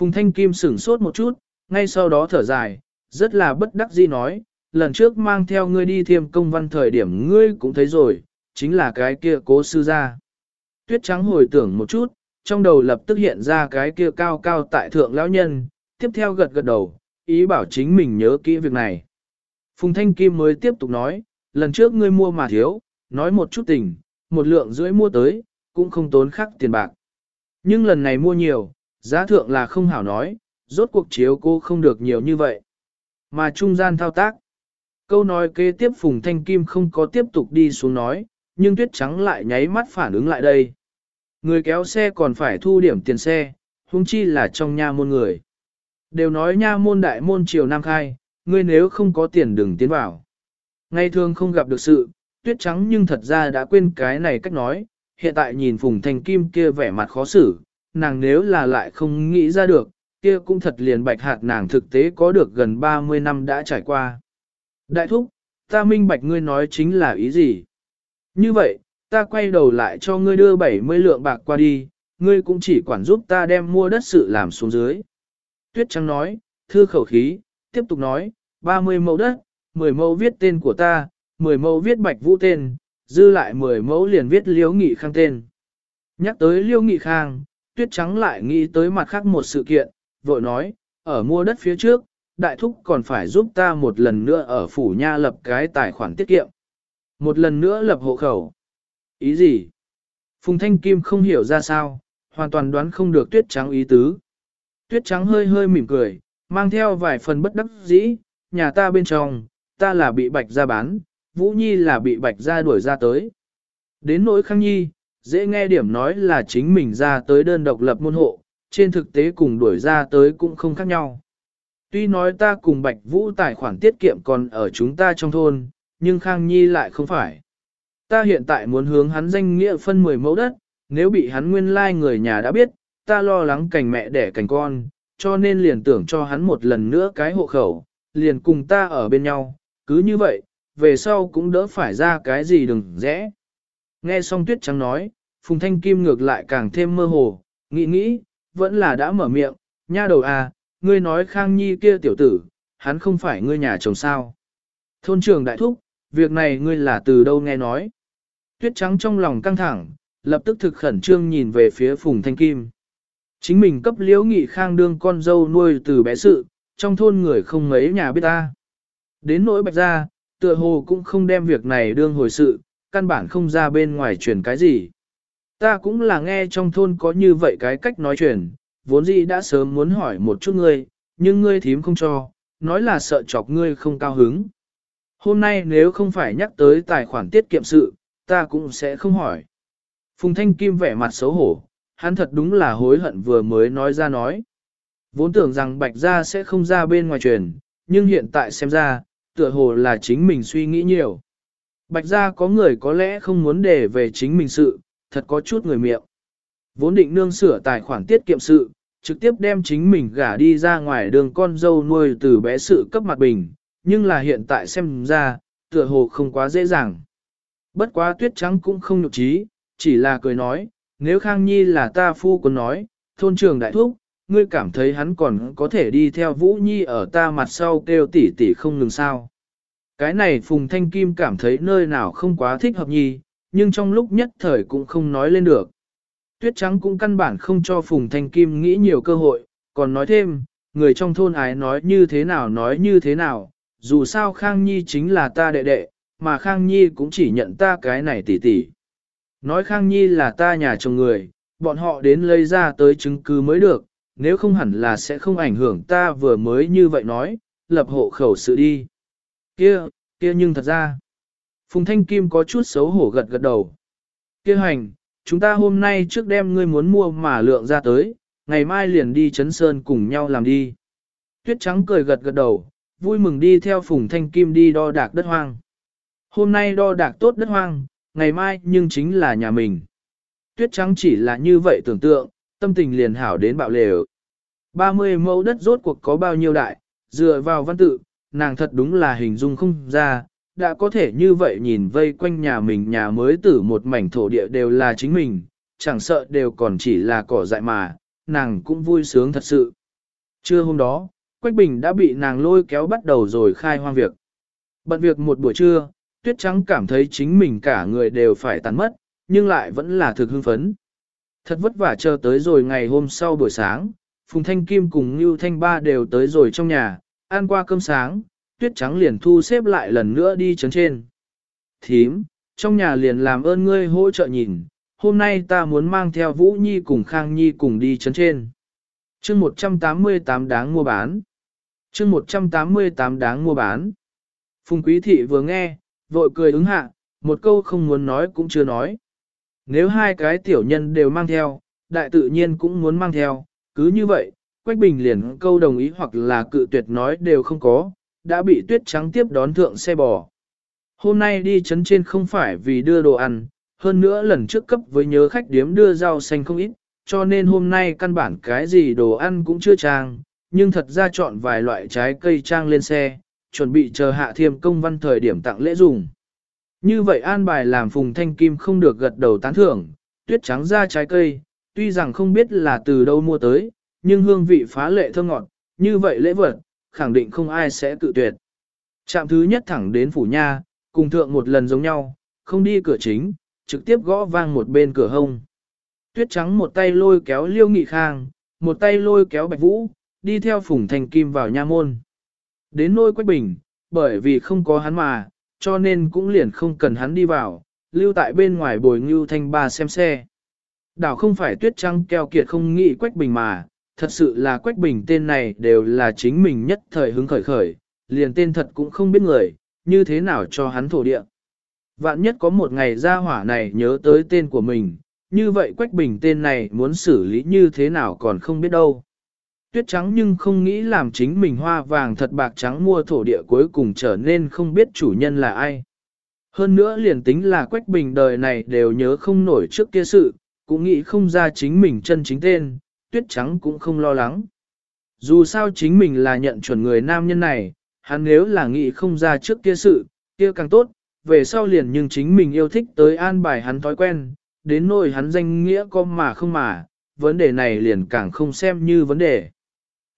Phùng Thanh Kim sửng sốt một chút, ngay sau đó thở dài, rất là bất đắc dĩ nói, lần trước mang theo ngươi đi thiêm công văn thời điểm ngươi cũng thấy rồi, chính là cái kia cố sư gia. Tuyết trắng hồi tưởng một chút, trong đầu lập tức hiện ra cái kia cao cao tại thượng lão nhân, tiếp theo gật gật đầu, ý bảo chính mình nhớ kỹ việc này. Phùng Thanh Kim mới tiếp tục nói, lần trước ngươi mua mà thiếu, nói một chút tình, một lượng rưỡi mua tới, cũng không tốn khắc tiền bạc. Nhưng lần này mua nhiều, giá thượng là không hảo nói, rốt cuộc chiếu cô không được nhiều như vậy. Mà trung gian thao tác. Câu nói kế tiếp Phùng Thanh Kim không có tiếp tục đi xuống nói, nhưng tuyết trắng lại nháy mắt phản ứng lại đây. Người kéo xe còn phải thu điểm tiền xe, huống chi là trong nha môn người. Đều nói nha môn đại môn triều Nam Khai, ngươi nếu không có tiền đừng tiến vào. Ngày thường không gặp được sự, tuyết trắng nhưng thật ra đã quên cái này cách nói, hiện tại nhìn Phùng Thanh Kim kia vẻ mặt khó xử, nàng nếu là lại không nghĩ ra được, kia cũng thật liền bạch hạt nàng thực tế có được gần 30 năm đã trải qua. Đại thúc, ta minh bạch ngươi nói chính là ý gì? Như vậy, ta quay đầu lại cho ngươi đưa 70 lượng bạc qua đi, ngươi cũng chỉ quản giúp ta đem mua đất sự làm xuống dưới. Tuyết Trắng nói, thư khẩu khí, tiếp tục nói, 30 mẫu đất, 10 mẫu viết tên của ta, 10 mẫu viết bạch vũ tên, dư lại 10 mẫu liền viết liễu nghị khang tên. Nhắc tới liễu nghị khang, Tuyết Trắng lại nghĩ tới mặt khác một sự kiện, vội nói, ở mua đất phía trước, đại thúc còn phải giúp ta một lần nữa ở phủ nha lập cái tài khoản tiết kiệm. Một lần nữa lập hộ khẩu. Ý gì? Phùng Thanh Kim không hiểu ra sao, hoàn toàn đoán không được tuyết trắng ý tứ. Tuyết trắng hơi hơi mỉm cười, mang theo vài phần bất đắc dĩ, nhà ta bên trong, ta là bị bạch ra bán, Vũ Nhi là bị bạch ra đuổi ra tới. Đến nỗi Khang Nhi, dễ nghe điểm nói là chính mình ra tới đơn độc lập môn hộ, trên thực tế cùng đuổi ra tới cũng không khác nhau. Tuy nói ta cùng Bạch Vũ tài khoản tiết kiệm còn ở chúng ta trong thôn, nhưng Khang Nhi lại không phải. Ta hiện tại muốn hướng hắn danh nghĩa phân 10 mẫu đất, nếu bị hắn nguyên lai like người nhà đã biết, ta lo lắng cảnh mẹ đẻ cảnh con, cho nên liền tưởng cho hắn một lần nữa cái hộ khẩu, liền cùng ta ở bên nhau, cứ như vậy, về sau cũng đỡ phải ra cái gì đừng rẽ. Nghe xong tuyết trắng nói, Phùng Thanh Kim ngược lại càng thêm mơ hồ, nghĩ nghĩ, vẫn là đã mở miệng, nha đầu à, ngươi nói Khang Nhi kia tiểu tử, hắn không phải ngươi nhà chồng sao. Thôn trưởng đại thúc, việc này ngươi là từ đâu nghe nói. Tuyết trắng trong lòng căng thẳng, lập tức thực khẩn trương nhìn về phía Phùng Thanh Kim. Chính mình cấp liễu nghị khang đương con dâu nuôi từ bé sự, trong thôn người không mấy nhà biết ta. Đến nỗi bạch ra, tựa hồ cũng không đem việc này đương hồi sự, căn bản không ra bên ngoài truyền cái gì. Ta cũng là nghe trong thôn có như vậy cái cách nói chuyện, vốn dĩ đã sớm muốn hỏi một chút ngươi, nhưng ngươi thím không cho, nói là sợ chọc ngươi không cao hứng. Hôm nay nếu không phải nhắc tới tài khoản tiết kiệm sự, ta cũng sẽ không hỏi. Phùng Thanh Kim vẻ mặt xấu hổ, hắn thật đúng là hối hận vừa mới nói ra nói. Vốn tưởng rằng Bạch Gia sẽ không ra bên ngoài truyền, nhưng hiện tại xem ra, tựa hồ là chính mình suy nghĩ nhiều. Bạch Gia có người có lẽ không muốn để về chính mình sự, thật có chút người miệng. Vốn định nương sửa tài khoản tiết kiệm sự, trực tiếp đem chính mình gả đi ra ngoài đường con dâu nuôi từ bé sự cấp mặt bình, nhưng là hiện tại xem ra, tựa hồ không quá dễ dàng. Bất quá tuyết trắng cũng không nhục trí, chỉ là cười nói, nếu Khang Nhi là ta phu quân nói, thôn trường đại thúc, ngươi cảm thấy hắn còn có thể đi theo Vũ Nhi ở ta mặt sau kêu tỉ tỉ không ngừng sao. Cái này Phùng Thanh Kim cảm thấy nơi nào không quá thích hợp nhi, nhưng trong lúc nhất thời cũng không nói lên được. Tuyết Trắng cũng căn bản không cho Phùng Thanh Kim nghĩ nhiều cơ hội, còn nói thêm, người trong thôn ái nói như thế nào nói như thế nào, dù sao Khang Nhi chính là ta đệ đệ, mà Khang Nhi cũng chỉ nhận ta cái này tỷ tỷ. Nói Khang Nhi là ta nhà chồng người, bọn họ đến lấy ra tới chứng cứ mới được, nếu không hẳn là sẽ không ảnh hưởng ta vừa mới như vậy nói, lập hộ khẩu sự đi. Kia, kia nhưng thật ra, Phùng Thanh Kim có chút xấu hổ gật gật đầu. Kia hành, chúng ta hôm nay trước đêm ngươi muốn mua mà lượng ra tới, ngày mai liền đi chấn sơn cùng nhau làm đi. Tuyết trắng cười gật gật đầu, vui mừng đi theo Phùng Thanh Kim đi đo đạc đất hoang. Hôm nay đo đạc tốt đất hoang, ngày mai nhưng chính là nhà mình. Tuyết trắng chỉ là như vậy tưởng tượng, tâm tình liền hảo đến bạo lều. 30 mẫu đất rốt cuộc có bao nhiêu đại, dựa vào văn tự, nàng thật đúng là hình dung không ra, đã có thể như vậy nhìn vây quanh nhà mình nhà mới tử một mảnh thổ địa đều là chính mình, chẳng sợ đều còn chỉ là cỏ dại mà, nàng cũng vui sướng thật sự. Trưa hôm đó, Quách Bình đã bị nàng lôi kéo bắt đầu rồi khai hoang việc. Bận việc một buổi trưa, Tuyết Trắng cảm thấy chính mình cả người đều phải tàn mất, nhưng lại vẫn là thực hưng phấn. Thật vất vả chờ tới rồi ngày hôm sau buổi sáng, Phùng Thanh Kim cùng Ngưu Thanh Ba đều tới rồi trong nhà, ăn qua cơm sáng, Tuyết Trắng liền thu xếp lại lần nữa đi chấn trên. Thím, trong nhà liền làm ơn ngươi hỗ trợ nhìn, hôm nay ta muốn mang theo Vũ Nhi cùng Khang Nhi cùng đi chấn trên. chương 188 đáng mua bán. chương 188 đáng mua bán. Phùng Quý Thị vừa nghe, vội cười ứng hạ, một câu không muốn nói cũng chưa nói. Nếu hai cái tiểu nhân đều mang theo, đại tự nhiên cũng muốn mang theo, cứ như vậy, Quách Bình liền câu đồng ý hoặc là cự tuyệt nói đều không có, đã bị tuyết trắng tiếp đón thượng xe bò. Hôm nay đi chấn trên không phải vì đưa đồ ăn, hơn nữa lần trước cấp với nhớ khách điếm đưa rau xanh không ít, cho nên hôm nay căn bản cái gì đồ ăn cũng chưa trang, nhưng thật ra chọn vài loại trái cây trang lên xe, chuẩn bị chờ hạ thiêm công văn thời điểm tặng lễ dùng. Như vậy an bài làm Phùng Thanh Kim không được gật đầu tán thưởng, tuyết trắng ra trái cây, tuy rằng không biết là từ đâu mua tới, nhưng hương vị phá lệ thơm ngọt, như vậy lễ vật, khẳng định không ai sẽ tự tuyệt. Trạm thứ nhất thẳng đến phủ nha, cùng thượng một lần giống nhau, không đi cửa chính, trực tiếp gõ vang một bên cửa hông. Tuyết trắng một tay lôi kéo liêu nghị khang, một tay lôi kéo bạch vũ, đi theo phủng thành kim vào nha môn. Đến nôi quách bình, bởi vì không có hắn mà, cho nên cũng liền không cần hắn đi vào, lưu tại bên ngoài bồi ngưu thanh ba xem xe. Đảo không phải tuyết trắng keo kiệt không nghĩ quách bình mà, thật sự là quách bình tên này đều là chính mình nhất thời hứng khởi khởi, liền tên thật cũng không biết người, như thế nào cho hắn thổ địa. Vạn nhất có một ngày gia hỏa này nhớ tới tên của mình, như vậy Quách Bình tên này muốn xử lý như thế nào còn không biết đâu. Tuyết trắng nhưng không nghĩ làm chính mình hoa vàng thật bạc trắng mua thổ địa cuối cùng trở nên không biết chủ nhân là ai. Hơn nữa liền tính là Quách Bình đời này đều nhớ không nổi trước kia sự, cũng nghĩ không ra chính mình chân chính tên, Tuyết trắng cũng không lo lắng. Dù sao chính mình là nhận chuẩn người nam nhân này, hắn nếu là nghĩ không ra trước kia sự, kia càng tốt, về sau liền nhưng chính mình yêu thích tới an bài hắn thói quen, đến nỗi hắn danh nghĩa có mà không mà, vấn đề này liền càng không xem như vấn đề.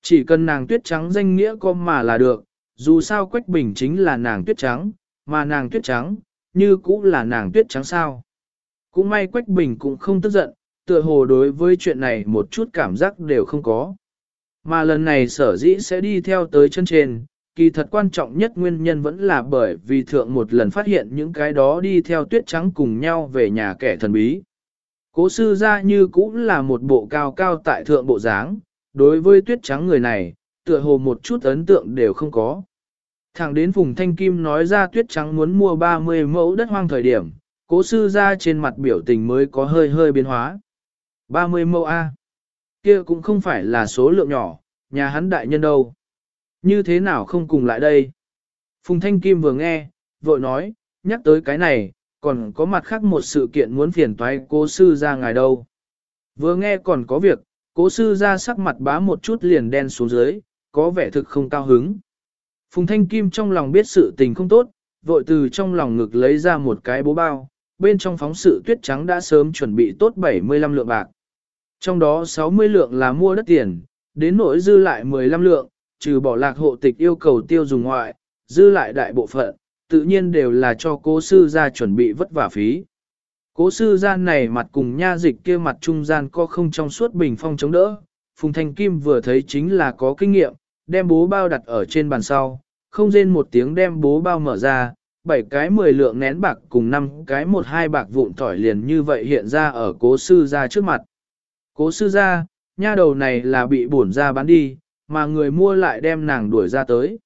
Chỉ cần nàng tuyết trắng danh nghĩa có mà là được, dù sao Quách Bình chính là nàng tuyết trắng, mà nàng tuyết trắng, như cũng là nàng tuyết trắng sao. Cũng may Quách Bình cũng không tức giận, tựa hồ đối với chuyện này một chút cảm giác đều không có. Mà lần này sở dĩ sẽ đi theo tới chân trên, kỳ thật quan trọng nhất nguyên nhân vẫn là bởi vì thượng một lần phát hiện những cái đó đi theo tuyết trắng cùng nhau về nhà kẻ thần bí. Cố sư ra như cũng là một bộ cao cao tại thượng bộ dáng, đối với tuyết trắng người này, tựa hồ một chút ấn tượng đều không có. Thẳng đến Phùng Thanh Kim nói ra tuyết trắng muốn mua 30 mẫu đất hoang thời điểm, cố sư ra trên mặt biểu tình mới có hơi hơi biến hóa. 30 mẫu A. kia cũng không phải là số lượng nhỏ, nhà hắn đại nhân đâu. Như thế nào không cùng lại đây? Phùng Thanh Kim vừa nghe, vội nói, nhắc tới cái này, còn có mặt khác một sự kiện muốn phiền toái cố sư ra ngài đâu. Vừa nghe còn có việc, cố sư ra sắc mặt bá một chút liền đen xuống dưới, có vẻ thực không cao hứng. Phùng Thanh Kim trong lòng biết sự tình không tốt, vội từ trong lòng ngực lấy ra một cái bố bao, bên trong phóng sự tuyết trắng đã sớm chuẩn bị tốt 75 lượng bạc. Trong đó 60 lượng là mua đất tiền, đến nỗi dư lại 15 lượng, trừ bỏ lạc hộ tịch yêu cầu tiêu dùng ngoại, dư lại đại bộ phận, tự nhiên đều là cho cố sư gia chuẩn bị vất vả phí. Cố sư gian này mặt cùng nha dịch kia mặt trung gian có không trong suốt bình phong chống đỡ, Phùng Thanh Kim vừa thấy chính là có kinh nghiệm, đem bố bao đặt ở trên bàn sau, không rên một tiếng đem bố bao mở ra, bảy cái mười lượng nén bạc cùng năm cái một hai bạc vụn tỏi liền như vậy hiện ra ở cố sư gia trước mặt. Cố sư gia, nha đầu này là bị bổn ra bán đi, mà người mua lại đem nàng đuổi ra tới.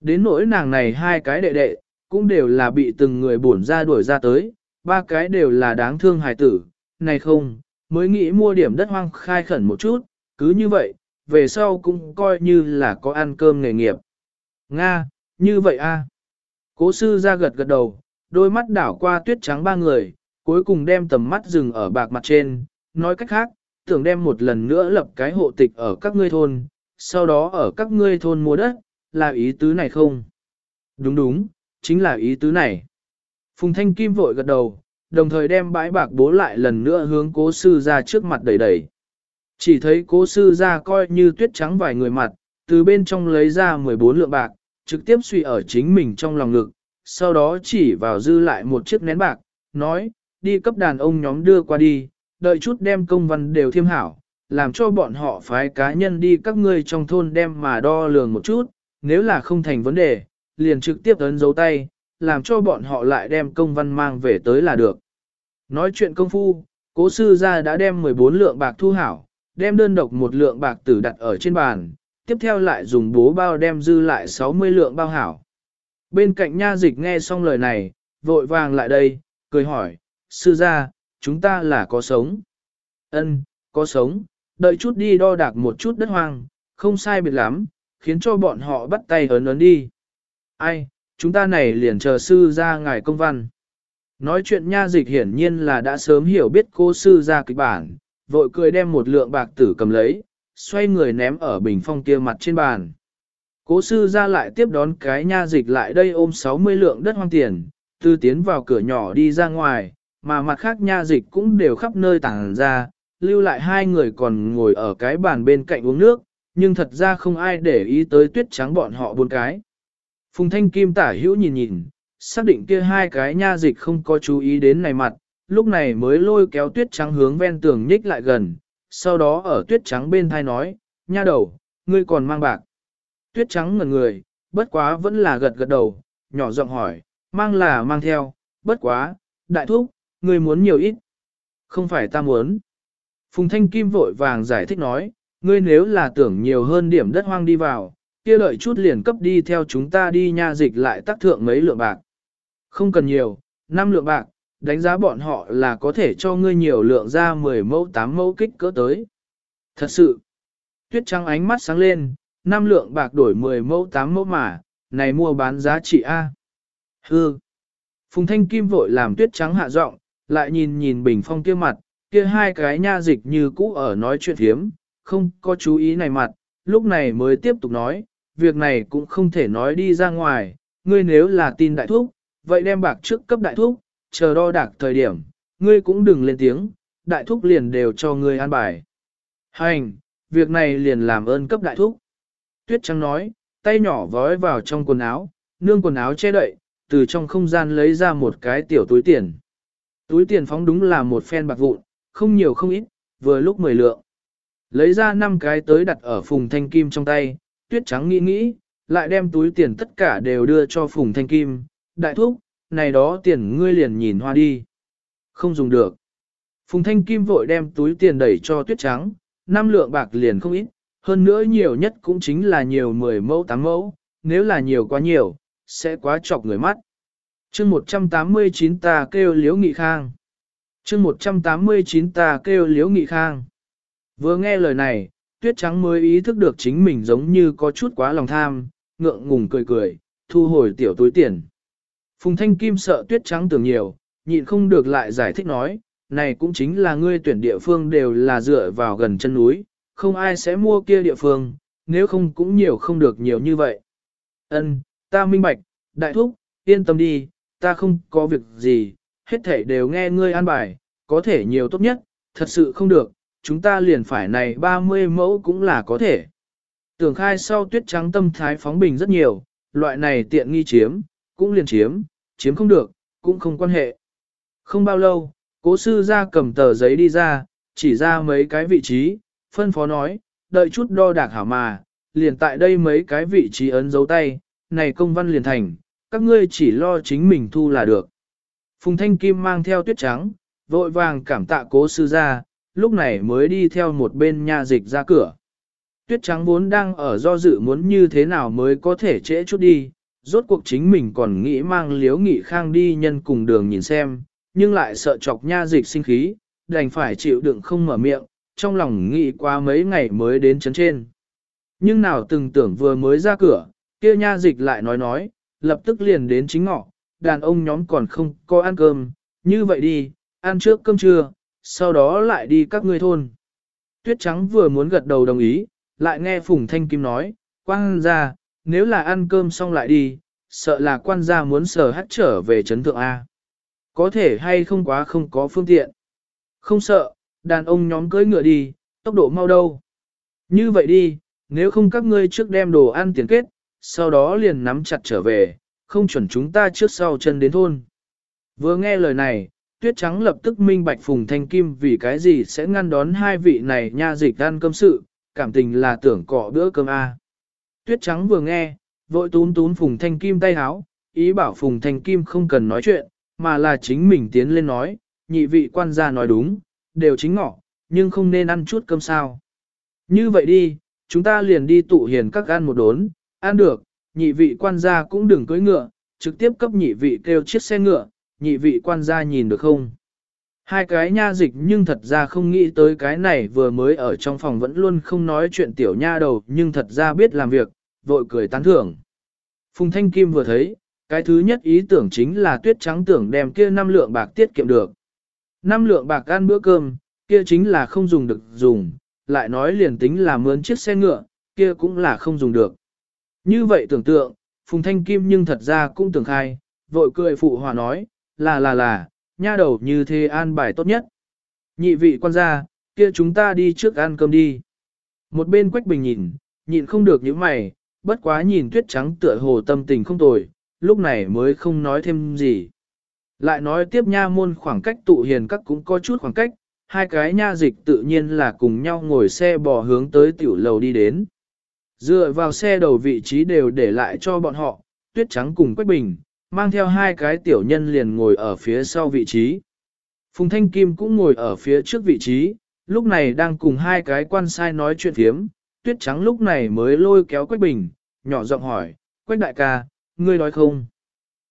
Đến nỗi nàng này hai cái đệ đệ, cũng đều là bị từng người bổn ra đuổi ra tới, ba cái đều là đáng thương hài tử, này không, mới nghĩ mua điểm đất hoang khai khẩn một chút, cứ như vậy, về sau cũng coi như là có ăn cơm nghề nghiệp. Nga, như vậy a. Cố sư ra gật gật đầu, đôi mắt đảo qua tuyết trắng ba người, cuối cùng đem tầm mắt dừng ở bạc mặt trên, nói cách khác, tưởng đem một lần nữa lập cái hộ tịch ở các ngươi thôn, sau đó ở các ngươi thôn mua đất, là ý tứ này không? Đúng đúng, chính là ý tứ này. Phùng Thanh Kim vội gật đầu, đồng thời đem bãi bạc bố lại lần nữa hướng cố sư ra trước mặt đẩy đẩy. Chỉ thấy cố sư ra coi như tuyết trắng vài người mặt, từ bên trong lấy ra 14 lượng bạc, trực tiếp suy ở chính mình trong lòng ngực, sau đó chỉ vào dư lại một chiếc nén bạc, nói, đi cấp đàn ông nhóm đưa qua đi, đợi chút đem công văn đều thiêm hảo, làm cho bọn họ phái cá nhân đi các ngươi trong thôn đem mà đo lường một chút, nếu là không thành vấn đề, liền trực tiếp ấn dấu tay, làm cho bọn họ lại đem công văn mang về tới là được. Nói chuyện công phu, cố sư gia đã đem 14 lượng bạc thu hảo, đem đơn độc một lượng bạc tử đặt ở trên bàn, tiếp theo lại dùng bố bao đem dư lại 60 lượng bao hảo. Bên cạnh nha dịch nghe xong lời này, vội vàng lại đây, cười hỏi, sư gia, chúng ta là có sống. Ân, có sống, đợi chút đi đo đạc một chút đất hoang, không sai biệt lắm, khiến cho bọn họ bắt tay ấn ấn đi. Ai, chúng ta này liền chờ sư ra ngài công văn. Nói chuyện nha dịch hiển nhiên là đã sớm hiểu biết cô sư ra kịch bản, vội cười đem một lượng bạc tử cầm lấy, xoay người ném ở bình phong kia mặt trên bàn. Cố sư ra lại tiếp đón cái nha dịch lại đây ôm 60 lượng đất hoang tiền, tư tiến vào cửa nhỏ đi ra ngoài, mà mặt khác nha dịch cũng đều khắp nơi tàng ra, lưu lại hai người còn ngồi ở cái bàn bên cạnh uống nước, nhưng thật ra không ai để ý tới tuyết trắng bọn họ buôn cái. Phùng Thanh Kim tả hữu nhìn nhìn, xác định kia hai cái nha dịch không có chú ý đến này mặt, lúc này mới lôi kéo tuyết trắng hướng ven tường nhích lại gần, sau đó ở tuyết trắng bên thai nói, nha đầu, ngươi còn mang bạc. Tuyết trắng ngẩn người, bất quá vẫn là gật gật đầu, nhỏ giọng hỏi, mang là mang theo, bất quá, đại thúc, ngươi muốn nhiều ít. Không phải ta muốn. Phùng Thanh Kim vội vàng giải thích nói, ngươi nếu là tưởng nhiều hơn điểm đất hoang đi vào, kia đợi chút liền cấp đi theo chúng ta đi nha dịch lại tác thượng mấy lượng bạc. Không cần nhiều, 5 lượng bạc, đánh giá bọn họ là có thể cho ngươi nhiều lượng ra 10 mẫu 8 mẫu kích cỡ tới. Thật sự, tuyết trắng ánh mắt sáng lên, năm lượng bạc đổi 10 mẫu 8 mẫu mà, này mua bán giá trị A. Hư. Phùng Thanh Kim vội làm tuyết trắng hạ giọng, lại nhìn nhìn bình phong kia mặt, kia hai cái nha dịch như cũ ở nói chuyện thiếm, không có chú ý này mặt, lúc này mới tiếp tục nói, việc này cũng không thể nói đi ra ngoài, ngươi nếu là tin đại thúc, vậy đem bạc trước cấp đại thúc, chờ đo đạc thời điểm, ngươi cũng đừng lên tiếng, đại thúc liền đều cho ngươi an bài. Hành, việc này liền làm ơn cấp đại thúc. Tuyết trắng nói, tay nhỏ vói vào trong quần áo, nương quần áo che đậy, từ trong không gian lấy ra một cái tiểu túi tiền. Túi tiền phóng đúng là một phen bạc vụn, không nhiều không ít, vừa lúc mười lượng. Lấy ra năm cái tới đặt ở phùng thanh kim trong tay, tuyết trắng nghĩ nghĩ, lại đem túi tiền tất cả đều đưa cho phùng thanh kim. Đại thúc, này đó tiền ngươi liền nhìn hoa đi. Không dùng được. Phùng thanh kim vội đem túi tiền đẩy cho tuyết trắng, năm lượng bạc liền không ít, hơn nữa nhiều nhất cũng chính là nhiều 10 mẫu 8 mẫu, nếu là nhiều quá nhiều, sẽ quá chọc người mắt. chương 189 ta kêu liếu nghị khang chương 189 ta kêu liếu nghị khang. Vừa nghe lời này, tuyết trắng mới ý thức được chính mình giống như có chút quá lòng tham, ngượng ngùng cười cười, thu hồi tiểu túi tiền. Phùng Thanh Kim sợ tuyết trắng tưởng nhiều, nhịn không được lại giải thích nói, này cũng chính là ngươi tuyển địa phương đều là dựa vào gần chân núi, không ai sẽ mua kia địa phương, nếu không cũng nhiều không được nhiều như vậy. Ân, ta minh bạch, đại thúc, yên tâm đi, ta không có việc gì, hết thảy đều nghe ngươi an bài, có thể nhiều tốt nhất, thật sự không được, chúng ta liền phải này 30 mẫu cũng là có thể. Tưởng khai sau tuyết trắng tâm thái phóng bình rất nhiều, loại này tiện nghi chiếm, cũng liền chiếm, chiếm không được, cũng không quan hệ. Không bao lâu, cố sư ra cầm tờ giấy đi ra, chỉ ra mấy cái vị trí, phân phó nói, đợi chút đo đạc hảo mà, liền tại đây mấy cái vị trí ấn dấu tay, này công văn liền thành, các ngươi chỉ lo chính mình thu là được. Phùng Thanh Kim mang theo tuyết trắng, vội vàng cảm tạ cố sư ra, lúc này mới đi theo một bên nha dịch ra cửa. Tuyết trắng vốn đang ở do dự muốn như thế nào mới có thể trễ chút đi, rốt cuộc chính mình còn nghĩ mang liếu nghị khang đi nhân cùng đường nhìn xem, nhưng lại sợ chọc nha dịch sinh khí, đành phải chịu đựng không mở miệng, trong lòng nghĩ qua mấy ngày mới đến chấn trên. Nhưng nào từng tưởng vừa mới ra cửa, kia nha dịch lại nói nói, lập tức liền đến chính ngọ, đàn ông nhóm còn không có ăn cơm, như vậy đi, ăn trước cơm trưa, sau đó lại đi các ngươi thôn. Tuyết trắng vừa muốn gật đầu đồng ý, lại nghe Phùng Thanh Kim nói, quang ra, nếu là ăn cơm xong lại đi, sợ là quan gia muốn sở hát trở về chấn thượng A. Có thể hay không quá không có phương tiện. Không sợ, đàn ông nhóm cưỡi ngựa đi, tốc độ mau đâu. Như vậy đi, nếu không các ngươi trước đem đồ ăn tiền kết, sau đó liền nắm chặt trở về, không chuẩn chúng ta trước sau chân đến thôn. Vừa nghe lời này, tuyết trắng lập tức minh bạch Phùng Thanh Kim vì cái gì sẽ ngăn đón hai vị này nha dịch ăn cơm sự, cảm tình là tưởng cọ bữa cơm A. Tuyết trắng vừa nghe, vội tún tún Phùng Thanh Kim tay háo, ý bảo Phùng Thanh Kim không cần nói chuyện, mà là chính mình tiến lên nói, nhị vị quan gia nói đúng, đều chính ngọ, nhưng không nên ăn chút cơm sao. Như vậy đi, chúng ta liền đi tụ hiền các ăn một đốn, ăn được, nhị vị quan gia cũng đừng cưỡi ngựa, trực tiếp cấp nhị vị kêu chiếc xe ngựa, nhị vị quan gia nhìn được không? Hai cái nha dịch nhưng thật ra không nghĩ tới cái này vừa mới ở trong phòng vẫn luôn không nói chuyện tiểu nha đầu nhưng thật ra biết làm việc, vội cười tán thưởng. Phùng Thanh Kim vừa thấy, cái thứ nhất ý tưởng chính là tuyết trắng tưởng đem kia năm lượng bạc tiết kiệm được. Năm lượng bạc ăn bữa cơm, kia chính là không dùng được dùng, lại nói liền tính là mướn chiếc xe ngựa, kia cũng là không dùng được. Như vậy tưởng tượng, Phùng Thanh Kim nhưng thật ra cũng tưởng khai, vội cười phụ hòa nói, là là là, nha đầu như thế an bài tốt nhất. Nhị vị quan gia, kia chúng ta đi trước ăn cơm đi. Một bên Quách Bình nhìn, nhịn không được những mày, bất quá nhìn tuyết trắng tựa hồ tâm tình không tồi, lúc này mới không nói thêm gì. Lại nói tiếp nha môn khoảng cách tụ hiền các cũng có chút khoảng cách, hai cái nha dịch tự nhiên là cùng nhau ngồi xe bò hướng tới tiểu lầu đi đến. Dựa vào xe đầu vị trí đều để lại cho bọn họ, tuyết trắng cùng Quách Bình, mang theo hai cái tiểu nhân liền ngồi ở phía sau vị trí. Phùng Thanh Kim cũng ngồi ở phía trước vị trí, lúc này đang cùng hai cái quan sai nói chuyện thiếm, tuyết trắng lúc này mới lôi kéo Quách Bình, nhỏ giọng hỏi, Quách đại ca, ngươi đói không?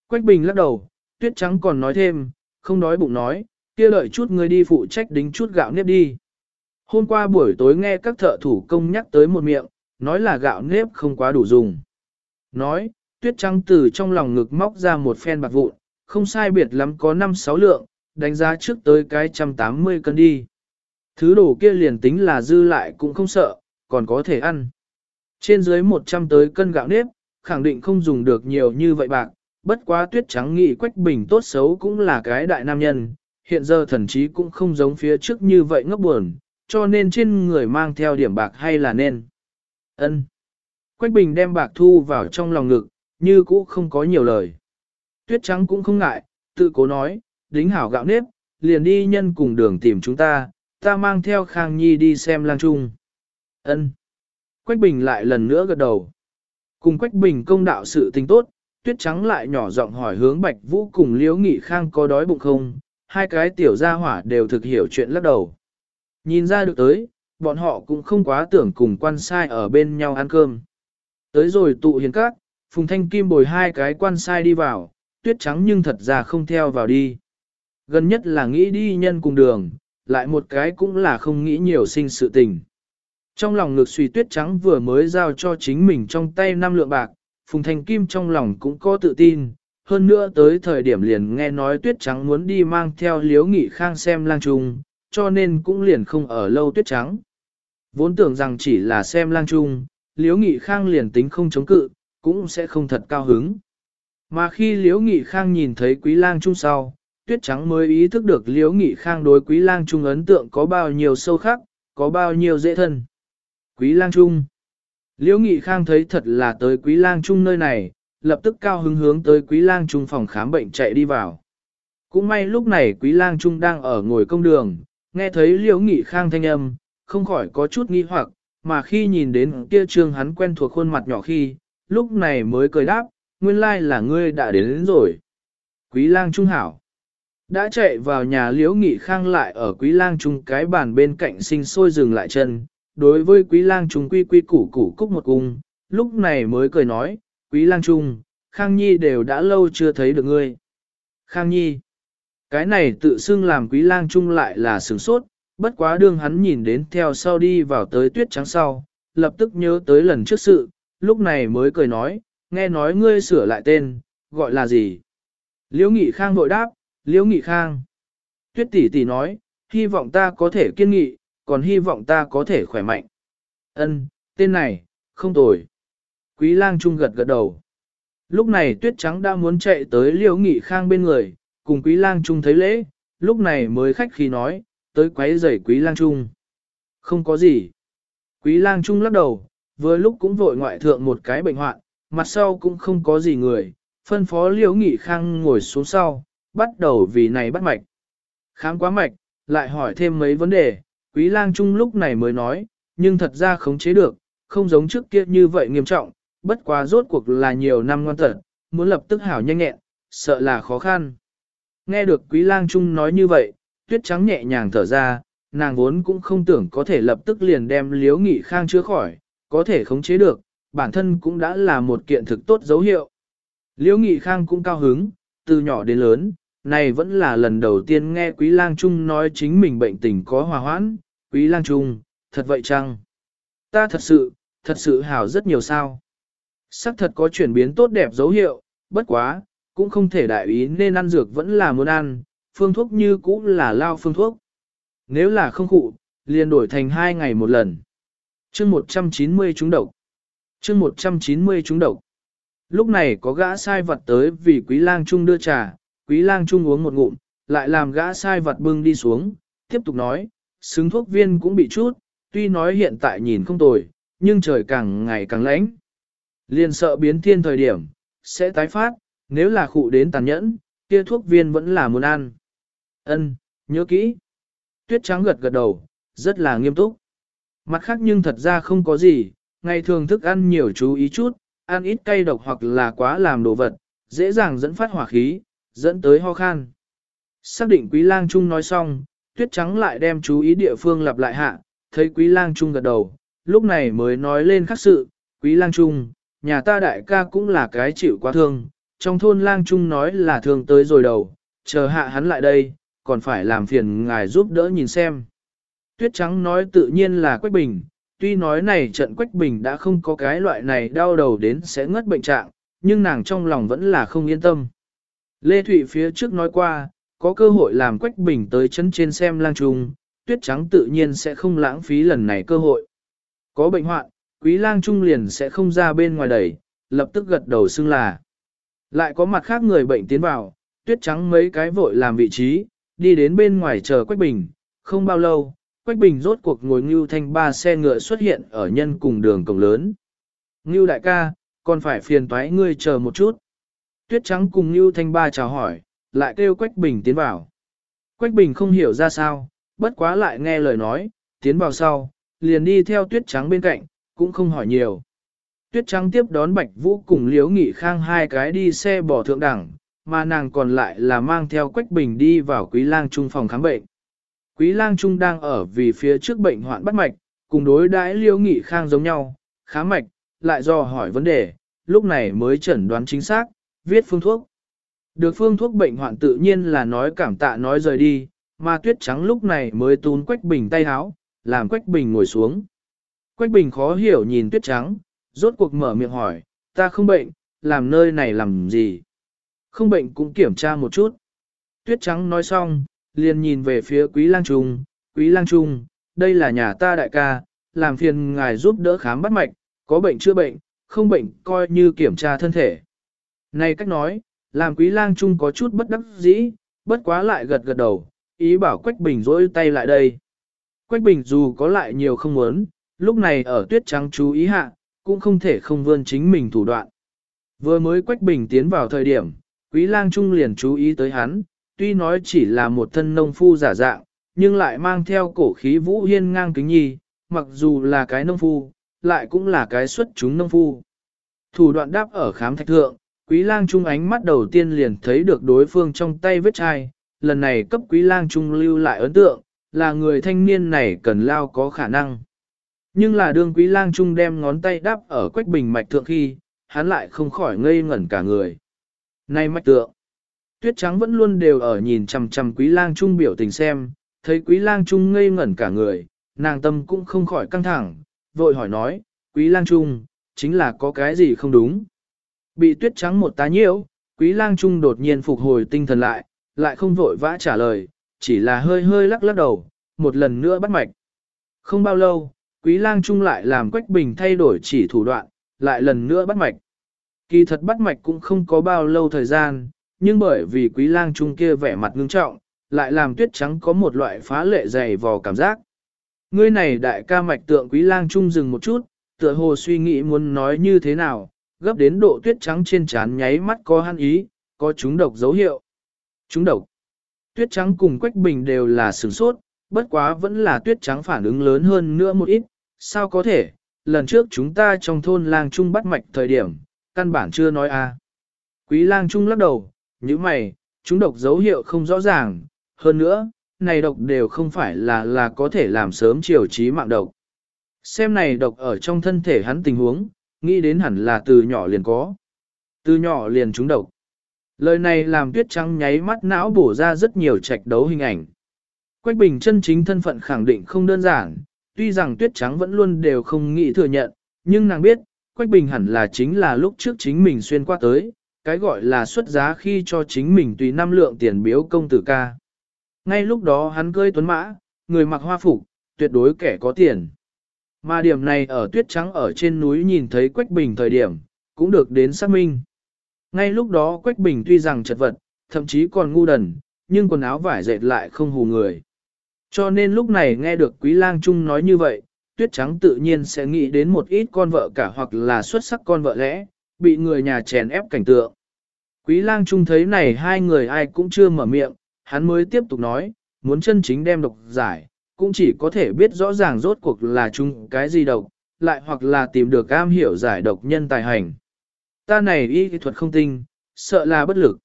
Quách Bình lắc đầu, tuyết trắng còn nói thêm, không đói bụng nói, kia lợi chút ngươi đi phụ trách đính chút gạo nếp đi. Hôm qua buổi tối nghe các thợ thủ công nhắc tới một miệng, nói là gạo nếp không quá đủ dùng. Nói, tuyết trắng từ trong lòng ngực móc ra một phen bạc vụn, không sai biệt lắm có 5-6 lượng, đánh giá trước tới cái 180 cân đi. Thứ đồ kia liền tính là dư lại cũng không sợ, còn có thể ăn. Trên dưới 100 tới cân gạo nếp, khẳng định không dùng được nhiều như vậy bạc, bất quá tuyết trắng nghị quách bình tốt xấu cũng là cái đại nam nhân, hiện giờ thần chí cũng không giống phía trước như vậy ngốc buồn, cho nên trên người mang theo điểm bạc hay là nên. ân Quách bình đem bạc thu vào trong lòng ngực, như cũ không có nhiều lời. Tuyết trắng cũng không ngại, tự cố nói, đính hảo gạo nếp, liền đi nhân cùng đường tìm chúng ta, ta mang theo Khang Nhi đi xem lang trung. Ân. Quách Bình lại lần nữa gật đầu. Cùng Quách Bình công đạo sự tình tốt, Tuyết Trắng lại nhỏ giọng hỏi hướng Bạch Vũ cùng Liễu Nghị Khang có đói bụng không, hai cái tiểu gia hỏa đều thực hiểu chuyện lắc đầu. Nhìn ra được tới, bọn họ cũng không quá tưởng cùng quan sai ở bên nhau ăn cơm. Tới rồi tụ hiền các, Phùng Thanh Kim bồi hai cái quan sai đi vào, tuyết trắng nhưng thật ra không theo vào đi. Gần nhất là nghĩ đi nhân cùng đường, lại một cái cũng là không nghĩ nhiều sinh sự tình. Trong lòng ngực suy tuyết trắng vừa mới giao cho chính mình trong tay năm lượng bạc, Phùng Thanh Kim trong lòng cũng có tự tin, hơn nữa tới thời điểm liền nghe nói tuyết trắng muốn đi mang theo liếu nghị khang xem lang trung, cho nên cũng liền không ở lâu tuyết trắng. Vốn tưởng rằng chỉ là xem lang trung, liếu nghị khang liền tính không chống cự, cũng sẽ không thật cao hứng. Mà khi Liễu nghị khang nhìn thấy quý lang trung sau, tuyết trắng mới ý thức được Liễu nghị khang đối quý lang trung ấn tượng có bao nhiêu sâu khắc, có bao nhiêu dễ thân. Quý lang trung Liễu Nghị Khang thấy thật là tới Quý Lang Trung nơi này, lập tức cao hứng hướng tới Quý Lang Trung phòng khám bệnh chạy đi vào. Cũng may lúc này Quý Lang Trung đang ở ngồi công đường, nghe thấy Liễu Nghị Khang thanh âm, không khỏi có chút nghi hoặc, mà khi nhìn đến kia trương hắn quen thuộc khuôn mặt nhỏ khi, lúc này mới cười đáp, nguyên lai là ngươi đã đến, đến rồi. Quý Lang Trung hảo. Đã chạy vào nhà Liễu Nghị Khang lại ở Quý Lang Trung cái bàn bên cạnh sinh sôi dừng lại chân, đối với quý lang trung quy quy củ củ cúc một cung, lúc này mới cười nói, quý lang trung, Khang Nhi đều đã lâu chưa thấy được ngươi. Khang Nhi, cái này tự xưng làm quý lang trung lại là sướng sốt, bất quá đương hắn nhìn đến theo sau đi vào tới tuyết trắng sau, lập tức nhớ tới lần trước sự, lúc này mới cười nói, nghe nói ngươi sửa lại tên, gọi là gì? Liễu Nghị Khang vội đáp, Liễu Nghị Khang. Tuyết tỷ tỷ nói, hy vọng ta có thể kiên nghị, còn hy vọng ta có thể khỏe mạnh. Ân, tên này, không tồi. Quý lang trung gật gật đầu. Lúc này tuyết trắng đã muốn chạy tới liễu nghị khang bên người, cùng quý lang trung thấy lễ, lúc này mới khách khí nói, tới quấy rầy quý lang trung. Không có gì. Quý lang trung lắc đầu, vừa lúc cũng vội ngoại thượng một cái bệnh hoạn, mặt sau cũng không có gì người, phân phó liễu nghị khang ngồi xuống sau, bắt đầu vì này bắt mạch. Khám quá mạch, lại hỏi thêm mấy vấn đề, quý lang trung lúc này mới nói, nhưng thật ra khống chế được, không giống trước kia như vậy nghiêm trọng, bất quá rốt cuộc là nhiều năm ngoan tật, muốn lập tức hảo nhanh nhẹn, sợ là khó khăn. Nghe được quý lang trung nói như vậy, tuyết trắng nhẹ nhàng thở ra, nàng vốn cũng không tưởng có thể lập tức liền đem liếu nghị khang chữa khỏi, có thể khống chế được, bản thân cũng đã là một kiện thực tốt dấu hiệu. Liễu Nghị Khang cũng cao hứng, từ nhỏ đến lớn, này vẫn là lần đầu tiên nghe Quý Lang Trung nói chính mình bệnh tình có hòa hoãn, Quý Lang Trung, thật vậy chăng? Ta thật sự, thật sự hảo rất nhiều sao. Sắc thật có chuyển biến tốt đẹp dấu hiệu, bất quá, cũng không thể đại ý nên ăn dược vẫn là muốn ăn, phương thuốc như cũ là lao phương thuốc. Nếu là không cụ, liền đổi thành hai ngày một lần chương 190 chúng độc. chương 190 chúng độc. Lúc này có gã sai vật tới vì quý lang trung đưa trà, quý lang trung uống một ngụm, lại làm gã sai vật bưng đi xuống, tiếp tục nói, xứng thuốc viên cũng bị chút, tuy nói hiện tại nhìn không tồi, nhưng trời càng ngày càng lạnh. Liên sợ biến thiên thời điểm, sẽ tái phát, nếu là khụ đến tàn nhẫn, kia thuốc viên vẫn là muốn ăn. Ân, nhớ kỹ. Tuyết trắng gật gật đầu, rất là nghiêm túc. Mặt khác nhưng thật ra không có gì, ngày thường thức ăn nhiều chú ý chút, ăn ít cay độc hoặc là quá làm đồ vật, dễ dàng dẫn phát hỏa khí, dẫn tới ho khan. Xác định quý lang trung nói xong, tuyết trắng lại đem chú ý địa phương lặp lại hạ, thấy quý lang trung gật đầu, lúc này mới nói lên khắc sự, quý lang trung, nhà ta đại ca cũng là cái chịu quá thương, trong thôn lang trung nói là thương tới rồi đầu, chờ hạ hắn lại đây, còn phải làm phiền ngài giúp đỡ nhìn xem. Tuyết trắng nói tự nhiên là Quách Bình, tuy nói này trận Quách Bình đã không có cái loại này đau đầu đến sẽ ngất bệnh trạng, nhưng nàng trong lòng vẫn là không yên tâm. Lê Thụy phía trước nói qua, có cơ hội làm Quách Bình tới chân trên xem lang trung, tuyết trắng tự nhiên sẽ không lãng phí lần này cơ hội. Có bệnh hoạn, quý lang trung liền sẽ không ra bên ngoài đẩy, lập tức gật đầu xưng là. Lại có mặt khác người bệnh tiến vào, tuyết trắng mấy cái vội làm vị trí, đi đến bên ngoài chờ Quách Bình, không bao lâu, Quách Bình rốt cuộc ngồi Ngưu Thanh ba xe ngựa xuất hiện ở nhân cùng đường cổng lớn. Ngưu đại ca, còn phải phiền toái ngươi chờ một chút. Tuyết trắng cùng Ngưu Thanh ba chào hỏi, lại kêu Quách Bình tiến vào. Quách Bình không hiểu ra sao, bất quá lại nghe lời nói, tiến vào sau, liền đi theo Tuyết trắng bên cạnh, cũng không hỏi nhiều. Tuyết trắng tiếp đón Bạch Vũ cùng Liễu Nghị Khang hai cái đi xe bỏ thượng đẳng, mà nàng còn lại là mang theo Quách Bình đi vào Quý Lang Trung phòng khám bệnh. Quý Lang Trung đang ở vì phía trước bệnh hoạn bắt mạch, cùng đối đãi liêu Nghị Khang giống nhau, khá mạch, lại do hỏi vấn đề, lúc này mới chẩn đoán chính xác, viết phương thuốc. Được phương thuốc bệnh hoạn tự nhiên là nói cảm tạ nói rời đi, mà tuyết trắng lúc này mới tún Quách Bình tay háo, làm Quách Bình ngồi xuống. Quách Bình khó hiểu nhìn tuyết trắng, rốt cuộc mở miệng hỏi, ta không bệnh, làm nơi này làm gì? Không bệnh cũng kiểm tra một chút. Tuyết trắng nói xong, liền nhìn về phía quý lang trung, quý lang trung, đây là nhà ta đại ca, làm phiền ngài giúp đỡ khám bắt mạch, có bệnh chưa bệnh, không bệnh coi như kiểm tra thân thể. Này cách nói, làm quý lang trung có chút bất đắc dĩ, bất quá lại gật gật đầu, ý bảo Quách Bình rỗi tay lại đây. Quách Bình dù có lại nhiều không muốn, lúc này ở tuyết trắng chú ý hạ, cũng không thể không vươn chính mình thủ đoạn. Vừa mới Quách Bình tiến vào thời điểm, Quý lang trung liền chú ý tới hắn, tuy nói chỉ là một thân nông phu giả dạng, nhưng lại mang theo cổ khí vũ hiên ngang kính nhi, mặc dù là cái nông phu, lại cũng là cái xuất chúng nông phu. Thủ đoạn đáp ở khám thạch thượng, quý lang trung ánh mắt đầu tiên liền thấy được đối phương trong tay vết chai, lần này cấp quý lang trung lưu lại ấn tượng, là người thanh niên này cần lao có khả năng. Nhưng là đương quý lang trung đem ngón tay đáp ở quách bình mạch thượng khi, hắn lại không khỏi ngây ngẩn cả người. Nay mạch tượng, tuyết trắng vẫn luôn đều ở nhìn chằm chằm quý lang trung biểu tình xem, thấy quý lang trung ngây ngẩn cả người, nàng tâm cũng không khỏi căng thẳng, vội hỏi nói, quý lang trung, chính là có cái gì không đúng. Bị tuyết trắng một tá nhiễu, quý lang trung đột nhiên phục hồi tinh thần lại, lại không vội vã trả lời, chỉ là hơi hơi lắc lắc đầu, một lần nữa bắt mạch. Không bao lâu, quý lang trung lại làm quách bình thay đổi chỉ thủ đoạn, lại lần nữa bắt mạch. Kỳ thật bắt mạch cũng không có bao lâu thời gian, nhưng bởi vì quý lang trung kia vẻ mặt ngưng trọng, lại làm tuyết trắng có một loại phá lệ dày vò cảm giác. Ngươi này đại ca mạch tượng quý lang trung dừng một chút, tựa hồ suy nghĩ muốn nói như thế nào, gấp đến độ tuyết trắng trên trán nháy mắt có hắn ý, có chúng độc dấu hiệu. Chúng độc. Tuyết trắng cùng Quách Bình đều là sửng sốt, bất quá vẫn là tuyết trắng phản ứng lớn hơn nữa một ít, sao có thể, lần trước chúng ta trong thôn lang trung bắt mạch thời điểm, căn bản chưa nói a. Quý lang trung lắc đầu, như mày, chúng độc dấu hiệu không rõ ràng, hơn nữa, này độc đều không phải là là có thể làm sớm chiều trí mạng độc. Xem này độc ở trong thân thể hắn tình huống, nghĩ đến hẳn là từ nhỏ liền có. Từ nhỏ liền trúng độc. Lời này làm tuyết trắng nháy mắt não bổ ra rất nhiều trạch đấu hình ảnh. Quách Bình chân chính thân phận khẳng định không đơn giản, tuy rằng tuyết trắng vẫn luôn đều không nghĩ thừa nhận, nhưng nàng biết, Quách Bình hẳn là chính là lúc trước chính mình xuyên qua tới, cái gọi là xuất giá khi cho chính mình tùy năm lượng tiền biếu công tử ca. Ngay lúc đó hắn cưỡi tuấn mã, người mặc hoa phục, tuyệt đối kẻ có tiền. Mà điểm này ở tuyết trắng ở trên núi nhìn thấy Quách Bình thời điểm, cũng được đến xác minh. Ngay lúc đó Quách Bình tuy rằng chật vật, thậm chí còn ngu đần, nhưng quần áo vải dệt lại không hù người. Cho nên lúc này nghe được Quý Lang Trung nói như vậy, tuyết trắng tự nhiên sẽ nghĩ đến một ít con vợ cả hoặc là xuất sắc con vợ lẽ, bị người nhà chèn ép cảnh tượng. Quý Lang Trung thấy này hai người ai cũng chưa mở miệng, hắn mới tiếp tục nói, muốn chân chính đem độc giải, cũng chỉ có thể biết rõ ràng rốt cuộc là chung cái gì độc, lại hoặc là tìm được am hiểu giải độc nhân tài hành. Ta này y thuật không tinh, sợ là bất lực.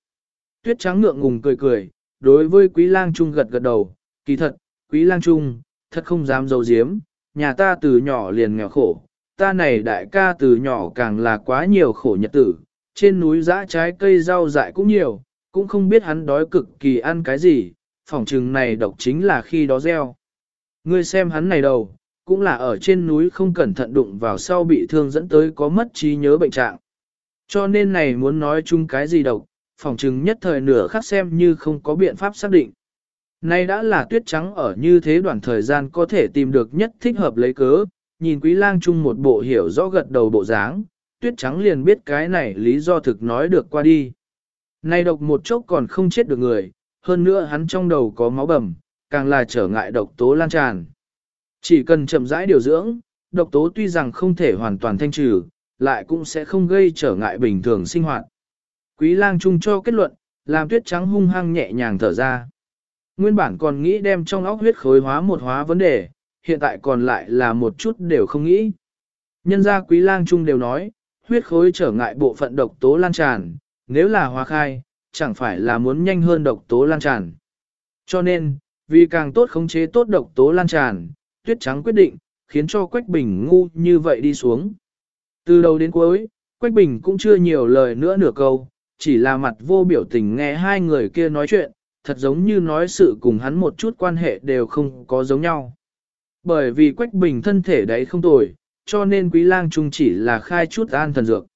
Tuyết trắng ngượng ngùng cười cười, đối với quý lang trung gật gật đầu, kỳ thật, quý lang trung, thật không dám dấu diếm, nhà ta từ nhỏ liền nghèo khổ, ta này đại ca từ nhỏ càng là quá nhiều khổ nhật tử, trên núi dã trái cây rau dại cũng nhiều, cũng không biết hắn đói cực kỳ ăn cái gì, phỏng trừng này độc chính là khi đó gieo. Ngươi xem hắn này đầu, cũng là ở trên núi không cẩn thận đụng vào sau bị thương dẫn tới có mất trí nhớ bệnh trạng. Cho nên này muốn nói chung cái gì độc, phỏng chừng nhất thời nửa khắc xem như không có biện pháp xác định. Nay đã là tuyết trắng ở như thế đoạn thời gian có thể tìm được nhất thích hợp lấy cớ, nhìn quý lang chung một bộ hiểu rõ gật đầu bộ dáng, tuyết trắng liền biết cái này lý do thực nói được qua đi. Nay độc một chốc còn không chết được người, hơn nữa hắn trong đầu có máu bầm, càng là trở ngại độc tố lan tràn. Chỉ cần chậm rãi điều dưỡng, độc tố tuy rằng không thể hoàn toàn thanh trừ, lại cũng sẽ không gây trở ngại bình thường sinh hoạt. Quý lang trung cho kết luận, làm tuyết trắng hung hăng nhẹ nhàng thở ra. Nguyên bản còn nghĩ đem trong óc huyết khối hóa một hóa vấn đề, hiện tại còn lại là một chút đều không nghĩ. Nhân gia quý lang trung đều nói, huyết khối trở ngại bộ phận độc tố lan tràn, nếu là hóa khai, chẳng phải là muốn nhanh hơn độc tố lan tràn. Cho nên, vì càng tốt khống chế tốt độc tố lan tràn, tuyết trắng quyết định, khiến cho Quách Bình ngu như vậy đi xuống. Từ đầu đến cuối, Quách Bình cũng chưa nhiều lời nữa nửa câu, chỉ là mặt vô biểu tình nghe hai người kia nói chuyện, thật giống như nói sự cùng hắn một chút quan hệ đều không có giống nhau. Bởi vì Quách Bình thân thể đấy không tồi, cho nên Quý Lang Trung chỉ là khai chút an thần dược.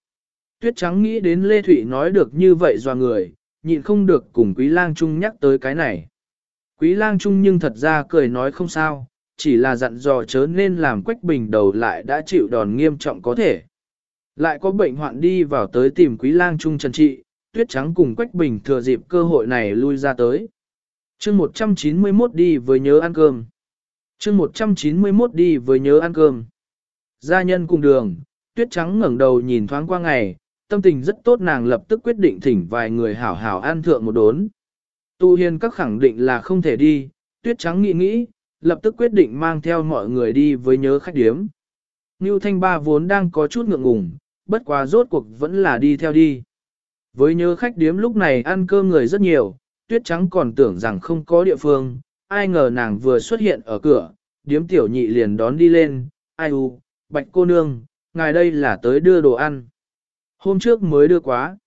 Tuyết Trắng nghĩ đến Lê Thụy nói được như vậy doa người, nhịn không được cùng Quý Lang Trung nhắc tới cái này. Quý Lang Trung nhưng thật ra cười nói không sao, chỉ là dặn dò chớ nên làm Quách Bình đầu lại đã chịu đòn nghiêm trọng có thể. Lại có bệnh hoạn đi vào tới tìm quý lang trung trần trị, tuyết trắng cùng Quách Bình thừa dịp cơ hội này lui ra tới. chương 191 đi với nhớ ăn cơm chương 191 đi với nhớ ăn cơm. Gia nhân cùng đường, tuyết trắng ngẩng đầu nhìn thoáng qua ngày, tâm tình rất tốt nàng lập tức quyết định thỉnh vài người hảo hảo ăn thượng một đốn. Tu hiền các khẳng định là không thể đi, tuyết trắng nghĩ nghĩ, lập tức quyết định mang theo mọi người đi với nhớ khách điếm. Ngưu Thanh Ba vốn đang có chút ngượng ngùng, bất quá rốt cuộc vẫn là đi theo đi. Với nhớ khách điếm lúc này ăn cơm người rất nhiều, tuyết trắng còn tưởng rằng không có địa phương, ai ngờ nàng vừa xuất hiện ở cửa, điếm tiểu nhị liền đón đi lên, ai u, bạch cô nương, ngài đây là tới đưa đồ ăn. Hôm trước mới đưa quá.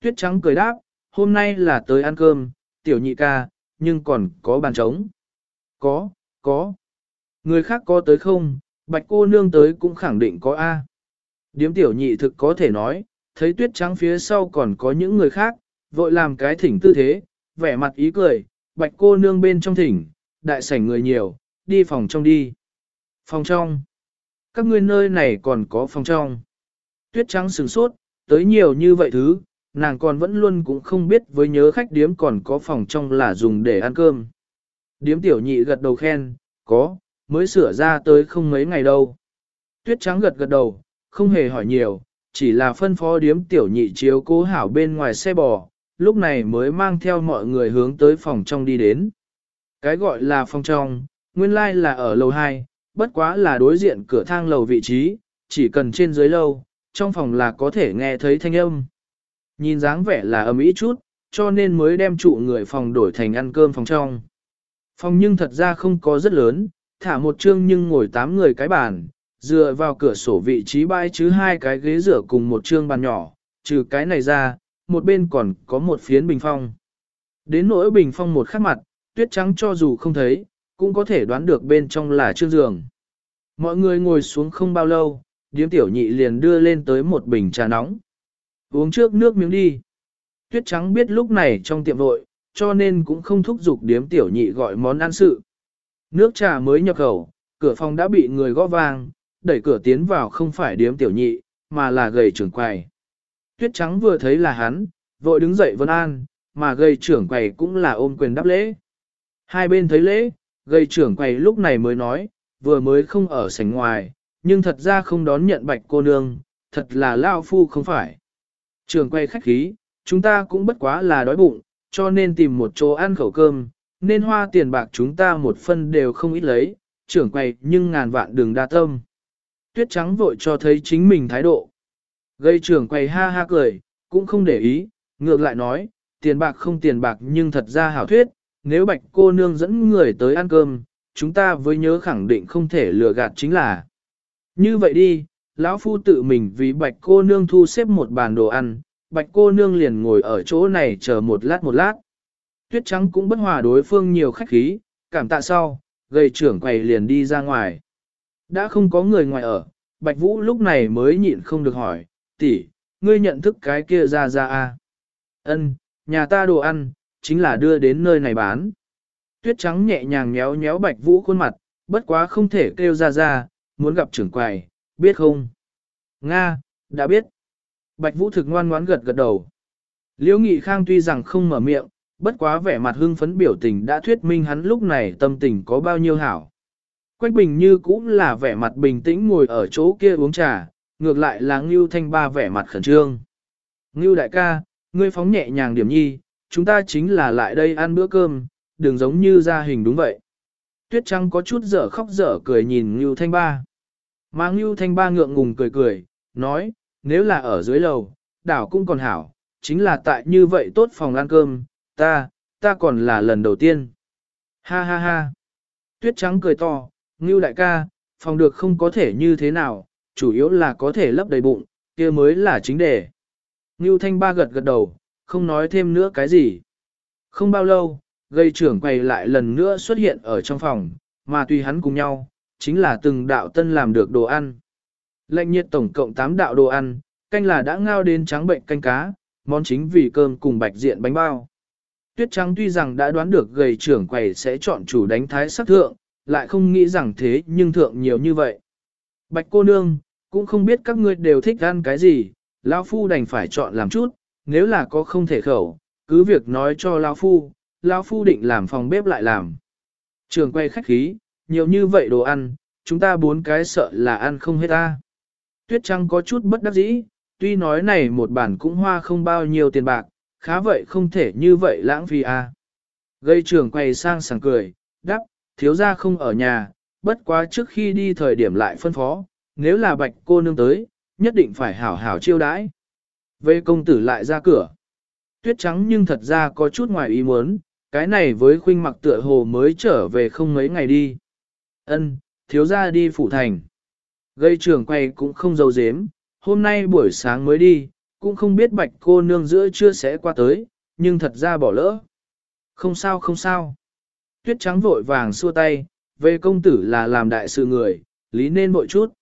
Tuyết trắng cười đáp, hôm nay là tới ăn cơm, tiểu nhị ca, nhưng còn có bàn trống. Có, có. Người khác có tới không, bạch cô nương tới cũng khẳng định có A. Điếm tiểu nhị thực có thể nói, thấy tuyết trắng phía sau còn có những người khác, vội làm cái thỉnh tư thế, vẻ mặt ý cười, bạch cô nương bên trong thỉnh, đại sảnh người nhiều, đi phòng trong đi. Phòng trong. Các ngươi nơi này còn có phòng trong. Tuyết trắng sừng sốt, tới nhiều như vậy thứ, nàng còn vẫn luôn cũng không biết với nhớ khách điếm còn có phòng trong là dùng để ăn cơm. Điếm tiểu nhị gật đầu khen, có, mới sửa ra tới không mấy ngày đâu. Tuyết trắng gật gật đầu, không hề hỏi nhiều, chỉ là phân phó điếm tiểu nhị chiếu cố hảo bên ngoài xe bò, lúc này mới mang theo mọi người hướng tới phòng trong đi đến. Cái gọi là phòng trong, nguyên lai like là ở lầu 2, bất quá là đối diện cửa thang lầu vị trí, chỉ cần trên dưới lâu, trong phòng là có thể nghe thấy thanh âm. Nhìn dáng vẻ là ấm ý chút, cho nên mới đem trụ người phòng đổi thành ăn cơm phòng trong. Phòng nhưng thật ra không có rất lớn, thả một chương nhưng ngồi tám người cái bàn, dựa vào cửa sổ vị trí bãi chứ hai cái ghế rửa cùng một chương bàn nhỏ, trừ cái này ra, một bên còn có một phiến bình phong. Đến nỗi bình phong một khắc mặt, tuyết trắng cho dù không thấy, cũng có thể đoán được bên trong là chương giường. Mọi người ngồi xuống không bao lâu, điếm tiểu nhị liền đưa lên tới một bình trà nóng. Uống trước nước miếng đi. Tuyết trắng biết lúc này trong tiệm vội, cho nên cũng không thúc giục điếm tiểu nhị gọi món ăn sự. Nước trà mới nhập khẩu, cửa phòng đã bị người gõ vang, đẩy cửa tiến vào không phải điếm tiểu nhị, mà là gầy trưởng Quài. Tuyết trắng vừa thấy là hắn, vội đứng dậy vân an, mà gây trưởng quầy cũng là ôm quyền đáp lễ. Hai bên thấy lễ, gây trưởng quầy lúc này mới nói, vừa mới không ở sảnh ngoài, nhưng thật ra không đón nhận bạch cô nương, thật là lao phu không phải. Trưởng quầy khách khí, chúng ta cũng bất quá là đói bụng, cho nên tìm một chỗ ăn khẩu cơm, nên hoa tiền bạc chúng ta một phân đều không ít lấy, trưởng quầy nhưng ngàn vạn đừng đa tâm. Tuyết trắng vội cho thấy chính mình thái độ. Gây trưởng quầy ha ha cười, cũng không để ý, ngược lại nói, tiền bạc không tiền bạc nhưng thật ra hảo thuyết, nếu bạch cô nương dẫn người tới ăn cơm, chúng ta với nhớ khẳng định không thể lừa gạt chính là. Như vậy đi, lão phu tự mình vì bạch cô nương thu xếp một bàn đồ ăn, bạch cô nương liền ngồi ở chỗ này chờ một lát một lát. Tuyết trắng cũng bất hòa đối phương nhiều khách khí, cảm tạ sau, gây trưởng quầy liền đi ra ngoài. Đã không có người ngoài ở, bạch vũ lúc này mới nhịn không được hỏi, tỷ, ngươi nhận thức cái kia ra ra à? Ân, nhà ta đồ ăn, chính là đưa đến nơi này bán. Tuyết trắng nhẹ nhàng nhéo nhéo bạch vũ khuôn mặt, bất quá không thể kêu ra ra, muốn gặp trưởng quầy, biết không? Nga, đã biết. Bạch vũ thực ngoan ngoãn gật gật đầu. Liễu Nghị Khang tuy rằng không mở miệng, bất quá vẻ mặt hưng phấn biểu tình đã thuyết minh hắn lúc này tâm tình có bao nhiêu hảo. Quách Bình như cũng là vẻ mặt bình tĩnh ngồi ở chỗ kia uống trà, ngược lại là Ngưu Thanh Ba vẻ mặt khẩn trương. Ngưu đại ca, ngươi phóng nhẹ nhàng điểm nhi, chúng ta chính là lại đây ăn bữa cơm, đừng giống như ra hình đúng vậy. Tuyết Trăng có chút dở khóc dở cười nhìn Ngưu Thanh Ba. Mà Ngưu Thanh Ba ngượng ngùng cười cười, nói, nếu là ở dưới lầu, đảo cũng còn hảo, chính là tại như vậy tốt phòng ăn cơm, ta, ta còn là lần đầu tiên. Ha ha ha. Tuyết Trắng cười to, Ngưu đại ca, phòng được không có thể như thế nào, chủ yếu là có thể lấp đầy bụng, kia mới là chính đề. Ngưu Thanh Ba gật gật đầu, không nói thêm nữa cái gì. Không bao lâu, gây trưởng quầy lại lần nữa xuất hiện ở trong phòng, mà tùy hắn cùng nhau, chính là từng đạo tân làm được đồ ăn. Lệnh nhiệt tổng cộng 8 đạo đồ ăn, canh là đã ngao đến trắng bệnh canh cá, món chính vì cơm cùng bạch diện bánh bao. Tuyết trắng tuy rằng đã đoán được gầy trưởng quầy sẽ chọn chủ đánh thái sắc thượng, lại không nghĩ rằng thế nhưng thượng nhiều như vậy. Bạch cô nương, cũng không biết các ngươi đều thích ăn cái gì, lão phu đành phải chọn làm chút, nếu là có không thể khẩu, cứ việc nói cho lão phu, lão phu định làm phòng bếp lại làm. Trường quay khách khí, nhiều như vậy đồ ăn, chúng ta bốn cái sợ là ăn không hết ta. Tuyết Trăng có chút bất đắc dĩ, tuy nói này một bản cũng hoa không bao nhiêu tiền bạc, khá vậy không thể như vậy lãng phí à. Gây trường quay sang sảng cười, đắp, thiếu gia không ở nhà, bất quá trước khi đi thời điểm lại phân phó, nếu là bạch cô nương tới, nhất định phải hảo hảo chiêu đãi. Vệ công tử lại ra cửa. Tuyết trắng nhưng thật ra có chút ngoài ý muốn, cái này với khuynh mặc tựa hồ mới trở về không mấy ngày đi. Ân, thiếu ra đi phủ thành. Gây trường quay cũng không dâu dếm, hôm nay buổi sáng mới đi, cũng không biết bạch cô nương giữa chưa sẽ qua tới, nhưng thật ra bỏ lỡ. Không sao không sao. Tuyết trắng vội vàng xua tay, về công tử là làm đại sự người, lý nên vội chút.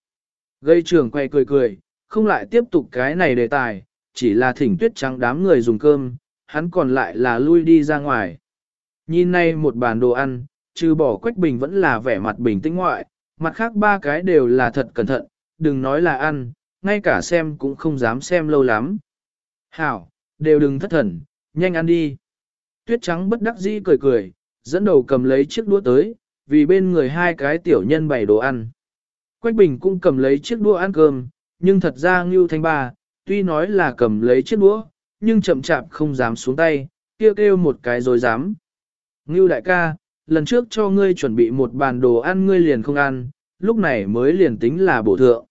Gây trường quay cười cười, không lại tiếp tục cái này đề tài, chỉ là thỉnh tuyết trắng đám người dùng cơm, hắn còn lại là lui đi ra ngoài. Nhìn nay một bàn đồ ăn, trừ bỏ quách bình vẫn là vẻ mặt bình tĩnh ngoại, mặt khác ba cái đều là thật cẩn thận, đừng nói là ăn, ngay cả xem cũng không dám xem lâu lắm. Hảo, đều đừng thất thần, nhanh ăn đi. Tuyết trắng bất đắc dĩ cười cười, dẫn đầu cầm lấy chiếc đũa tới, vì bên người hai cái tiểu nhân bày đồ ăn. Quách Bình cũng cầm lấy chiếc đũa ăn cơm, nhưng thật ra Ngưu Thanh Ba, tuy nói là cầm lấy chiếc đũa, nhưng chậm chạp không dám xuống tay, kêu kêu một cái rồi dám. Ngưu đại ca, lần trước cho ngươi chuẩn bị một bàn đồ ăn ngươi liền không ăn, lúc này mới liền tính là bổ thượng.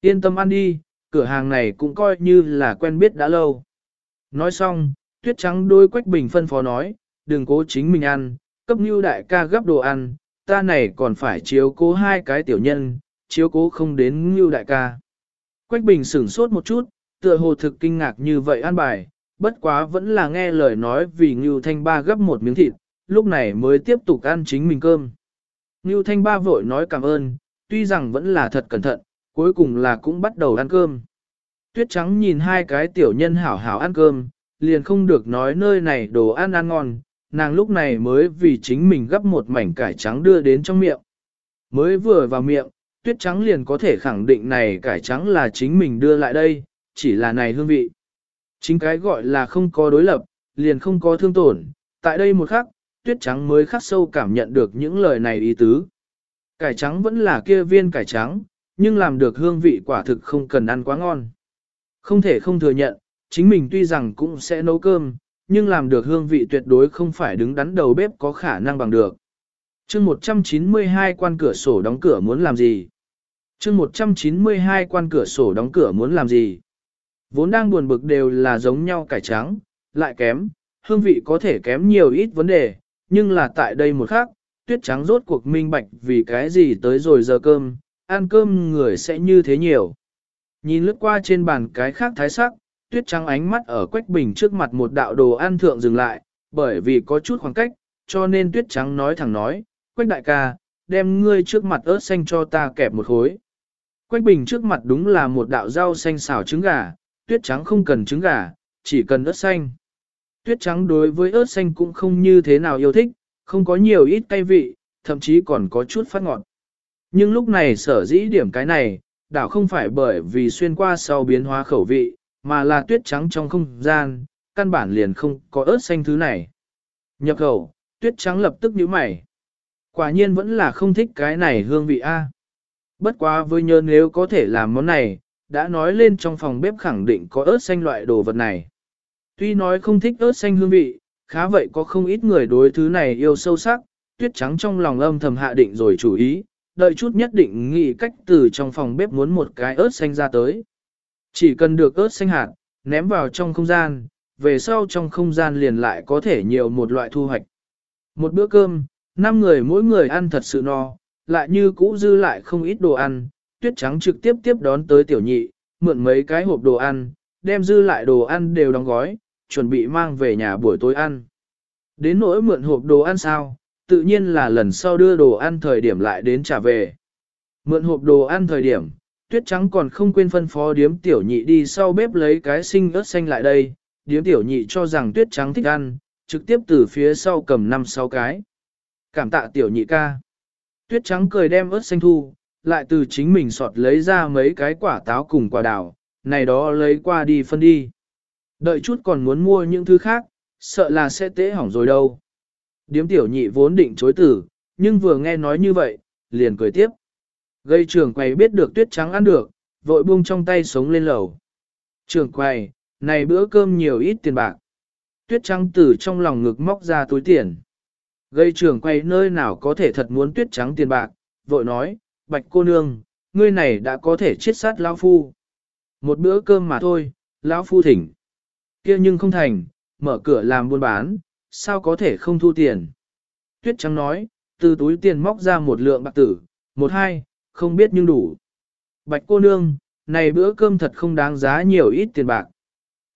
Yên tâm ăn đi, cửa hàng này cũng coi như là quen biết đã lâu. Nói xong, tuyết trắng đôi quách bình phân phó nói, đừng cố chính mình ăn, cấp Ngưu đại ca gấp đồ ăn, ta này còn phải chiếu cố hai cái tiểu nhân, chiếu cố không đến Ngưu đại ca. Quách bình sửng sốt một chút, tựa hồ thực kinh ngạc như vậy ăn bài, bất quá vẫn là nghe lời nói vì Ngưu Thanh Ba gấp một miếng thịt, lúc này mới tiếp tục ăn chính mình cơm. Ngưu Thanh Ba vội nói cảm ơn, tuy rằng vẫn là thật cẩn thận, cuối cùng là cũng bắt đầu ăn cơm. Tuyết trắng nhìn hai cái tiểu nhân hảo hảo ăn cơm, liền không được nói nơi này đồ ăn ăn ngon, nàng lúc này mới vì chính mình gấp một mảnh cải trắng đưa đến trong miệng. Mới vừa vào miệng, tuyết trắng liền có thể khẳng định này cải trắng là chính mình đưa lại đây, chỉ là này hương vị. Chính cái gọi là không có đối lập, liền không có thương tổn, tại đây một khắc, tuyết trắng mới khắc sâu cảm nhận được những lời này ý tứ. Cải trắng vẫn là kia viên cải trắng, nhưng làm được hương vị quả thực không cần ăn quá ngon. Không thể không thừa nhận, chính mình tuy rằng cũng sẽ nấu cơm, nhưng làm được hương vị tuyệt đối không phải đứng đắn đầu bếp có khả năng bằng được chương 192 quan cửa sổ đóng cửa muốn làm gì? chương 192 quan cửa sổ đóng cửa muốn làm gì? Vốn đang buồn bực đều là giống nhau cải trắng, lại kém, hương vị có thể kém nhiều ít vấn đề, nhưng là tại đây một khác, tuyết trắng rốt cuộc minh bạch vì cái gì tới rồi giờ cơm, ăn cơm người sẽ như thế nhiều. Nhìn lướt qua trên bàn cái khác thái sắc, tuyết trắng ánh mắt ở quách bình trước mặt một đạo đồ ăn thượng dừng lại, bởi vì có chút khoảng cách, cho nên tuyết trắng nói thẳng nói, quách đại ca, đem ngươi trước mặt ớt xanh cho ta kẹp một khối. Quách bình trước mặt đúng là một đạo rau xanh xào trứng gà, tuyết trắng không cần trứng gà, chỉ cần ớt xanh. Tuyết trắng đối với ớt xanh cũng không như thế nào yêu thích, không có nhiều ít cay vị, thậm chí còn có chút phát ngọt. Nhưng lúc này sở dĩ điểm cái này, đảo không phải bởi vì xuyên qua sau biến hóa khẩu vị, mà là tuyết trắng trong không gian, căn bản liền không có ớt xanh thứ này. Nhập khẩu, tuyết trắng lập tức nhíu mày. Quả nhiên vẫn là không thích cái này hương vị A. Bất quá với nhớ nếu có thể làm món này, đã nói lên trong phòng bếp khẳng định có ớt xanh loại đồ vật này. Tuy nói không thích ớt xanh hương vị, khá vậy có không ít người đối thứ này yêu sâu sắc, tuyết trắng trong lòng âm thầm hạ định rồi chủ ý, đợi chút nhất định nghĩ cách từ trong phòng bếp muốn một cái ớt xanh ra tới. Chỉ cần được ớt xanh hạt, ném vào trong không gian, về sau trong không gian liền lại có thể nhiều một loại thu hoạch. Một bữa cơm, năm người mỗi người ăn thật sự no, lại như cũ dư lại không ít đồ ăn, tuyết trắng trực tiếp tiếp đón tới tiểu nhị, mượn mấy cái hộp đồ ăn, đem dư lại đồ ăn đều đóng gói, chuẩn bị mang về nhà buổi tối ăn. Đến nỗi mượn hộp đồ ăn sao, tự nhiên là lần sau đưa đồ ăn thời điểm lại đến trả về. Mượn hộp đồ ăn thời điểm, tuyết trắng còn không quên phân phó điếm tiểu nhị đi sau bếp lấy cái sinh ớt xanh lại đây, điếm tiểu nhị cho rằng tuyết trắng thích ăn, trực tiếp từ phía sau cầm 5-6 cái. Cảm tạ tiểu nhị ca. Tuyết trắng cười đem ớt xanh thu, lại từ chính mình sọt lấy ra mấy cái quả táo cùng quả đào, này đó lấy qua đi phân đi. Đợi chút còn muốn mua những thứ khác, sợ là sẽ tế hỏng rồi đâu. Điếm tiểu nhị vốn định chối tử, nhưng vừa nghe nói như vậy, liền cười tiếp. Gây trưởng quầy biết được tuyết trắng ăn được, vội buông trong tay sống lên lầu. Trưởng quầy, này bữa cơm nhiều ít tiền bạc. Tuyết trắng từ trong lòng ngực móc ra túi tiền. Gây trưởng quay nơi nào có thể thật muốn tuyết trắng tiền bạc, vội nói, bạch cô nương, ngươi này đã có thể chết sát lão phu. Một bữa cơm mà thôi, lão phu thỉnh. kia nhưng không thành, mở cửa làm buôn bán, sao có thể không thu tiền. Tuyết trắng nói, từ túi tiền móc ra một lượng bạc tử, một hai, không biết nhưng đủ. Bạch cô nương, này bữa cơm thật không đáng giá nhiều ít tiền bạc.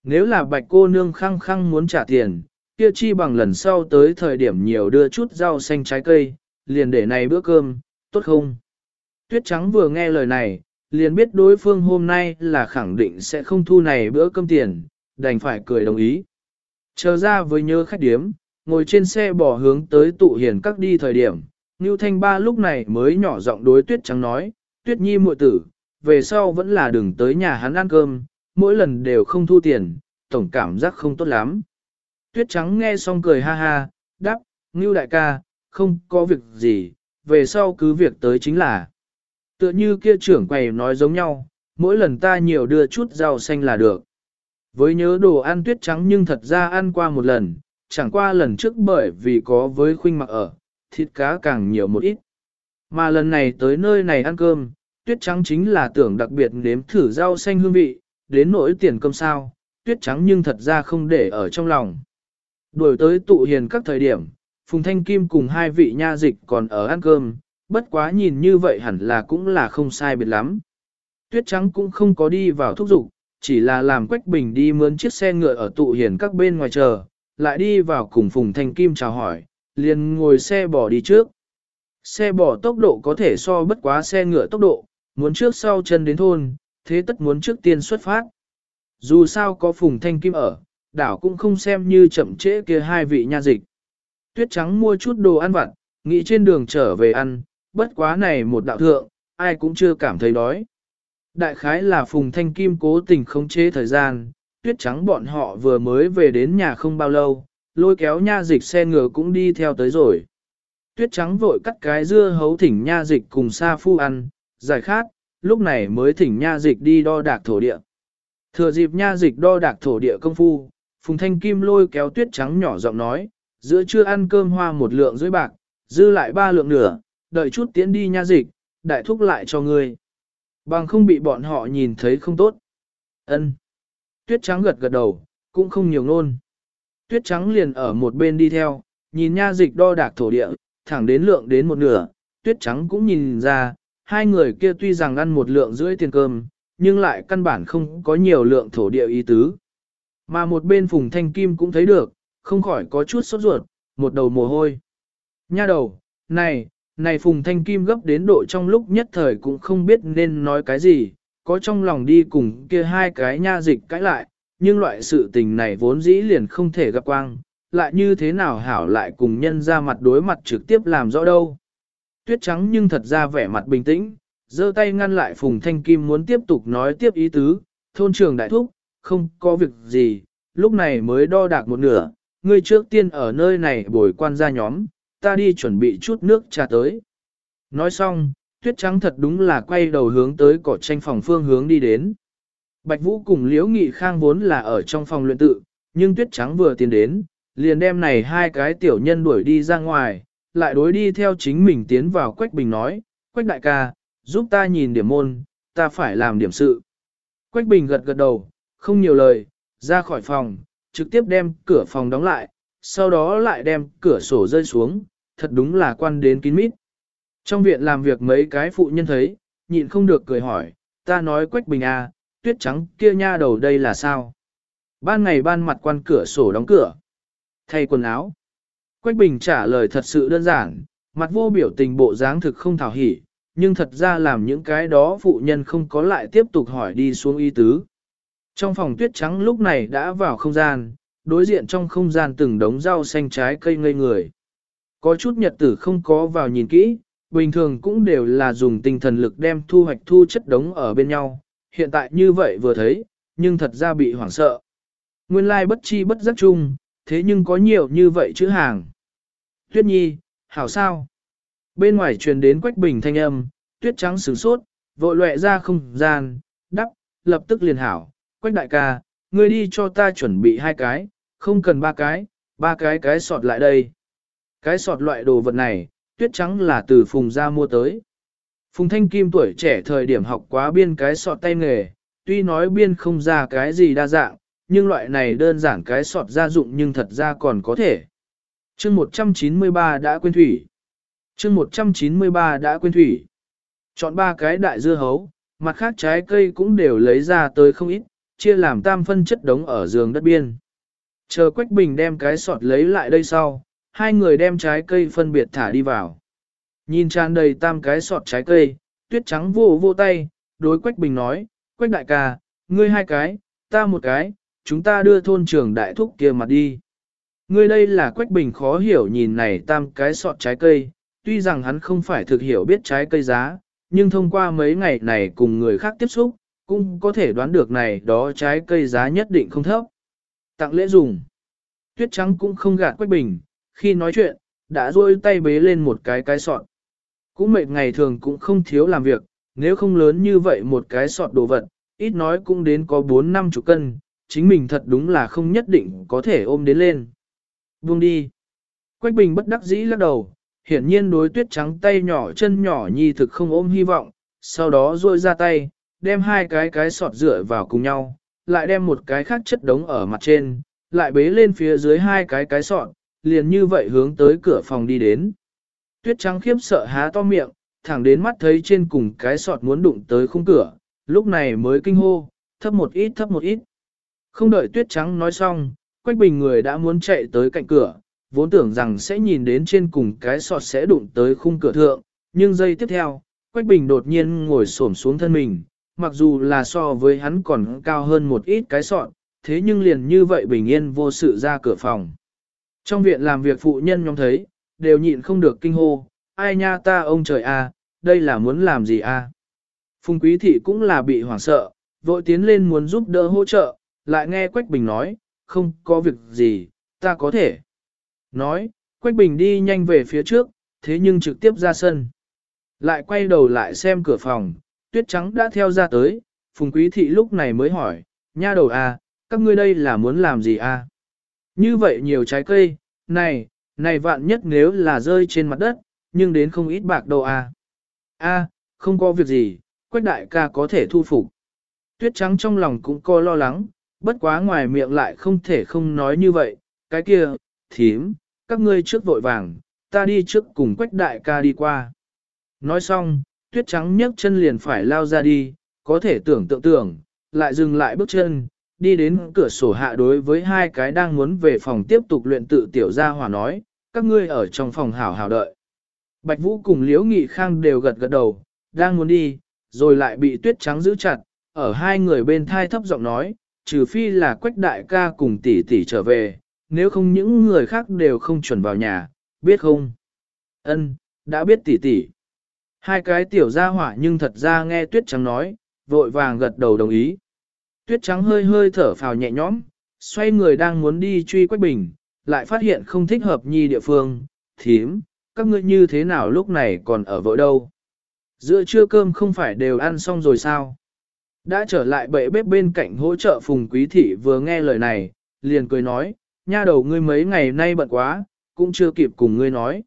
Nếu là bạch cô nương khăng khăng muốn trả tiền, kia chi bằng lần sau tới thời điểm nhiều đưa chút rau xanh trái cây, liền để này bữa cơm, tốt không? Tuyết trắng vừa nghe lời này, liền biết đối phương hôm nay là khẳng định sẽ không thu này bữa cơm tiền, đành phải cười đồng ý. Chờ ra với nhớ khách điếm, ngồi trên xe bỏ hướng tới tụ hiền các đi thời điểm, Ngưu Thanh Ba lúc này mới nhỏ giọng đối Tuyết Trắng nói, Tuyết Nhi muội tử, về sau vẫn là đừng tới nhà hắn ăn cơm, mỗi lần đều không thu tiền, tổng cảm giác không tốt lắm. Tuyết Trắng nghe xong cười ha ha, đáp, Ngưu đại ca, không có việc gì, về sau cứ việc tới chính là. Tựa như kia trưởng quầy nói giống nhau, mỗi lần ta nhiều đưa chút rau xanh là được. Với nhớ đồ ăn tuyết trắng nhưng thật ra ăn qua một lần, chẳng qua lần trước bởi vì có với khuynh mặc ở, thịt cá càng nhiều một ít. Mà lần này tới nơi này ăn cơm, tuyết trắng chính là tưởng đặc biệt nếm thử rau xanh hương vị, đến nỗi tiền cơm sao, tuyết trắng nhưng thật ra không để ở trong lòng. Đuổi tới tụ hiền các thời điểm, Phùng Thanh Kim cùng hai vị nha dịch còn ở ăn cơm, bất quá nhìn như vậy hẳn là cũng là không sai biệt lắm. Tuyết trắng cũng không có đi vào thúc dục chỉ là làm Quách Bình đi mướn chiếc xe ngựa ở tụ hiền các bên ngoài chờ, lại đi vào cùng Phùng Thanh Kim chào hỏi, liền ngồi xe bỏ đi trước. Xe bỏ tốc độ có thể so bất quá xe ngựa tốc độ, muốn trước sau chân đến thôn, thế tất muốn trước tiên xuất phát. Dù sao có Phùng Thanh Kim ở, đảo cũng không xem như chậm trễ kia hai vị nha dịch. Tuyết trắng mua chút đồ ăn vặt, nghĩ trên đường trở về ăn, bất quá này một đạo thượng, ai cũng chưa cảm thấy đói. Đại khái là Phùng Thanh Kim cố tình khống chế thời gian, tuyết trắng bọn họ vừa mới về đến nhà không bao lâu, lôi kéo nha dịch xe ngựa cũng đi theo tới rồi. Tuyết trắng vội cắt cái dưa hấu thỉnh nha dịch cùng sa phu ăn, giải khát, lúc này mới thỉnh nha dịch đi đo đạc thổ địa. Thừa dịp nha dịch đo đạc thổ địa công phu, Phùng Thanh Kim lôi kéo tuyết trắng nhỏ giọng nói, giữa trưa ăn cơm hoa một lượng dưới bạc, dư lại ba lượng nửa, đợi chút tiến đi nha dịch, đại thúc lại cho ngươi. Bằng không bị bọn họ nhìn thấy không tốt. Ân. Tuyết trắng gật gật đầu, cũng không nhiều ngôn. Tuyết trắng liền ở một bên đi theo, nhìn nha dịch đo đạc thổ địa, thẳng đến lượng đến một nửa, tuyết trắng cũng nhìn ra, hai người kia tuy rằng ăn một lượng rưỡi tiền cơm, nhưng lại căn bản không có nhiều lượng thổ địa ý tứ. Mà một bên Phùng Thanh Kim cũng thấy được, không khỏi có chút sốt ruột, một đầu mồ hôi. Nha đầu, này, này Phùng Thanh Kim gấp đến độ trong lúc nhất thời cũng không biết nên nói cái gì, có trong lòng đi cùng kia hai cái nha dịch cãi lại, nhưng loại sự tình này vốn dĩ liền không thể gặp quang, lại như thế nào hảo lại cùng nhân ra mặt đối mặt trực tiếp làm rõ đâu. Tuyết trắng nhưng thật ra vẻ mặt bình tĩnh, giơ tay ngăn lại Phùng Thanh Kim muốn tiếp tục nói tiếp ý tứ, thôn trường đại thúc, không có việc gì, lúc này mới đo đạc một nửa, ngươi trước tiên ở nơi này bồi quan gia nhóm, ta đi chuẩn bị chút nước trà tới. Nói xong, tuyết trắng thật đúng là quay đầu hướng tới cỏ tranh phòng phương hướng đi đến. Bạch Vũ cùng Liễu Nghị Khang vốn là ở trong phòng luyện tự, nhưng tuyết trắng vừa tiến đến, liền đem này hai cái tiểu nhân đuổi đi ra ngoài, lại đối đi theo chính mình tiến vào Quách Bình nói, Quách đại ca, giúp ta nhìn điểm môn, ta phải làm điểm sự. Quách Bình gật gật đầu, không nhiều lời, ra khỏi phòng, trực tiếp đem cửa phòng đóng lại, sau đó lại đem cửa sổ rơi xuống, thật đúng là quan đến kín mít. Trong viện làm việc mấy cái phụ nhân thấy, nhịn không được cười hỏi, ta nói Quách Bình à, tuyết trắng kia nha đầu đây là sao? Ban ngày ban mặt quan cửa sổ đóng cửa. Thay quần áo. Quách Bình trả lời thật sự đơn giản, mặt vô biểu tình bộ dáng thực không thảo hỉ, nhưng thật ra làm những cái đó phụ nhân không có lại tiếp tục hỏi đi xuống y tứ. Trong phòng tuyết trắng lúc này đã vào không gian, đối diện trong không gian từng đống rau xanh trái cây ngây người. Có chút nhật tử không có vào nhìn kỹ, bình thường cũng đều là dùng tinh thần lực đem thu hoạch thu chất đống ở bên nhau, hiện tại như vậy vừa thấy, nhưng thật ra bị hoảng sợ. Nguyên lai bất chi bất giác chung, thế nhưng có nhiều như vậy chữ hàng. Tuyết nhi, hảo sao? Bên ngoài truyền đến quách bình thanh âm, tuyết trắng sửng sốt, vội loẹ ra không gian, đắp, lập tức liền hảo. Quách đại ca, ngươi đi cho ta chuẩn bị hai cái, không cần ba cái, ba cái cái sọt lại đây. Cái sọt loại đồ vật này, tuyết trắng là từ phùng ra mua tới. Phùng Thanh Kim tuổi trẻ thời điểm học quá biên cái sọt tay nghề, tuy nói biên không ra cái gì đa dạng, nhưng loại này đơn giản cái sọt gia dụng nhưng thật ra còn có thể. chương 193 đã quên thủy. chương 193 đã quên thủy. Chọn ba cái đại dưa hấu, mặt khác trái cây cũng đều lấy ra tới không ít, chia làm tam phân chất đống ở giường đất biên. Chờ Quách Bình đem cái sọt lấy lại đây sau, hai người đem trái cây phân biệt thả đi vào. Nhìn tràn đầy tam cái sọt trái cây, tuyết trắng vô vô tay, đối Quách Bình nói, Quách đại ca, ngươi hai cái, ta một cái, chúng ta đưa thôn trưởng đại thúc kia mặt đi. Ngươi đây là Quách Bình khó hiểu nhìn này tam cái sọt trái cây, tuy rằng hắn không phải thực hiểu biết trái cây giá, nhưng thông qua mấy ngày này cùng người khác tiếp xúc, cũng có thể đoán được này đó trái cây giá nhất định không thấp. Tặng lễ dùng. Tuyết trắng cũng không gạt Quách Bình, khi nói chuyện, đã rôi tay bế lên một cái cái sọt. Cũng mệt ngày thường cũng không thiếu làm việc, nếu không lớn như vậy một cái sọt đồ vật, ít nói cũng đến có 4 năm chục cân, chính mình thật đúng là không nhất định có thể ôm đến lên. Buông đi. Quách Bình bất đắc dĩ lắc đầu, hiển nhiên đối tuyết trắng tay nhỏ chân nhỏ nhi thực không ôm hy vọng, sau đó duỗi ra tay, đem hai cái cái sọt rửa vào cùng nhau, lại đem một cái khác chất đống ở mặt trên, lại bế lên phía dưới hai cái cái sọt, liền như vậy hướng tới cửa phòng đi đến. Tuyết trắng khiếp sợ há to miệng, thẳng đến mắt thấy trên cùng cái sọt muốn đụng tới khung cửa, lúc này mới kinh hô, thấp một ít thấp một ít. Không đợi tuyết trắng nói xong, Quách Bình người đã muốn chạy tới cạnh cửa, vốn tưởng rằng sẽ nhìn đến trên cùng cái sọt sẽ đụng tới khung cửa thượng, nhưng giây tiếp theo, Quách Bình đột nhiên ngồi xổm xuống thân mình, mặc dù là so với hắn còn cao hơn một ít cái sọn, thế nhưng liền như vậy bình yên vô sự ra cửa phòng. Trong viện làm việc phụ nhân nhóm thấy, đều nhịn không được kinh hô, ai nha ta ông trời a, đây là muốn làm gì a? Phùng Quý Thị cũng là bị hoảng sợ, vội tiến lên muốn giúp đỡ hỗ trợ, lại nghe Quách Bình nói, không có việc gì, ta có thể. Nói, Quách Bình đi nhanh về phía trước, thế nhưng trực tiếp ra sân. Lại quay đầu lại xem cửa phòng, tuyết trắng đã theo ra tới, Phùng Quý Thị lúc này mới hỏi, nha đầu à, các ngươi đây là muốn làm gì à? Như vậy nhiều trái cây, này, này vạn nhất nếu là rơi trên mặt đất, nhưng đến không ít bạc đâu à? A, không có việc gì, Quách đại ca có thể thu phục. Tuyết trắng trong lòng cũng có lo lắng, bất quá ngoài miệng lại không thể không nói như vậy, cái kia, thím, các ngươi trước vội vàng, ta đi trước cùng quách đại ca đi qua. Nói xong, tuyết trắng nhấc chân liền phải lao ra đi, có thể tưởng tượng tưởng, lại dừng lại bước chân, đi đến cửa sổ hạ đối với hai cái đang muốn về phòng tiếp tục luyện tự tiểu gia hòa nói, các ngươi ở trong phòng hảo hảo đợi. Bạch Vũ cùng Liễu Nghị Khang đều gật gật đầu, đang muốn đi, rồi lại bị tuyết trắng giữ chặt, ở hai người bên thai thấp giọng nói, trừ phi là quách đại ca cùng tỷ tỷ trở về, nếu không những người khác đều không chuẩn vào nhà, biết không? Ân, đã biết tỷ tỷ. Hai cái tiểu gia hỏa nhưng thật ra nghe tuyết trắng nói, vội vàng gật đầu đồng ý. Tuyết trắng hơi hơi thở phào nhẹ nhõm, xoay người đang muốn đi truy quách bình, lại phát hiện không thích hợp nhi địa phương, thím, các ngươi như thế nào lúc này còn ở vội đâu. Giữa trưa cơm không phải đều ăn xong rồi sao? Đã trở lại bệ bếp bên cạnh hỗ trợ Phùng Quý Thị vừa nghe lời này, liền cười nói, nha đầu ngươi mấy ngày nay bận quá, cũng chưa kịp cùng ngươi nói.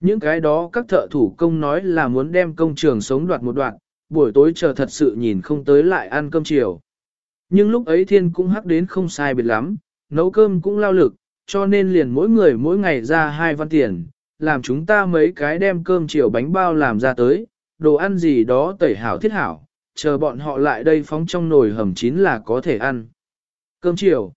Những cái đó các thợ thủ công nói là muốn đem công trường sống đoạt một đoạn, buổi tối chờ thật sự nhìn không tới lại ăn cơm chiều. Nhưng lúc ấy thiên cũng hắc đến không sai biệt lắm, nấu cơm cũng lao lực, cho nên liền mỗi người mỗi ngày ra hai văn tiền, làm chúng ta mấy cái đem cơm chiều bánh bao làm ra tới, đồ ăn gì đó tẩy hảo thiết hảo, chờ bọn họ lại đây phóng trong nồi hầm chín là có thể ăn. Cơm chiều.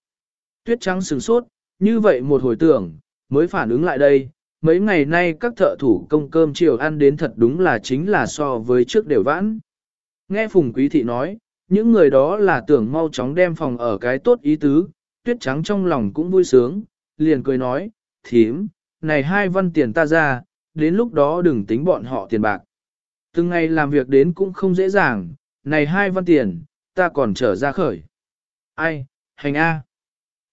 Tuyết trắng sừng sốt, như vậy một hồi tưởng, mới phản ứng lại đây, mấy ngày nay các thợ thủ công cơm chiều ăn đến thật đúng là chính là so với trước đều vãn. Nghe Phùng Quý Thị nói, những người đó là tưởng mau chóng đem phòng ở cái tốt ý tứ, tuyết trắng trong lòng cũng vui sướng, liền cười nói, thím, này hai văn tiền ta ra, đến lúc đó đừng tính bọn họ tiền bạc. Từng ngày làm việc đến cũng không dễ dàng, này hai văn tiền, ta còn trở ra khởi. Ai, hành A.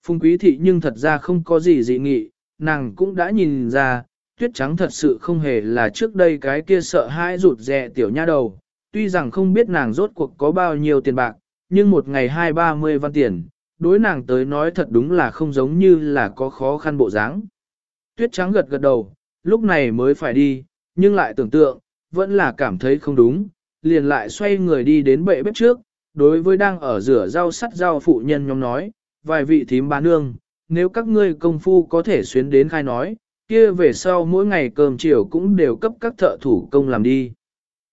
Phùng quý thị nhưng thật ra không có gì dị nghị, nàng cũng đã nhìn ra, tuyết trắng thật sự không hề là trước đây cái kia sợ hãi rụt rè tiểu nha đầu. Tuy rằng không biết nàng rốt cuộc có bao nhiêu tiền bạc, nhưng một ngày hai ba mươi văn tiền, đối nàng tới nói thật đúng là không giống như là có khó khăn bộ dáng. Tuyết trắng gật gật đầu, lúc này mới phải đi, nhưng lại tưởng tượng, vẫn là cảm thấy không đúng, liền lại xoay người đi đến bệ bếp trước, đối với đang ở rửa rau sắt rau phụ nhân nhóm nói, vài vị thím bán nương, nếu các ngươi công phu có thể xuyến đến khai nói, kia về sau mỗi ngày cơm chiều cũng đều cấp các thợ thủ công làm đi.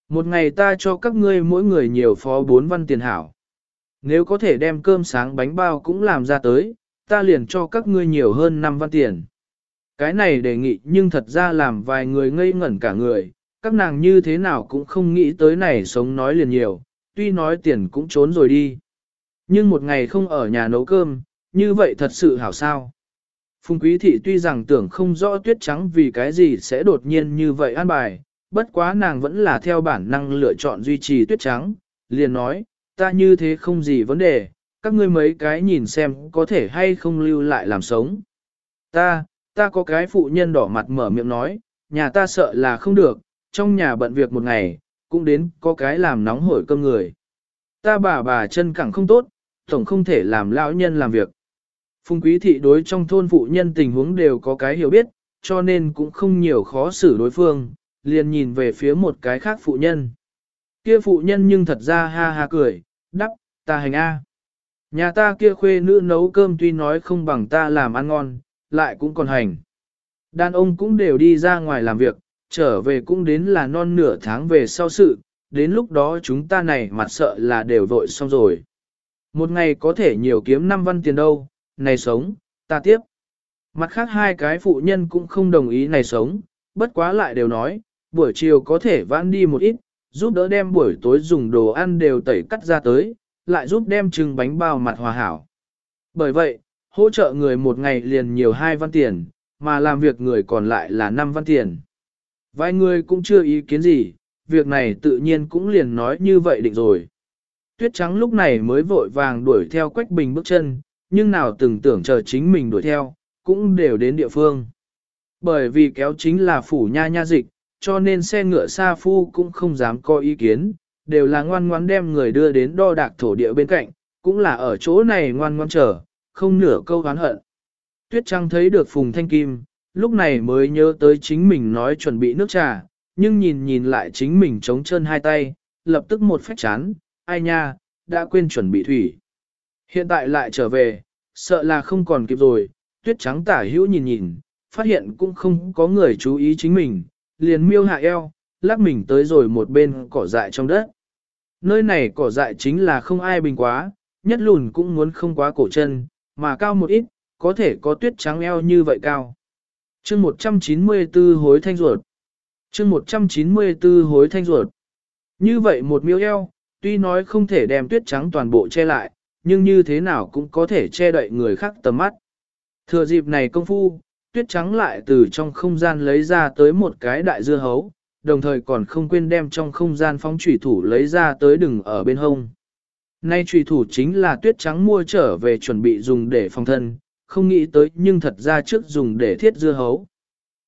Một ngày ta cho các ngươi mỗi người nhiều phó bốn văn tiền hảo. Nếu có thể đem cơm sáng bánh bao cũng làm ra tới, ta liền cho các ngươi nhiều hơn 5 văn tiền. Cái này đề nghị nhưng thật ra làm vài người ngây ngẩn cả người, các nàng như thế nào cũng không nghĩ tới này sống nói liền nhiều, tuy nói tiền cũng trốn rồi đi. Nhưng một ngày không ở nhà nấu cơm, như vậy thật sự hảo sao. Phùng Quý Thị tuy rằng tưởng không rõ tuyết trắng vì cái gì sẽ đột nhiên như vậy an bài, bất quá nàng vẫn là theo bản năng lựa chọn duy trì tuyết trắng, liền nói, ta như thế không gì vấn đề, các ngươi mấy cái nhìn xem có thể hay không lưu lại làm sống. Ta, ta có cái phụ nhân đỏ mặt mở miệng nói, nhà ta sợ là không được, trong nhà bận việc một ngày, cũng đến có cái làm nóng hổi cơm người. Ta bà bà chân cẳng không tốt, tổng không thể làm lão nhân làm việc. Phùng quý thị đối trong thôn phụ nhân tình huống đều có cái hiểu biết, cho nên cũng không nhiều khó xử đối phương, liền nhìn về phía một cái khác phụ nhân. Kia phụ nhân nhưng thật ra ha ha cười, đắp, ta hành A. Nhà ta kia khuê nữ nấu cơm tuy nói không bằng ta làm ăn ngon, lại cũng còn hành. Đàn ông cũng đều đi ra ngoài làm việc, trở về cũng đến là non nửa tháng về sau sự, đến lúc đó chúng ta này mặt sợ là đều vội xong rồi. Một ngày có thể nhiều kiếm 5 văn tiền đâu, này sống, ta tiếp. Mặt khác hai cái phụ nhân cũng không đồng ý này sống, bất quá lại đều nói, buổi chiều có thể vãn đi một ít, giúp đỡ đem buổi tối dùng đồ ăn đều tẩy cắt ra tới, lại giúp đem trứng bánh bao mặt hòa hảo. Bởi vậy, hỗ trợ người một ngày liền nhiều hai văn tiền, mà làm việc người còn lại là năm văn tiền. Vài người cũng chưa ý kiến gì, việc này tự nhiên cũng liền nói như vậy định rồi. Tuyết trắng lúc này mới vội vàng đuổi theo Quách Bình bước chân, nhưng nào từng tưởng chờ chính mình đuổi theo, cũng đều đến địa phương. Bởi vì kéo chính là phủ nha nha dịch, cho nên xe ngựa xa phu cũng không dám có ý kiến, đều là ngoan ngoan đem người đưa đến đo đạc thổ địa bên cạnh, cũng là ở chỗ này ngoan ngoan chờ, không nửa câu oán hận. Tuyết Trăng thấy được Phùng Thanh Kim, lúc này mới nhớ tới chính mình nói chuẩn bị nước trà, nhưng nhìn nhìn lại chính mình chống chân hai tay, lập tức một phách chán, ai nha, đã quên chuẩn bị thủy. Hiện tại lại trở về, sợ là không còn kịp rồi, tuyết trắng tả hữu nhìn nhìn, phát hiện cũng không có người chú ý chính mình, liền miêu hạ eo, lắc mình tới rồi một bên cỏ dại trong đất. Nơi này cỏ dại chính là không ai bình quá, nhất lùn cũng muốn không quá cổ chân, mà cao một ít, có thể có tuyết trắng eo như vậy cao. chương 194 hối thanh ruột. chương 194 hối thanh ruột. Như vậy một miêu eo, tuy nói không thể đem tuyết trắng toàn bộ che lại, nhưng như thế nào cũng có thể che đậy người khác tầm mắt. Thừa dịp này công phu, tuyết trắng lại từ trong không gian lấy ra tới một cái đại dưa hấu, đồng thời còn không quên đem trong không gian phóng trùy thủ lấy ra tới đừng ở bên hông. Nay trùy thủ chính là tuyết trắng mua trở về chuẩn bị dùng để phòng thân, không nghĩ tới nhưng thật ra trước dùng để thiết dưa hấu.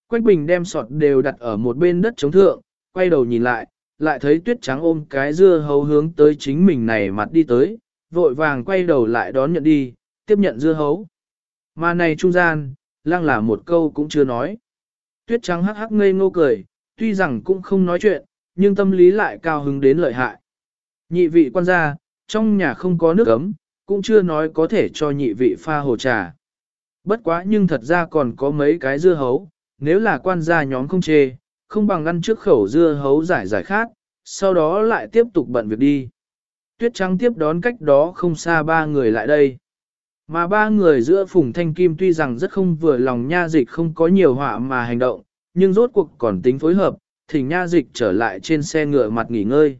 Quách bình đem sọt đều đặt ở một bên đất chống thượng, quay đầu nhìn lại, lại thấy tuyết trắng ôm cái dưa hấu hướng tới chính mình này mặt đi tới, vội vàng quay đầu lại đón nhận đi, tiếp nhận dưa hấu. Mà này trung gian, Lang là một câu cũng chưa nói. Tuyết trắng hắc hắc ngây ngô cười, tuy rằng cũng không nói chuyện, nhưng tâm lý lại cao hứng đến lợi hại. Nhị vị quan gia, trong nhà không có nước ấm, cũng chưa nói có thể cho nhị vị pha hồ trà. Bất quá nhưng thật ra còn có mấy cái dưa hấu, nếu là quan gia nhóm không chê, không bằng ăn trước khẩu dưa hấu giải giải khác, sau đó lại tiếp tục bận việc đi. Tuyết trắng tiếp đón cách đó không xa ba người lại đây. Mà ba người giữa Phùng Thanh Kim tuy rằng rất không vừa lòng nha dịch không có nhiều họa mà hành động, nhưng rốt cuộc còn tính phối hợp, thỉnh nha dịch trở lại trên xe ngựa mặt nghỉ ngơi.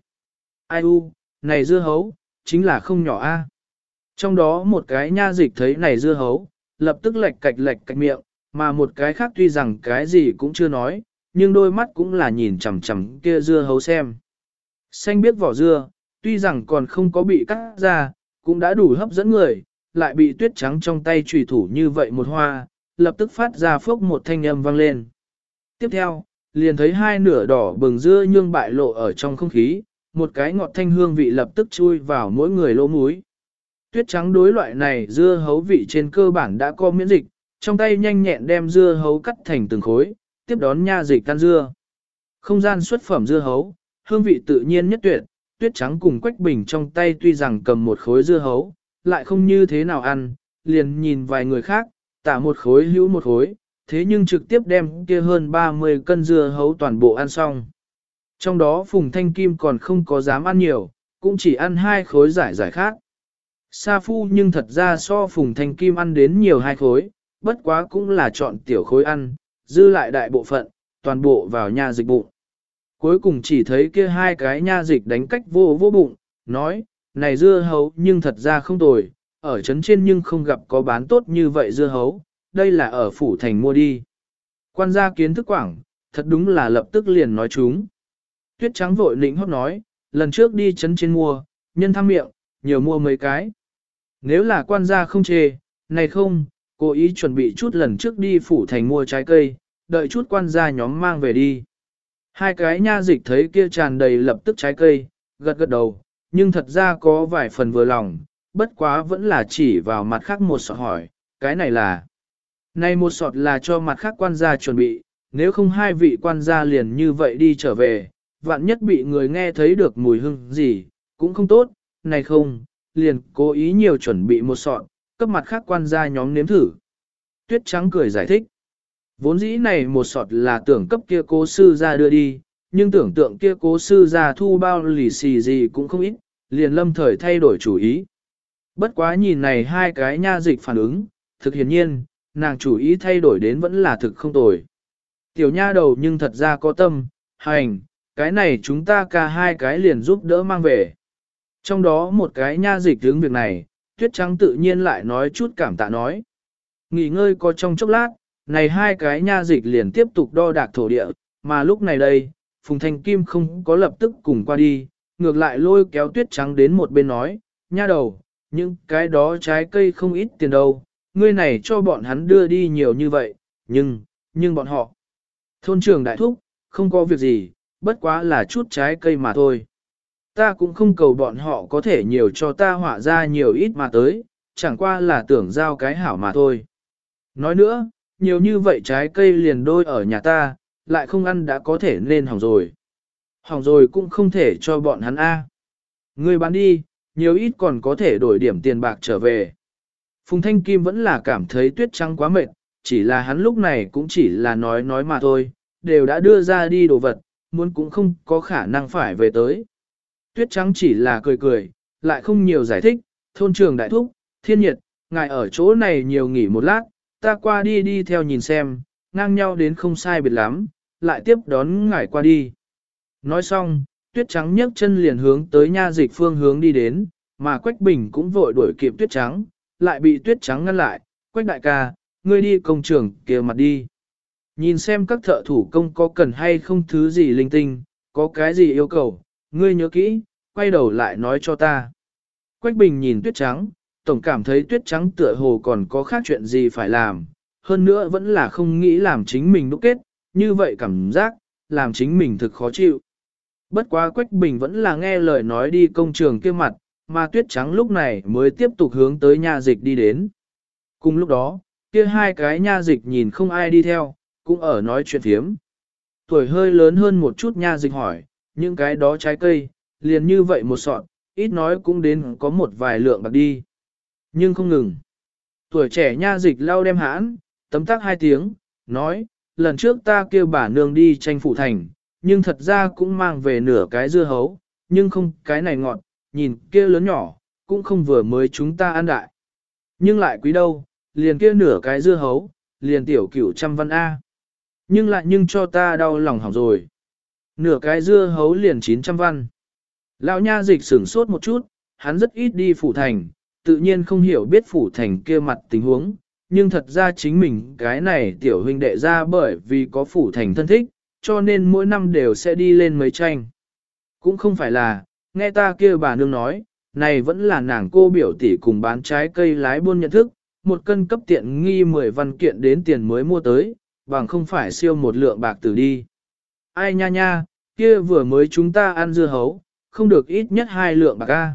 Ai u, này dưa hấu, chính là không nhỏ a. Trong đó một cái nha dịch thấy này dưa hấu, lập tức lệch cạch lệch cạch miệng, mà một cái khác tuy rằng cái gì cũng chưa nói, nhưng đôi mắt cũng là nhìn chằm chằm kia dưa hấu xem. Xanh biết vỏ dưa, tuy rằng còn không có bị cắt ra, cũng đã đủ hấp dẫn người, lại bị tuyết trắng trong tay trùy thủ như vậy một hoa, lập tức phát ra phốc một thanh âm vang lên. Tiếp theo, liền thấy hai nửa đỏ bừng dưa nhương bại lộ ở trong không khí, một cái ngọt thanh hương vị lập tức chui vào mỗi người lỗ mũi. Tuyết trắng đối loại này dưa hấu vị trên cơ bản đã có miễn dịch, trong tay nhanh nhẹn đem dưa hấu cắt thành từng khối, tiếp đón nha dịch tan dưa. Không gian xuất phẩm dưa hấu, hương vị tự nhiên nhất tuyệt, tuyết trắng cùng quách bình trong tay tuy rằng cầm một khối dưa hấu, lại không như thế nào ăn, liền nhìn vài người khác, tả một khối hữu một khối, thế nhưng trực tiếp đem kia hơn 30 cân dưa hấu toàn bộ ăn xong. Trong đó Phùng Thanh Kim còn không có dám ăn nhiều, cũng chỉ ăn hai khối giải giải khác. Sa Phu nhưng thật ra so Phùng Thanh Kim ăn đến nhiều hai khối, bất quá cũng là chọn tiểu khối ăn, dư lại đại bộ phận, toàn bộ vào nhà dịch bụng. Cuối cùng chỉ thấy kia hai cái nha dịch đánh cách vô vô bụng, nói, này dưa hấu nhưng thật ra không tồi, ở trấn trên nhưng không gặp có bán tốt như vậy dưa hấu, đây là ở phủ thành mua đi. Quan gia kiến thức quảng, thật đúng là lập tức liền nói chúng. Tuyết trắng vội lĩnh hót nói, lần trước đi trấn trên mua, nhân tham miệng, nhiều mua mấy cái. Nếu là quan gia không chê, này không, cố ý chuẩn bị chút lần trước đi phủ thành mua trái cây, đợi chút quan gia nhóm mang về đi. Hai cái nha dịch thấy kia tràn đầy lập tức trái cây, gật gật đầu, nhưng thật ra có vài phần vừa lòng, bất quá vẫn là chỉ vào mặt khác một sọt hỏi, cái này là... Này một sọt là cho mặt khác quan gia chuẩn bị, nếu không hai vị quan gia liền như vậy đi trở về, vạn nhất bị người nghe thấy được mùi hương gì, cũng không tốt, này không, liền cố ý nhiều chuẩn bị một sọt, cấp mặt khác quan gia nhóm nếm thử. Tuyết trắng cười giải thích. Vốn dĩ này một sọt là tưởng cấp kia cố sư ra đưa đi, nhưng tưởng tượng kia cố sư ra thu bao lì xì gì cũng không ít, liền lâm thời thay đổi chủ ý. Bất quá nhìn này hai cái nha dịch phản ứng, thực hiển nhiên, nàng chủ ý thay đổi đến vẫn là thực không tồi. Tiểu nha đầu nhưng thật ra có tâm, hành, cái này chúng ta cả hai cái liền giúp đỡ mang về. Trong đó một cái nha dịch hướng việc này, tuyết trắng tự nhiên lại nói chút cảm tạ nói. Nghỉ ngơi có trong chốc lát, này hai cái nha dịch liền tiếp tục đo đạc thổ địa, mà lúc này đây, Phùng Thanh Kim không có lập tức cùng qua đi, ngược lại lôi kéo tuyết trắng đến một bên nói, nha đầu, những cái đó trái cây không ít tiền đâu, ngươi này cho bọn hắn đưa đi nhiều như vậy, nhưng, nhưng bọn họ, thôn trưởng đại thúc, không có việc gì, bất quá là chút trái cây mà thôi. Ta cũng không cầu bọn họ có thể nhiều cho ta họa ra nhiều ít mà tới, chẳng qua là tưởng giao cái hảo mà thôi. Nói nữa, nhiều như vậy trái cây liền đôi ở nhà ta, lại không ăn đã có thể nên hỏng rồi. Hỏng rồi cũng không thể cho bọn hắn A. Ngươi bán đi, nhiều ít còn có thể đổi điểm tiền bạc trở về. Phùng Thanh Kim vẫn là cảm thấy tuyết trắng quá mệt, chỉ là hắn lúc này cũng chỉ là nói nói mà thôi, đều đã đưa ra đi đồ vật, muốn cũng không có khả năng phải về tới. Tuyết trắng chỉ là cười cười, lại không nhiều giải thích, thôn trường đại thúc, thiên nhiệt, ngài ở chỗ này nhiều nghỉ một lát, ta qua đi đi theo nhìn xem, ngang nhau đến không sai biệt lắm, lại tiếp đón ngài qua đi. Nói xong, tuyết trắng nhấc chân liền hướng tới nha dịch phương hướng đi đến, mà Quách Bình cũng vội đuổi kịp tuyết trắng, lại bị tuyết trắng ngăn lại, Quách đại ca, ngươi đi công trường kia mặt đi. Nhìn xem các thợ thủ công có cần hay không thứ gì linh tinh, có cái gì yêu cầu, ngươi nhớ kỹ, quay đầu lại nói cho ta. Quách Bình nhìn tuyết trắng, tổng cảm thấy tuyết trắng tựa hồ còn có khác chuyện gì phải làm, hơn nữa vẫn là không nghĩ làm chính mình đúc kết, như vậy cảm giác, làm chính mình thực khó chịu. Bất quá Quách Bình vẫn là nghe lời nói đi công trường kia mặt, mà tuyết trắng lúc này mới tiếp tục hướng tới nha dịch đi đến. Cùng lúc đó, kia hai cái nha dịch nhìn không ai đi theo, cũng ở nói chuyện thiếm. Tuổi hơi lớn hơn một chút nha dịch hỏi, những cái đó trái cây, liền như vậy một sọt, ít nói cũng đến có một vài lượng bạc đi. Nhưng không ngừng. Tuổi trẻ nha dịch lau đem hãn, tấm tắc hai tiếng, nói, lần trước ta kêu bà nương đi tranh phủ thành, nhưng thật ra cũng mang về nửa cái dưa hấu, nhưng không cái này ngọt, nhìn kia lớn nhỏ, cũng không vừa mới chúng ta ăn đại. Nhưng lại quý đâu, liền kia nửa cái dưa hấu, liền tiểu cửu trăm văn A. Nhưng lại nhưng cho ta đau lòng hỏng rồi. Nửa cái dưa hấu liền 900 văn. Lão nha dịch sửng sốt một chút, hắn rất ít đi phủ thành, tự nhiên không hiểu biết phủ thành kia mặt tình huống, nhưng thật ra chính mình cái này tiểu huynh đệ ra bởi vì có phủ thành thân thích, cho nên mỗi năm đều sẽ đi lên mấy tranh. Cũng không phải là, nghe ta kia bà nương nói, này vẫn là nàng cô biểu tỷ cùng bán trái cây lái buôn nhận thức, một cân cấp tiện nghi 10 văn kiện đến tiền mới mua tới, bằng không phải siêu một lượng bạc tử đi. Ai nha nha, kia vừa mới chúng ta ăn dưa hấu, không được ít nhất hai lượng bạc a.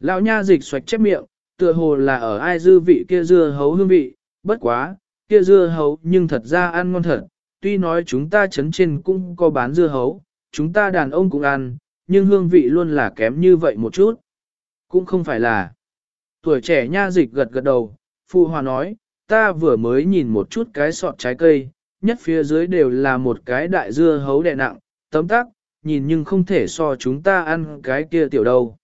Lão nha dịch xoạch chép miệng, tựa hồ là ở ai dư vị kia dưa hấu hương vị, bất quá, kia dưa hấu nhưng thật ra ăn ngon thật, tuy nói chúng ta chấn trên cũng có bán dưa hấu, chúng ta đàn ông cũng ăn, nhưng hương vị luôn là kém như vậy một chút. Cũng không phải là. Tuổi trẻ nha dịch gật gật đầu, phụ Hòa nói, ta vừa mới nhìn một chút cái sọt trái cây, nhất phía dưới đều là một cái đại dưa hấu đè nặng, tấm tắc, nhìn nhưng không thể so chúng ta ăn cái kia tiểu đâu.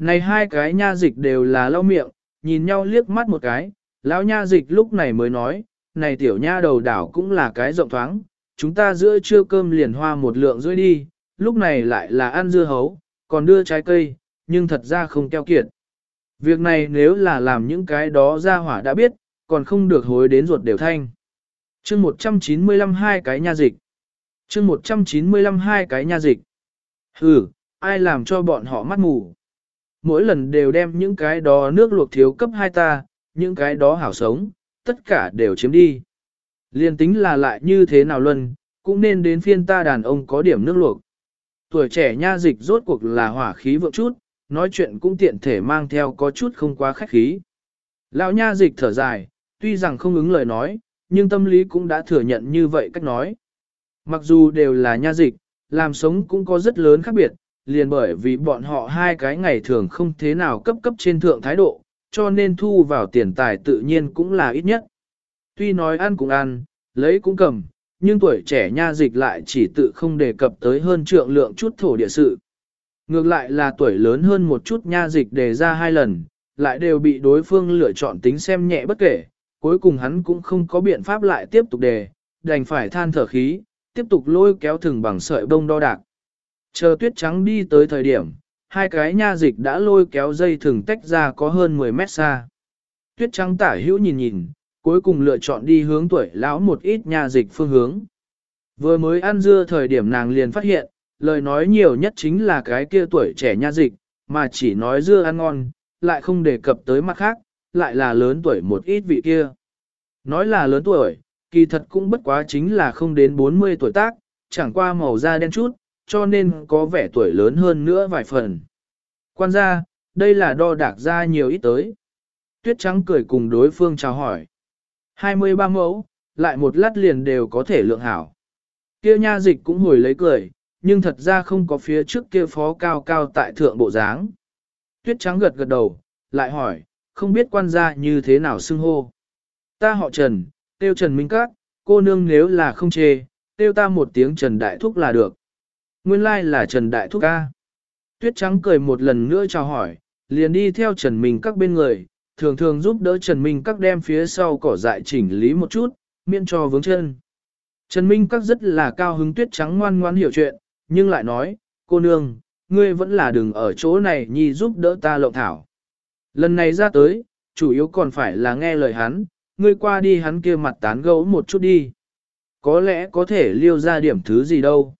Này hai cái nha dịch đều là lau miệng, nhìn nhau liếc mắt một cái, lão nha dịch lúc này mới nói, này tiểu nha đầu đảo cũng là cái rộng thoáng, chúng ta giữa trưa cơm liền hoa một lượng rưỡi đi, lúc này lại là ăn dưa hấu, còn đưa trái cây, nhưng thật ra không keo kiệt. Việc này nếu là làm những cái đó ra hỏa đã biết, còn không được hối đến ruột đều thanh. chương 195 hai cái nha dịch. chương 195 hai cái nha dịch. Ừ, ai làm cho bọn họ mắt mù. Mỗi lần đều đem những cái đó nước luộc thiếu cấp hai ta, những cái đó hảo sống, tất cả đều chiếm đi. Liên tính là lại như thế nào luân, cũng nên đến phiên ta đàn ông có điểm nước luộc. Tuổi trẻ nha dịch rốt cuộc là hỏa khí vượng chút, nói chuyện cũng tiện thể mang theo có chút không quá khách khí. Lão nha dịch thở dài, tuy rằng không ứng lời nói, nhưng tâm lý cũng đã thừa nhận như vậy cách nói. Mặc dù đều là nha dịch, làm sống cũng có rất lớn khác biệt, liền bởi vì bọn họ hai cái ngày thường không thế nào cấp cấp trên thượng thái độ, cho nên thu vào tiền tài tự nhiên cũng là ít nhất. Tuy nói ăn cũng ăn, lấy cũng cầm, nhưng tuổi trẻ nha dịch lại chỉ tự không đề cập tới hơn trượng lượng chút thổ địa sự. Ngược lại là tuổi lớn hơn một chút nha dịch đề ra hai lần, lại đều bị đối phương lựa chọn tính xem nhẹ bất kể, cuối cùng hắn cũng không có biện pháp lại tiếp tục đề, đành phải than thở khí, tiếp tục lôi kéo thừng bằng sợi bông đo đạc. Chờ tuyết trắng đi tới thời điểm, hai cái nha dịch đã lôi kéo dây thừng tách ra có hơn 10 mét xa. Tuyết trắng tả hữu nhìn nhìn, cuối cùng lựa chọn đi hướng tuổi lão một ít nha dịch phương hướng. Vừa mới ăn dưa thời điểm nàng liền phát hiện, lời nói nhiều nhất chính là cái kia tuổi trẻ nha dịch, mà chỉ nói dưa ăn ngon, lại không đề cập tới mặt khác, lại là lớn tuổi một ít vị kia. Nói là lớn tuổi, kỳ thật cũng bất quá chính là không đến 40 tuổi tác, chẳng qua màu da đen chút, cho nên có vẻ tuổi lớn hơn nữa vài phần. Quan gia, đây là đo đạc ra nhiều ít tới. Tuyết trắng cười cùng đối phương chào hỏi. 23 mẫu, lại một lát liền đều có thể lượng hảo. Kia nha dịch cũng hồi lấy cười, nhưng thật ra không có phía trước kia phó cao cao tại thượng bộ dáng. Tuyết trắng gật gật đầu, lại hỏi, không biết quan gia như thế nào xưng hô. Ta họ Trần, tiêu Trần Minh Các, cô nương nếu là không chê, tiêu ta một tiếng Trần Đại Thúc là được. Nguyên lai like là Trần Đại Thúc ca. Tuyết trắng cười một lần nữa chào hỏi, liền đi theo Trần Minh Các bên người, thường thường giúp đỡ Trần Minh Các đem phía sau cỏ dại chỉnh lý một chút, miễn cho vướng chân. Trần Minh Các rất là cao hứng tuyết trắng ngoan ngoan hiểu chuyện, nhưng lại nói, cô nương, ngươi vẫn là đừng ở chỗ này nhi giúp đỡ ta lộng thảo. Lần này ra tới, chủ yếu còn phải là nghe lời hắn, ngươi qua đi hắn kia mặt tán gấu một chút đi. Có lẽ có thể liêu ra điểm thứ gì đâu.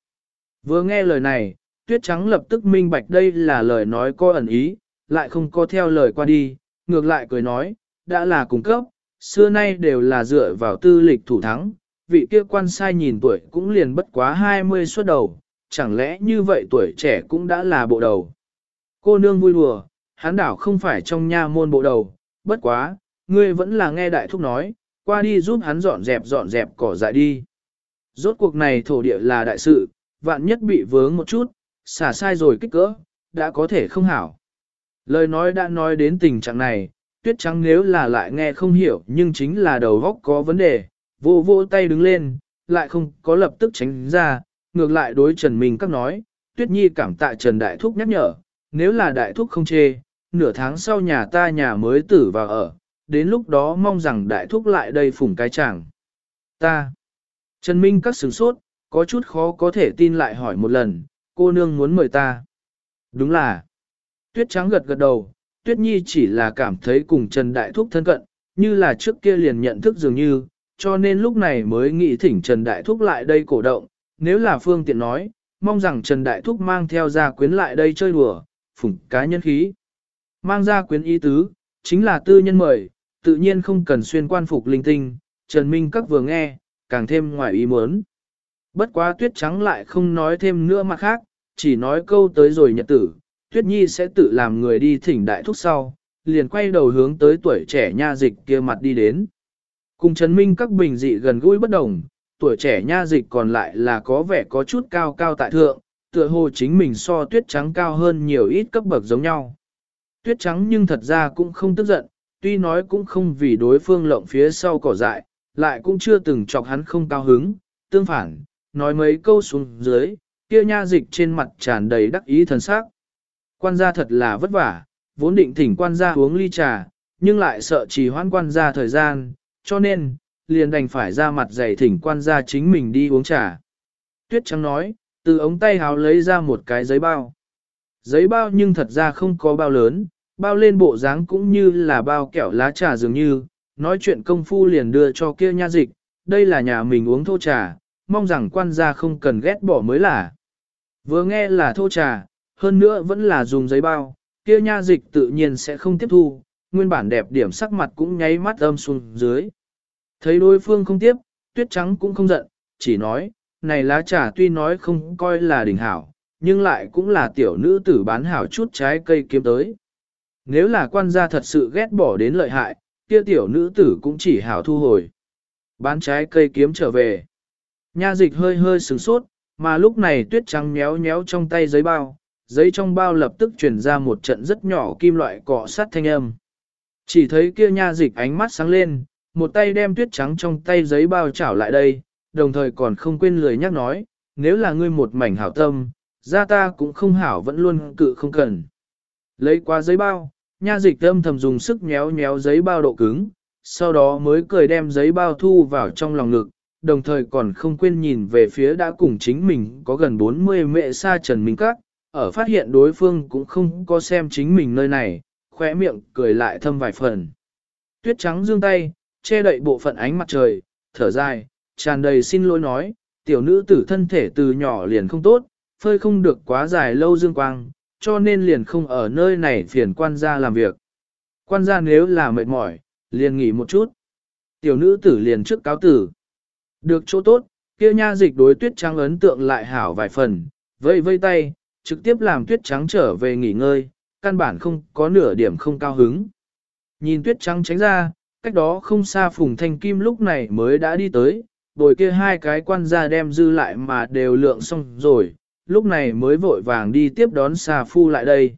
Vừa nghe lời này, tuyết trắng lập tức minh bạch đây là lời nói có ẩn ý, lại không có theo lời qua đi, ngược lại cười nói, đã là cung cấp, xưa nay đều là dựa vào tư lịch thủ thắng, vị kia quan sai nhìn tuổi cũng liền bất quá 20 suốt đầu, chẳng lẽ như vậy tuổi trẻ cũng đã là bộ đầu. Cô nương vui đùa, hắn đảo không phải trong nha môn bộ đầu, bất quá, ngươi vẫn là nghe đại thúc nói, qua đi giúp hắn dọn dẹp dọn dẹp cỏ dại đi. Rốt cuộc này thổ địa là đại sự, vạn nhất bị vướng một chút, xả sai rồi kích cỡ, đã có thể không hảo. Lời nói đã nói đến tình trạng này, tuyết trắng nếu là lại nghe không hiểu nhưng chính là đầu góc có vấn đề, vô vô tay đứng lên, lại không có lập tức tránh ra, ngược lại đối Trần Minh các nói, tuyết nhi cảm tạ Trần Đại Thúc nhắc nhở, nếu là Đại Thúc không chê, nửa tháng sau nhà ta nhà mới tử vào ở, đến lúc đó mong rằng Đại Thúc lại đây phủng cái chẳng. Ta. Trần Minh các sửng sốt, có chút khó có thể tin lại hỏi một lần, cô nương muốn mời ta. Đúng là. Tuyết trắng gật gật đầu, Tuyết Nhi chỉ là cảm thấy cùng Trần Đại Thúc thân cận, như là trước kia liền nhận thức dường như, cho nên lúc này mới nghĩ thỉnh Trần Đại Thúc lại đây cổ động, nếu là phương tiện nói, mong rằng Trần Đại Thúc mang theo gia quyến lại đây chơi đùa, phủng cá nhân khí. Mang gia quyến ý tứ, chính là tư nhân mời, tự nhiên không cần xuyên quan phục linh tinh, Trần Minh các vừa nghe, càng thêm ngoài ý muốn. Bất quá tuyết trắng lại không nói thêm nữa mà khác, chỉ nói câu tới rồi nhật tử, tuyết nhi sẽ tự làm người đi thỉnh đại thúc sau, liền quay đầu hướng tới tuổi trẻ nha dịch kia mặt đi đến. Cùng Trần Minh các bình dị gần gũi bất đồng, tuổi trẻ nha dịch còn lại là có vẻ có chút cao cao tại thượng, tựa hồ chính mình so tuyết trắng cao hơn nhiều ít cấp bậc giống nhau. Tuyết trắng nhưng thật ra cũng không tức giận, tuy nói cũng không vì đối phương lộng phía sau cỏ dại, lại cũng chưa từng chọc hắn không cao hứng, tương phản, nói mấy câu xuống dưới, kia nha dịch trên mặt tràn đầy đắc ý thần sắc. Quan gia thật là vất vả, vốn định thỉnh quan gia uống ly trà, nhưng lại sợ trì hoãn quan gia thời gian, cho nên, liền đành phải ra mặt dày thỉnh quan gia chính mình đi uống trà. Tuyết trắng nói, từ ống tay háo lấy ra một cái giấy bao. Giấy bao nhưng thật ra không có bao lớn, bao lên bộ dáng cũng như là bao kẹo lá trà dường như, nói chuyện công phu liền đưa cho kia nha dịch, đây là nhà mình uống thô trà, mong rằng quan gia không cần ghét bỏ mới là. Vừa nghe là thô trà, hơn nữa vẫn là dùng giấy bao, kia nha dịch tự nhiên sẽ không tiếp thu, nguyên bản đẹp điểm sắc mặt cũng nháy mắt âm xuống dưới. Thấy đối phương không tiếp, tuyết trắng cũng không giận, chỉ nói, này lá trà tuy nói không coi là đỉnh hảo, nhưng lại cũng là tiểu nữ tử bán hảo chút trái cây kiếm tới. Nếu là quan gia thật sự ghét bỏ đến lợi hại, kia tiểu nữ tử cũng chỉ hảo thu hồi. Bán trái cây kiếm trở về. Nha dịch hơi hơi sửng sốt, mà lúc này tuyết trắng méo méo trong tay giấy bao, giấy trong bao lập tức truyền ra một trận rất nhỏ kim loại cọ sát thanh âm. Chỉ thấy kia nha dịch ánh mắt sáng lên, một tay đem tuyết trắng trong tay giấy bao chảo lại đây, đồng thời còn không quên lười nhắc nói, nếu là ngươi một mảnh hảo tâm, ra ta cũng không hảo vẫn luôn cự không cần. Lấy qua giấy bao, nha dịch âm thầm dùng sức nhéo nhéo giấy bao độ cứng, sau đó mới cười đem giấy bao thu vào trong lòng ngực, đồng thời còn không quên nhìn về phía đã cùng chính mình có gần 40 mẹ xa Trần Minh Các, ở phát hiện đối phương cũng không có xem chính mình nơi này, khóe miệng cười lại thâm vài phần. Tuyết trắng dương tay, che đậy bộ phận ánh mặt trời, thở dài, tràn đầy xin lỗi nói, tiểu nữ tử thân thể từ nhỏ liền không tốt, phơi không được quá dài lâu dương quang, cho nên liền không ở nơi này phiền quan gia làm việc. Quan gia nếu là mệt mỏi, liền nghỉ một chút. Tiểu nữ tử liền trước cáo tử. Được chỗ tốt, kia nha dịch đối tuyết trắng ấn tượng lại hảo vài phần, vây vây tay, trực tiếp làm tuyết trắng trở về nghỉ ngơi, căn bản không có nửa điểm không cao hứng. Nhìn tuyết trắng tránh ra, cách đó không xa phùng thanh kim lúc này mới đã đi tới, bồi kia hai cái quan gia đem dư lại mà đều lượng xong rồi, lúc này mới vội vàng đi tiếp đón xà phu lại đây.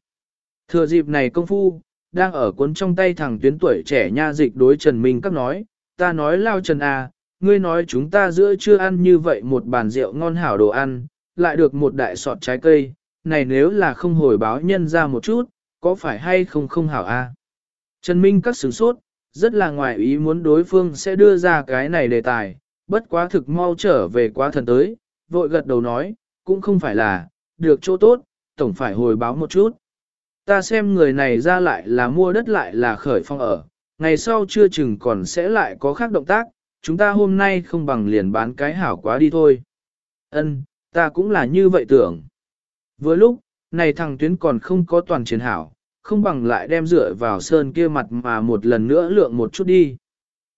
Thừa dịp này công phu, đang ở cuốn trong tay thằng tuyến tuổi trẻ nha dịch đối Trần Minh các nói, ta nói lao Trần à, ngươi nói chúng ta giữa chưa ăn như vậy một bàn rượu ngon hảo đồ ăn, lại được một đại sọt trái cây, này nếu là không hồi báo nhân ra một chút, có phải hay không không hảo a? À? Trần Minh các sửng sốt, rất là ngoài ý muốn đối phương sẽ đưa ra cái này đề tài, bất quá thực mau trở về quá thần tới, vội gật đầu nói, cũng không phải là, được chỗ tốt, tổng phải hồi báo một chút. Ta xem người này ra lại là mua đất lại là khởi phong ở, ngày sau chưa chừng còn sẽ lại có khác động tác, chúng ta hôm nay không bằng liền bán cái hảo quá đi thôi. Ân, ta cũng là như vậy tưởng. Vừa lúc, này thằng tuyến còn không có toàn chiến hảo, không bằng lại đem dựa vào sơn kia mặt mà một lần nữa lượng một chút đi.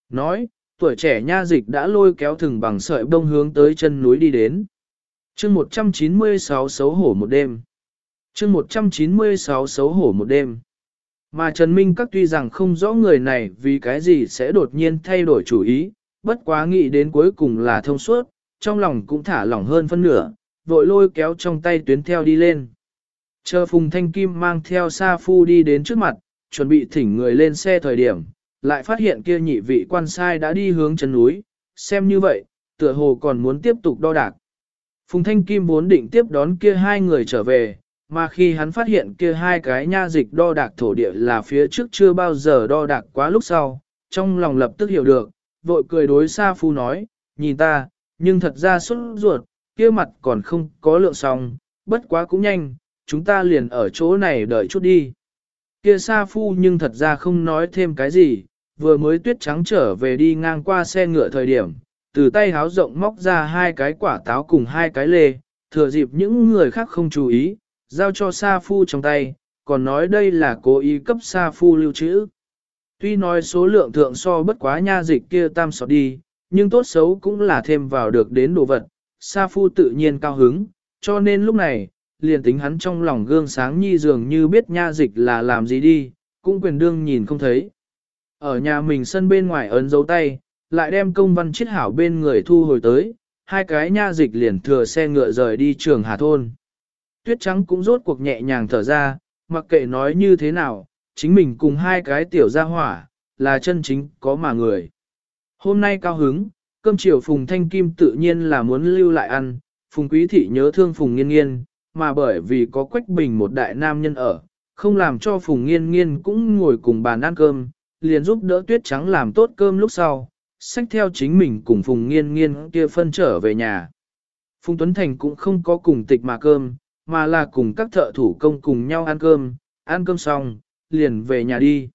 Nói, tuổi trẻ nha dịch đã lôi kéo thừng bằng sợi bông hướng tới chân núi đi đến. chương 196 xấu hổ một đêm. chương 196 xấu hổ một đêm. Mà Trần Minh các tuy rằng không rõ người này vì cái gì sẽ đột nhiên thay đổi chủ ý, bất quá nghĩ đến cuối cùng là thông suốt, trong lòng cũng thả lỏng hơn phân nửa, vội lôi kéo trong tay tuyến theo đi lên. Chờ Phùng Thanh Kim mang theo Sa Phu đi đến trước mặt, chuẩn bị thỉnh người lên xe thời điểm, lại phát hiện kia nhị vị quan sai đã đi hướng chân núi, xem như vậy, tựa hồ còn muốn tiếp tục đo đạc. Phùng Thanh Kim vốn định tiếp đón kia hai người trở về, mà khi hắn phát hiện kia hai cái nha dịch đo đạc thổ địa là phía trước chưa bao giờ đo đạc quá lúc sau, trong lòng lập tức hiểu được, vội cười đối Sa Phu nói, nhìn ta, nhưng thật ra xuất ruột, kia mặt còn không có lượng xong, bất quá cũng nhanh, chúng ta liền ở chỗ này đợi chút đi. Kia Sa Phu nhưng thật ra không nói thêm cái gì, vừa mới tuyết trắng trở về đi ngang qua xe ngựa thời điểm, từ tay háo rộng móc ra hai cái quả táo cùng hai cái lê, thừa dịp những người khác không chú ý, giao cho Sa Phu trong tay, còn nói đây là cố ý cấp Sa Phu lưu trữ. Tuy nói số lượng thượng so bất quá nha dịch kia tam sọt đi, nhưng tốt xấu cũng là thêm vào được đến đồ vật, Sa Phu tự nhiên cao hứng, cho nên lúc này, liền tính hắn trong lòng gương sáng nhi dường như biết nha dịch là làm gì đi, cũng quyền đương nhìn không thấy. Ở nhà mình sân bên ngoài ấn dấu tay, lại đem công văn chiết hảo bên người thu hồi tới, hai cái nha dịch liền thừa xe ngựa rời đi trường Hà Thôn. Tuyết trắng cũng rốt cuộc nhẹ nhàng thở ra, mặc kệ nói như thế nào, chính mình cùng hai cái tiểu gia hỏa, là chân chính có mà người. Hôm nay cao hứng, cơm chiều Phùng Thanh Kim tự nhiên là muốn lưu lại ăn, Phùng Quý Thị nhớ thương Phùng Nghiên Nghiên, mà bởi vì có Quách Bình một đại nam nhân ở, không làm cho Phùng Nghiên Nghiên cũng ngồi cùng bàn ăn cơm, liền giúp đỡ Tuyết Trắng làm tốt cơm lúc sau, xách theo chính mình cùng Phùng Nghiên Nghiên kia phân trở về nhà. Phùng Tuấn Thành cũng không có cùng tịch mà cơm, mà là cùng các thợ thủ công cùng nhau ăn cơm, ăn cơm xong, liền về nhà đi.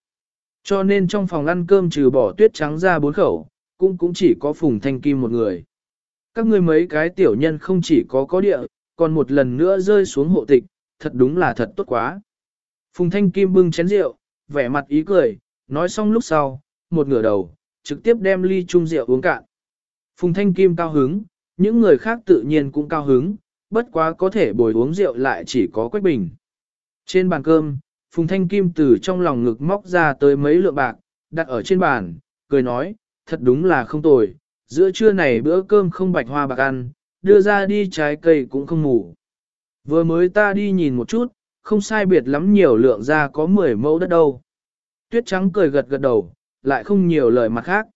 Cho nên trong phòng ăn cơm trừ bỏ Tuyết Trắng ra bốn khẩu, cũng cũng chỉ có Phùng Thanh Kim một người. Các ngươi mấy cái tiểu nhân không chỉ có có địa, còn một lần nữa rơi xuống hộ tịch, thật đúng là thật tốt quá. Phùng Thanh Kim bưng chén rượu, vẻ mặt ý cười, nói xong lúc sau, một ngửa đầu, trực tiếp đem ly chung rượu uống cạn. Phùng Thanh Kim cao hứng, những người khác tự nhiên cũng cao hứng, bất quá có thể bồi uống rượu lại chỉ có Quách Bình. Trên bàn cơm, Phùng Thanh Kim từ trong lòng ngực móc ra tới mấy lượng bạc, đặt ở trên bàn, cười nói, thật đúng là không tồi, giữa trưa này bữa cơm không bạch hoa bạc ăn, đưa ra đi trái cây cũng không ngủ. Vừa mới ta đi nhìn một chút, không sai biệt lắm nhiều lượng ra có 10 mẫu đất đâu. Tuyết trắng cười gật gật đầu, lại không nhiều lời mặt khác.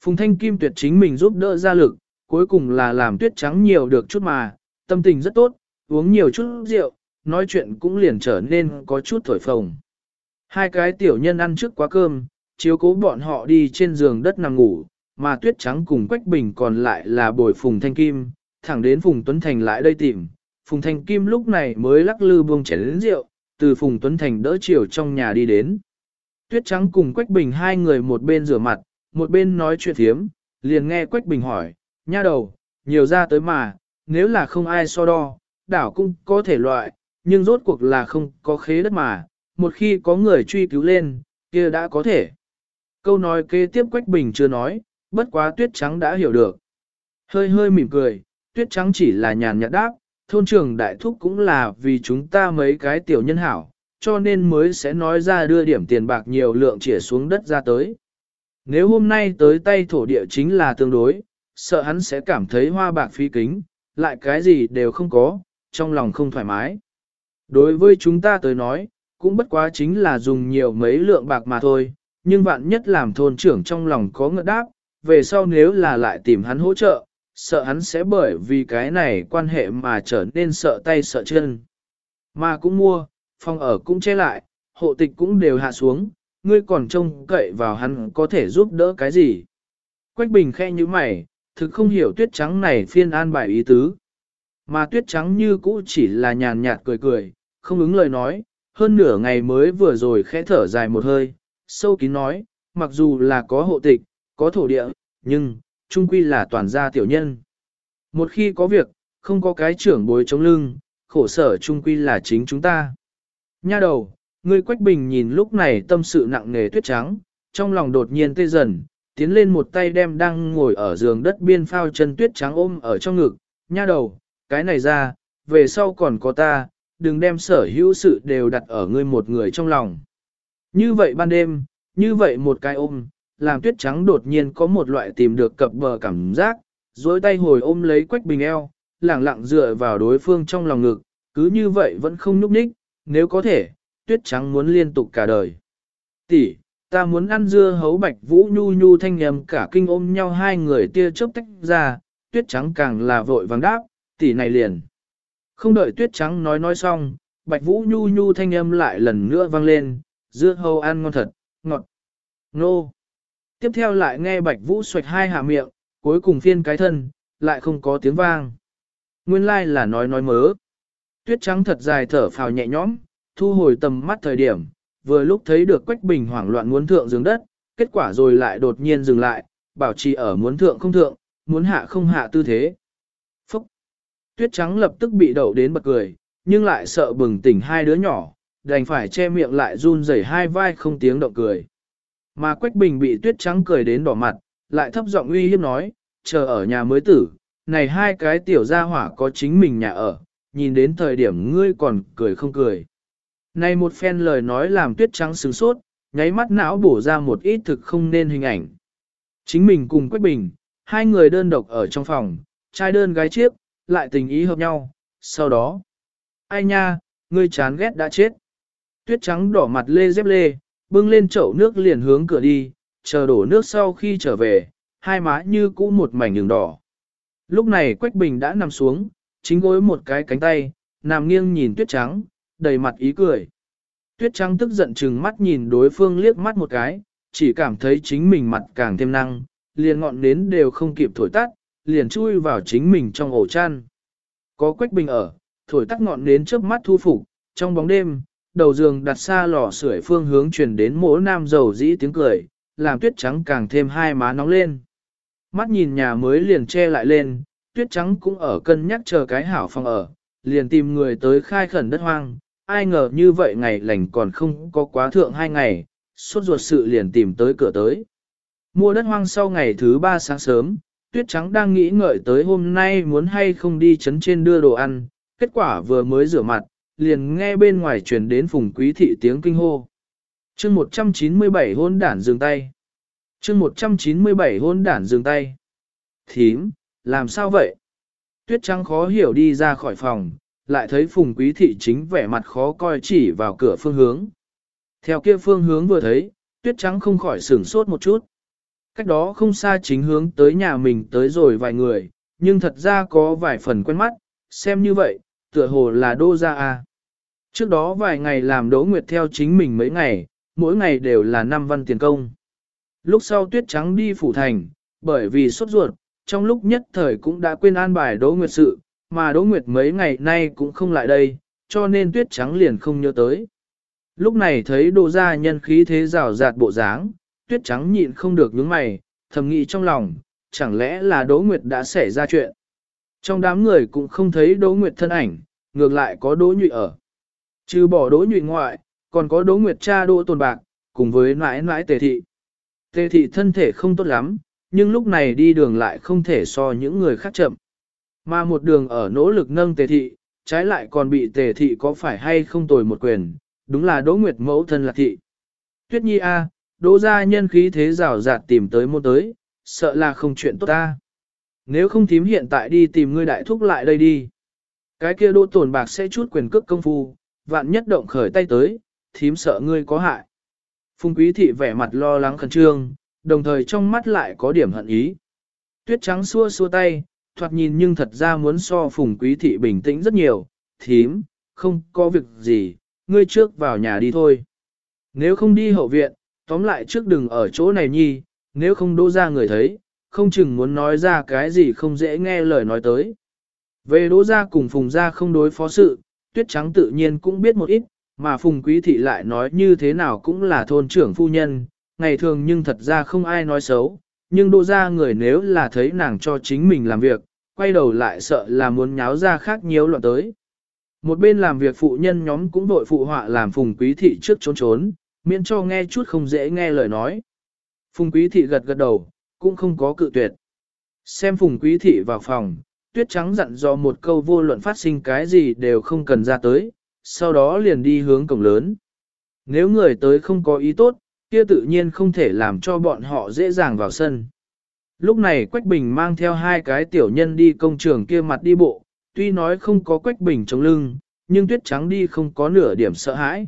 Phùng Thanh Kim tuyệt chính mình giúp đỡ ra lực, cuối cùng là làm tuyết trắng nhiều được chút mà, tâm tình rất tốt, uống nhiều chút rượu, nói chuyện cũng liền trở nên có chút thổi phồng. Hai cái tiểu nhân ăn trước quá cơm, chiếu cố bọn họ đi trên giường đất nằm ngủ, mà tuyết trắng cùng Quách Bình còn lại là bồi Phùng Thanh Kim, thẳng đến Phùng Tuấn Thành lại đây tìm. Phùng Thanh Kim lúc này mới lắc lư buông chén đến rượu, từ Phùng Tuấn Thành đỡ chiều trong nhà đi đến. Tuyết trắng cùng Quách Bình hai người một bên rửa mặt, một bên nói chuyện thiếm, liền nghe Quách Bình hỏi, nha đầu, nhiều ra tới mà, nếu là không ai so đo, đảo cũng có thể loại, nhưng rốt cuộc là không có khế đất mà, một khi có người truy cứu lên, kia đã có thể. Câu nói kế tiếp Quách Bình chưa nói, bất quá tuyết trắng đã hiểu được. Hơi hơi mỉm cười, tuyết trắng chỉ là nhàn nhạt đáp, thôn trưởng đại thúc cũng là vì chúng ta mấy cái tiểu nhân hảo, cho nên mới sẽ nói ra đưa điểm tiền bạc nhiều lượng chĩa xuống đất ra tới. Nếu hôm nay tới tay thổ địa chính là tương đối, sợ hắn sẽ cảm thấy hoa bạc phi kính, lại cái gì đều không có, trong lòng không thoải mái. Đối với chúng ta tới nói, cũng bất quá chính là dùng nhiều mấy lượng bạc mà thôi, nhưng vạn nhất làm thôn trưởng trong lòng có ngợt đáp, về sau nếu là lại tìm hắn hỗ trợ, sợ hắn sẽ bởi vì cái này quan hệ mà trở nên sợ tay sợ chân. Mà cũng mua, phòng ở cũng che lại, hộ tịch cũng đều hạ xuống, ngươi còn trông cậy vào hắn có thể giúp đỡ cái gì. Quách bình khe như mày, thực không hiểu tuyết trắng này phiên an bài ý tứ. Mà tuyết trắng như cũ chỉ là nhàn nhạt cười cười, không ứng lời nói, hơn nửa ngày mới vừa rồi khẽ thở dài một hơi, sâu kín nói, mặc dù là có hộ tịch, có thổ địa, nhưng, trung quy là toàn gia tiểu nhân. Một khi có việc, không có cái trưởng bối chống lưng, khổ sở trung quy là chính chúng ta. Nha đầu, ngươi Quách Bình nhìn lúc này tâm sự nặng nề tuyết trắng, trong lòng đột nhiên tê dần, tiến lên một tay đem đang ngồi ở giường đất biên phao chân tuyết trắng ôm ở trong ngực, nha đầu, cái này ra, về sau còn có ta, đừng đem sở hữu sự đều đặt ở ngươi một người trong lòng. Như vậy ban đêm, như vậy một cái ôm, làm tuyết trắng đột nhiên có một loại tìm được cập bờ cảm giác, dối tay hồi ôm lấy quách bình eo, lẳng lặng dựa vào đối phương trong lòng ngực, cứ như vậy vẫn không nhúc nhích, nếu có thể, tuyết trắng muốn liên tục cả đời. Tỷ, ta muốn ăn dưa hấu bạch vũ nhu nhu thanh nhầm cả kinh ôm nhau hai người tia chớp tách ra, tuyết trắng càng là vội vàng đáp, tỷ này liền. Không đợi tuyết trắng nói nói xong, bạch vũ nhu nhu thanh âm lại lần nữa vang lên, dưa hầu ăn ngon thật, ngọt, nô. Tiếp theo lại nghe bạch vũ xoạch hai hạ miệng, cuối cùng phiên cái thân, lại không có tiếng vang. Nguyên lai like là nói nói mớ. Tuyết trắng thật dài thở phào nhẹ nhõm, thu hồi tầm mắt thời điểm, vừa lúc thấy được Quách Bình hoảng loạn muốn thượng dừng đất, kết quả rồi lại đột nhiên dừng lại, bảo trì ở muốn thượng không thượng, muốn hạ không hạ tư thế. Tuyết trắng lập tức bị đậu đến bật cười, nhưng lại sợ bừng tỉnh hai đứa nhỏ, đành phải che miệng lại run rẩy hai vai không tiếng động cười. Mà Quách Bình bị tuyết trắng cười đến đỏ mặt, lại thấp giọng uy hiếp nói, chờ ở nhà mới tử, này hai cái tiểu gia hỏa có chính mình nhà ở, nhìn đến thời điểm ngươi còn cười không cười. Này một phen lời nói làm tuyết trắng sướng sốt, nháy mắt não bổ ra một ít thực không nên hình ảnh. Chính mình cùng Quách Bình, hai người đơn độc ở trong phòng, trai đơn gái chiếc, lại tình ý hợp nhau, sau đó. Ai nha, ngươi chán ghét đã chết. Tuyết trắng đỏ mặt lê dép lê, bưng lên chậu nước liền hướng cửa đi, chờ đổ nước sau khi trở về, hai má như cũ một mảnh đường đỏ. Lúc này Quách Bình đã nằm xuống, chính gối một cái cánh tay, nằm nghiêng nhìn tuyết trắng, đầy mặt ý cười. Tuyết trắng tức giận chừng mắt nhìn đối phương liếc mắt một cái, chỉ cảm thấy chính mình mặt càng thêm năng, liền ngọn nến đều không kịp thổi tắt, liền chui vào chính mình trong ổ chăn. Có Quách Bình ở, thổi tắt ngọn nến trước mắt thu phục, trong bóng đêm, đầu giường đặt xa lò sưởi phương hướng truyền đến mỗi nam dầu dĩ tiếng cười, làm tuyết trắng càng thêm hai má nóng lên. Mắt nhìn nhà mới liền che lại lên, tuyết trắng cũng ở cân nhắc chờ cái hảo phòng ở, liền tìm người tới khai khẩn đất hoang, ai ngờ như vậy ngày lành còn không có quá thượng hai ngày, suốt ruột sự liền tìm tới cửa tới. Mua đất hoang sau ngày thứ ba sáng sớm, tuyết trắng đang nghĩ ngợi tới hôm nay muốn hay không đi chấn trên đưa đồ ăn, kết quả vừa mới rửa mặt, liền nghe bên ngoài truyền đến phùng quý thị tiếng kinh hô. chương 197 hôn đản dừng tay. chương 197 hôn đản dừng tay. Thím, làm sao vậy? Tuyết trắng khó hiểu đi ra khỏi phòng, lại thấy phùng quý thị chính vẻ mặt khó coi chỉ vào cửa phương hướng. Theo kia phương hướng vừa thấy, tuyết trắng không khỏi sửng sốt một chút. Cách đó không xa chính hướng tới nhà mình tới rồi vài người, nhưng thật ra có vài phần quen mắt, xem như vậy, tựa hồ là đô gia a. Trước đó vài ngày làm đỗ nguyệt theo chính mình mấy ngày, mỗi ngày đều là năm văn tiền công. Lúc sau tuyết trắng đi phủ thành, bởi vì sốt ruột, trong lúc nhất thời cũng đã quên an bài đỗ nguyệt sự, mà đỗ nguyệt mấy ngày nay cũng không lại đây, cho nên tuyết trắng liền không nhớ tới. Lúc này thấy đô gia nhân khí thế rào rạt bộ dáng, tuyết trắng nhịn không được nhướng mày, thầm nghĩ trong lòng, chẳng lẽ là Đỗ Nguyệt đã xảy ra chuyện. Trong đám người cũng không thấy Đỗ Nguyệt thân ảnh, ngược lại có Đỗ Nhụy ở. Trừ bỏ Đỗ Nhụy ngoại, còn có Đỗ Nguyệt cha Đỗ Tồn Bạc, cùng với mãi mãi Tề Thị. Tề Thị thân thể không tốt lắm, nhưng lúc này đi đường lại không thể so những người khác chậm. Mà một đường ở nỗ lực nâng Tề Thị, trái lại còn bị Tề Thị có phải hay không tồi một quyền, đúng là Đỗ Nguyệt mẫu thân là Thị. Tuyết Nhi A, đỗ gia nhân khí thế rào rạt tìm tới môn tới, sợ là không chuyện tốt ta. Nếu không thím hiện tại đi tìm ngươi đại thúc lại đây đi. Cái kia đỗ tổn bạc sẽ chút quyền cước công phu, vạn nhất động khởi tay tới, thím sợ ngươi có hại. Phùng quý thị vẻ mặt lo lắng khẩn trương, đồng thời trong mắt lại có điểm hận ý. Tuyết trắng xua xua tay, thoạt nhìn nhưng thật ra muốn so phùng quý thị bình tĩnh rất nhiều, thím, không có việc gì, ngươi trước vào nhà đi thôi. Nếu không đi hậu viện, tóm lại trước đừng ở chỗ này nhi, nếu không Đỗ ra người thấy, không chừng muốn nói ra cái gì không dễ nghe lời nói tới. Về đỗ ra cùng phùng ra không đối phó sự, tuyết trắng tự nhiên cũng biết một ít, mà phùng quý thị lại nói như thế nào cũng là thôn trưởng phu nhân, ngày thường nhưng thật ra không ai nói xấu, nhưng đỗ ra người nếu là thấy nàng cho chính mình làm việc, quay đầu lại sợ là muốn nháo ra khác nhiều loạn tới. Một bên làm việc phụ nhân nhóm cũng đội phụ họa làm phùng quý thị trước trốn trốn, miễn cho nghe chút không dễ nghe lời nói. Phùng quý thị gật gật đầu, cũng không có cự tuyệt. Xem phùng quý thị vào phòng, tuyết trắng dặn dò một câu vô luận phát sinh cái gì đều không cần ra tới, sau đó liền đi hướng cổng lớn. Nếu người tới không có ý tốt, kia tự nhiên không thể làm cho bọn họ dễ dàng vào sân. Lúc này Quách Bình mang theo hai cái tiểu nhân đi công trường kia mặt đi bộ, tuy nói không có Quách Bình chống lưng, nhưng tuyết trắng đi không có nửa điểm sợ hãi.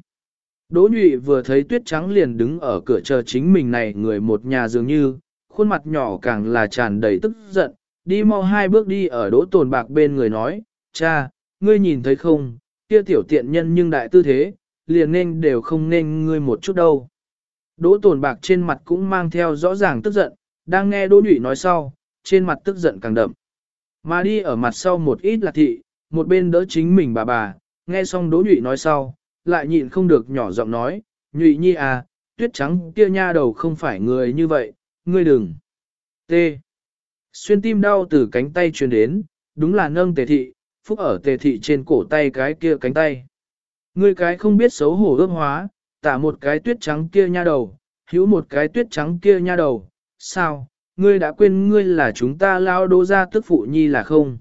Đỗ nhụy vừa thấy tuyết trắng liền đứng ở cửa chờ chính mình này người một nhà dường như, khuôn mặt nhỏ càng là tràn đầy tức giận, đi mau hai bước đi ở đỗ tồn bạc bên người nói, cha, ngươi nhìn thấy không, kia tiểu tiện nhân nhưng đại tư thế, liền nên đều không nên ngươi một chút đâu. Đỗ tồn bạc trên mặt cũng mang theo rõ ràng tức giận, đang nghe đỗ nhụy nói sau, trên mặt tức giận càng đậm. Mà đi ở mặt sau một ít là thị, một bên đỡ chính mình bà bà, nghe xong đỗ nhụy nói sau, lại nhịn không được nhỏ giọng nói, nhụy nhi à, tuyết trắng kia nha đầu không phải người như vậy, ngươi đừng. T. Xuyên tim đau từ cánh tay truyền đến, đúng là nâng tề thị, phúc ở tề thị trên cổ tay cái kia cánh tay. Ngươi cái không biết xấu hổ ước hóa, tả một cái tuyết trắng kia nha đầu, hữu một cái tuyết trắng kia nha đầu, sao, ngươi đã quên ngươi là chúng ta lao đô ra tức phụ nhi là không?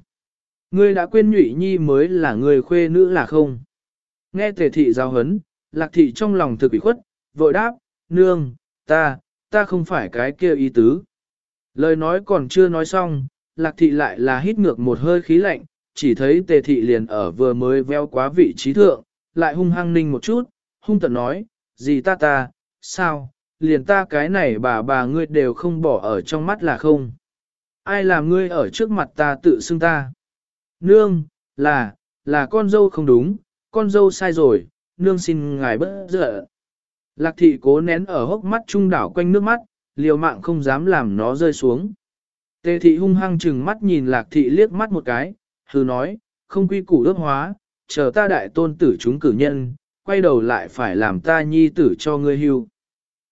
Ngươi đã quên nhụy nhi mới là người khuê nữ là không? Nghe tề thị giao hấn, lạc thị trong lòng thực ủy khuất, vội đáp, nương, ta, ta không phải cái kia ý tứ. Lời nói còn chưa nói xong, lạc thị lại là hít ngược một hơi khí lạnh, chỉ thấy tề thị liền ở vừa mới veo quá vị trí thượng, lại hung hăng ninh một chút, hung tận nói, gì ta ta, sao, liền ta cái này bà bà ngươi đều không bỏ ở trong mắt là không. Ai làm ngươi ở trước mặt ta tự xưng ta? Nương, là, là con dâu không đúng, con dâu sai rồi, nương xin ngài bớt giận. Lạc thị cố nén ở hốc mắt trung đảo quanh nước mắt, liều mạng không dám làm nó rơi xuống. Tề thị hung hăng chừng mắt nhìn lạc thị liếc mắt một cái, hừ nói, không quy củ đốt hóa, chờ ta đại tôn tử chúng cử nhân, quay đầu lại phải làm ta nhi tử cho ngươi hưu.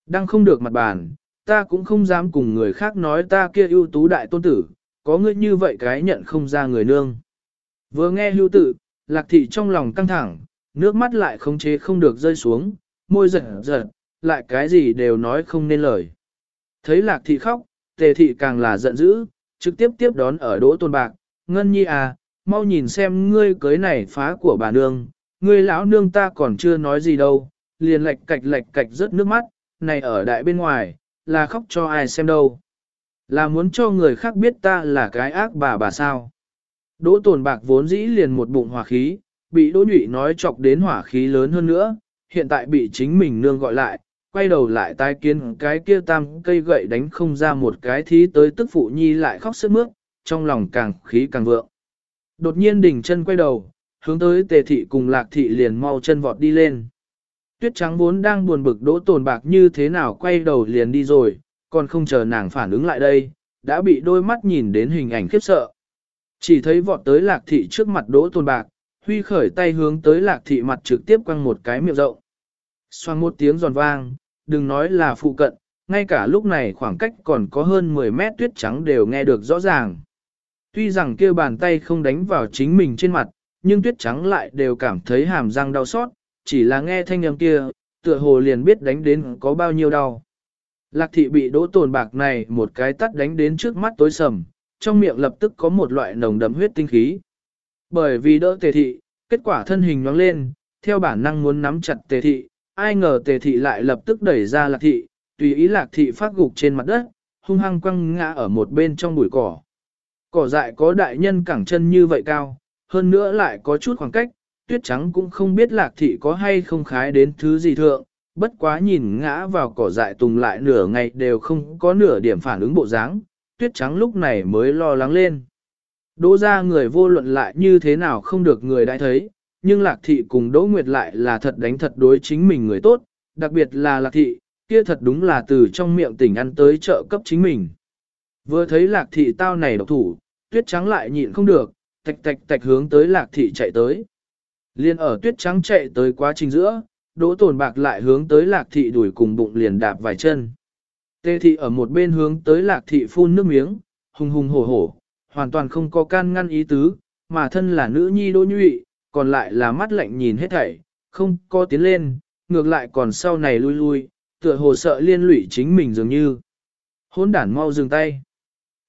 Đang không được mặt bàn, ta cũng không dám cùng người khác nói ta kia ưu tú đại tôn tử, có ngươi như vậy cái nhận không ra người nương. Vừa nghe hưu tử, lạc thị trong lòng căng thẳng, nước mắt lại không chế không được rơi xuống, môi giật giật, lại cái gì đều nói không nên lời. Thấy lạc thị khóc, tề thị càng là giận dữ, Trực tiếp tiếp đón ở đỗ tôn bạc, ngân nhi à, mau nhìn xem ngươi cưới này phá của bà nương, ngươi lão nương ta còn chưa nói gì đâu, liền lệch cạch lệch cạch rớt nước mắt, này ở đại bên ngoài, là khóc cho ai xem đâu. Là muốn cho người khác biết ta là cái ác bà bà sao. Đỗ tồn bạc vốn dĩ liền một bụng hỏa khí, bị đỗ nhụy nói chọc đến hỏa khí lớn hơn nữa, hiện tại bị chính mình nương gọi lại, quay đầu lại tai kiến cái kia tam cây gậy đánh không ra một cái thí tới tức phụ nhi lại khóc sức mướt, trong lòng càng khí càng vượng. Đột nhiên đỉnh chân quay đầu, hướng tới tề thị cùng lạc thị liền mau chân vọt đi lên. Tuyết trắng vốn đang buồn bực đỗ tồn bạc như thế nào quay đầu liền đi rồi, còn không chờ nàng phản ứng lại đây, đã bị đôi mắt nhìn đến hình ảnh khiếp sợ. Chỉ thấy vọt tới lạc thị trước mặt đỗ tôn bạc, huy khởi tay hướng tới lạc thị mặt trực tiếp quăng một cái miệng rộng. Xoang một tiếng giòn vang, đừng nói là phụ cận, ngay cả lúc này khoảng cách còn có hơn 10 mét tuyết trắng đều nghe được rõ ràng. Tuy rằng kia bàn tay không đánh vào chính mình trên mặt, nhưng tuyết trắng lại đều cảm thấy hàm răng đau xót, chỉ là nghe thanh âm kia, tựa hồ liền biết đánh đến có bao nhiêu đau. Lạc thị bị đỗ tồn bạc này một cái tắt đánh đến trước mắt tối sầm, trong miệng lập tức có một loại nồng đậm huyết tinh khí. Bởi vì đỡ tề thị, kết quả thân hình nhoáng lên, theo bản năng muốn nắm chặt tề thị, ai ngờ tề thị lại lập tức đẩy ra lạc thị, tùy ý lạc thị phát gục trên mặt đất, hung hăng quăng ngã ở một bên trong bụi cỏ. Cỏ dại có đại nhân cẳng chân như vậy cao, hơn nữa lại có chút khoảng cách, tuyết trắng cũng không biết lạc thị có hay không khái đến thứ gì thượng, bất quá nhìn ngã vào cỏ dại tùng lại nửa ngày đều không có nửa điểm phản ứng bộ dáng, tuyết trắng lúc này mới lo lắng lên. Đỗ ra người vô luận lại như thế nào không được người đã thấy, nhưng lạc thị cùng Đỗ Nguyệt lại là thật đánh thật đối chính mình người tốt, đặc biệt là lạc thị, kia thật đúng là từ trong miệng tỉnh ăn tới trợ cấp chính mình. Vừa thấy lạc thị tao này độc thủ, tuyết trắng lại nhịn không được, tạch tạch tạch hướng tới lạc thị chạy tới. Liên ở tuyết trắng chạy tới quá trình giữa, đỗ tồn bạc lại hướng tới lạc thị đuổi cùng bụng liền đạp vài chân. Tê thị ở một bên hướng tới lạc thị phun nước miếng, hùng hùng hổ hổ, hoàn toàn không có can ngăn ý tứ, mà thân là nữ nhi đỗ nhụy, còn lại là mắt lạnh nhìn hết thảy, không có tiến lên, ngược lại còn sau này lui lui, tựa hồ sợ liên lụy chính mình dường như. Hôn đản mau dừng tay.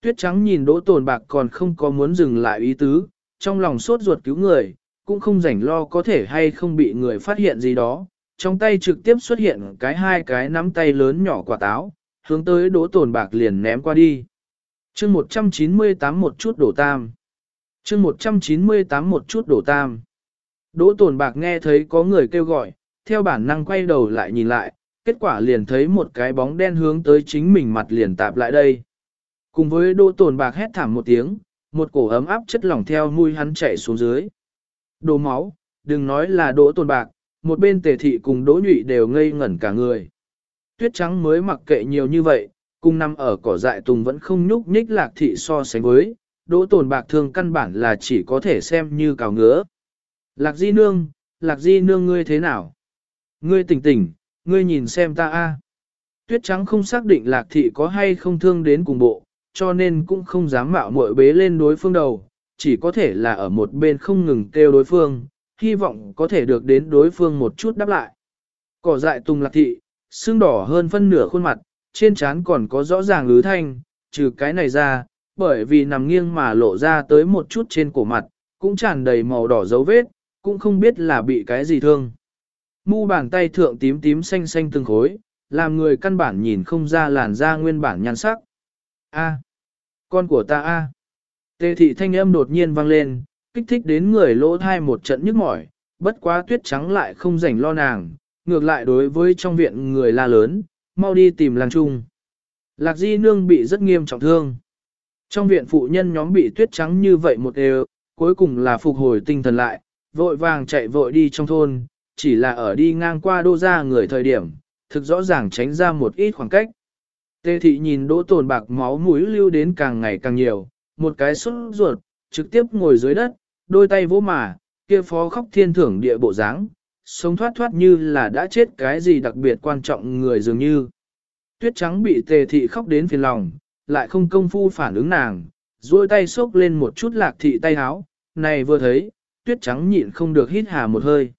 Tuyết trắng nhìn đỗ tồn bạc còn không có muốn dừng lại ý tứ, trong lòng sốt ruột cứu người, cũng không rảnh lo có thể hay không bị người phát hiện gì đó. Trong tay trực tiếp xuất hiện cái hai cái nắm tay lớn nhỏ quả táo, hướng tới đỗ tồn bạc liền ném qua đi. chương 198 một chút đổ tam. chương 198 một chút đổ tam. Đỗ tồn bạc nghe thấy có người kêu gọi, theo bản năng quay đầu lại nhìn lại, kết quả liền thấy một cái bóng đen hướng tới chính mình mặt liền tạp lại đây. Cùng với đỗ tồn bạc hét thảm một tiếng, một cổ ấm áp chất lỏng theo mũi hắn chạy xuống dưới. Đổ máu, đừng nói là đỗ tồn bạc, một bên tề thị cùng đỗ nhụy đều ngây ngẩn cả người. Tuyết trắng mới mặc kệ nhiều như vậy, cùng nằm ở cỏ dại tùng vẫn không nhúc nhích lạc thị so sánh với, đỗ tồn bạc thương căn bản là chỉ có thể xem như cào ngứa. Lạc di nương, lạc di nương ngươi thế nào? Ngươi tỉnh tỉnh, ngươi nhìn xem ta a. Tuyết trắng không xác định lạc thị có hay không thương đến cùng bộ, cho nên cũng không dám mạo muội bế lên đối phương đầu, chỉ có thể là ở một bên không ngừng kêu đối phương, hy vọng có thể được đến đối phương một chút đáp lại. Cỏ dại tung lạc thị, xương đỏ hơn phân nửa khuôn mặt, trên trán còn có rõ ràng lứ thanh, trừ cái này ra, bởi vì nằm nghiêng mà lộ ra tới một chút trên cổ mặt, cũng tràn đầy màu đỏ dấu vết, cũng không biết là bị cái gì thương. Mu bàn tay thượng tím tím xanh xanh từng khối, làm người căn bản nhìn không ra làn da nguyên bản nhan sắc. A, con của ta a. Tề thị thanh âm đột nhiên vang lên, kích thích đến người lỗ thai một trận nhức mỏi, bất quá tuyết trắng lại không rảnh lo nàng, ngược lại đối với trong viện người la lớn, mau đi tìm làng trung. Lạc di nương bị rất nghiêm trọng thương. Trong viện phụ nhân nhóm bị tuyết trắng như vậy một đều, cuối cùng là phục hồi tinh thần lại, vội vàng chạy vội đi trong thôn, chỉ là ở đi ngang qua đô ra người thời điểm, thực rõ ràng tránh ra một ít khoảng cách. Tê thị nhìn đỗ tồn bạc máu mũi lưu đến càng ngày càng nhiều, một cái xuất ruột, trực tiếp ngồi dưới đất, đôi tay vỗ mà, kia phó khóc thiên thưởng địa bộ dáng, sống thoát thoát như là đã chết cái gì đặc biệt quan trọng người dường như. Tuyết trắng bị tề thị khóc đến phiền lòng, lại không công phu phản ứng nàng, duỗi tay xốc lên một chút lạc thị tay háo, này vừa thấy, tuyết trắng nhịn không được hít hà một hơi.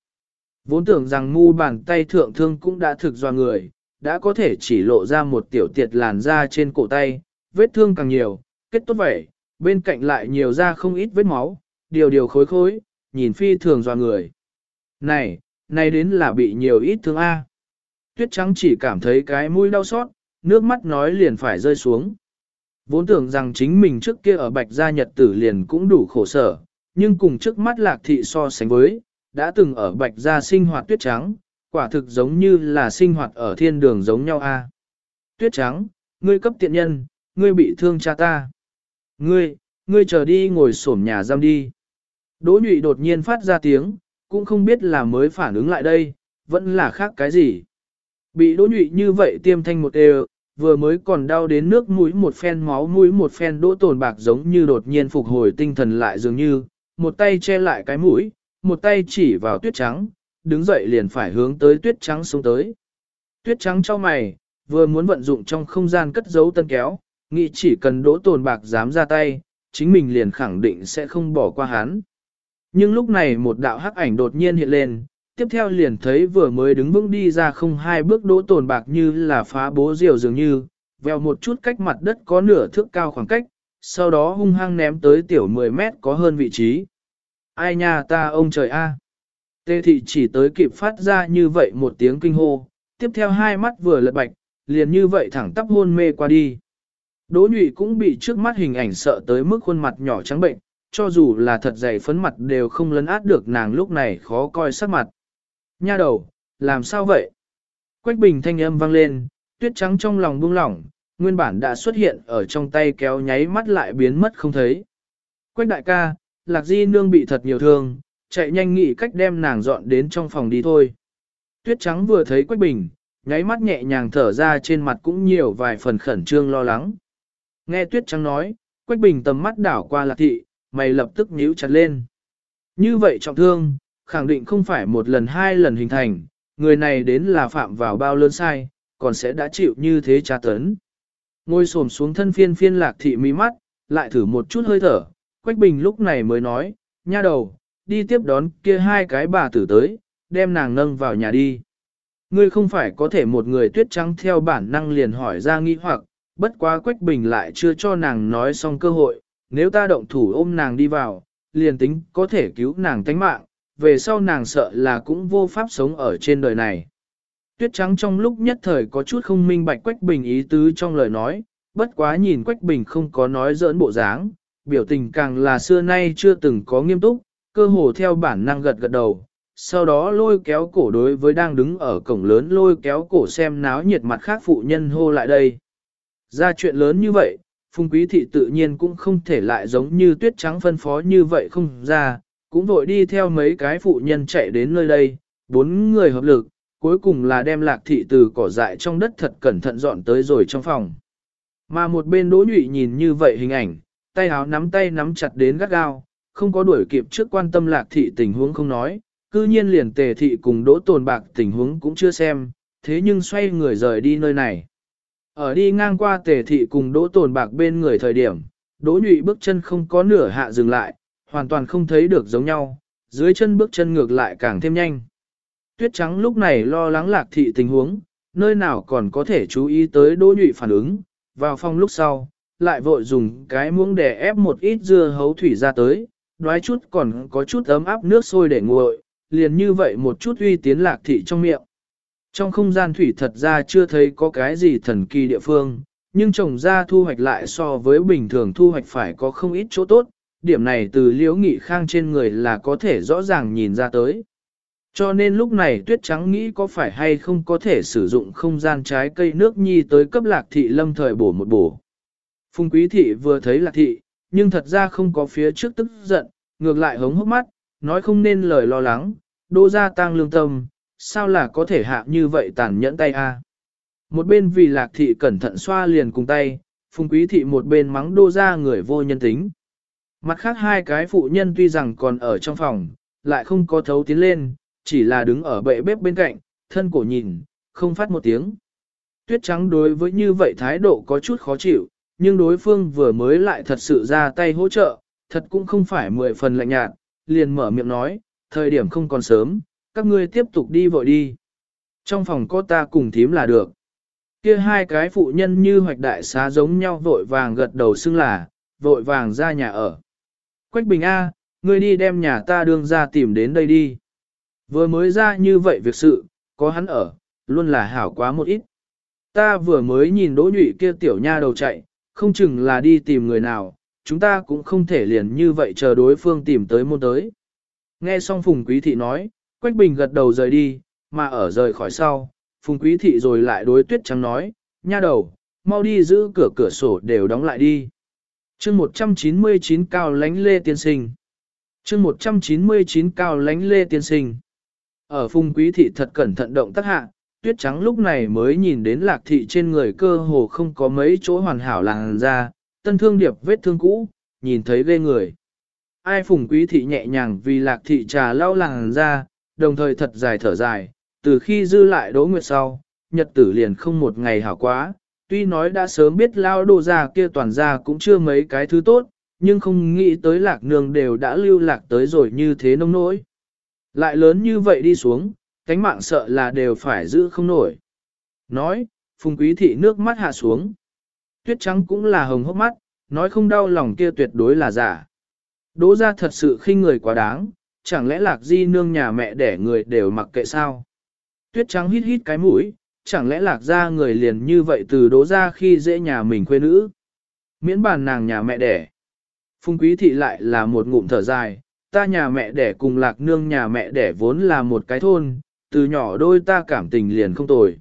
Vốn tưởng rằng mu bàn tay thượng thương cũng đã thực do người, đã có thể chỉ lộ ra một tiểu tiệt làn da trên cổ tay, vết thương càng nhiều, kết tốt vậy, bên cạnh lại nhiều ra không ít vết máu, điều điều khối khối, nhìn phi thường doa người. Này, nay đến là bị nhiều ít thương A. Tuyết trắng chỉ cảm thấy cái mũi đau xót, nước mắt nói liền phải rơi xuống. Vốn tưởng rằng chính mình trước kia ở bạch gia nhật tử liền cũng đủ khổ sở, nhưng cùng trước mắt lạc thị so sánh với, đã từng ở bạch gia sinh hoạt tuyết trắng, quả thực giống như là sinh hoạt ở thiên đường giống nhau a. Tuyết trắng, ngươi cấp tiện nhân, ngươi bị thương cha ta. Ngươi, ngươi chờ đi ngồi xổm nhà giam đi. Đỗ nhụy đột nhiên phát ra tiếng, cũng không biết là mới phản ứng lại đây, vẫn là khác cái gì. Bị đỗ nhụy như vậy tiêm thanh một đều, vừa mới còn đau đến nước mũi một phen máu mũi một phen đỗ tồn bạc giống như đột nhiên phục hồi tinh thần lại dường như, một tay che lại cái mũi, một tay chỉ vào tuyết trắng, đứng dậy liền phải hướng tới tuyết trắng xuống tới. Tuyết trắng cho mày, vừa muốn vận dụng trong không gian cất giấu tân kéo, nghĩ chỉ cần đỗ tồn bạc dám ra tay, chính mình liền khẳng định sẽ không bỏ qua hắn. Nhưng lúc này một đạo hắc ảnh đột nhiên hiện lên, tiếp theo liền thấy vừa mới đứng vững đi ra không hai bước đỗ tồn bạc như là phá bố diều dường như, veo một chút cách mặt đất có nửa thước cao khoảng cách, sau đó hung hăng ném tới tiểu 10 mét có hơn vị trí. Ai nha ta ông trời a! Tê thị chỉ tới kịp phát ra như vậy một tiếng kinh hô, tiếp theo hai mắt vừa lật bạch, liền như vậy thẳng tắp hôn mê qua đi. Đỗ nhụy cũng bị trước mắt hình ảnh sợ tới mức khuôn mặt nhỏ trắng bệnh, cho dù là thật dày phấn mặt đều không lấn át được nàng lúc này khó coi sắc mặt. Nha đầu, làm sao vậy? Quách bình thanh âm vang lên, tuyết trắng trong lòng buông lỏng, nguyên bản đã xuất hiện ở trong tay kéo nháy mắt lại biến mất không thấy. Quách đại ca, lạc di nương bị thật nhiều thương, chạy nhanh nghĩ cách đem nàng dọn đến trong phòng đi thôi. Tuyết trắng vừa thấy Quách Bình, nháy mắt nhẹ nhàng thở ra trên mặt cũng nhiều vài phần khẩn trương lo lắng. Nghe Tuyết trắng nói, Quách Bình tầm mắt đảo qua lạc thị, mày lập tức nhíu chặt lên. Như vậy trọng thương, khẳng định không phải một lần hai lần hình thành, người này đến là phạm vào bao lớn sai, còn sẽ đã chịu như thế tra tấn. Ngồi xổm xuống thân phiên phiên lạc thị mí mắt, lại thử một chút hơi thở, Quách Bình lúc này mới nói, nha đầu, đi tiếp đón kia hai cái bà tử tới, đem nàng nâng vào nhà đi. Ngươi không phải có thể một người tuyết trắng theo bản năng liền hỏi ra nghi hoặc, bất quá Quách Bình lại chưa cho nàng nói xong cơ hội, nếu ta động thủ ôm nàng đi vào, liền tính có thể cứu nàng tánh mạng, về sau nàng sợ là cũng vô pháp sống ở trên đời này. Tuyết trắng trong lúc nhất thời có chút không minh bạch Quách Bình ý tứ trong lời nói, bất quá nhìn Quách Bình không có nói giỡn bộ dáng, biểu tình càng là xưa nay chưa từng có nghiêm túc, cơ hồ theo bản năng gật gật đầu, sau đó lôi kéo cổ đối với đang đứng ở cổng lớn lôi kéo cổ xem náo nhiệt mặt khác phụ nhân hô lại đây. Ra chuyện lớn như vậy, Phùng Quý Thị tự nhiên cũng không thể lại giống như tuyết trắng phân phó như vậy không ra, cũng vội đi theo mấy cái phụ nhân chạy đến nơi đây, bốn người hợp lực, cuối cùng là đem lạc thị từ cỏ dại trong đất thật cẩn thận dọn tới rồi trong phòng. Mà một bên đỗ nhụy nhìn như vậy hình ảnh, tay áo nắm tay nắm chặt đến gắt gao, không có đuổi kịp trước quan tâm lạc thị tình huống không nói, cư nhiên liền tề thị cùng đỗ tồn bạc tình huống cũng chưa xem, thế nhưng xoay người rời đi nơi này. Ở đi ngang qua tề thị cùng đỗ tồn bạc bên người thời điểm, đỗ nhụy bước chân không có nửa hạ dừng lại, hoàn toàn không thấy được giống nhau, dưới chân bước chân ngược lại càng thêm nhanh. Tuyết trắng lúc này lo lắng lạc thị tình huống, nơi nào còn có thể chú ý tới đỗ nhụy phản ứng, vào phòng lúc sau, lại vội dùng cái muỗng để ép một ít dưa hấu thủy ra tới, nói chút còn có chút ấm áp nước sôi để nguội, liền như vậy một chút uy tiến lạc thị trong miệng. Trong không gian thủy thật ra chưa thấy có cái gì thần kỳ địa phương, nhưng trồng ra thu hoạch lại so với bình thường thu hoạch phải có không ít chỗ tốt, điểm này từ liễu nghị khang trên người là có thể rõ ràng nhìn ra tới. Cho nên lúc này tuyết trắng nghĩ có phải hay không có thể sử dụng không gian trái cây nước nhi tới cấp lạc thị lâm thời bổ một bổ. Phùng quý thị vừa thấy lạc thị, nhưng thật ra không có phía trước tức giận, ngược lại hống hốc mắt, nói không nên lời lo lắng, đô ra tăng lương tâm, sao là có thể hạ như vậy tàn nhẫn tay a? Một bên vì lạc thị cẩn thận xoa liền cùng tay, phùng quý thị một bên mắng đô ra người vô nhân tính. Mặt khác hai cái phụ nhân tuy rằng còn ở trong phòng, lại không có thấu tiến lên, chỉ là đứng ở bệ bếp bên cạnh, thân cổ nhìn, không phát một tiếng. Tuyết trắng đối với như vậy thái độ có chút khó chịu, nhưng đối phương vừa mới lại thật sự ra tay hỗ trợ, thật cũng không phải mười phần lạnh nhạt, liền mở miệng nói, thời điểm không còn sớm, các ngươi tiếp tục đi vội đi. Trong phòng có ta cùng thím là được. Kia hai cái phụ nhân như hoạch đại xá giống nhau vội vàng gật đầu xưng là, vội vàng ra nhà ở. Quách Bình A, ngươi đi đem nhà ta đương ra tìm đến đây đi. Vừa mới ra như vậy việc sự, có hắn ở, luôn là hảo quá một ít. Ta vừa mới nhìn đỗ nhụy kia tiểu nha đầu chạy, không chừng là đi tìm người nào, chúng ta cũng không thể liền như vậy chờ đối phương tìm tới môn tới. Nghe xong Phùng Quý Thị nói, Quách Bình gật đầu rời đi, mà ở rời khỏi sau, Phùng Quý Thị rồi lại đối tuyết trắng nói, nha đầu, mau đi giữ cửa cửa sổ đều đóng lại đi. chương 199 cao lánh lê tiên sinh. chương 199 cao lánh lê tiên sinh. Ở Phùng Quý Thị thật cẩn thận động tác hạ, tuyết trắng lúc này mới nhìn đến lạc thị trên người cơ hồ không có mấy chỗ hoàn hảo làng ra, tân thương điệp vết thương cũ, nhìn thấy ghê người. Ai phùng quý thị nhẹ nhàng vì lạc thị trà lau làng ra, đồng thời thật dài thở dài, từ khi dư lại đỗ nguyệt sau, nhật tử liền không một ngày hảo quá, tuy nói đã sớm biết lao đồ già kia toàn ra cũng chưa mấy cái thứ tốt, nhưng không nghĩ tới lạc nương đều đã lưu lạc tới rồi như thế nông nỗi. Lại lớn như vậy đi xuống, cánh mạng sợ là đều phải giữ không nổi. Nói, phùng quý thị nước mắt hạ xuống. Tuyết trắng cũng là hồng hốc mắt, nói không đau lòng kia tuyệt đối là giả. Đỗ ra thật sự khinh người quá đáng, chẳng lẽ lạc di nương nhà mẹ đẻ người đều mặc kệ sao? Tuyết trắng hít hít cái mũi, chẳng lẽ lạc ra người liền như vậy từ đố ra khi dễ nhà mình quê nữ? Miễn bàn nàng nhà mẹ đẻ. Phùng quý thị lại là một ngụm thở dài, ta nhà mẹ đẻ cùng lạc nương nhà mẹ đẻ vốn là một cái thôn, từ nhỏ đôi ta cảm tình liền không tồi.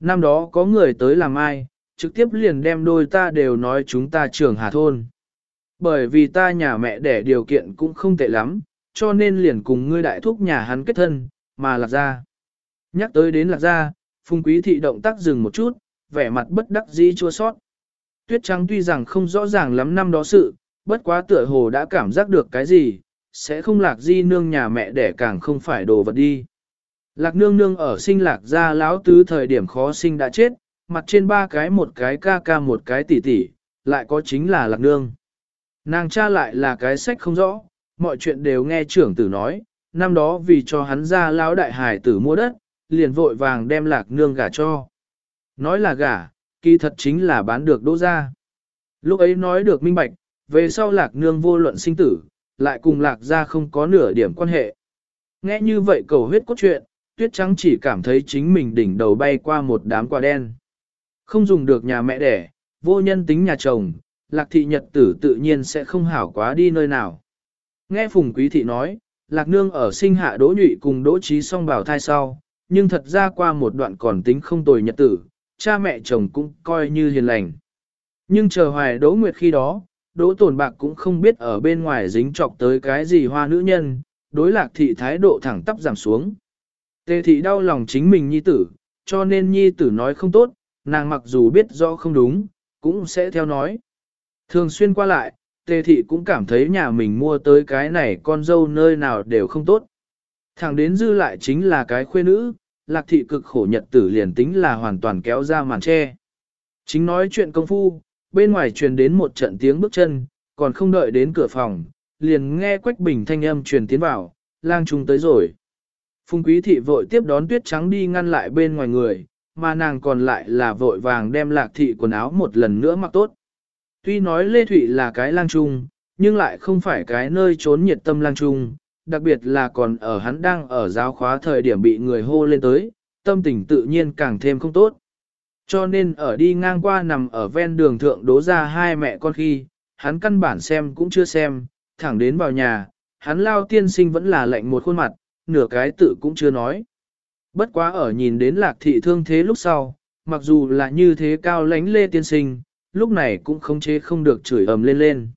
Năm đó có người tới làm ai, trực tiếp liền đem đôi ta đều nói chúng ta trường hà thôn. Bởi vì ta nhà mẹ đẻ điều kiện cũng không tệ lắm, cho nên liền cùng ngươi đại thúc nhà hắn kết thân, mà lạc ra. Nhắc tới đến lạc ra, phùng quý thị động tác dừng một chút, vẻ mặt bất đắc dĩ chua sót. Tuyết trắng tuy rằng không rõ ràng lắm năm đó sự, bất quá tựa hồ đã cảm giác được cái gì, sẽ không lạc di nương nhà mẹ đẻ càng không phải đồ vật đi. Lạc nương nương ở sinh lạc gia lão tứ thời điểm khó sinh đã chết, mặt trên ba cái một cái ca ca một cái tỷ tỷ, lại có chính là lạc nương. Nàng cha lại là cái sách không rõ, mọi chuyện đều nghe trưởng tử nói, năm đó vì cho hắn ra lão đại hải tử mua đất, liền vội vàng đem lạc nương gả cho. Nói là gả, kỳ thật chính là bán được đỗ ra. Lúc ấy nói được minh bạch, về sau lạc nương vô luận sinh tử, lại cùng lạc ra không có nửa điểm quan hệ. Nghe như vậy cầu huyết cốt truyện, tuyết trắng chỉ cảm thấy chính mình đỉnh đầu bay qua một đám quả đen. Không dùng được nhà mẹ đẻ, vô nhân tính nhà chồng, lạc thị nhật tử tự nhiên sẽ không hảo quá đi nơi nào. Nghe Phùng Quý Thị nói, lạc nương ở sinh hạ đỗ nhụy cùng đỗ trí song bảo thai sau, nhưng thật ra qua một đoạn còn tính không tồi nhật tử, cha mẹ chồng cũng coi như hiền lành. Nhưng chờ hoài đỗ nguyệt khi đó, đỗ tổn bạc cũng không biết ở bên ngoài dính chọc tới cái gì hoa nữ nhân, đối lạc thị thái độ thẳng tắp giảm xuống. Tề thị đau lòng chính mình nhi tử, cho nên nhi tử nói không tốt, nàng mặc dù biết rõ không đúng, cũng sẽ theo nói. Thường xuyên qua lại, tề thị cũng cảm thấy nhà mình mua tới cái này con dâu nơi nào đều không tốt. Thẳng đến dư lại chính là cái khuê nữ, lạc thị cực khổ nhật tử liền tính là hoàn toàn kéo ra màn tre. Chính nói chuyện công phu, bên ngoài truyền đến một trận tiếng bước chân, còn không đợi đến cửa phòng, liền nghe Quách Bình thanh âm truyền tiến vào, lang trung tới rồi. Phùng quý thị vội tiếp đón tuyết trắng đi ngăn lại bên ngoài người, mà nàng còn lại là vội vàng đem lạc thị quần áo một lần nữa mặc tốt. Tuy nói Lê Thụy là cái lang trung, nhưng lại không phải cái nơi trốn nhiệt tâm lang trung, đặc biệt là còn ở hắn đang ở giáo khóa thời điểm bị người hô lên tới, tâm tình tự nhiên càng thêm không tốt. Cho nên ở đi ngang qua nằm ở ven đường thượng đố ra hai mẹ con khi, hắn căn bản xem cũng chưa xem, thẳng đến vào nhà, hắn lao tiên sinh vẫn là lạnh một khuôn mặt, nửa cái tự cũng chưa nói. Bất quá ở nhìn đến lạc thị thương thế lúc sau, mặc dù là như thế cao lánh lê tiên sinh, lúc này cũng không chế không được chửi ầm lên lên.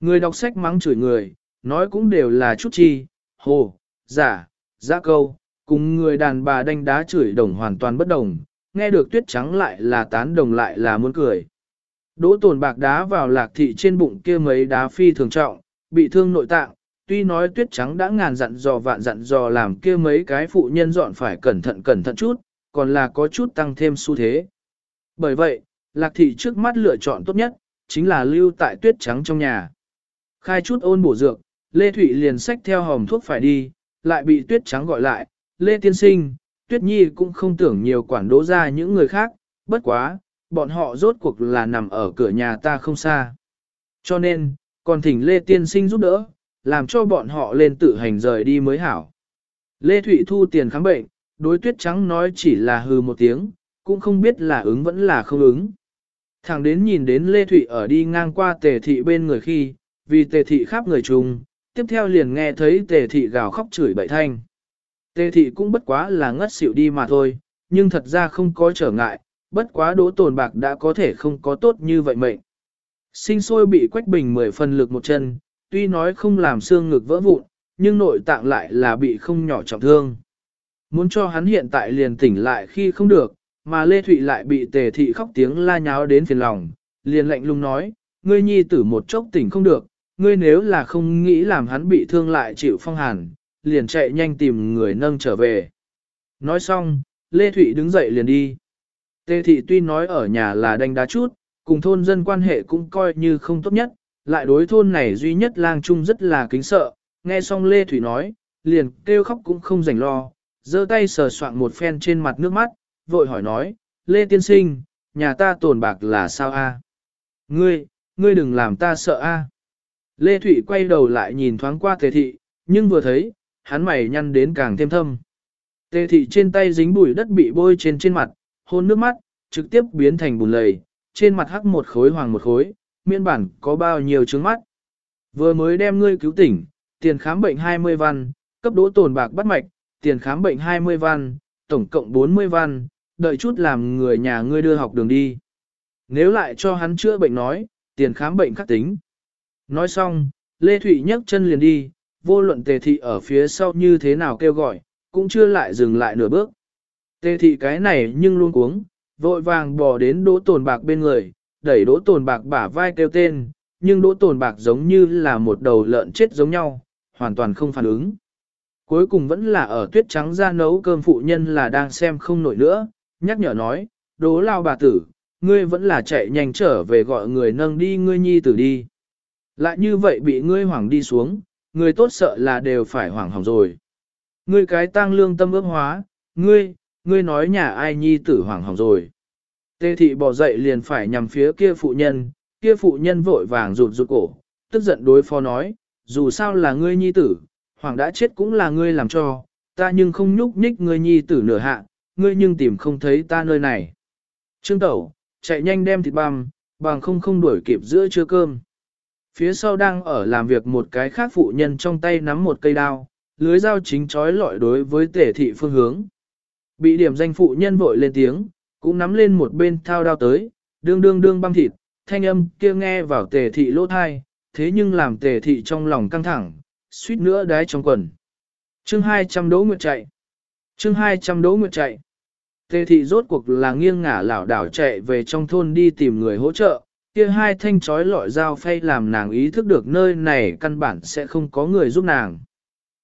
Người đọc sách mắng chửi người, nói cũng đều là chút chi, hồ, giả, giả câu, cùng người đàn bà đánh đá chửi đồng hoàn toàn bất đồng, nghe được tuyết trắng lại là tán đồng lại là muốn cười. Đỗ tồn bạc đá vào lạc thị trên bụng kia mấy đá phi thường trọng, bị thương nội tạng, tuy nói tuyết trắng đã ngàn dặn dò vạn dặn dò làm kia mấy cái phụ nhân dọn phải cẩn thận cẩn thận chút, còn là có chút tăng thêm xu thế. Bởi vậy, lạc thị trước mắt lựa chọn tốt nhất, chính là lưu tại tuyết trắng trong nhà. Khai chút ôn bổ dược, Lê Thụy liền xách theo hòm thuốc phải đi, lại bị tuyết trắng gọi lại, Lê Tiên Sinh, tuyết nhi cũng không tưởng nhiều quản đố ra những người khác, bất quá, bọn họ rốt cuộc là nằm ở cửa nhà ta không xa. Cho nên, còn thỉnh Lê Tiên Sinh giúp đỡ, làm cho bọn họ lên tự hành rời đi mới hảo. Lê Thụy thu tiền khám bệnh, đối tuyết trắng nói chỉ là hừ một tiếng, cũng không biết là ứng vẫn là không ứng. Thẳng đến nhìn đến Lê Thụy ở đi ngang qua tề thị bên người khi, vì tề thị khắp người trùng, tiếp theo liền nghe thấy tề thị gào khóc chửi bậy thanh. Tề thị cũng bất quá là ngất xỉu đi mà thôi, nhưng thật ra không có trở ngại, bất quá đỗ tồn bạc đã có thể không có tốt như vậy mệnh. Sinh sôi bị quách bình mười phần lực một chân, tuy nói không làm xương ngực vỡ vụn, nhưng nội tạng lại là bị không nhỏ trọng thương. Muốn cho hắn hiện tại liền tỉnh lại khi không được, mà Lê Thụy lại bị tề thị khóc tiếng la nháo đến phiền lòng, liền lạnh lùng nói, ngươi nhi tử một chốc tỉnh không được, ngươi nếu là không nghĩ làm hắn bị thương lại chịu phong hàn, liền chạy nhanh tìm người nâng trở về. Nói xong, Lê Thụy đứng dậy liền đi. Tề thị tuy nói ở nhà là đánh đá chút, cùng thôn dân quan hệ cũng coi như không tốt nhất, lại đối thôn này duy nhất lang trung rất là kính sợ, nghe xong Lê Thụy nói, liền kêu khóc cũng không rảnh lo, giơ tay sờ soạn một phen trên mặt nước mắt, vội hỏi nói, Lê Tiên Sinh, nhà ta tồn bạc là sao a? Ngươi, ngươi đừng làm ta sợ a. Lê Thụy quay đầu lại nhìn thoáng qua tề thị, nhưng vừa thấy, hắn mày nhăn đến càng thêm thâm. Tề thị trên tay dính bụi đất bị bôi trên trên mặt, hôn nước mắt, trực tiếp biến thành bùn lầy, trên mặt hắc một khối hoàng một khối, miên bản có bao nhiêu trứng mắt. Vừa mới đem ngươi cứu tỉnh, tiền khám bệnh 20 văn, cấp đỗ tồn bạc bắt mạch, tiền khám bệnh 20 văn, tổng cộng 40 văn, đợi chút làm người nhà ngươi đưa học đường đi. Nếu lại cho hắn chữa bệnh nói, tiền khám bệnh khắc tính. Nói xong, Lê Thụy nhấc chân liền đi, vô luận tề thị ở phía sau như thế nào kêu gọi, cũng chưa lại dừng lại nửa bước. Tề thị cái này nhưng luôn cuống, vội vàng bỏ đến đỗ tồn bạc bên người, đẩy đỗ tồn bạc bả vai kêu tên, nhưng đỗ tồn bạc giống như là một đầu lợn chết giống nhau, hoàn toàn không phản ứng. Cuối cùng vẫn là ở tuyết trắng ra nấu cơm phụ nhân là đang xem không nổi nữa, nhắc nhở nói, đố lao bà tử, ngươi vẫn là chạy nhanh trở về gọi người nâng đi ngươi nhi tử đi. Lại như vậy bị ngươi hoảng đi xuống, người tốt sợ là đều phải hoảng hỏng rồi. Ngươi cái tang lương tâm ước hóa, ngươi, ngươi nói nhà ai nhi tử hoảng hỏng rồi. Tê thị bỏ dậy liền phải nhằm phía kia phụ nhân, kia phụ nhân vội vàng rụt rụt cổ, tức giận đối phó nói, dù sao là ngươi nhi tử, hoàng đã chết cũng là ngươi làm cho, ta nhưng không nhúc nhích ngươi nhi tử nửa hạ, ngươi nhưng tìm không thấy ta nơi này. Trương Tẩu, chạy nhanh đem thịt băm, bằng không không đuổi kịp giữa trưa cơm. Phía sau đang ở làm việc một cái khác phụ nhân trong tay nắm một cây đao, lưới dao chính trói lọi đối với tể thị phương hướng. Bị điểm danh phụ nhân vội lên tiếng, cũng nắm lên một bên thao đao tới, đương đương đương băm thịt, thanh âm kia nghe vào tề thị lỗ thai, thế nhưng làm tề thị trong lòng căng thẳng, suýt nữa đái trong quần. Chương 200 Đỗ Nguyệt chạy. Chương 200 Đỗ Nguyệt chạy. Tề thị rốt cuộc là nghiêng ngả lảo đảo chạy về trong thôn đi tìm người hỗ trợ, kia hai thanh chói lọi dao phay làm nàng ý thức được nơi này căn bản sẽ không có người giúp nàng.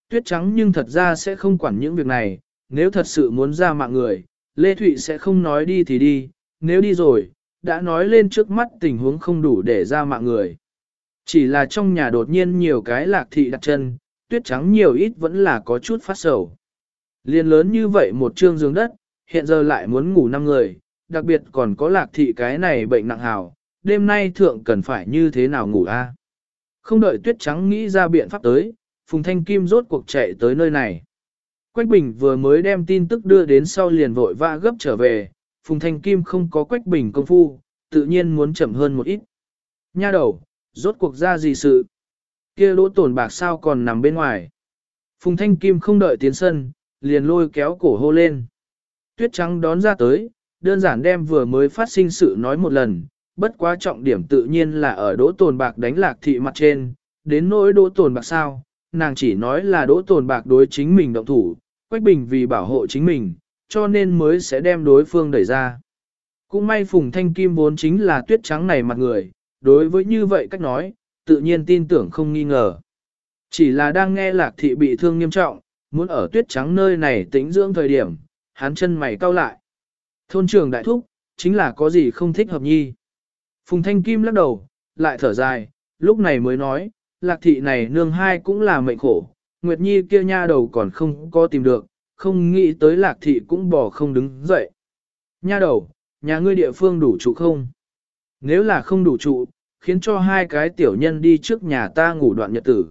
Tuyết trắng nhưng thật ra sẽ không quản những việc này, nếu thật sự muốn ra mạng người, Lê Thụy sẽ không nói đi thì đi, nếu đi rồi, đã nói lên trước mắt tình huống không đủ để ra mạng người. Chỉ là trong nhà đột nhiên nhiều cái lạc thị đặt chân, tuyết trắng nhiều ít vẫn là có chút phát sầu. Liên lớn như vậy một trương giường đất, hiện giờ lại muốn ngủ năm người, đặc biệt còn có lạc thị cái này bệnh nặng hào, đêm nay thượng cần phải như thế nào ngủ a? Không đợi tuyết trắng nghĩ ra biện pháp tới, Phùng Thanh Kim rốt cuộc chạy tới nơi này. Quách Bình vừa mới đem tin tức đưa đến sau liền vội vã gấp trở về, Phùng Thanh Kim không có Quách Bình công phu, tự nhiên muốn chậm hơn một ít. Nha đầu, rốt cuộc ra gì sự? kia lỗ tổn bạc sao còn nằm bên ngoài? Phùng Thanh Kim không đợi tiến sân, liền lôi kéo cổ hô lên. Tuyết trắng đón ra tới, đơn giản đem vừa mới phát sinh sự nói một lần, bất quá trọng điểm tự nhiên là ở đỗ tồn bạc đánh lạc thị mặt trên, đến nỗi đỗ tồn bạc sao, nàng chỉ nói là đỗ tồn bạc đối chính mình động thủ, Quách Bình vì bảo hộ chính mình, cho nên mới sẽ đem đối phương đẩy ra. Cũng may Phùng Thanh Kim vốn chính là tuyết trắng này mặt người, đối với như vậy cách nói, tự nhiên tin tưởng không nghi ngờ. Chỉ là đang nghe lạc thị bị thương nghiêm trọng, muốn ở tuyết trắng nơi này tĩnh dưỡng thời điểm, hắn chân mày cau lại. Thôn trưởng đại thúc, chính là có gì không thích hợp nhi. Phùng Thanh Kim lắc đầu, lại thở dài, lúc này mới nói, lạc thị này nương hai cũng là mệnh khổ, Nguyệt Nhi kia nha đầu còn không có tìm được, không nghĩ tới lạc thị cũng bỏ không đứng dậy. Nha đầu, nhà ngươi địa phương đủ trụ không? Nếu là không đủ trụ, khiến cho hai cái tiểu nhân đi trước nhà ta ngủ đoạn nhật tử.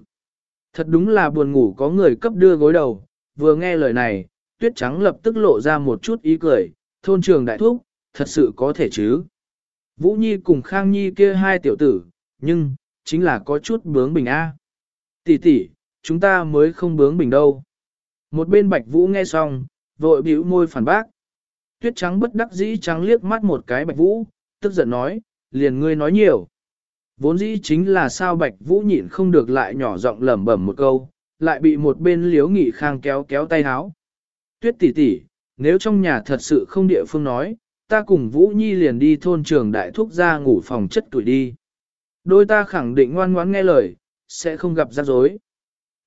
Thật đúng là buồn ngủ có người cấp đưa gối đầu, vừa nghe lời này, tuyết trắng lập tức lộ ra một chút ý cười, thôn trường đại thúc, thật sự có thể chứ. Vũ Nhi cùng Khang Nhi kia hai tiểu tử, nhưng, chính là có chút bướng bình A. Tỷ tỷ, chúng ta mới không bướng bình đâu. Một bên Bạch Vũ nghe xong, vội bĩu môi phản bác. Tuyết trắng bất đắc dĩ trắng liếc mắt một cái Bạch Vũ, tức giận nói, liền ngươi nói nhiều. Vốn dĩ chính là sao Bạch Vũ nhịn không được lại nhỏ giọng lẩm bẩm một câu, lại bị một bên liếu nghị khang kéo kéo tay háo. Tuyết tỷ tỷ, nếu trong nhà thật sự không địa phương nói, ta cùng Vũ Nhi liền đi thôn trường đại thúc ra ngủ phòng chất tuổi đi. Đôi ta khẳng định ngoan ngoãn nghe lời, sẽ không gặp rắc rối.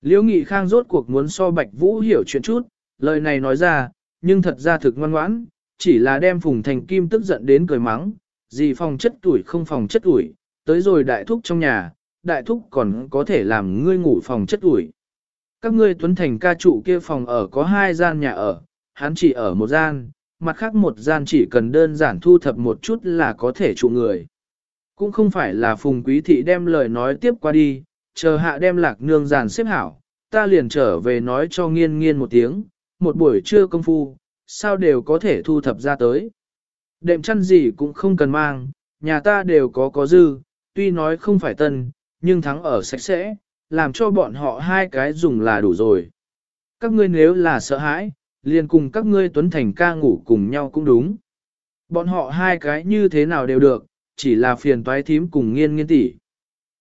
Liễu Nghị Khang rốt cuộc muốn so Bạch Vũ hiểu chuyện chút, lời này nói ra, nhưng thật ra thực ngoan ngoãn, chỉ là đem Phùng Thành Kim tức giận đến cười mắng, gì phòng chất tuổi không phòng chất tuổi, tới rồi đại thúc trong nhà, đại thúc còn có thể làm ngươi ngủ phòng chất tuổi. Các ngươi tuấn thành ca trụ kia phòng ở có hai gian nhà ở, hắn chỉ ở một gian, mặt khác một gian chỉ cần đơn giản thu thập một chút là có thể trụ người. Cũng không phải là phùng quý thị đem lời nói tiếp qua đi, chờ hạ đem lạc nương giàn xếp hảo, ta liền trở về nói cho nghiên nghiên một tiếng, một buổi trưa công phu, sao đều có thể thu thập ra tới. Đệm chăn gì cũng không cần mang, nhà ta đều có có dư, tuy nói không phải tân, nhưng thắng ở sạch sẽ, làm cho bọn họ hai cái dùng là đủ rồi. Các ngươi nếu là sợ hãi, liền cùng các ngươi tuấn thành ca ngủ cùng nhau cũng đúng. Bọn họ hai cái như thế nào đều được, chỉ là phiền toái thím cùng nghiên nghiên tỷ.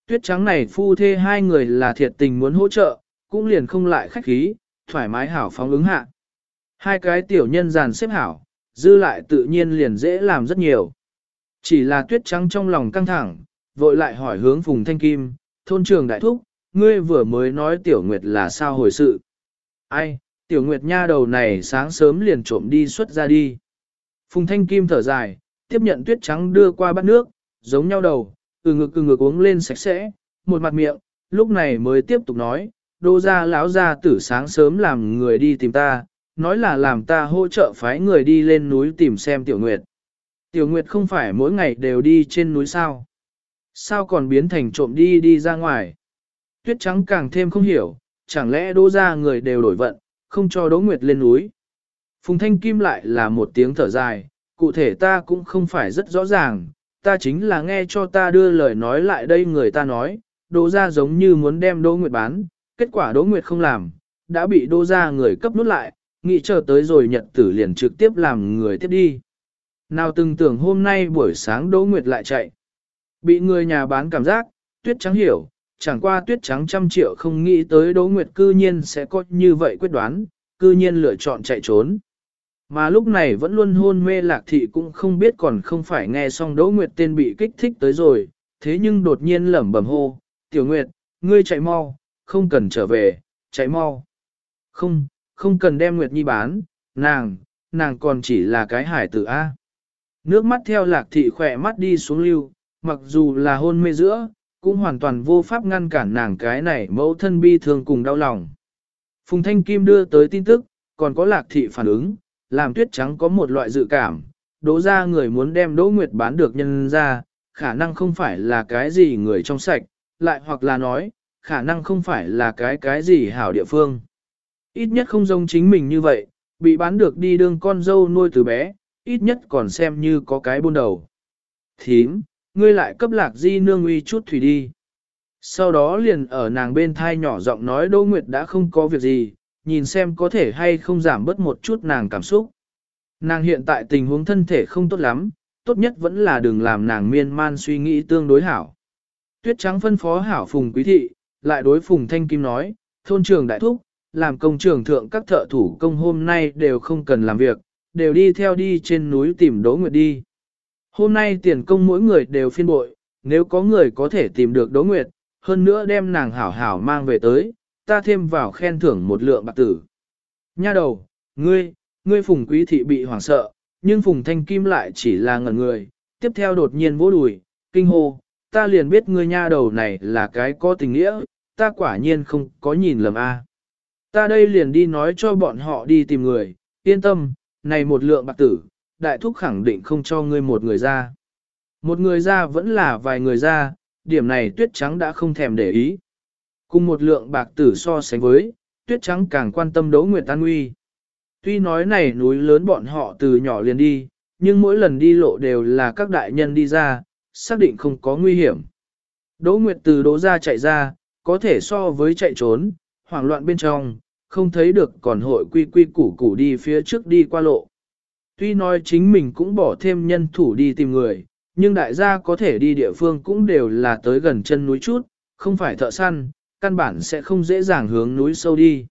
Tuyết trắng này phu thê hai người là thiệt tình muốn hỗ trợ, cũng liền không lại khách khí, thoải mái hảo phóng ứng hạ. Hai cái tiểu nhân giàn xếp hảo, dư lại tự nhiên liền dễ làm rất nhiều. Chỉ là tuyết trắng trong lòng căng thẳng, vội lại hỏi hướng Phùng Thanh Kim, thôn trường đại thúc, ngươi vừa mới nói tiểu nguyệt là sao hồi sự. Ai, tiểu nguyệt nha đầu này sáng sớm liền trộm đi xuất ra đi. Phùng Thanh Kim thở dài, tiếp nhận tuyết trắng đưa qua bát nước, giống nhau đầu, từ ngực từ ngực uống lên sạch sẽ, một mặt miệng, lúc này mới tiếp tục nói, đô ra lão ra tử sáng sớm làm người đi tìm ta, nói là làm ta hỗ trợ phái người đi lên núi tìm xem tiểu nguyệt. Tiểu nguyệt không phải mỗi ngày đều đi trên núi sao. Sao còn biến thành trộm đi đi ra ngoài. Tuyết trắng càng thêm không hiểu, chẳng lẽ đô ra người đều đổi vận, không cho đỗ nguyệt lên núi. Phùng Thanh Kim lại là một tiếng thở dài, cụ thể ta cũng không phải rất rõ ràng, ta chính là nghe cho ta đưa lời nói lại đây người ta nói, đỗ ra giống như muốn đem đỗ nguyệt bán, kết quả đỗ nguyệt không làm, đã bị đỗ ra người cấp nút lại, nghĩ chờ tới rồi nhật tử liền trực tiếp làm người tiếp đi. Nào từng tưởng hôm nay buổi sáng đỗ nguyệt lại chạy. Bị người nhà bán cảm giác, tuyết trắng hiểu, chẳng qua tuyết trắng trăm triệu không nghĩ tới đỗ nguyệt cư nhiên sẽ có như vậy quyết đoán, cư nhiên lựa chọn chạy trốn. Mà lúc này vẫn luôn hôn mê lạc thị cũng không biết còn không phải nghe xong Đỗ Nguyệt tên bị kích thích tới rồi, thế nhưng đột nhiên lẩm bẩm hô, Tiểu Nguyệt, ngươi chạy mau, không cần trở về, chạy mau. Không, không cần đem Nguyệt Nhi bán, nàng, nàng còn chỉ là cái hải tử A. Nước mắt theo lạc thị khỏe mắt đi xuống lưu, mặc dù là hôn mê giữa, cũng hoàn toàn vô pháp ngăn cản nàng cái này mẫu thân bi thương cùng đau lòng. Phùng Thanh Kim đưa tới tin tức, còn có lạc thị phản ứng, làm tuyết trắng có một loại dự cảm, đỗ ra người muốn đem đỗ nguyệt bán được nhân ra, khả năng không phải là cái gì người trong sạch, lại hoặc là nói, khả năng không phải là cái cái gì hảo địa phương. Ít nhất không giống chính mình như vậy, bị bán được đi đương con dâu nuôi từ bé, ít nhất còn xem như có cái buôn đầu. Thím, ngươi lại cấp lạc di nương uy chút thủy đi. Sau đó liền ở nàng bên thai nhỏ giọng nói Đỗ Nguyệt đã không có việc gì, nhìn xem có thể hay không giảm bớt một chút nàng cảm xúc. Nàng hiện tại tình huống thân thể không tốt lắm, tốt nhất vẫn là đừng làm nàng miên man suy nghĩ tương đối hảo. Tuyết trắng phân phó hảo phùng quý thị, lại đối phùng thanh kim nói, thôn trường đại thúc, làm công trường thượng các thợ thủ công hôm nay đều không cần làm việc, đều đi theo đi trên núi tìm Đỗ Nguyệt đi. Hôm nay tiền công mỗi người đều phiên bội, nếu có người có thể tìm được Đỗ Nguyệt, hơn nữa đem nàng hảo hảo mang về tới, ta thêm vào khen thưởng một lượng bạc tử. Nha đầu, ngươi, ngươi phùng quý thị bị hoảng sợ, nhưng phùng thanh kim lại chỉ là ngẩn người, tiếp theo đột nhiên vỗ đùi, kinh hô, ta liền biết ngươi nha đầu này là cái có tình nghĩa, ta quả nhiên không có nhìn lầm a. Ta đây liền đi nói cho bọn họ đi tìm người, yên tâm, này một lượng bạc tử, đại thúc khẳng định không cho ngươi một người ra. Một người ra vẫn là vài người ra, điểm này tuyết trắng đã không thèm để ý. Cùng một lượng bạc tử so sánh với, tuyết trắng càng quan tâm Đỗ Nguyệt An nguy. Tuy nói này núi lớn bọn họ từ nhỏ liền đi, nhưng mỗi lần đi lộ đều là các đại nhân đi ra, xác định không có nguy hiểm. Đỗ Nguyệt từ đỗ ra chạy ra, có thể so với chạy trốn, hoảng loạn bên trong, không thấy được còn hội quy quy củ củ đi phía trước đi qua lộ. Tuy nói chính mình cũng bỏ thêm nhân thủ đi tìm người, nhưng đại gia có thể đi địa phương cũng đều là tới gần chân núi chút, không phải thợ săn, căn bản sẽ không dễ dàng hướng núi sâu đi.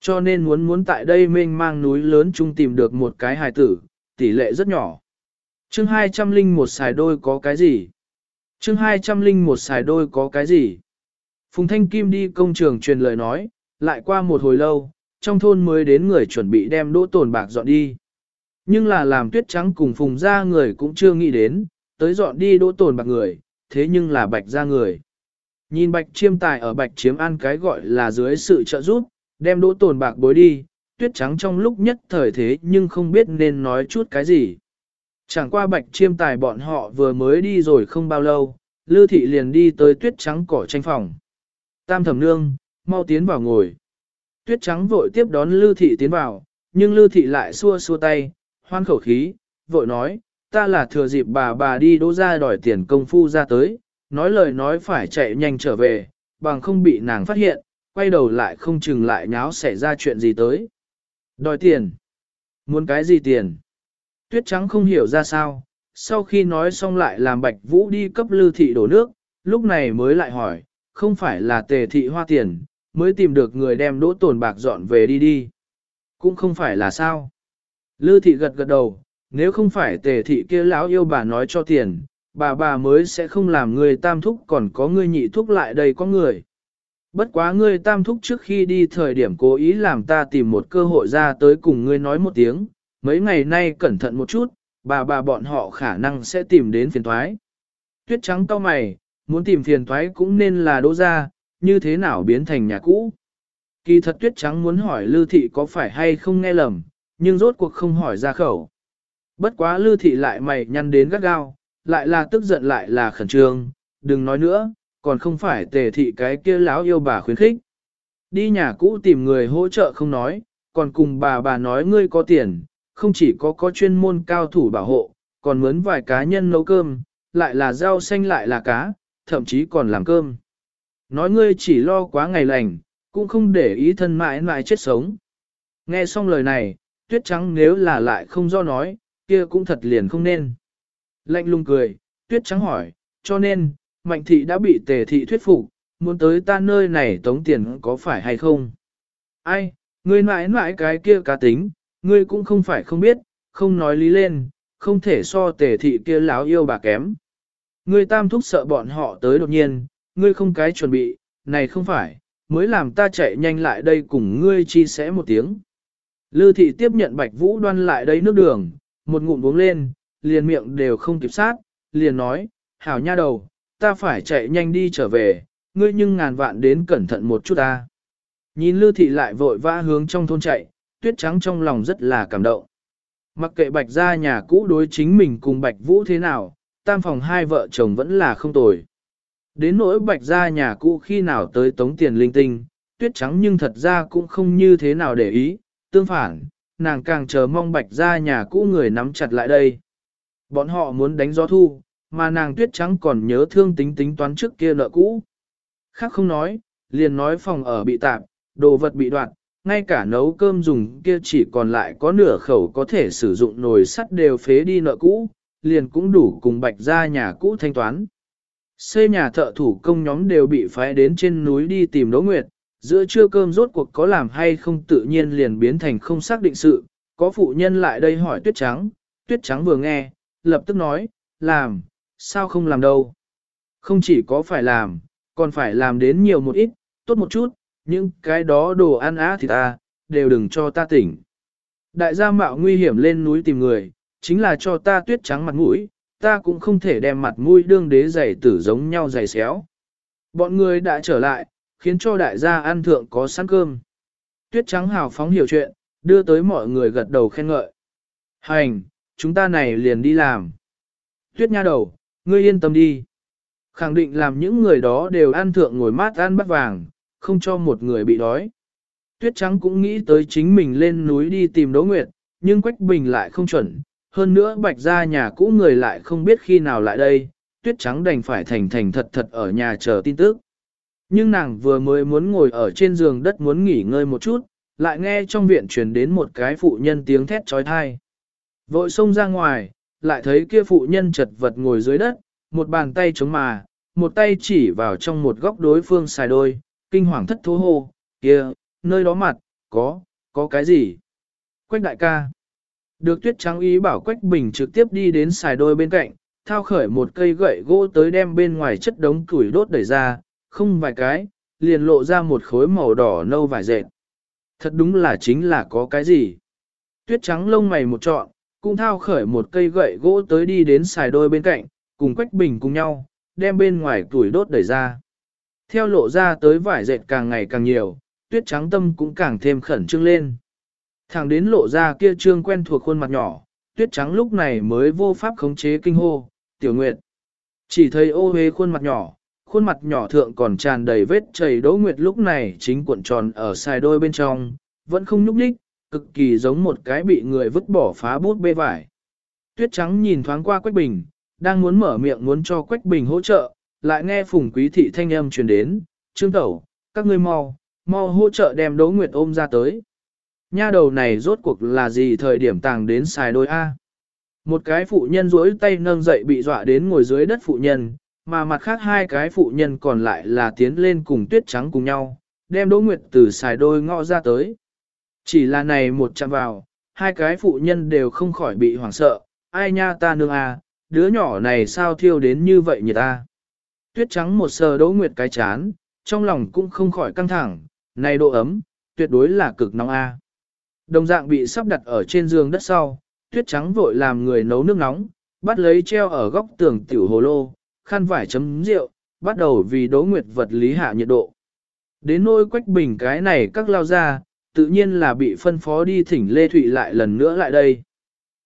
Cho nên muốn muốn tại đây mênh mang núi lớn chung tìm được một cái hài tử, tỷ lệ rất nhỏ. chương 201 xài đôi có cái gì? chương 201 xài đôi có cái gì? Phùng Thanh Kim đi công trường truyền lời nói, lại qua một hồi lâu, trong thôn mới đến người chuẩn bị đem đỗ tồn bạc dọn đi. Nhưng là làm tuyết trắng cùng phùng ra người cũng chưa nghĩ đến, tới dọn đi đỗ tồn bạc người, thế nhưng là bạch ra người. Nhìn bạch chiêm tài ở bạch chiếm ăn cái gọi là dưới sự trợ giúp, đem đỗ tồn bạc bối đi, tuyết trắng trong lúc nhất thời thế nhưng không biết nên nói chút cái gì. Chẳng qua bạch chiêm tài bọn họ vừa mới đi rồi không bao lâu, Lư Thị liền đi tới tuyết trắng cỏ tranh phòng. Tam thẩm nương, mau tiến vào ngồi. Tuyết trắng vội tiếp đón Lư Thị tiến vào, nhưng Lư Thị lại xua xua tay, hoan khẩu khí, vội nói, ta là thừa dịp bà bà đi đỗ ra đòi tiền công phu ra tới, nói lời nói phải chạy nhanh trở về, bằng không bị nàng phát hiện, quay đầu lại không chừng lại nháo xảy ra chuyện gì tới. Đòi tiền. Muốn cái gì tiền? Tuyết trắng không hiểu ra sao, sau khi nói xong lại làm bạch vũ đi cấp lưu thị đổ nước, lúc này mới lại hỏi, không phải là tề thị hoa tiền, mới tìm được người đem đỗ tồn bạc dọn về đi đi. Cũng không phải là sao. Lư thị gật gật đầu, nếu không phải tề thị kia lão yêu bà nói cho tiền, bà bà mới sẽ không làm người tam thúc còn có người nhị thúc lại đây có người. Bất quá ngươi tam thúc trước khi đi thời điểm cố ý làm ta tìm một cơ hội ra tới cùng ngươi nói một tiếng, mấy ngày nay cẩn thận một chút, bà bà bọn họ khả năng sẽ tìm đến phiền thoái. Tuyết trắng cau mày, muốn tìm phiền thoái cũng nên là đỗ ra, như thế nào biến thành nhà cũ. Kỳ thật tuyết trắng muốn hỏi Lư Thị có phải hay không nghe lầm, nhưng rốt cuộc không hỏi ra khẩu. Bất quá Lư Thị lại mày nhăn đến gắt gao, lại là tức giận lại là khẩn trương, đừng nói nữa, còn không phải tề thị cái kia lão yêu bà khuyến khích. Đi nhà cũ tìm người hỗ trợ không nói, còn cùng bà bà nói ngươi có tiền, không chỉ có có chuyên môn cao thủ bảo hộ, còn mướn vài cá nhân nấu cơm, lại là rau xanh lại là cá, thậm chí còn làm cơm. Nói ngươi chỉ lo quá ngày lành, cũng không để ý thân mãi mãi chết sống. Nghe xong lời này, tuyết trắng nếu là lại không do nói, kia cũng thật liền không nên. Lạnh lùng cười, tuyết trắng hỏi, cho nên, mạnh thị đã bị tề thị thuyết phục, muốn tới ta nơi này tống tiền có phải hay không? Ai, ngươi mãi mãi cái kia cá tính, ngươi cũng không phải không biết, không nói lý lên, không thể so tề thị kia láo yêu bà kém. Ngươi tam thúc sợ bọn họ tới đột nhiên, ngươi không cái chuẩn bị, này không phải, mới làm ta chạy nhanh lại đây cùng ngươi chia sẻ một tiếng. Lư thị tiếp nhận bạch vũ đoan lại đây nước đường, một ngụm uống lên, liền miệng đều không kịp sát, liền nói, hảo nha đầu, ta phải chạy nhanh đi trở về, ngươi nhưng ngàn vạn đến cẩn thận một chút ta. Nhìn Lưu Thị lại vội vã hướng trong thôn chạy, tuyết trắng trong lòng rất là cảm động. Mặc kệ bạch gia nhà cũ đối chính mình cùng bạch vũ thế nào, tam phòng hai vợ chồng vẫn là không tồi. Đến nỗi bạch gia nhà cũ khi nào tới tống tiền linh tinh, tuyết trắng nhưng thật ra cũng không như thế nào để ý, tương phản, nàng càng chờ mong bạch gia nhà cũ người nắm chặt lại đây. Bọn họ muốn đánh gió thu, mà nàng tuyết trắng còn nhớ thương tính tính toán trước kia nợ cũ. Khác không nói, liền nói phòng ở bị tạp, đồ vật bị đoạn, ngay cả nấu cơm dùng kia chỉ còn lại có nửa khẩu có thể sử dụng nồi sắt đều phế đi nợ cũ, liền cũng đủ cùng bạch ra nhà cũ thanh toán. Xây nhà thợ thủ công nhóm đều bị phái đến trên núi đi tìm Đỗ Nguyệt, giữa trưa cơm rốt cuộc có làm hay không tự nhiên liền biến thành không xác định sự, có phụ nhân lại đây hỏi Tuyết Trắng, Tuyết Trắng vừa nghe, lập tức nói, làm, sao không làm đâu. Không chỉ có phải làm, còn phải làm đến nhiều một ít, tốt một chút, những cái đó đồ ăn á thì ta, đều đừng cho ta tỉnh. Đại gia mạo nguy hiểm lên núi tìm người, chính là cho ta tuyết trắng mặt mũi, ta cũng không thể đem mặt mũi đương đế giày tử giống nhau giày xéo. Bọn người đã trở lại, khiến cho đại gia ăn thượng có sẵn cơm. Tuyết trắng hào phóng hiểu chuyện, đưa tới mọi người gật đầu khen ngợi. Hành, chúng ta này liền đi làm. Tuyết nha đầu, ngươi yên tâm đi. khẳng định làm những người đó đều ăn thượng ngồi mát ăn bắt vàng, không cho một người bị đói. Tuyết Trắng cũng nghĩ tới chính mình lên núi đi tìm Đỗ Nguyệt, nhưng Quách Bình lại không chuẩn, hơn nữa bạch ra nhà cũ người lại không biết khi nào lại đây, Tuyết Trắng đành phải thành thành thật thật ở nhà chờ tin tức. Nhưng nàng vừa mới muốn ngồi ở trên giường đất muốn nghỉ ngơi một chút, lại nghe trong viện truyền đến một cái phụ nhân tiếng thét trói thai. Vội xông ra ngoài, lại thấy kia phụ nhân chật vật ngồi dưới đất, một bàn tay chống mà, một tay chỉ vào trong một góc đối phương xài đôi, kinh hoàng thất thố hô, kia, nơi đó mặt, có, có cái gì? Quách đại ca. Được tuyết trắng ý bảo Quách Bình trực tiếp đi đến xài đôi bên cạnh, thao khởi một cây gậy gỗ tới đem bên ngoài chất đống củi đốt đẩy ra, không vài cái, liền lộ ra một khối màu đỏ nâu vải dệt. Thật đúng là chính là có cái gì. Tuyết trắng lông mày một trọn, cũng thao khởi một cây gậy gỗ tới đi đến xài đôi bên cạnh, cùng Quách Bình cùng nhau, đem bên ngoài tuổi đốt đẩy ra. Theo lộ ra tới vải dệt càng ngày càng nhiều, tuyết trắng tâm cũng càng thêm khẩn trương lên. Thẳng đến lộ ra kia trương quen thuộc khuôn mặt nhỏ, tuyết trắng lúc này mới vô pháp khống chế kinh hô, tiểu nguyệt. Chỉ thấy ô hế khuôn mặt nhỏ, khuôn mặt nhỏ thượng còn tràn đầy vết chảy đỗ nguyệt lúc này chính cuộn tròn ở xài đôi bên trong, vẫn không nhúc nhích, cực kỳ giống một cái bị người vứt bỏ phá bút bê vải. Tuyết trắng nhìn thoáng qua Quách Bình, đang muốn mở miệng muốn cho Quách Bình hỗ trợ, lại nghe Phùng Quý Thị thanh âm truyền đến, Trương Tẩu, các ngươi mau, mau hỗ trợ đem Đỗ Nguyệt ôm ra tới. Nha đầu này rốt cuộc là gì thời điểm tàng đến xài đôi A. Một cái phụ nhân duỗi tay nâng dậy bị dọa đến ngồi dưới đất phụ nhân, mà mặt khác hai cái phụ nhân còn lại là tiến lên cùng tuyết trắng cùng nhau, đem Đỗ Nguyệt từ xài đôi ngõ ra tới. Chỉ là này một chạm vào, hai cái phụ nhân đều không khỏi bị hoảng sợ, ai nha ta nương à, đứa nhỏ này sao thiêu đến như vậy nhỉ ta. Tuyết trắng một sờ Đỗ Nguyệt cái chán, trong lòng cũng không khỏi căng thẳng, này độ ấm, tuyệt đối là cực nóng a. Đồng dạng bị sắp đặt ở trên giường đất sau, tuyết trắng vội làm người nấu nước nóng, bắt lấy treo ở góc tường tiểu hồ lô, khăn vải chấm rượu, bắt đầu vì Đỗ Nguyệt vật lý hạ nhiệt độ. Đến nôi quách bình cái này các lao ra, tự nhiên là bị phân phó đi thỉnh Lê Thụy lại lần nữa lại đây.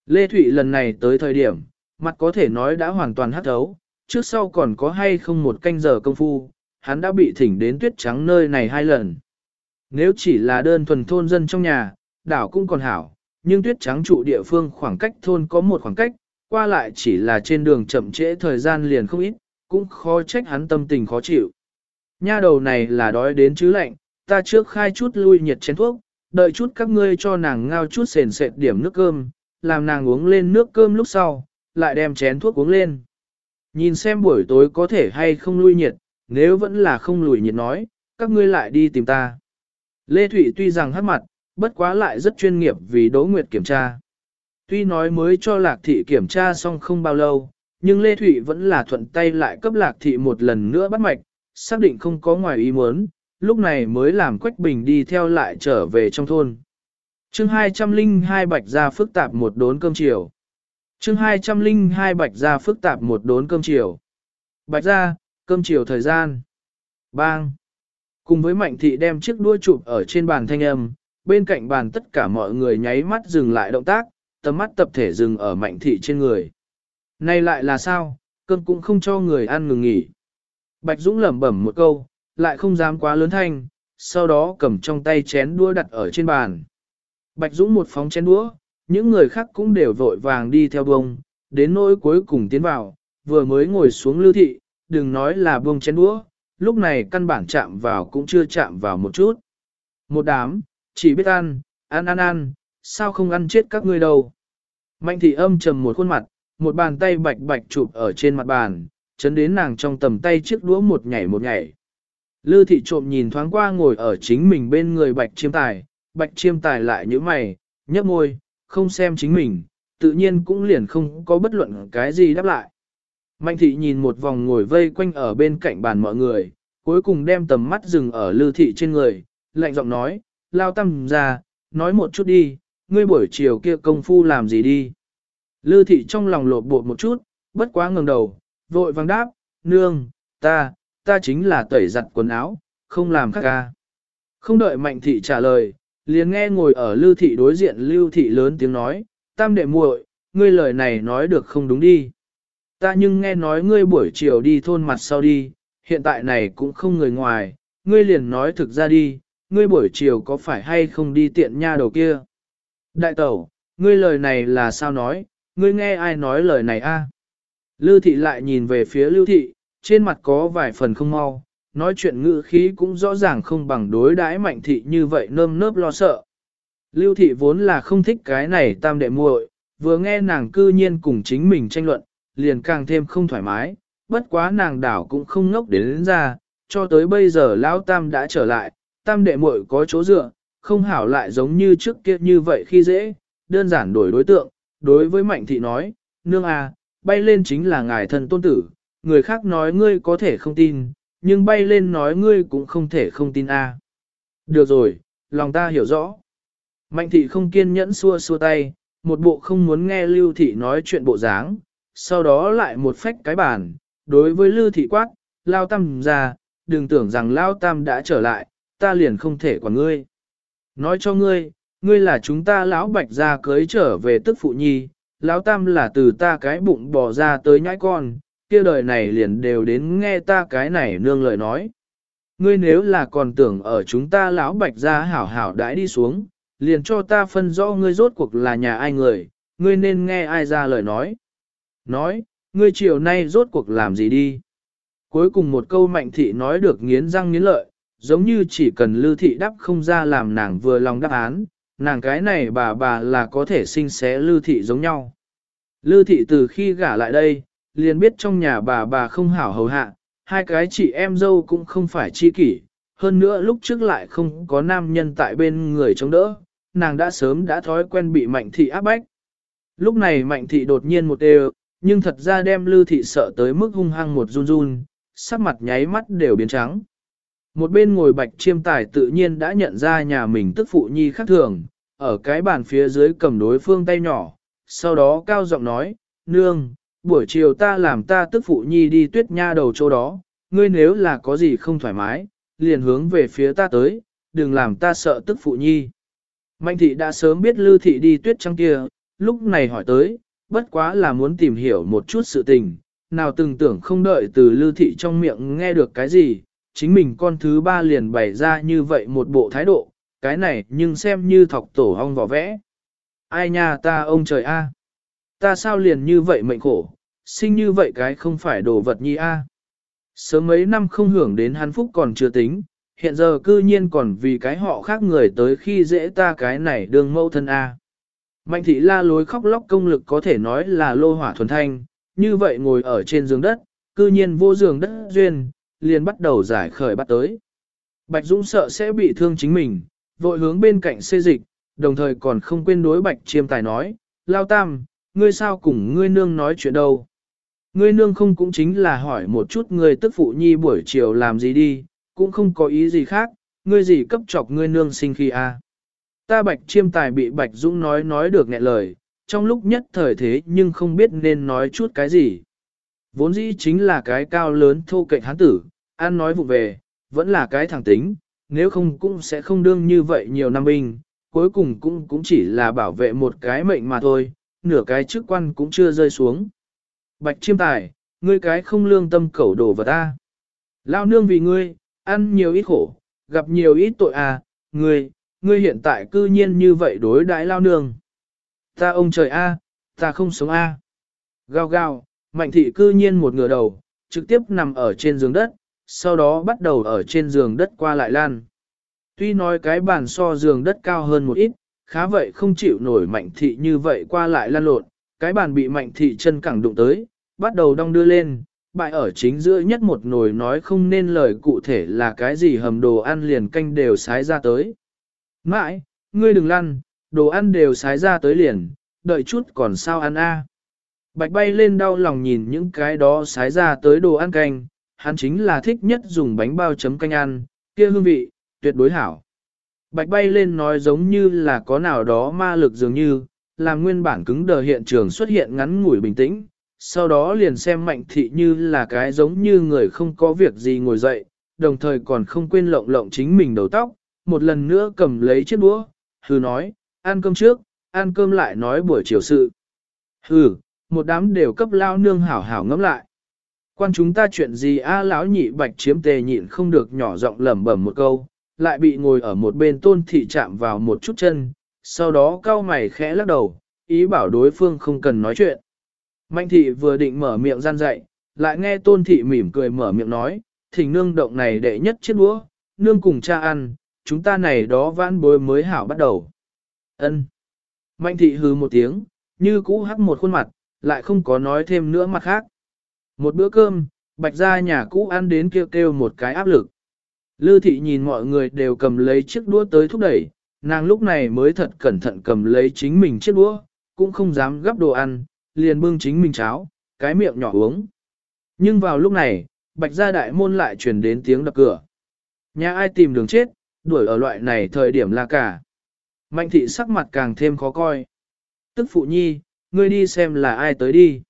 Lê Thụy lần này tới thời điểm, mặt có thể nói đã hoàn toàn hắt thấu, trước sau còn có hay không một canh giờ công phu, hắn đã bị thỉnh đến tuyết trắng nơi này hai lần. Nếu chỉ là đơn thuần thôn dân trong nhà, đảo cũng còn hảo, nhưng tuyết trắng trụ địa phương khoảng cách thôn có một khoảng cách, qua lại chỉ là trên đường chậm trễ thời gian liền không ít, cũng khó trách hắn tâm tình khó chịu. Nha đầu này là đói đến chứ lạnh, ta trước khai chút lui nhiệt chén thuốc, đợi chút các ngươi cho nàng ngao chút sền sệt điểm nước cơm, làm nàng uống lên nước cơm lúc sau, lại đem chén thuốc uống lên. Nhìn xem buổi tối có thể hay không lui nhiệt, nếu vẫn là không lùi nhiệt nói, các ngươi lại đi tìm ta. Lê Thụy tuy rằng hát mặt, bất quá lại rất chuyên nghiệp vì Đỗ Nguyệt kiểm tra. Tuy nói mới cho Lạc Thị kiểm tra xong không bao lâu, nhưng Lê Thụy vẫn là thuận tay lại cấp Lạc Thị một lần nữa bắt mạch, xác định không có ngoài ý muốn, lúc này mới làm Quách Bình đi theo lại trở về trong thôn. chương 202 bạch ra phức tạp một đốn cơm chiều. chương 202 bạch ra phức tạp một đốn cơm chiều. Bạch ra, cơm chiều thời gian. Bang. Cùng với Mạnh Thị đem chiếc đua chụp ở trên bàn thanh âm, bên cạnh bàn tất cả mọi người nháy mắt dừng lại động tác, tầm mắt tập thể dừng ở Mạnh Thị trên người. Này lại là sao, cơm cũng không cho người ăn ngừng nghỉ. Bạch Dũng lẩm bẩm một câu, lại không dám quá lớn thanh, sau đó cầm trong tay chén đũa đặt ở trên bàn. Bạch Dũng một phóng chén đũa, những người khác cũng đều vội vàng đi theo bông, đến nỗi cuối cùng tiến vào, vừa mới ngồi xuống lưu thị, đừng nói là bông chén đũa, lúc này căn bản chạm vào cũng chưa chạm vào một chút. Một đám, chỉ biết ăn, ăn ăn ăn, sao không ăn chết các ngươi đâu. Mạnh thị âm trầm một khuôn mặt, một bàn tay bạch bạch chụp ở trên mặt bàn, chấn đến nàng trong tầm tay chiếc đũa một nhảy một nhảy. Lư thị trộm nhìn thoáng qua ngồi ở chính mình bên người bạch chiêm tài, bạch chiêm tài lại như mày, nhấp môi, không xem chính mình, tự nhiên cũng liền không có bất luận cái gì đáp lại. Mạnh thị nhìn một vòng ngồi vây quanh ở bên cạnh bàn mọi người, cuối cùng đem tầm mắt dừng ở lư thị trên người, lạnh giọng nói, lao tâm ra, nói một chút đi, ngươi buổi chiều kia công phu làm gì đi. Lư thị trong lòng lột bột một chút, bất quá ngẩng đầu, vội vàng đáp, nương, ta, ta chính là tẩy giặt quần áo, không làm khác ca. Không đợi mạnh thị trả lời, liền nghe ngồi ở lưu thị đối diện lưu thị lớn tiếng nói, tam đệ muội, ngươi lời này nói được không đúng đi. ta nhưng nghe nói ngươi buổi chiều đi thôn mặt sau đi, hiện tại này cũng không người ngoài, ngươi liền nói thực ra đi, ngươi buổi chiều có phải hay không đi tiện nha đầu kia. Đại tẩu, ngươi lời này là sao nói, ngươi nghe ai nói lời này a? Lưu thị lại nhìn về phía lưu thị, trên mặt có vài phần không mau, nói chuyện ngữ khí cũng rõ ràng không bằng đối đãi mạnh thị như vậy nơm nớp lo sợ. Lưu thị vốn là không thích cái này tam đệ muội, vừa nghe nàng cư nhiên cùng chính mình tranh luận, liền càng thêm không thoải mái, bất quá nàng đảo cũng không ngốc đến, đến ra, cho tới bây giờ lão tam đã trở lại, tam đệ muội có chỗ dựa, không hảo lại giống như trước kia như vậy khi dễ, đơn giản đổi đối tượng, đối với mạnh thị nói, nương à, bay lên chính là ngài thân tôn tử, người khác nói ngươi có thể không tin, nhưng bay lên nói ngươi cũng không thể không tin a. À. Được rồi, lòng ta hiểu rõ. Mạnh thị không kiên nhẫn xua xua tay, một bộ không muốn nghe lưu thị nói chuyện bộ dáng, sau đó lại một phách cái bàn, đối với lưu thị quát, lao tam ra, đừng tưởng rằng lao tam đã trở lại, ta liền không thể quản ngươi. Nói cho ngươi, ngươi là chúng ta lão bạch ra cưới trở về tức phụ nhi, lão tam là từ ta cái bụng bò ra tới nhãi con, kia đời này liền đều đến nghe ta cái này nương lời nói. Ngươi nếu là còn tưởng ở chúng ta lão bạch ra hảo hảo đãi đi xuống, liền cho ta phân rõ ngươi rốt cuộc là nhà ai người, ngươi nên nghe ai ra lời nói. Nói, ngươi chiều nay rốt cuộc làm gì đi. Cuối cùng một câu mạnh thị nói được nghiến răng nghiến lợi, giống như chỉ cần lưu thị đáp không ra làm nàng vừa lòng đáp án, nàng cái này bà bà là có thể sinh xé lưu thị giống nhau. Lưu thị từ khi gả lại đây, liền biết trong nhà bà bà không hảo hầu hạ, hai cái chị em dâu cũng không phải chi kỷ, hơn nữa lúc trước lại không có nam nhân tại bên người chống đỡ, nàng đã sớm đã thói quen bị mạnh thị áp bách. Lúc này mạnh thị đột nhiên một đều, nhưng thật ra đem lưu thị sợ tới mức hung hăng một run run, sắc mặt nháy mắt đều biến trắng. Một bên ngồi bạch chiêm tài tự nhiên đã nhận ra nhà mình tức phụ nhi khác thường, ở cái bàn phía dưới cầm đối phương tay nhỏ, sau đó cao giọng nói, nương, buổi chiều ta làm ta tức phụ nhi đi tuyết nha đầu chỗ đó, ngươi nếu là có gì không thoải mái, liền hướng về phía ta tới, đừng làm ta sợ tức phụ nhi. Mạnh thị đã sớm biết lưu thị đi tuyết trăng kia, lúc này hỏi tới, bất quá là muốn tìm hiểu một chút sự tình, nào từng tưởng không đợi từ lưu thị trong miệng nghe được cái gì, chính mình con thứ ba liền bày ra như vậy một bộ thái độ, cái này nhưng xem như thọc tổ hong vỏ vẽ. Ai nha ta ông trời a, Ta sao liền như vậy mệnh khổ, sinh như vậy cái không phải đồ vật nhi a. Sớm mấy năm không hưởng đến hắn phúc còn chưa tính, hiện giờ cư nhiên còn vì cái họ khác người tới khi dễ ta cái này đương mâu thân a. Mạnh thị la lối khóc lóc công lực có thể nói là lô hỏa thuần thanh, như vậy ngồi ở trên giường đất, cư nhiên vô giường đất duyên, liền bắt đầu giải khởi bắt tới. Bạch Dũng sợ sẽ bị thương chính mình, vội hướng bên cạnh xê dịch, đồng thời còn không quên đối Bạch Chiêm Tài nói, Lao Tam, ngươi sao cùng ngươi nương nói chuyện đâu? Ngươi nương không cũng chính là hỏi một chút ngươi tức phụ nhi buổi chiều làm gì đi, cũng không có ý gì khác, ngươi gì cấp chọc ngươi nương sinh khi a? À? Ta Bạch Chiêm Tài bị Bạch Dũng nói nói được nghẹn lời, trong lúc nhất thời thế nhưng không biết nên nói chút cái gì. Vốn dĩ chính là cái cao lớn thô cạnh hán tử, ăn nói vụ về, vẫn là cái thẳng tính, nếu không cũng sẽ không đương như vậy nhiều năm binh, cuối cùng cũng cũng chỉ là bảo vệ một cái mệnh mà thôi, nửa cái chức quan cũng chưa rơi xuống. Bạch chiêm tài, ngươi cái không lương tâm cẩu đổ vào ta. Lao nương vì ngươi, ăn nhiều ít khổ, gặp nhiều ít tội à, ngươi, ngươi hiện tại cư nhiên như vậy đối đãi lao nương. Ta ông trời a, ta không sống a. Gao gao, mạnh thị cư nhiên một ngửa đầu, trực tiếp nằm ở trên giường đất, sau đó bắt đầu ở trên giường đất qua lại lan. Tuy nói cái bàn so giường đất cao hơn một ít, khá vậy không chịu nổi mạnh thị như vậy qua lại lan lộn, cái bàn bị mạnh thị chân cẳng đụng tới, bắt đầu đong đưa lên, bại ở chính giữa nhất một nồi nói không nên lời cụ thể là cái gì hầm đồ ăn liền canh đều sái ra tới. Mãi, ngươi đừng lăn, đồ ăn đều sái ra tới liền, đợi chút còn sao ăn a? Bạch bay lên đau lòng nhìn những cái đó sái ra tới đồ ăn canh, hắn chính là thích nhất dùng bánh bao chấm canh ăn, kia hương vị, tuyệt đối hảo. Bạch bay lên nói giống như là có nào đó ma lực dường như, làm nguyên bản cứng đờ hiện trường xuất hiện ngắn ngủi bình tĩnh, sau đó liền xem mạnh thị như là cái giống như người không có việc gì ngồi dậy, đồng thời còn không quên lộng lộng chính mình đầu tóc, một lần nữa cầm lấy chiếc đũa, hừ nói, ăn cơm trước, ăn cơm lại nói buổi chiều sự. Hừ, một đám đều cấp lao nương hảo hảo ngẫm lại. Quan chúng ta chuyện gì a lão nhị bạch chiếm tề nhịn không được nhỏ giọng lẩm bẩm một câu, lại bị ngồi ở một bên tôn thị chạm vào một chút chân, sau đó cao mày khẽ lắc đầu, ý bảo đối phương không cần nói chuyện. Mạnh thị vừa định mở miệng gian dạy, lại nghe tôn thị mỉm cười mở miệng nói, thỉnh nương động này đệ nhất chiếc đũa, nương cùng cha ăn, chúng ta này đó vãn bối mới hảo bắt đầu. ân Mạnh thị hừ một tiếng, như cũ hắc một khuôn mặt, lại không có nói thêm nữa mặt khác. Một bữa cơm, bạch ra nhà cũ ăn đến kêu kêu một cái áp lực. Lư thị nhìn mọi người đều cầm lấy chiếc đũa tới thúc đẩy, nàng lúc này mới thật cẩn thận cầm lấy chính mình chiếc đũa, cũng không dám gắp đồ ăn, liền bưng chính mình cháo, cái miệng nhỏ uống. Nhưng vào lúc này, bạch gia đại môn lại truyền đến tiếng đập cửa. Nhà ai tìm đường chết, đuổi ở loại này thời điểm là cả. Mạnh thị sắc mặt càng thêm khó coi. Tức phụ nhi, ngươi đi xem là ai tới đi.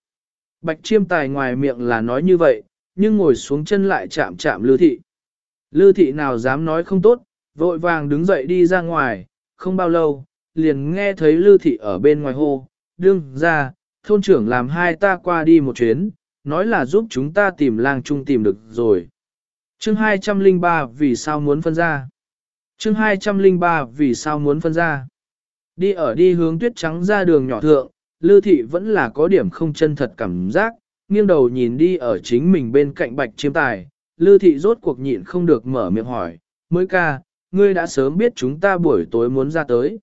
Bạch chiêm tài ngoài miệng là nói như vậy, nhưng ngồi xuống chân lại chạm chạm lư thị. Lư thị nào dám nói không tốt, vội vàng đứng dậy đi ra ngoài, không bao lâu, liền nghe thấy lư thị ở bên ngoài hô, đương ra, thôn trưởng làm hai ta qua đi một chuyến, nói là giúp chúng ta tìm lang trung tìm được rồi. Chương 203 vì sao muốn phân ra? Chương 203 vì sao muốn phân ra? Đi ở đi hướng tuyết trắng ra đường nhỏ thượng, Lư thị vẫn là có điểm không chân thật cảm giác, nghiêng đầu nhìn đi ở chính mình bên cạnh bạch chiêm tài. Lư thị rốt cuộc nhịn không được mở miệng hỏi, mới ca, ngươi đã sớm biết chúng ta buổi tối muốn ra tới.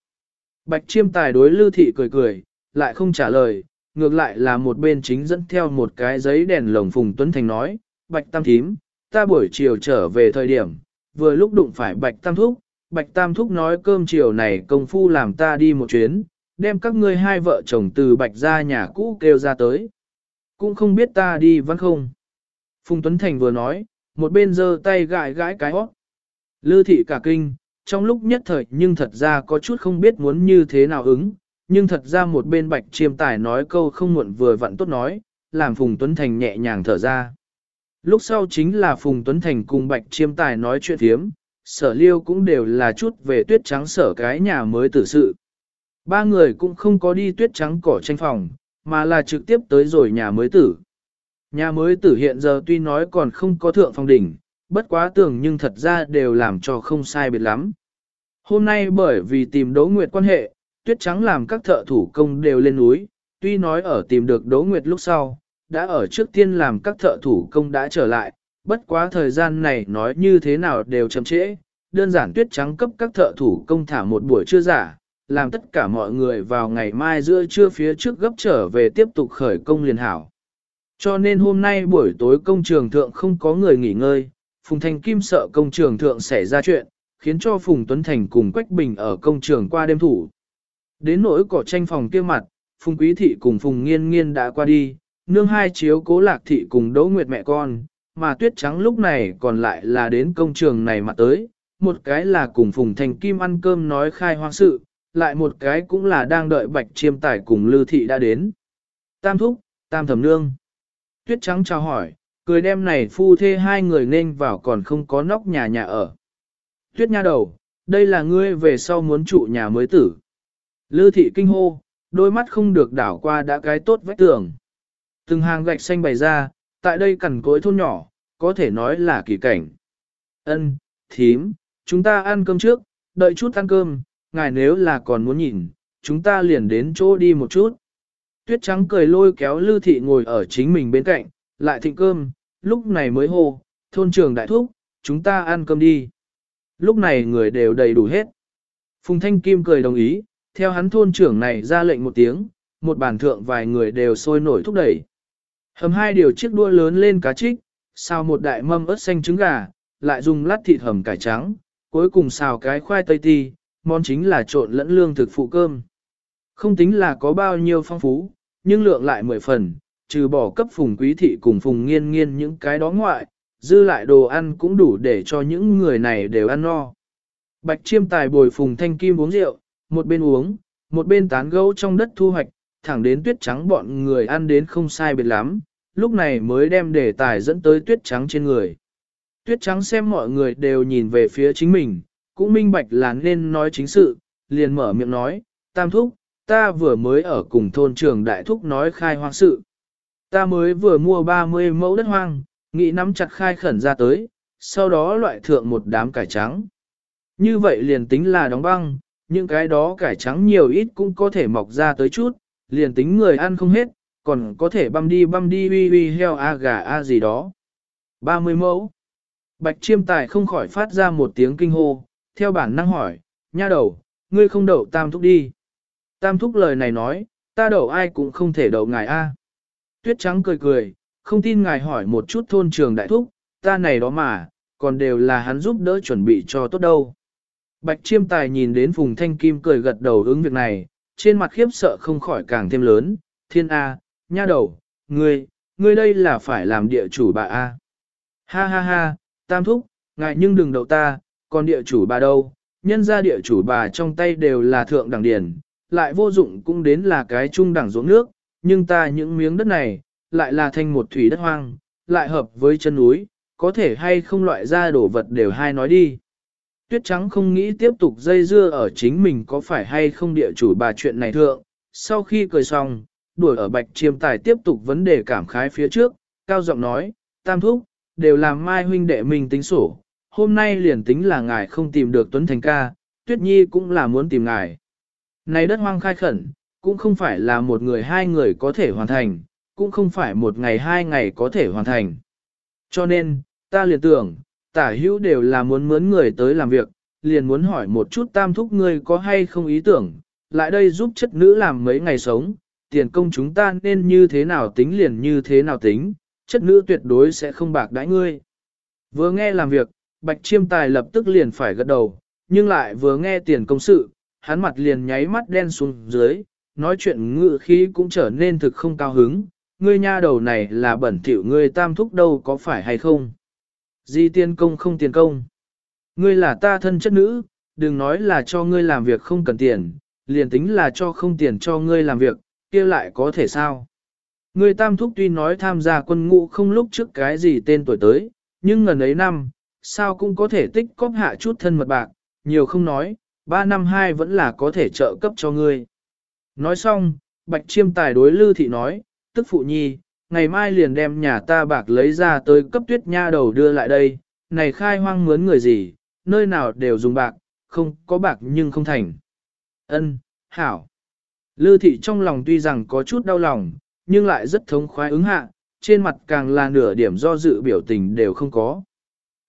Bạch chiêm tài đối Lư thị cười cười, lại không trả lời, ngược lại là một bên chính dẫn theo một cái giấy đèn lồng Phùng Tuấn Thành nói, Bạch Tam Thím, ta buổi chiều trở về thời điểm, vừa lúc đụng phải Bạch Tam Thúc, Bạch Tam Thúc nói cơm chiều này công phu làm ta đi một chuyến, đem các ngươi hai vợ chồng từ Bạch ra nhà cũ kêu ra tới. Cũng không biết ta đi văn không. Phùng Tuấn Thành vừa nói, một bên giơ tay gãi gãi cái hót. Lư thị cả kinh, trong lúc nhất thời nhưng thật ra có chút không biết muốn như thế nào ứng, nhưng thật ra một bên bạch chiêm tài nói câu không muộn vừa vặn tốt nói, làm Phùng Tuấn Thành nhẹ nhàng thở ra. Lúc sau chính là Phùng Tuấn Thành cùng bạch chiêm tài nói chuyện thiếm, sở liêu cũng đều là chút về tuyết trắng sở cái nhà mới tử sự. Ba người cũng không có đi tuyết trắng cỏ tranh phòng, mà là trực tiếp tới rồi nhà mới tử. Nhà mới tử hiện giờ tuy nói còn không có thượng phong đỉnh, bất quá tưởng nhưng thật ra đều làm cho không sai biệt lắm. Hôm nay bởi vì tìm Đỗ Nguyệt quan hệ, tuyết trắng làm các thợ thủ công đều lên núi, tuy nói ở tìm được Đỗ Nguyệt lúc sau, đã ở trước tiên làm các thợ thủ công đã trở lại, bất quá thời gian này nói như thế nào đều chậm trễ, đơn giản tuyết trắng cấp các thợ thủ công thả một buổi trưa giả, làm tất cả mọi người vào ngày mai giữa trưa phía trước gấp trở về tiếp tục khởi công liền hảo. Cho nên hôm nay buổi tối công trường thượng không có người nghỉ ngơi, Phùng Thành Kim sợ công trường thượng xảy ra chuyện, khiến cho Phùng Tuấn Thành cùng Quách Bình ở công trường qua đêm thủ. Đến nỗi cỏ tranh phòng kia mặt, Phùng Quý Thị cùng Phùng Nghiên Nghiên đã qua đi, nương hai chiếu cố lạc thị cùng Đỗ Nguyệt mẹ con, mà tuyết trắng lúc này còn lại là đến công trường này mà tới, một cái là cùng Phùng Thành Kim ăn cơm nói khai hoang sự, lại một cái cũng là đang đợi bạch chiêm tải cùng Lư Thị đã đến. Tam thúc, tam thẩm nương. Tuyết trắng chào hỏi, cười đem này phu thê hai người nên vào còn không có nóc nhà nhà ở. Tuyết nha đầu, đây là ngươi về sau muốn trụ nhà mới tử. Lư thị kinh hô, đôi mắt không được đảo qua đã cái tốt vách tường. Từng hàng gạch xanh bày ra, tại đây cằn cối thôn nhỏ, có thể nói là kỳ cảnh. Ân, thím, chúng ta ăn cơm trước, đợi chút ăn cơm, ngài nếu là còn muốn nhìn, chúng ta liền đến chỗ đi một chút. Tuyết trắng cười lôi kéo Lư thị ngồi ở chính mình bên cạnh, lại thịnh cơm, lúc này mới hô, thôn trường đại thúc, chúng ta ăn cơm đi. Lúc này người đều đầy đủ hết. Phùng Thanh Kim cười đồng ý, theo hắn thôn trưởng này ra lệnh một tiếng, một bàn thượng vài người đều sôi nổi thúc đẩy. Hầm hai điều chiếc đua lớn lên cá trích, xào một đại mâm ớt xanh trứng gà, lại dùng lát thịt hầm cải trắng, cuối cùng xào cái khoai tây ti, món chính là trộn lẫn lương thực phụ cơm. Không tính là có bao nhiêu phong phú, nhưng lượng lại mười phần, trừ bỏ cấp phùng quý thị cùng phùng nghiên nghiên những cái đó ngoại, dư lại đồ ăn cũng đủ để cho những người này đều ăn no. Bạch chiêm tài bồi phùng thanh kim uống rượu, một bên uống, một bên tán gẫu trong đất thu hoạch, thẳng đến tuyết trắng bọn người ăn đến không sai biệt lắm, lúc này mới đem đề tài dẫn tới tuyết trắng trên người. Tuyết trắng xem mọi người đều nhìn về phía chính mình, cũng minh bạch là nên nói chính sự, liền mở miệng nói, tam thúc, ta vừa mới ở cùng thôn trưởng đại thúc nói khai hoang sự. Ta mới vừa mua 30 mẫu đất hoang, nghĩ nắm chặt khai khẩn ra tới, sau đó loại thượng một đám cải trắng. Như vậy liền tính là đóng băng, những cái đó cải trắng nhiều ít cũng có thể mọc ra tới chút, liền tính người ăn không hết, còn có thể băm đi băm đi uy uy heo a gà a gì đó. 30 mẫu. Bạch chiêm tài không khỏi phát ra một tiếng kinh hô, theo bản năng hỏi, nha đầu, ngươi không đậu tam thúc đi. Tam thúc lời này nói, ta đậu ai cũng không thể đậu ngài a. Tuyết trắng cười cười, không tin ngài hỏi một chút thôn trường đại thúc, ta này đó mà, còn đều là hắn giúp đỡ chuẩn bị cho tốt đâu. Bạch chiêm tài nhìn đến Phùng Thanh Kim cười gật đầu ứng việc này, trên mặt khiếp sợ không khỏi càng thêm lớn, thiên A, nha đầu, ngươi, ngươi đây là phải làm địa chủ bà A. Ha ha ha, tam thúc, ngài nhưng đừng đậu ta, còn địa chủ bà đâu, nhân ra địa chủ bà trong tay đều là thượng đẳng điển, lại vô dụng cũng đến là cái trung đẳng ruộng nước, nhưng ta những miếng đất này, lại là thành một thủy đất hoang, lại hợp với chân núi, có thể hay không loại ra đổ vật đều hai nói đi. Tuyết trắng không nghĩ tiếp tục dây dưa ở chính mình có phải hay không địa chủ bà chuyện này thượng, sau khi cười xong, đuổi ở bạch chiêm tài tiếp tục vấn đề cảm khái phía trước, cao giọng nói, tam thúc, đều làm mai huynh đệ mình tính sổ, hôm nay liền tính là ngài không tìm được Tuấn Thành ca, Tuyết Nhi cũng là muốn tìm ngài. Này đất hoang khai khẩn, cũng không phải là một người hai người có thể hoàn thành, cũng không phải một ngày hai ngày có thể hoàn thành. Cho nên, ta liền tưởng, tả hữu đều là muốn mướn người tới làm việc, liền muốn hỏi một chút tam thúc ngươi có hay không ý tưởng, lại đây giúp chất nữ làm mấy ngày sống, tiền công chúng ta nên như thế nào tính liền như thế nào tính, chất nữ tuyệt đối sẽ không bạc đãi ngươi. Vừa nghe làm việc, Bạch Chiêm Tài lập tức liền phải gật đầu, nhưng lại vừa nghe tiền công sự, hắn mặt liền nháy mắt đen xuống dưới, nói chuyện ngự khí cũng trở nên thực không cao hứng, ngươi nha đầu này là bẩn thỉu ngươi tam thúc đâu có phải hay không. Di tiên công không tiền công. Ngươi là ta thân chất nữ, đừng nói là cho ngươi làm việc không cần tiền, liền tính là cho không tiền cho ngươi làm việc, kia lại có thể sao. Ngươi tam thúc tuy nói tham gia quân ngũ không lúc trước cái gì tên tuổi tới, nhưng ngần ấy năm, sao cũng có thể tích cóp hạ chút thân mật bạc, nhiều không nói, ba năm hai vẫn là có thể trợ cấp cho ngươi. Nói xong, Bạch Chiêm Tài đối Lư Thị nói, tức phụ nhi, ngày mai liền đem nhà ta bạc lấy ra tới cấp tuyết nha đầu đưa lại đây, này khai hoang mướn người gì, nơi nào đều dùng bạc, không có bạc nhưng không thành. Ân, hảo. Lư thị trong lòng tuy rằng có chút đau lòng, nhưng lại rất thống khoái ứng hạ, trên mặt càng là nửa điểm do dự biểu tình đều không có.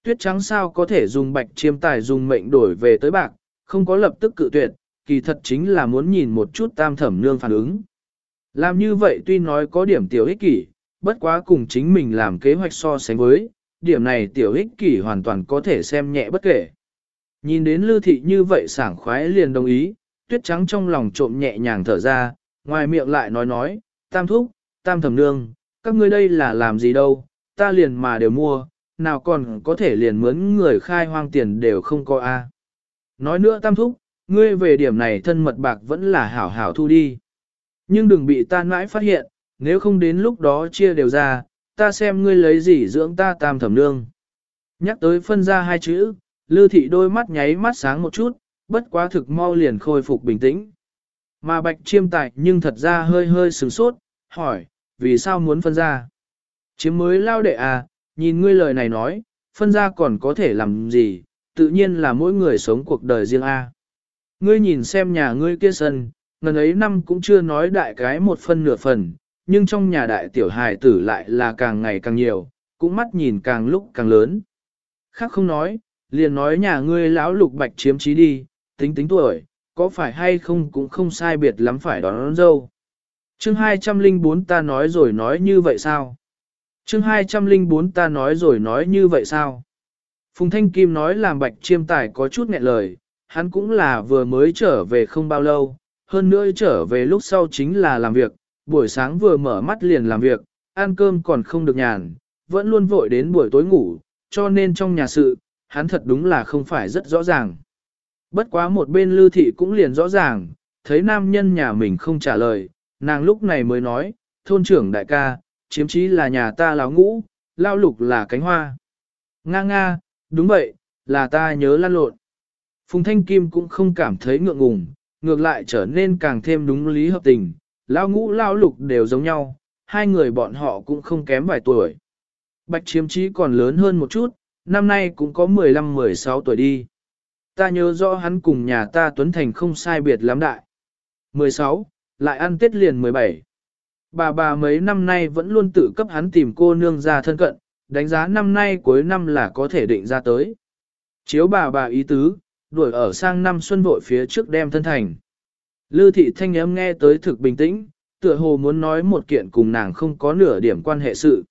Tuyết trắng sao có thể dùng bạch chiêm tài dùng mệnh đổi về tới bạc, không có lập tức cự tuyệt, kỳ thật chính là muốn nhìn một chút tam thẩm nương phản ứng. Làm như vậy tuy nói có điểm tiểu ích kỷ, bất quá cùng chính mình làm kế hoạch so sánh với, điểm này tiểu ích kỷ hoàn toàn có thể xem nhẹ bất kể. Nhìn đến lưu thị như vậy sảng khoái liền đồng ý, tuyết trắng trong lòng trộm nhẹ nhàng thở ra, ngoài miệng lại nói nói, tam thúc, tam thẩm nương, các ngươi đây là làm gì đâu, ta liền mà đều mua, nào còn có thể liền mướn người khai hoang tiền đều không có a. À. Nói nữa tam thúc, ngươi về điểm này thân mật bạc vẫn là hảo hảo thu đi. Nhưng đừng bị ta mãi phát hiện, nếu không đến lúc đó chia đều ra, ta xem ngươi lấy gì dưỡng ta tam thẩm nương. Nhắc tới phân ra hai chữ, Lư thị đôi mắt nháy mắt sáng một chút, bất quá thực mau liền khôi phục bình tĩnh. Mà bạch chiêm tài nhưng thật ra hơi hơi sửng sốt, hỏi, vì sao muốn phân ra? Chiếm mới lao đệ à, nhìn ngươi lời này nói, phân ra còn có thể làm gì, tự nhiên là mỗi người sống cuộc đời riêng a. À. Ngươi nhìn xem nhà ngươi kia sân, ngần ấy năm cũng chưa nói đại cái một phân nửa phần, nhưng trong nhà đại tiểu hài tử lại là càng ngày càng nhiều, cũng mắt nhìn càng lúc càng lớn. Khác không nói, liền nói nhà ngươi lão lục bạch chiếm trí đi, tính tính tuổi, có phải hay không cũng không sai biệt lắm phải đón, đón dâu. Chương 204 ta nói rồi nói như vậy sao? Chương 204 ta nói rồi nói như vậy sao? Phùng Thanh Kim nói làm bạch chiêm tài có chút nghẹn lời, hắn cũng là vừa mới trở về không bao lâu, hơn nữa trở về lúc sau chính là làm việc, buổi sáng vừa mở mắt liền làm việc, ăn cơm còn không được nhàn, vẫn luôn vội đến buổi tối ngủ, cho nên trong nhà sự, hắn thật đúng là không phải rất rõ ràng. Bất quá một bên lưu thị cũng liền rõ ràng, thấy nam nhân nhà mình không trả lời, nàng lúc này mới nói, thôn trưởng đại ca, chiếm chí là nhà ta láo ngũ, lao lục là cánh hoa. Nga nga, đúng vậy, là ta nhớ lan lộn. Phùng Thanh Kim cũng không cảm thấy ngượng ngùng, ngược lại trở nên càng thêm đúng lý hợp tình, lao ngũ lao lục đều giống nhau, hai người bọn họ cũng không kém vài tuổi. Bạch chiếm trí còn lớn hơn một chút, năm nay cũng có 15-16 tuổi đi. Ta nhớ rõ hắn cùng nhà ta Tuấn Thành không sai biệt lắm đại. 16, lại ăn tết liền 17. Bà bà mấy năm nay vẫn luôn tự cấp hắn tìm cô nương ra thân cận, đánh giá năm nay cuối năm là có thể định ra tới. Chiếu bà bà ý tứ, đuổi ở sang năm xuân vội phía trước đem thân thành. Lư thị thanh ấm nghe tới thực bình tĩnh, tựa hồ muốn nói một kiện cùng nàng không có nửa điểm quan hệ sự.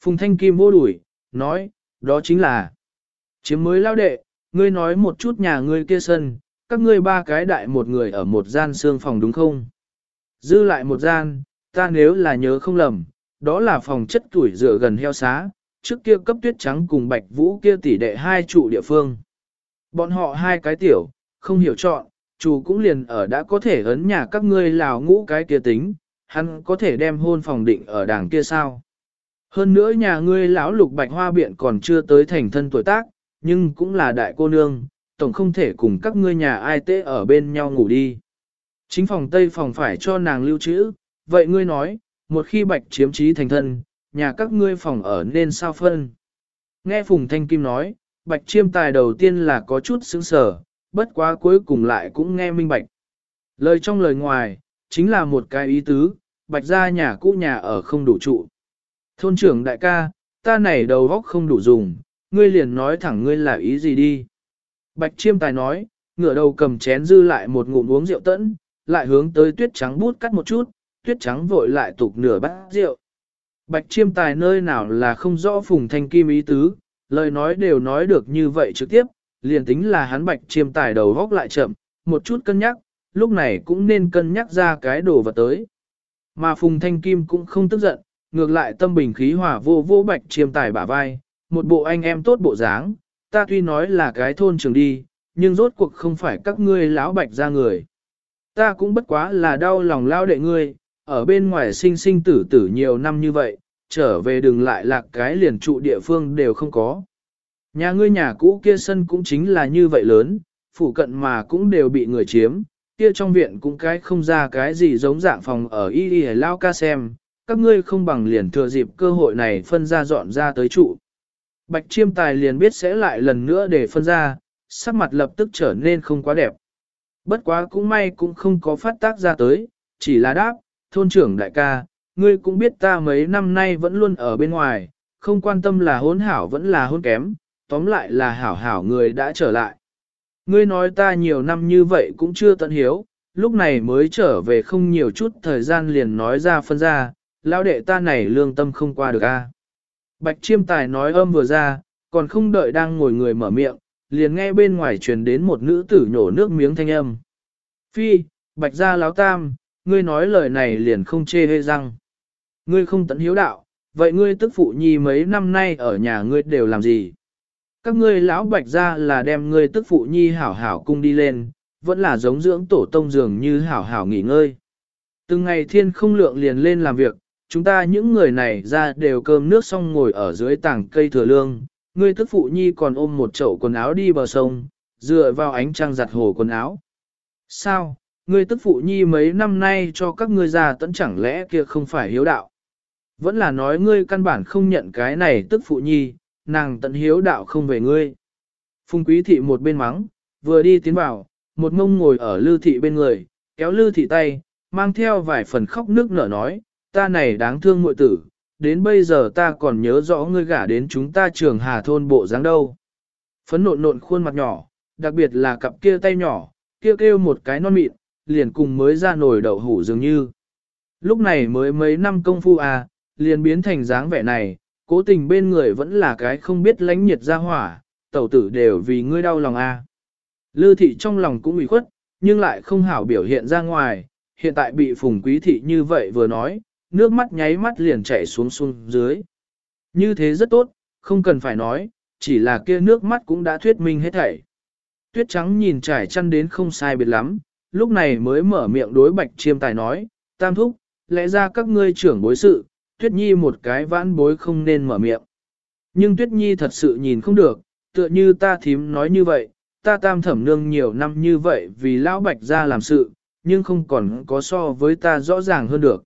Phùng thanh kim vô đuổi, nói, đó chính là chiếm mới lao đệ, ngươi nói một chút nhà ngươi kia sân, các ngươi ba cái đại một người ở một gian xương phòng đúng không? Dư lại một gian, ta nếu là nhớ không lầm, đó là phòng chất tuổi dựa gần heo xá, trước kia cấp tuyết trắng cùng bạch vũ kia tỷ đệ hai trụ địa phương. Bọn họ hai cái tiểu, không hiểu chọn, chủ cũng liền ở đã có thể ấn nhà các ngươi lào ngũ cái kia tính, hắn có thể đem hôn phòng định ở đảng kia sao. Hơn nữa nhà ngươi lão lục bạch hoa biện còn chưa tới thành thân tuổi tác, nhưng cũng là đại cô nương, tổng không thể cùng các ngươi nhà ai tế ở bên nhau ngủ đi. Chính phòng tây phòng phải cho nàng lưu trữ, vậy ngươi nói, một khi bạch chiếm trí thành thân, nhà các ngươi phòng ở nên sao phân. Nghe Phùng Thanh Kim nói, bạch chiêm tài đầu tiên là có chút sững sờ, bất quá cuối cùng lại cũng nghe minh bạch. Lời trong lời ngoài, chính là một cái ý tứ, bạch ra nhà cũ nhà ở không đủ trụ. Thôn trưởng đại ca, ta này đầu góc không đủ dùng, ngươi liền nói thẳng ngươi là ý gì đi. Bạch chiêm tài nói, ngửa đầu cầm chén dư lại một ngụm uống rượu tẫn, lại hướng tới tuyết trắng bút cắt một chút, tuyết trắng vội lại tục nửa bát rượu. Bạch chiêm tài nơi nào là không rõ phùng thanh kim ý tứ, lời nói đều nói được như vậy trực tiếp, liền tính là hắn bạch chiêm tài đầu góc lại chậm, một chút cân nhắc, lúc này cũng nên cân nhắc ra cái đồ vật tới. Mà phùng thanh kim cũng không tức giận, ngược lại tâm bình khí hòa vô vô bạch chiêm tài bả vai, một bộ anh em tốt bộ dáng, ta tuy nói là cái thôn trường đi, nhưng rốt cuộc không phải các ngươi lão bạch ra người. Ta cũng bất quá là đau lòng lao đệ ngươi, ở bên ngoài sinh sinh tử tử nhiều năm như vậy, trở về đừng lại lạc cái liền trụ địa phương đều không có. Nhà ngươi nhà cũ kia sân cũng chính là như vậy lớn, phủ cận mà cũng đều bị người chiếm, kia trong viện cũng cái không ra cái gì giống dạng phòng ở y y lao ca xem, các ngươi không bằng liền thừa dịp cơ hội này phân ra dọn ra tới trụ. Bạch chiêm tài liền biết sẽ lại lần nữa để phân ra, sắc mặt lập tức trở nên không quá đẹp. Bất quá cũng may cũng không có phát tác ra tới, chỉ là đáp, thôn trưởng đại ca, ngươi cũng biết ta mấy năm nay vẫn luôn ở bên ngoài, không quan tâm là hôn hảo vẫn là hôn kém, tóm lại là hảo hảo người đã trở lại. Ngươi nói ta nhiều năm như vậy cũng chưa tận hiếu, lúc này mới trở về không nhiều chút thời gian liền nói ra phân ra, lão đệ ta này lương tâm không qua được a. Bạch chiêm tài nói âm vừa ra, còn không đợi đang ngồi người mở miệng, liền nghe bên ngoài truyền đến một nữ tử nhổ nước miếng thanh âm. Phi, bạch gia láo tam, ngươi nói lời này liền không chê hê răng. Ngươi không tận hiếu đạo, vậy ngươi tức phụ nhi mấy năm nay ở nhà ngươi đều làm gì? Các ngươi lão bạch gia là đem ngươi tức phụ nhi hảo hảo cung đi lên, vẫn là giống dưỡng tổ tông dường như hảo hảo nghỉ ngơi. Từng ngày thiên không lượng liền lên làm việc, chúng ta những người này ra đều cơm nước xong ngồi ở dưới tảng cây thừa lương, ngươi tức phụ nhi còn ôm một chậu quần áo đi bờ sông, dựa vào ánh trăng giặt hồ quần áo. Sao, ngươi tức phụ nhi mấy năm nay cho các ngươi già tẫn chẳng lẽ kia không phải hiếu đạo? Vẫn là nói ngươi căn bản không nhận cái này tức phụ nhi, nàng tận hiếu đạo không về ngươi. Phùng quý thị một bên mắng, vừa đi tiến vào, một mông ngồi ở lư thị bên người, kéo lư thị tay, mang theo vài phần khóc nước nở nói, ta này đáng thương muội tử, đến bây giờ ta còn nhớ rõ ngươi gả đến chúng ta trường hà thôn bộ dáng đâu. Phấn nộn nộn khuôn mặt nhỏ, đặc biệt là cặp kia tay nhỏ, kia kêu, kêu một cái non mịn, liền cùng mới ra nổi đậu hủ dường như. Lúc này mới mấy năm công phu à, liền biến thành dáng vẻ này, cố tình bên người vẫn là cái không biết lánh nhiệt ra hỏa, tẩu tử đều vì ngươi đau lòng à. Lư thị trong lòng cũng ủy khuất, nhưng lại không hảo biểu hiện ra ngoài, hiện tại bị phùng quý thị như vậy vừa nói, nước mắt nháy mắt liền chảy xuống xuống dưới. Như thế rất tốt, không cần phải nói, chỉ là kia nước mắt cũng đã thuyết minh hết thảy. Tuyết trắng nhìn trải chăn đến không sai biệt lắm, lúc này mới mở miệng đối bạch chiêm tài nói, tam thúc, lẽ ra các ngươi trưởng bối sự, tuyết nhi một cái vãn bối không nên mở miệng. Nhưng tuyết nhi thật sự nhìn không được, tựa như ta thím nói như vậy, ta tam thẩm nương nhiều năm như vậy vì lão bạch ra làm sự, nhưng không còn có so với ta rõ ràng hơn được.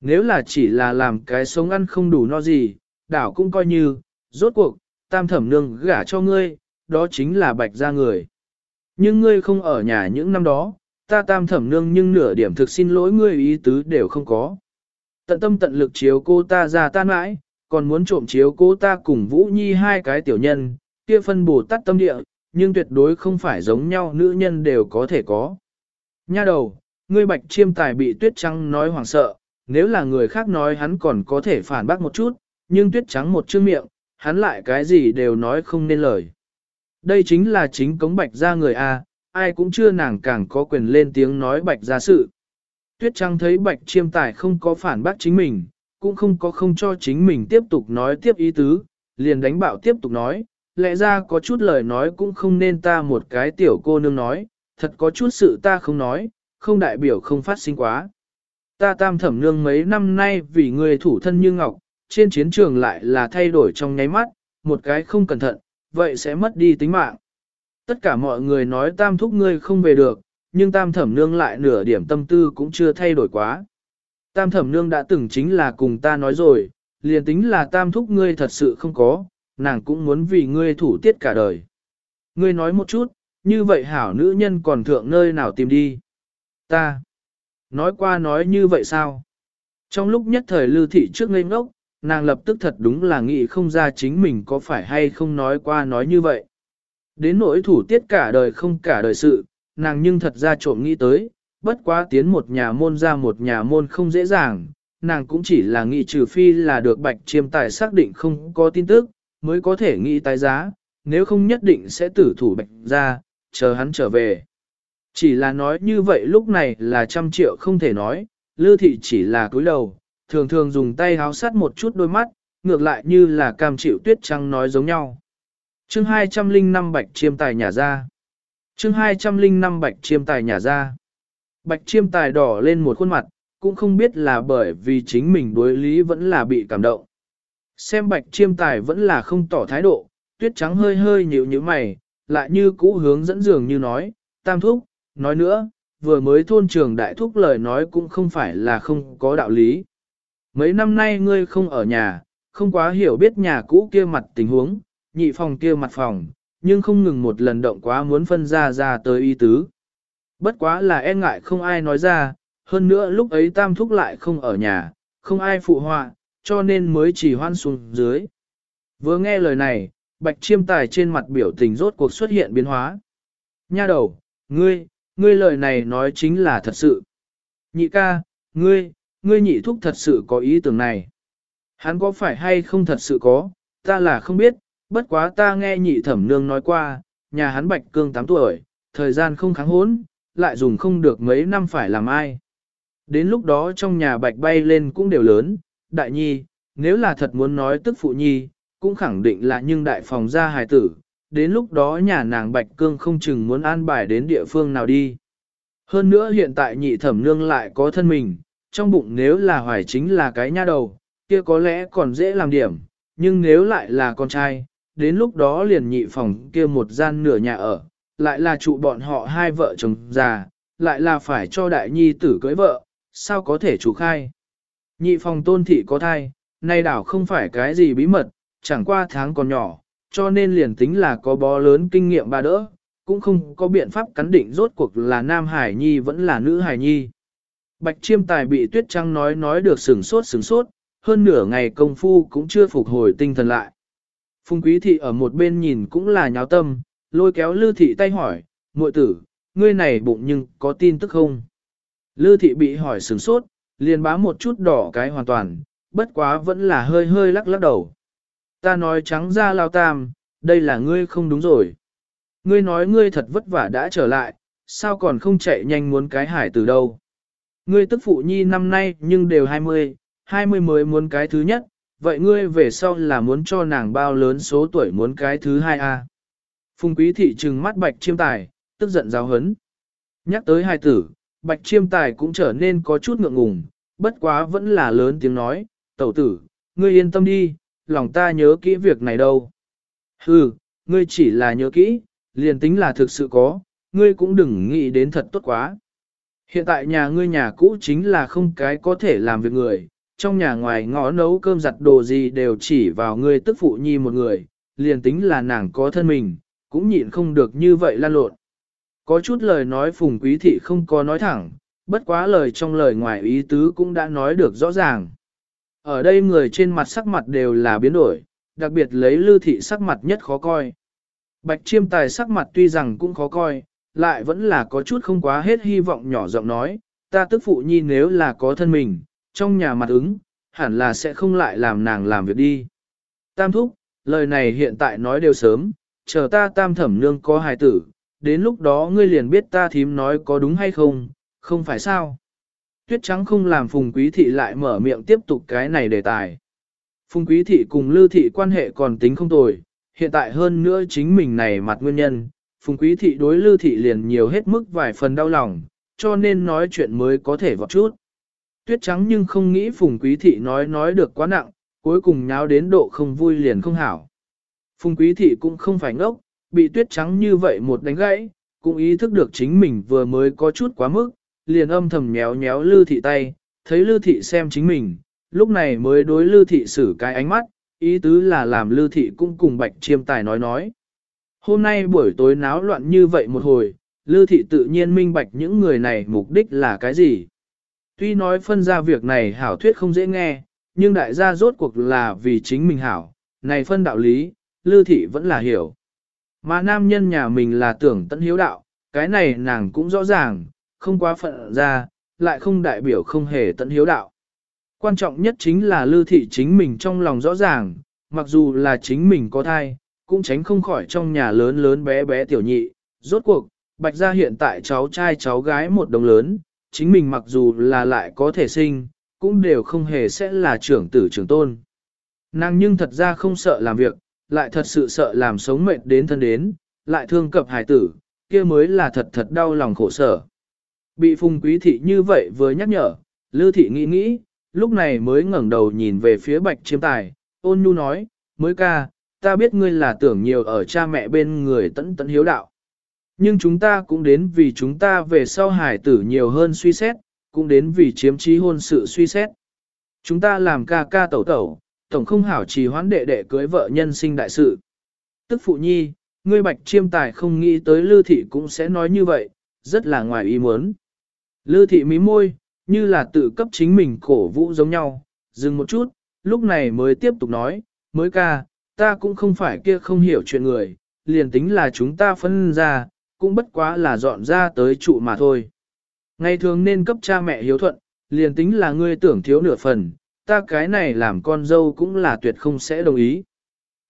Nếu là chỉ là làm cái sống ăn không đủ no gì, đảo cũng coi như, rốt cuộc, tam thẩm nương gả cho ngươi, đó chính là bạch ra người. Nhưng ngươi không ở nhà những năm đó, ta tam thẩm nương nhưng nửa điểm thực xin lỗi ngươi ý tứ đều không có. Tận tâm tận lực chiếu cô ta ra tan mãi, còn muốn trộm chiếu cô ta cùng Vũ Nhi hai cái tiểu nhân, kia phân bổ tắt tâm địa, nhưng tuyệt đối không phải giống nhau nữ nhân đều có thể có. Nha đầu, ngươi bạch chiêm tài bị tuyết trắng nói hoảng sợ, nếu là người khác nói hắn còn có thể phản bác một chút, nhưng tuyết trắng một chữ miệng, hắn lại cái gì đều nói không nên lời. Đây chính là chính cống bạch ra người A, ai cũng chưa nàng càng có quyền lên tiếng nói bạch ra sự. Tuyết Trăng thấy bạch chiêm tài không có phản bác chính mình, cũng không có không cho chính mình tiếp tục nói tiếp ý tứ, liền đánh bạo tiếp tục nói, lẽ ra có chút lời nói cũng không nên ta một cái tiểu cô nương nói, thật có chút sự ta không nói, không đại biểu không phát sinh quá. Ta tam thẩm nương mấy năm nay vì người thủ thân như ngọc, trên chiến trường lại là thay đổi trong nháy mắt, một cái không cẩn thận, vậy sẽ mất đi tính mạng. Tất cả mọi người nói tam thúc ngươi không về được, nhưng tam thẩm nương lại nửa điểm tâm tư cũng chưa thay đổi quá. Tam thẩm nương đã từng chính là cùng ta nói rồi, liền tính là tam thúc ngươi thật sự không có, nàng cũng muốn vì ngươi thủ tiết cả đời. Ngươi nói một chút, như vậy hảo nữ nhân còn thượng nơi nào tìm đi. Ta. Nói qua nói như vậy sao? Trong lúc nhất thời lưu thị trước ngây ngốc, nàng lập tức thật đúng là nghĩ không ra chính mình có phải hay không nói qua nói như vậy. Đến nỗi thủ tiết cả đời không cả đời sự, nàng nhưng thật ra trộm nghĩ tới, bất quá tiến một nhà môn ra một nhà môn không dễ dàng, nàng cũng chỉ là nghĩ trừ phi là được bạch chiêm tài xác định không có tin tức, mới có thể nghĩ tái giá, nếu không nhất định sẽ tử thủ bạch ra, chờ hắn trở về. Chỉ là nói như vậy lúc này là trăm triệu không thể nói, lư thị chỉ là cúi đầu, thường thường dùng tay háo sát một chút đôi mắt, ngược lại như là cam chịu tuyết trăng nói giống nhau chương 205 bạch chiêm tài nhà ra. chương 205 bạch chiêm tài nhà ra. Bạch chiêm tài đỏ lên một khuôn mặt, cũng không biết là bởi vì chính mình đối lý vẫn là bị cảm động. Xem bạch chiêm tài vẫn là không tỏ thái độ, tuyết trắng hơi hơi nhíu như mày, lại như cũ hướng dẫn dường như nói, tam thúc, nói nữa, vừa mới thôn trường đại thúc lời nói cũng không phải là không có đạo lý. Mấy năm nay ngươi không ở nhà, không quá hiểu biết nhà cũ kia mặt tình huống, nhị phòng kia mặt phòng, nhưng không ngừng một lần động quá muốn phân ra ra tới y tứ. Bất quá là e ngại không ai nói ra, hơn nữa lúc ấy tam thúc lại không ở nhà, không ai phụ họa, cho nên mới chỉ hoan xuống dưới. Vừa nghe lời này, bạch chiêm tài trên mặt biểu tình rốt cuộc xuất hiện biến hóa. Nha đầu, ngươi, ngươi lời này nói chính là thật sự. Nhị ca, ngươi, ngươi nhị thúc thật sự có ý tưởng này. Hắn có phải hay không thật sự có, ta là không biết, bất quá ta nghe nhị thẩm nương nói qua, nhà hắn bạch cương 8 tuổi, thời gian không kháng hốn, lại dùng không được mấy năm phải làm ai. Đến lúc đó trong nhà bạch bay lên cũng đều lớn, đại nhi, nếu là thật muốn nói tức phụ nhi, cũng khẳng định là nhưng đại phòng gia hài tử, đến lúc đó nhà nàng bạch cương không chừng muốn an bài đến địa phương nào đi. Hơn nữa hiện tại nhị thẩm nương lại có thân mình, trong bụng nếu là hoài chính là cái nha đầu, kia có lẽ còn dễ làm điểm, nhưng nếu lại là con trai, đến lúc đó liền nhị phòng kia một gian nửa nhà ở, lại là trụ bọn họ hai vợ chồng già, lại là phải cho đại nhi tử cưới vợ, sao có thể chủ khai. Nhị phòng tôn thị có thai, nay đảo không phải cái gì bí mật, chẳng qua tháng còn nhỏ, cho nên liền tính là có bó lớn kinh nghiệm bà đỡ, cũng không có biện pháp cắn định rốt cuộc là nam hải nhi vẫn là nữ hải nhi. Bạch chiêm tài bị tuyết trăng nói nói được sừng sốt sừng sốt, hơn nửa ngày công phu cũng chưa phục hồi tinh thần lại. Phùng quý thị ở một bên nhìn cũng là nháo tâm, lôi kéo lư thị tay hỏi, muội tử, ngươi này bụng nhưng có tin tức không? Lư thị bị hỏi sửng sốt, liền bá một chút đỏ cái hoàn toàn, bất quá vẫn là hơi hơi lắc lắc đầu. Ta nói trắng ra lao tam, đây là ngươi không đúng rồi. Ngươi nói ngươi thật vất vả đã trở lại, sao còn không chạy nhanh muốn cái hải từ đâu. Ngươi tức phụ nhi năm nay nhưng đều 20, 20 mới muốn cái thứ nhất, vậy ngươi về sau là muốn cho nàng bao lớn số tuổi muốn cái thứ hai a? Phùng quý thị trừng mắt bạch chiêm tài, tức giận giáo hấn. Nhắc tới hai tử, bạch chiêm tài cũng trở nên có chút ngượng ngùng, bất quá vẫn là lớn tiếng nói, tẩu tử, ngươi yên tâm đi, lòng ta nhớ kỹ việc này đâu. Hừ, ngươi chỉ là nhớ kỹ, liền tính là thực sự có, ngươi cũng đừng nghĩ đến thật tốt quá. Hiện tại nhà ngươi nhà cũ chính là không cái có thể làm việc người, trong nhà ngoài ngõ nấu cơm giặt đồ gì đều chỉ vào ngươi tức phụ nhi một người, liền tính là nàng có thân mình, cũng nhịn không được như vậy lan lộn. Có chút lời nói phùng quý thị không có nói thẳng, bất quá lời trong lời ngoài ý tứ cũng đã nói được rõ ràng. Ở đây người trên mặt sắc mặt đều là biến đổi, đặc biệt lấy lưu thị sắc mặt nhất khó coi. Bạch chiêm tài sắc mặt tuy rằng cũng khó coi, lại vẫn là có chút không quá hết hy vọng nhỏ giọng nói, ta tức phụ nhi nếu là có thân mình, trong nhà mặt ứng, hẳn là sẽ không lại làm nàng làm việc đi. Tam thúc, lời này hiện tại nói đều sớm, chờ ta tam thẩm nương có hài tử, đến lúc đó ngươi liền biết ta thím nói có đúng hay không, không phải sao. Tuyết trắng không làm phùng quý thị lại mở miệng tiếp tục cái này đề tài. Phùng quý thị cùng lưu thị quan hệ còn tính không tồi, hiện tại hơn nữa chính mình này mặt nguyên nhân, phùng quý thị đối lưu thị liền nhiều hết mức vài phần đau lòng, cho nên nói chuyện mới có thể vọt chút. Tuyết trắng nhưng không nghĩ phùng quý thị nói nói được quá nặng, cuối cùng nháo đến độ không vui liền không hảo. Phùng quý thị cũng không phải ngốc, bị tuyết trắng như vậy một đánh gãy, cũng ý thức được chính mình vừa mới có chút quá mức, liền âm thầm nhéo nhéo lư thị tay, thấy lư thị xem chính mình, lúc này mới đối lư thị xử cái ánh mắt, ý tứ là làm lư thị cũng cùng bạch chiêm tài nói nói. Hôm nay buổi tối náo loạn như vậy một hồi, lư thị tự nhiên minh bạch những người này mục đích là cái gì. Tuy nói phân ra việc này hảo thuyết không dễ nghe, nhưng đại gia rốt cuộc là vì chính mình hảo, này phân đạo lý, lư thị vẫn là hiểu. Mà nam nhân nhà mình là tưởng tận hiếu đạo, cái này nàng cũng rõ ràng, không quá phận ra, lại không đại biểu không hề tận hiếu đạo. Quan trọng nhất chính là lưu thị chính mình trong lòng rõ ràng, mặc dù là chính mình có thai, cũng tránh không khỏi trong nhà lớn lớn bé bé tiểu nhị. Rốt cuộc, bạch gia hiện tại cháu trai cháu gái một đồng lớn, chính mình mặc dù là lại có thể sinh, cũng đều không hề sẽ là trưởng tử trưởng tôn. Nàng nhưng thật ra không sợ làm việc, lại thật sự sợ làm sống mệt đến thân đến, lại thương cập hài tử, kia mới là thật thật đau lòng khổ sở. Bị phùng quý thị như vậy vừa nhắc nhở, Lưu thị nghĩ nghĩ, lúc này mới ngẩng đầu nhìn về phía bạch chiêm tài, ôn nhu nói, mới ca, ta biết ngươi là tưởng nhiều ở cha mẹ bên người tận tận hiếu đạo. Nhưng chúng ta cũng đến vì chúng ta về sau hải tử nhiều hơn suy xét, cũng đến vì chiếm trí hôn sự suy xét. Chúng ta làm ca ca tẩu tẩu, tổng không hảo trì hoãn đệ đệ cưới vợ nhân sinh đại sự. Tức phụ nhi, ngươi bạch chiêm tài không nghĩ tới lư thị cũng sẽ nói như vậy, rất là ngoài ý muốn. Lư thị mí môi, như là tự cấp chính mình cổ vũ giống nhau, dừng một chút, lúc này mới tiếp tục nói, mới ca, ta cũng không phải kia không hiểu chuyện người, liền tính là chúng ta phân ra, cũng bất quá là dọn ra tới trụ mà thôi. Ngày thường nên cấp cha mẹ hiếu thuận, liền tính là ngươi tưởng thiếu nửa phần, ta cái này làm con dâu cũng là tuyệt không sẽ đồng ý.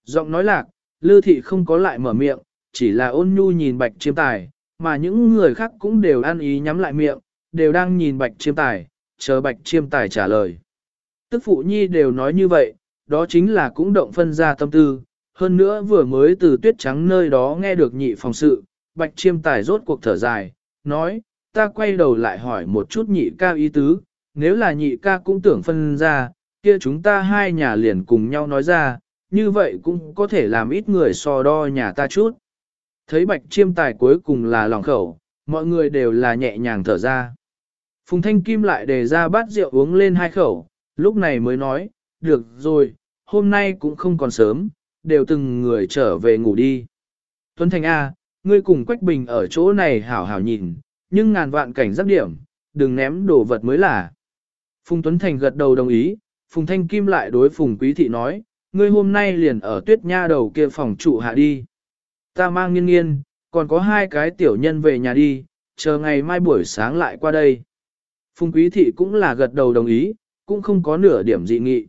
Giọng nói lạc, Lư thị không có lại mở miệng, chỉ là ôn nhu nhìn bạch chiêm tài, mà những người khác cũng đều ăn ý nhắm lại miệng, đều đang nhìn bạch chiêm tài, chờ bạch chiêm tài trả lời. Tức phụ nhi đều nói như vậy, đó chính là cũng động phân ra tâm tư, hơn nữa vừa mới từ tuyết trắng nơi đó nghe được nhị phòng sự, bạch chiêm tài rốt cuộc thở dài, nói, ta quay đầu lại hỏi một chút nhị ca ý tứ, nếu là nhị ca cũng tưởng phân ra, kia chúng ta hai nhà liền cùng nhau nói ra, như vậy cũng có thể làm ít người so đo nhà ta chút. Thấy bạch chiêm tài cuối cùng là lòng khẩu, mọi người đều là nhẹ nhàng thở ra. Phùng Thanh Kim lại đề ra bát rượu uống lên hai khẩu, lúc này mới nói, được rồi, hôm nay cũng không còn sớm, đều từng người trở về ngủ đi. Tuấn Thành A, ngươi cùng Quách Bình ở chỗ này hảo hảo nhìn, nhưng ngàn vạn cảnh giác điểm, đừng ném đồ vật mới là. Phùng Tuấn Thành gật đầu đồng ý, Phùng Thanh Kim lại đối Phùng Quý Thị nói, ngươi hôm nay liền ở tuyết nha đầu kia phòng trụ hạ đi. Ta mang nghiên nghiên, còn có hai cái tiểu nhân về nhà đi, chờ ngày mai buổi sáng lại qua đây. Phùng Quý Thị cũng là gật đầu đồng ý, cũng không có nửa điểm dị nghị.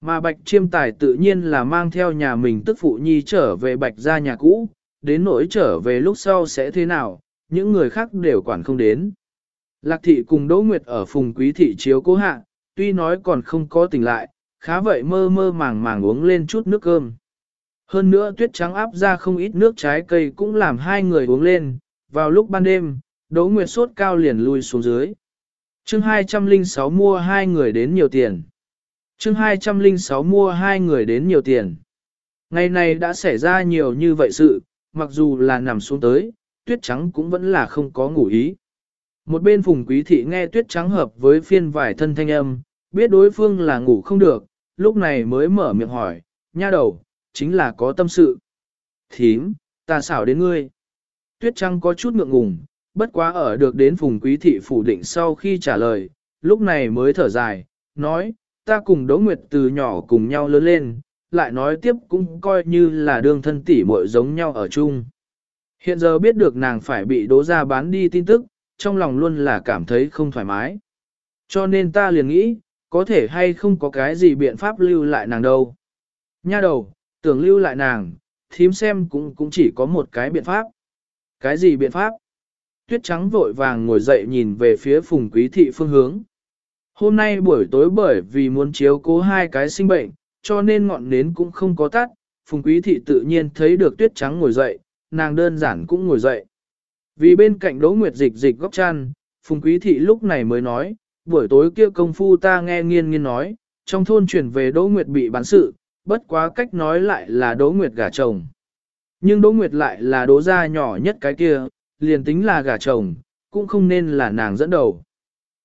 Mà Bạch Chiêm Tài tự nhiên là mang theo nhà mình tức phụ nhi trở về Bạch gia nhà cũ, đến nỗi trở về lúc sau sẽ thế nào, những người khác đều quản không đến. Lạc Thị cùng Đỗ Nguyệt ở Phùng Quý Thị chiếu cố hạ, tuy nói còn không có tỉnh lại, khá vậy mơ mơ màng màng uống lên chút nước cơm. Hơn nữa tuyết trắng áp ra không ít nước trái cây cũng làm hai người uống lên, vào lúc ban đêm, Đỗ Nguyệt sốt cao liền lui xuống dưới chương 206 mua hai người đến nhiều tiền. chương 206 mua hai người đến nhiều tiền. Ngày này đã xảy ra nhiều như vậy sự, mặc dù là nằm xuống tới, tuyết trắng cũng vẫn là không có ngủ ý. Một bên phùng quý thị nghe tuyết trắng hợp với phiên vải thân thanh âm, biết đối phương là ngủ không được, lúc này mới mở miệng hỏi, nha đầu, chính là có tâm sự. Thím, ta xảo đến ngươi. Tuyết trắng có chút ngượng ngùng, bất quá ở được đến phùng quý thị phủ định sau khi trả lời, lúc này mới thở dài, nói, ta cùng Đỗ Nguyệt từ nhỏ cùng nhau lớn lên, lại nói tiếp cũng coi như là đương thân tỷ muội giống nhau ở chung. Hiện giờ biết được nàng phải bị đố ra bán đi tin tức, trong lòng luôn là cảm thấy không thoải mái. Cho nên ta liền nghĩ, có thể hay không có cái gì biện pháp lưu lại nàng đâu. Nha đầu, tưởng lưu lại nàng, thím xem cũng cũng chỉ có một cái biện pháp. Cái gì biện pháp? Tuyết trắng vội vàng ngồi dậy nhìn về phía phùng quý thị phương hướng. Hôm nay buổi tối bởi vì muốn chiếu cố hai cái sinh bệnh, cho nên ngọn nến cũng không có tắt, phùng quý thị tự nhiên thấy được tuyết trắng ngồi dậy, nàng đơn giản cũng ngồi dậy. Vì bên cạnh đỗ nguyệt dịch dịch góc chăn, phùng quý thị lúc này mới nói, buổi tối kia công phu ta nghe nghiên nghiên nói, trong thôn chuyển về đỗ nguyệt bị bán sự, bất quá cách nói lại là đỗ nguyệt gả chồng. Nhưng đỗ nguyệt lại là đỗ gia nhỏ nhất cái kia, liền tính là gả chồng, cũng không nên là nàng dẫn đầu.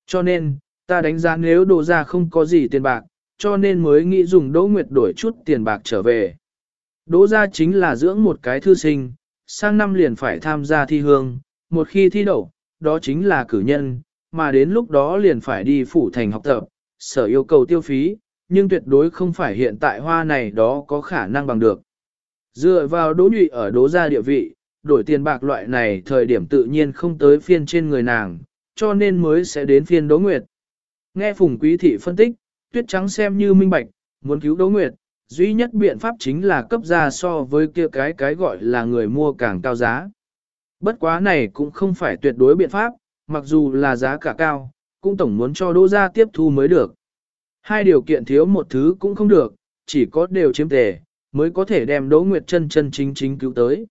Cho nên, ta đánh giá nếu đỗ gia không có gì tiền bạc, cho nên mới nghĩ dùng đỗ nguyệt đổi chút tiền bạc trở về. Đỗ gia chính là dưỡng một cái thư sinh, sang năm liền phải tham gia thi hương, một khi thi đậu, đó chính là cử nhân, mà đến lúc đó liền phải đi phủ thành học tập, sở yêu cầu tiêu phí, nhưng tuyệt đối không phải hiện tại hoa này đó có khả năng bằng được. Dựa vào đỗ nhụy ở đỗ gia địa vị, đổi tiền bạc loại này thời điểm tự nhiên không tới phiên trên người nàng, cho nên mới sẽ đến phiên đỗ nguyệt. Nghe Phùng Quý Thị phân tích, tuyết trắng xem như minh bạch, muốn cứu đỗ nguyệt, duy nhất biện pháp chính là cấp ra so với kia cái cái gọi là người mua càng cao giá. Bất quá này cũng không phải tuyệt đối biện pháp, mặc dù là giá cả cao, cũng tổng muốn cho đỗ gia tiếp thu mới được. Hai điều kiện thiếu một thứ cũng không được, chỉ có đều chiếm tề, mới có thể đem Đỗ Nguyệt chân chân chính chính cứu tới.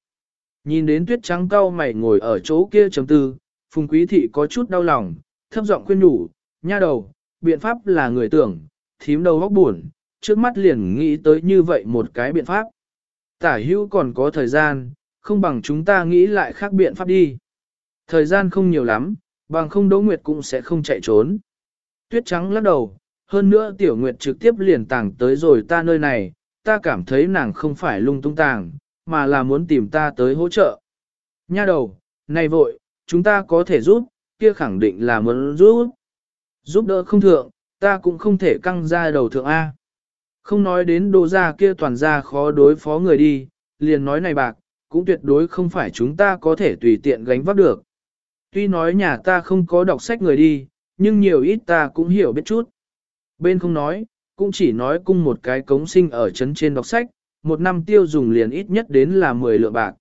Nhìn đến tuyết trắng cao mày ngồi ở chỗ kia chấm tư, Phùng Quý Thị có chút đau lòng, thấp giọng khuyên nhủ, nha đầu, biện pháp là người tưởng, thím đầu góc buồn, trước mắt liền nghĩ tới như vậy một cái biện pháp. Tả hữu còn có thời gian, không bằng chúng ta nghĩ lại khác biện pháp đi. Thời gian không nhiều lắm, bằng không Đỗ Nguyệt cũng sẽ không chạy trốn. Tuyết trắng lắc đầu, hơn nữa Tiểu Nguyệt trực tiếp liền tàng tới rồi ta nơi này, ta cảm thấy nàng không phải lung tung tàng, mà là muốn tìm ta tới hỗ trợ. Nha đầu, này vội, chúng ta có thể giúp, kia khẳng định là muốn giúp. Giúp đỡ không thượng, ta cũng không thể căng ra đầu thượng A. Không nói đến đồ gia kia toàn ra khó đối phó người đi, liền nói này bạc, cũng tuyệt đối không phải chúng ta có thể tùy tiện gánh vác được. Tuy nói nhà ta không có đọc sách người đi, nhưng nhiều ít ta cũng hiểu biết chút. Bên không nói, cũng chỉ nói cung một cái cống sinh ở trấn trên đọc sách, một năm tiêu dùng liền ít nhất đến là 10 lượng bạc.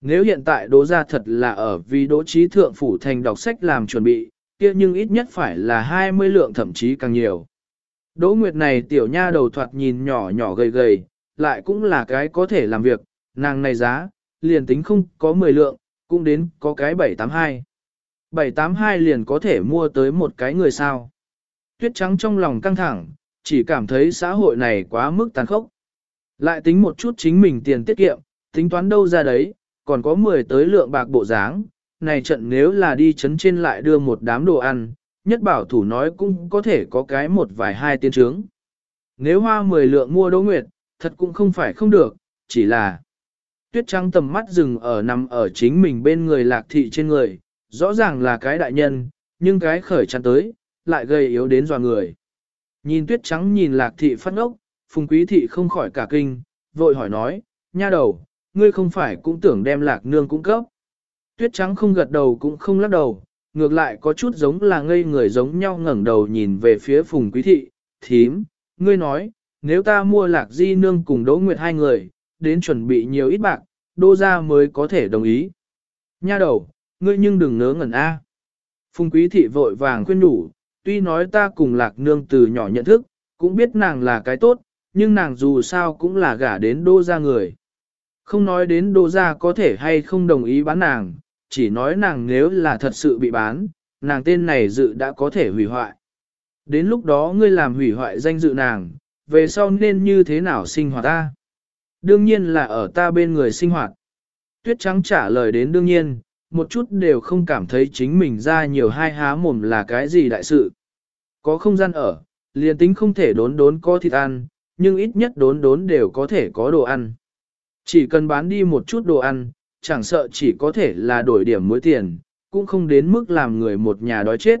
Nếu hiện tại đỗ gia thật là ở vì đỗ trí thượng phủ thành đọc sách làm chuẩn bị, kia nhưng ít nhất phải là 20 lượng thậm chí càng nhiều. Đỗ Nguyệt này tiểu nha đầu thoạt nhìn nhỏ nhỏ gầy gầy, lại cũng là cái có thể làm việc, nàng này giá, liền tính không có 10 lượng, cũng đến có cái 782. 782 liền có thể mua tới một cái người sao. Tuyết trắng trong lòng căng thẳng, chỉ cảm thấy xã hội này quá mức tàn khốc. Lại tính một chút chính mình tiền tiết kiệm, tính toán đâu ra đấy, còn có 10 tới lượng bạc bộ dáng. Này trận nếu là đi chấn trên lại đưa một đám đồ ăn, nhất bảo thủ nói cũng có thể có cái một vài hai tiên trướng. Nếu hoa 10 lượng mua đỗ nguyệt, thật cũng không phải không được, chỉ là tuyết trắng tầm mắt dừng ở nằm ở chính mình bên người lạc thị trên người, rõ ràng là cái đại nhân, nhưng cái khởi chăn tới, lại gây yếu đến dò người. Nhìn tuyết trắng nhìn lạc thị phát ngốc, phùng quý thị không khỏi cả kinh, vội hỏi nói, nha đầu, ngươi không phải cũng tưởng đem lạc nương cung cấp. Tuyết trắng không gật đầu cũng không lắc đầu, ngược lại có chút giống là ngây người giống nhau ngẩng đầu nhìn về phía phùng quý thị, thím, ngươi nói, nếu ta mua lạc di nương cùng đỗ nguyệt hai người, đến chuẩn bị nhiều ít bạc, đô ra mới có thể đồng ý. Nha đầu, ngươi nhưng đừng nớ ngẩn a. Phùng quý thị vội vàng khuyên nhủ, tuy nói ta cùng lạc nương từ nhỏ nhận thức, cũng biết nàng là cái tốt, nhưng nàng dù sao cũng là gả đến đô ra người. Không nói đến đô ra có thể hay không đồng ý bán nàng, chỉ nói nàng nếu là thật sự bị bán, nàng tên này dự đã có thể hủy hoại. Đến lúc đó ngươi làm hủy hoại danh dự nàng, về sau nên như thế nào sinh hoạt ta? Đương nhiên là ở ta bên người sinh hoạt. tuyết trắng trả lời đến đương nhiên, một chút đều không cảm thấy chính mình ra nhiều hai há mồm là cái gì đại sự. Có không gian ở, liền tính không thể đốn đốn có thịt ăn, nhưng ít nhất đốn đốn đều có thể có đồ ăn. Chỉ cần bán đi một chút đồ ăn, chẳng sợ chỉ có thể là đổi điểm mối tiền, cũng không đến mức làm người một nhà đói chết.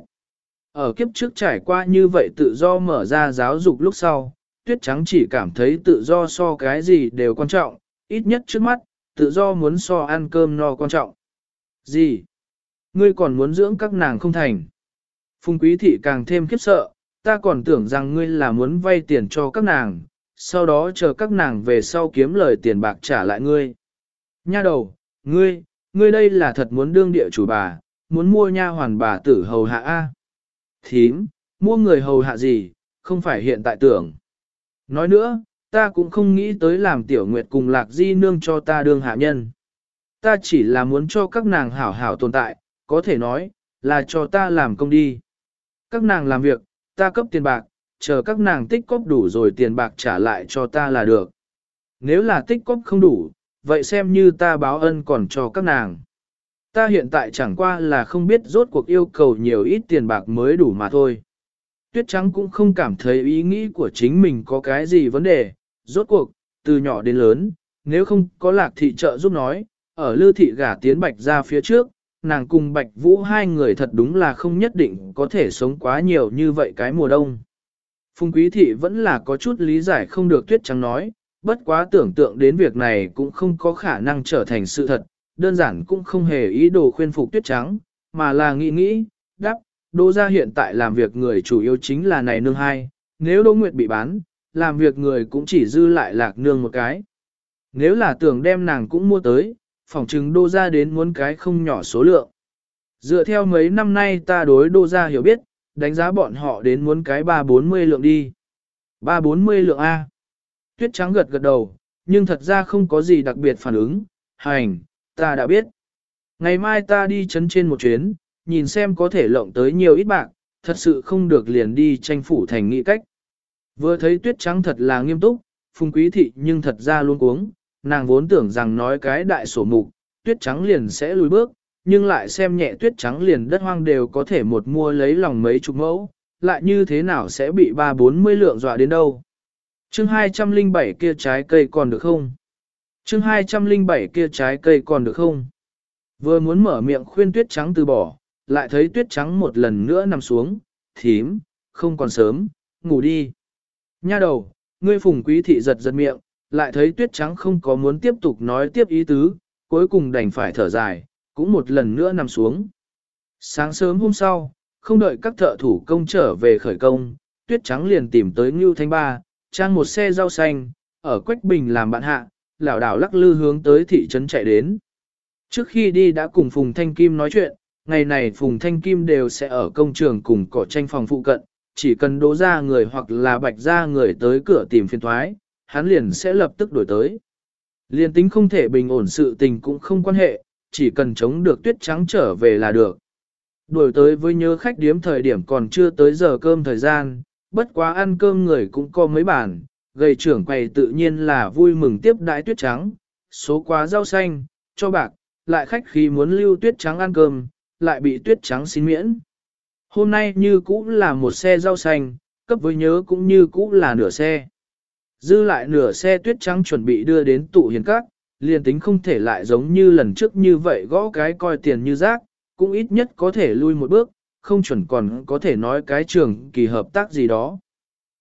Ở kiếp trước trải qua như vậy tự do mở ra giáo dục lúc sau, tuyết trắng chỉ cảm thấy tự do so cái gì đều quan trọng, ít nhất trước mắt, tự do muốn so ăn cơm no quan trọng. Gì? Ngươi còn muốn dưỡng các nàng không thành? Phùng quý thị càng thêm khiếp sợ, ta còn tưởng rằng ngươi là muốn vay tiền cho các nàng, sau đó chờ các nàng về sau kiếm lời tiền bạc trả lại ngươi. Nha đầu, ngươi, ngươi đây là thật muốn đương địa chủ bà, muốn mua nha hoàn bà tử hầu hạ A. Thím, mua người hầu hạ gì, không phải hiện tại tưởng. Nói nữa, ta cũng không nghĩ tới làm tiểu nguyệt cùng lạc di nương cho ta đương hạ nhân. Ta chỉ là muốn cho các nàng hảo hảo tồn tại, có thể nói, là cho ta làm công đi. Các nàng làm việc, ta cấp tiền bạc, chờ các nàng tích cóp đủ rồi tiền bạc trả lại cho ta là được. Nếu là tích cóp không đủ, vậy xem như ta báo ân còn cho các nàng. Ta hiện tại chẳng qua là không biết rốt cuộc yêu cầu nhiều ít tiền bạc mới đủ mà thôi. Tuyết trắng cũng không cảm thấy ý nghĩ của chính mình có cái gì vấn đề, rốt cuộc, từ nhỏ đến lớn, nếu không có lạc thị trợ giúp nói, ở lư thị gả tiến bạch ra phía trước, nàng cùng bạch vũ hai người thật đúng là không nhất định có thể sống quá nhiều như vậy cái mùa đông. Phùng quý thị vẫn là có chút lý giải không được tuyết trắng nói, bất quá tưởng tượng đến việc này cũng không có khả năng trở thành sự thật, đơn giản cũng không hề ý đồ khuyên phục tuyết trắng, mà là nghĩ nghĩ, đáp, đỗ gia hiện tại làm việc người chủ yếu chính là này nương hai, nếu đỗ nguyệt bị bán, làm việc người cũng chỉ dư lại lạc nương một cái. Nếu là tưởng đem nàng cũng mua tới, phỏng chừng đô gia đến muốn cái không nhỏ số lượng. Dựa theo mấy năm nay ta đối đô gia hiểu biết, đánh giá bọn họ đến muốn cái 3-40 lượng đi. 3-40 lượng A. Tuyết trắng gật gật đầu, nhưng thật ra không có gì đặc biệt phản ứng, hành, ta đã biết. Ngày mai ta đi chấn trên một chuyến, nhìn xem có thể lộng tới nhiều ít bạc, thật sự không được liền đi tranh phủ thành nghị cách. Vừa thấy tuyết trắng thật là nghiêm túc, phùng quý thị nhưng thật ra luôn cuống, nàng vốn tưởng rằng nói cái đại sổ mục, tuyết trắng liền sẽ lùi bước, nhưng lại xem nhẹ tuyết trắng liền đất hoang đều có thể một mua lấy lòng mấy chục mẫu, lại như thế nào sẽ bị ba bốn mươi lượng dọa đến đâu chương 207 kia trái cây còn được không? chương 207 kia trái cây còn được không? Vừa muốn mở miệng khuyên tuyết trắng từ bỏ, lại thấy tuyết trắng một lần nữa nằm xuống, thím, không còn sớm, ngủ đi. Nha đầu, ngươi phùng quý thị giật giật miệng, lại thấy tuyết trắng không có muốn tiếp tục nói tiếp ý tứ, cuối cùng đành phải thở dài, cũng một lần nữa nằm xuống. Sáng sớm hôm sau, không đợi các thợ thủ công trở về khởi công, tuyết trắng liền tìm tới Ngưu Thanh Ba, trang một xe rau xanh, ở Quách Bình làm bạn hạ, lảo đảo lắc lư hướng tới thị trấn chạy đến. Trước khi đi đã cùng Phùng Thanh Kim nói chuyện, ngày này Phùng Thanh Kim đều sẽ ở công trường cùng cỏ tranh phòng phụ cận, chỉ cần đố ra người hoặc là bạch ra người tới cửa tìm phiên thoái, hắn liền sẽ lập tức đổi tới. Liên tính không thể bình ổn sự tình cũng không quan hệ, chỉ cần chống được tuyết trắng trở về là được. Đổi tới với nhớ khách điếm thời điểm còn chưa tới giờ cơm thời gian, bất quá ăn cơm người cũng có mấy bản, gầy trưởng quầy tự nhiên là vui mừng tiếp đãi tuyết trắng, số quá rau xanh, cho bạc, lại khách khi muốn lưu tuyết trắng ăn cơm, lại bị tuyết trắng xin miễn. Hôm nay như cũ là một xe rau xanh, cấp với nhớ cũng như cũ là nửa xe. Dư lại nửa xe tuyết trắng chuẩn bị đưa đến tụ hiền các, liền tính không thể lại giống như lần trước như vậy gõ cái coi tiền như rác, cũng ít nhất có thể lui một bước, không chuẩn còn có thể nói cái trường kỳ hợp tác gì đó.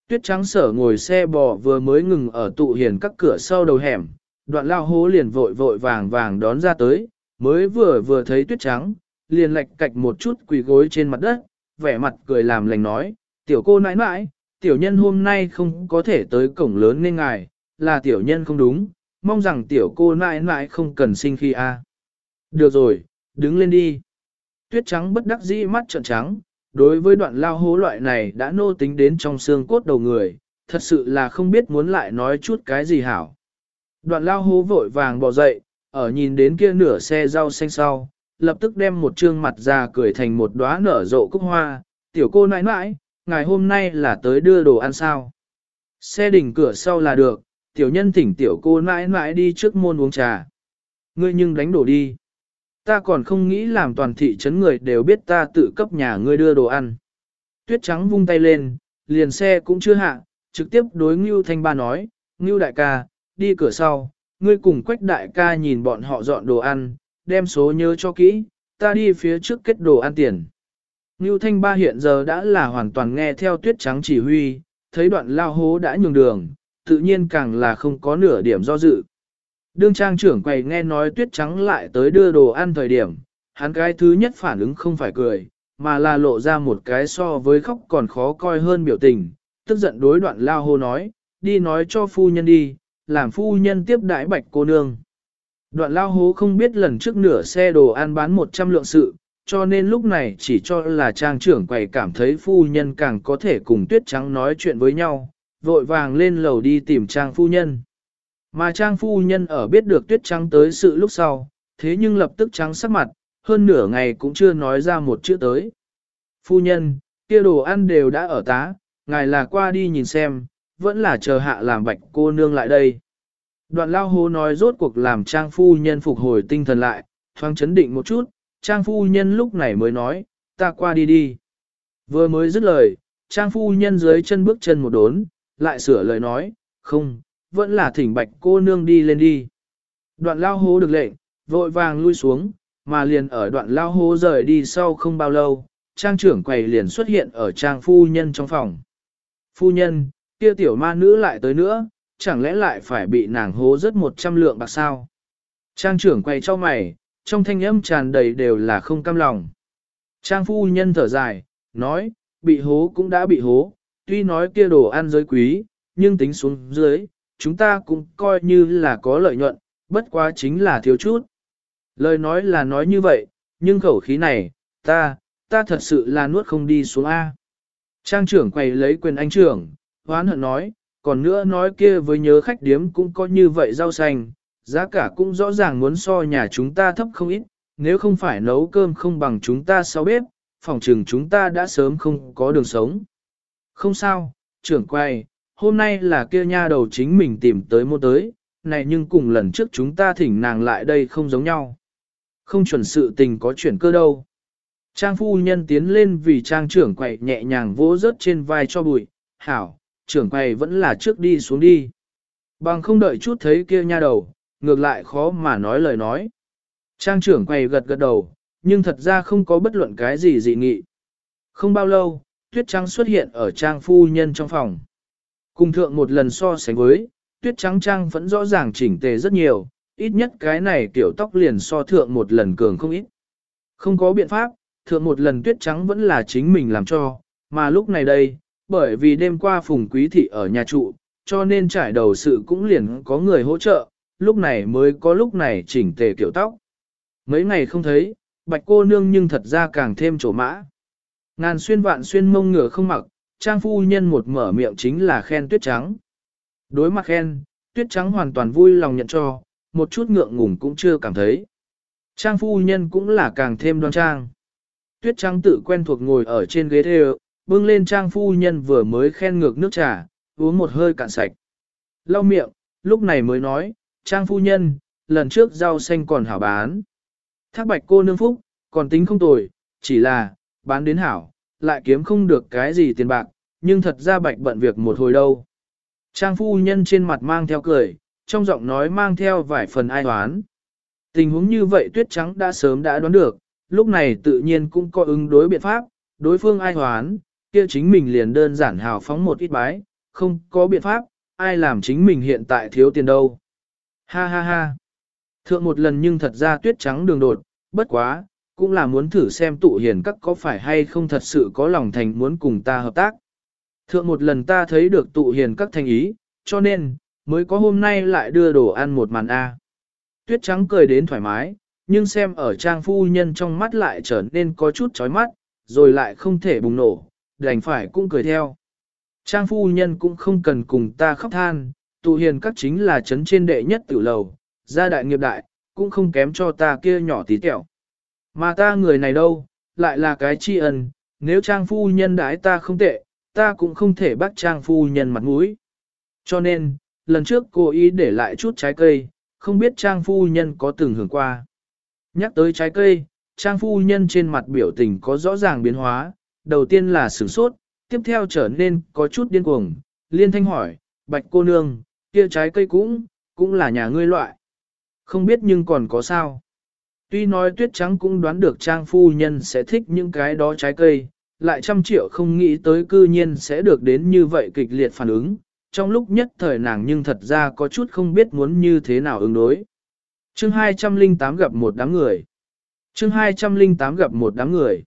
Tuyết trắng sở ngồi xe bò vừa mới ngừng ở tụ hiền các cửa sau đầu hẻm, đoạn lao hố liền vội vội vàng vàng đón ra tới, mới vừa vừa thấy tuyết trắng, liền lệch cạch một chút quỳ gối trên mặt đất, vẻ mặt cười làm lành nói, tiểu cô nãi nãi, tiểu nhân hôm nay không có thể tới cổng lớn nên ngài, là tiểu nhân không đúng, mong rằng tiểu cô nãi nãi không cần sinh khi a. Được rồi, đứng lên đi. Tuyết trắng bất đắc dĩ mắt trợn trắng, đối với đoạn lao hố loại này đã nô tính đến trong xương cốt đầu người, thật sự là không biết muốn lại nói chút cái gì hảo. Đoạn lao hố vội vàng bỏ dậy, ở nhìn đến kia nửa xe rau xanh sau, lập tức đem một trương mặt ra cười thành một đóa nở rộ cúc hoa, tiểu cô nãi nãi, ngày hôm nay là tới đưa đồ ăn sao. Xe đỉnh cửa sau là được, tiểu nhân thỉnh tiểu cô nãi nãi đi trước môn uống trà. Ngươi nhưng đánh đổ đi. Ta còn không nghĩ làm toàn thị trấn người đều biết ta tự cấp nhà ngươi đưa đồ ăn. Tuyết trắng vung tay lên, liền xe cũng chưa hạ, trực tiếp đối Ngưu Thanh Ba nói, Ngưu đại ca, đi cửa sau, ngươi cùng quách đại ca nhìn bọn họ dọn đồ ăn, đem số nhớ cho kỹ, ta đi phía trước kết đồ ăn tiền. Ngưu Thanh Ba hiện giờ đã là hoàn toàn nghe theo tuyết trắng chỉ huy, thấy đoạn lao hố đã nhường đường, tự nhiên càng là không có nửa điểm do dự. Đương trang trưởng quầy nghe nói tuyết trắng lại tới đưa đồ ăn thời điểm, hắn cái thứ nhất phản ứng không phải cười, mà là lộ ra một cái so với khóc còn khó coi hơn biểu tình, tức giận đối đoạn lao hô nói, đi nói cho phu nhân đi, làm phu nhân tiếp đãi bạch cô nương. Đoạn lao hố không biết lần trước nửa xe đồ ăn bán 100 lượng sự, cho nên lúc này chỉ cho là trang trưởng quầy cảm thấy phu nhân càng có thể cùng tuyết trắng nói chuyện với nhau, vội vàng lên lầu đi tìm trang phu nhân. Mà trang phu nhân ở biết được tuyết trắng tới sự lúc sau, thế nhưng lập tức trắng sắc mặt, hơn nửa ngày cũng chưa nói ra một chữ tới. Phu nhân, kia đồ ăn đều đã ở tá, ngài là qua đi nhìn xem, vẫn là chờ hạ làm bạch cô nương lại đây. Đoạn lao hố nói rốt cuộc làm trang phu nhân phục hồi tinh thần lại, thoáng chấn định một chút, trang phu nhân lúc này mới nói, ta qua đi đi. Vừa mới dứt lời, trang phu nhân dưới chân bước chân một đốn, lại sửa lời nói, không, vẫn là thỉnh bạch cô nương đi lên đi. Đoạn lao hố được lệnh, vội vàng lui xuống, mà liền ở đoạn lao hố rời đi sau không bao lâu, trang trưởng quầy liền xuất hiện ở trang phu nhân trong phòng. Phu nhân, kia tiểu ma nữ lại tới nữa, chẳng lẽ lại phải bị nàng hố rất một trăm lượng bạc sao? Trang trưởng quay cho mày, trong thanh âm tràn đầy đều là không cam lòng. Trang phu nhân thở dài, nói, bị hố cũng đã bị hố, tuy nói kia đồ ăn giới quý, nhưng tính xuống dưới, chúng ta cũng coi như là có lợi nhuận, bất quá chính là thiếu chút. Lời nói là nói như vậy, nhưng khẩu khí này, ta, ta thật sự là nuốt không đi xuống A. Trang trưởng quay lấy quyền anh trưởng, hoán hận nói, còn nữa nói kia với nhớ khách điếm cũng có như vậy rau xanh, giá cả cũng rõ ràng muốn so nhà chúng ta thấp không ít, nếu không phải nấu cơm không bằng chúng ta sau bếp, phòng trừng chúng ta đã sớm không có đường sống. Không sao, trưởng quay, hôm nay là kia nha đầu chính mình tìm tới mua tới, này nhưng cùng lần trước chúng ta thỉnh nàng lại đây không giống nhau. Không chuẩn sự tình có chuyển cơ đâu. Trang phu nhân tiến lên vì trang trưởng quậy nhẹ nhàng vỗ rớt trên vai cho bụi, hảo, trưởng quầy vẫn là trước đi xuống đi. Bằng không đợi chút thấy kia nha đầu, ngược lại khó mà nói lời nói. Trang trưởng quầy gật gật đầu, nhưng thật ra không có bất luận cái gì dị nghị. Không bao lâu, tuyết trắng xuất hiện ở trang phu nhân trong phòng. Cùng thượng một lần so sánh với, tuyết trắng trang vẫn rõ ràng chỉnh tề rất nhiều, ít nhất cái này kiểu tóc liền so thượng một lần cường không ít. Không có biện pháp, thượng một lần tuyết trắng vẫn là chính mình làm cho, mà lúc này đây, bởi vì đêm qua phùng quý thị ở nhà trụ, cho nên trải đầu sự cũng liền có người hỗ trợ, lúc này mới có lúc này chỉnh tề kiểu tóc. Mấy ngày không thấy, bạch cô nương nhưng thật ra càng thêm trổ mã. Ngàn xuyên vạn xuyên mông ngửa không mặc, trang phu nhân một mở miệng chính là khen tuyết trắng. Đối mặt khen, tuyết trắng hoàn toàn vui lòng nhận cho, một chút ngượng ngùng cũng chưa cảm thấy. Trang phu nhân cũng là càng thêm đoan trang. Tuyết trắng tự quen thuộc ngồi ở trên ghế thê bưng lên trang phu nhân vừa mới khen ngược nước trà, uống một hơi cạn sạch. Lau miệng, lúc này mới nói, trang phu nhân, lần trước rau xanh còn hảo bán. Thác bạch cô nương phúc, còn tính không tồi, chỉ là, bán đến hảo, lại kiếm không được cái gì tiền bạc, nhưng thật ra bạch bận việc một hồi đâu. Trang phu nhân trên mặt mang theo cười, trong giọng nói mang theo vài phần ai hoán. Tình huống như vậy tuyết trắng đã sớm đã đoán được, lúc này tự nhiên cũng có ứng đối biện pháp, đối phương ai hoán, kia chính mình liền đơn giản hào phóng một ít bái, không có biện pháp, ai làm chính mình hiện tại thiếu tiền đâu. Ha ha ha. Thượng một lần nhưng thật ra tuyết trắng đường đột, bất quá, cũng là muốn thử xem tụ hiền các có phải hay không thật sự có lòng thành muốn cùng ta hợp tác. Thượng một lần ta thấy được tụ hiền các thành ý, cho nên, mới có hôm nay lại đưa đồ ăn một màn A. Tuyết trắng cười đến thoải mái, nhưng xem ở trang phu nhân trong mắt lại trở nên có chút chói mắt, rồi lại không thể bùng nổ, đành phải cũng cười theo. Trang phu nhân cũng không cần cùng ta khóc than, tụ hiền các chính là chấn trên đệ nhất tử lầu, gia đại nghiệp đại, cũng không kém cho ta kia nhỏ tí tẹo. Mà ta người này đâu, lại là cái tri ân, nếu trang phu nhân đái ta không tệ, ta cũng không thể bắt trang phu nhân mặt mũi. Cho nên, lần trước cô ý để lại chút trái cây, không biết trang phu nhân có từng hưởng qua. Nhắc tới trái cây, trang phu nhân trên mặt biểu tình có rõ ràng biến hóa, đầu tiên là sửng sốt, tiếp theo trở nên có chút điên cuồng, liên thanh hỏi, bạch cô nương, kia trái cây cũng, cũng là nhà ngươi loại. Không biết nhưng còn có sao. Tuy nói tuyết trắng cũng đoán được trang phu nhân sẽ thích những cái đó trái cây, lại trăm triệu không nghĩ tới cư nhiên sẽ được đến như vậy kịch liệt phản ứng, trong lúc nhất thời nàng nhưng thật ra có chút không biết muốn như thế nào ứng đối. Chương 208 gặp một đám người. Chương 208 gặp một đám người.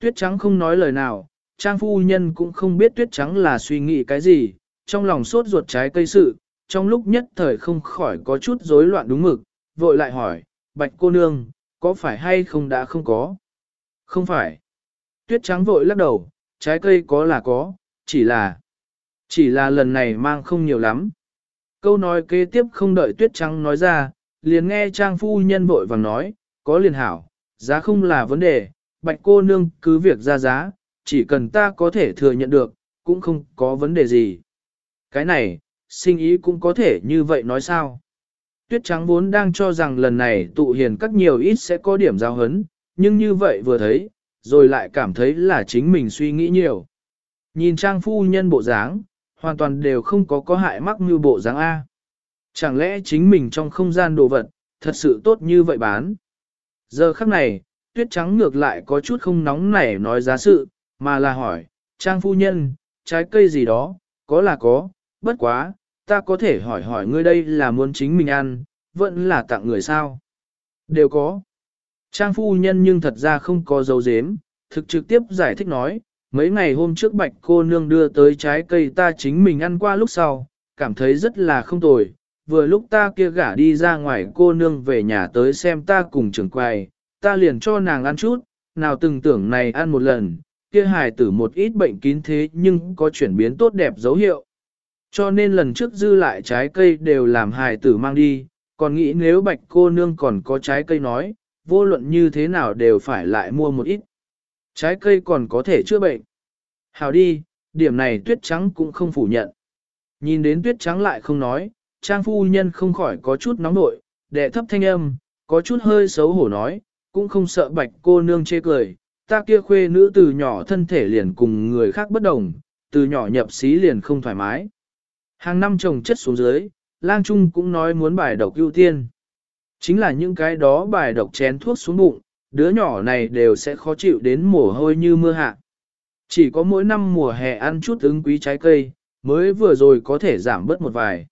Tuyết trắng không nói lời nào, trang phu nhân cũng không biết tuyết trắng là suy nghĩ cái gì, trong lòng sốt ruột trái cây sự, trong lúc nhất thời không khỏi có chút rối loạn đúng mực, vội lại hỏi, bạch cô nương, có phải hay không đã không có? Không phải. Tuyết trắng vội lắc đầu, trái cây có là có, chỉ là, chỉ là lần này mang không nhiều lắm. Câu nói kế tiếp không đợi tuyết trắng nói ra, liền nghe trang phu nhân vội vàng nói, có liền hảo, giá không là vấn đề, bạch cô nương cứ việc ra giá, chỉ cần ta có thể thừa nhận được, cũng không có vấn đề gì. Cái này, sinh ý cũng có thể như vậy nói sao? Tuyết trắng vốn đang cho rằng lần này tụ hiền các nhiều ít sẽ có điểm giao hấn, nhưng như vậy vừa thấy, rồi lại cảm thấy là chính mình suy nghĩ nhiều. Nhìn trang phu nhân bộ dáng, hoàn toàn đều không có có hại mắc như bộ dáng A. Chẳng lẽ chính mình trong không gian đồ vật, thật sự tốt như vậy bán? Giờ khắc này, tuyết trắng ngược lại có chút không nóng nảy nói giá sự, mà là hỏi, trang phu nhân, trái cây gì đó, có là có, bất quá, ta có thể hỏi hỏi ngươi đây là muốn chính mình ăn, vẫn là tặng người sao? Đều có. Trang phu nhân nhưng thật ra không có dấu dếm, thực trực tiếp giải thích nói, mấy ngày hôm trước bạch cô nương đưa tới trái cây ta chính mình ăn qua lúc sau, cảm thấy rất là không tồi. Vừa lúc ta kia gả đi ra ngoài cô nương về nhà tới xem ta cùng trưởng quầy, ta liền cho nàng ăn chút, nào từng tưởng này ăn một lần, kia hài tử một ít bệnh kín thế nhưng có chuyển biến tốt đẹp dấu hiệu. Cho nên lần trước dư lại trái cây đều làm hài tử mang đi, còn nghĩ nếu bạch cô nương còn có trái cây nói, vô luận như thế nào đều phải lại mua một ít. Trái cây còn có thể chữa bệnh. Hào đi, điểm này tuyết trắng cũng không phủ nhận. Nhìn đến tuyết trắng lại không nói, trang phu nhân không khỏi có chút nóng nội, đệ thấp thanh âm, có chút hơi xấu hổ nói, cũng không sợ bạch cô nương chê cười, ta kia khuê nữ từ nhỏ thân thể liền cùng người khác bất đồng, từ nhỏ nhập xí liền không thoải mái. Hàng năm trồng chất xuống dưới, lang trung cũng nói muốn bài độc ưu tiên. Chính là những cái đó bài độc chén thuốc xuống bụng, đứa nhỏ này đều sẽ khó chịu đến mồ hôi như mưa hạ. Chỉ có mỗi năm mùa hè ăn chút ứng quý trái cây, mới vừa rồi có thể giảm bớt một vài.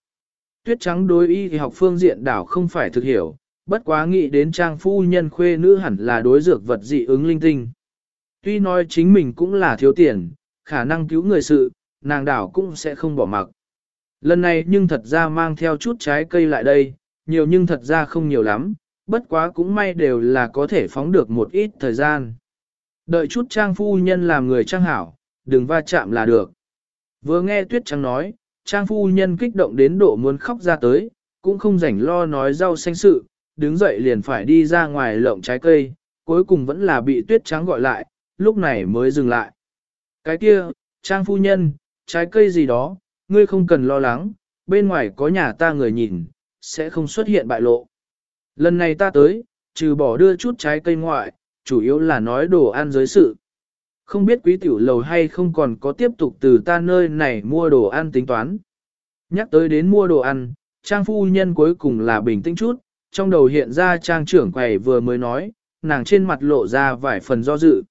Tuyết trắng đối y thì học phương diện đảo không phải thực hiểu, bất quá nghĩ đến trang phu nhân khuê nữ hẳn là đối dược vật dị ứng linh tinh. Tuy nói chính mình cũng là thiếu tiền, khả năng cứu người sự, nàng đảo cũng sẽ không bỏ mặc. Lần này nhưng thật ra mang theo chút trái cây lại đây, nhiều nhưng thật ra không nhiều lắm, bất quá cũng may đều là có thể phóng được một ít thời gian. Đợi chút trang phu nhân làm người trang hảo, đừng va chạm là được. Vừa nghe tuyết trắng nói, trang phu nhân kích động đến độ muốn khóc ra tới, cũng không rảnh lo nói rau xanh sự, đứng dậy liền phải đi ra ngoài lộng trái cây, cuối cùng vẫn là bị tuyết trắng gọi lại, lúc này mới dừng lại. Cái kia, trang phu nhân, trái cây gì đó, ngươi không cần lo lắng, bên ngoài có nhà ta người nhìn, sẽ không xuất hiện bại lộ. Lần này ta tới, trừ bỏ đưa chút trái cây ngoại, chủ yếu là nói đồ ăn giới sự. Không biết quý tiểu lầu hay không còn có tiếp tục từ ta nơi này mua đồ ăn tính toán. Nhắc tới đến mua đồ ăn, trang phu nhân cuối cùng là bình tĩnh chút, trong đầu hiện ra trang trưởng quầy vừa mới nói, nàng trên mặt lộ ra vài phần do dự.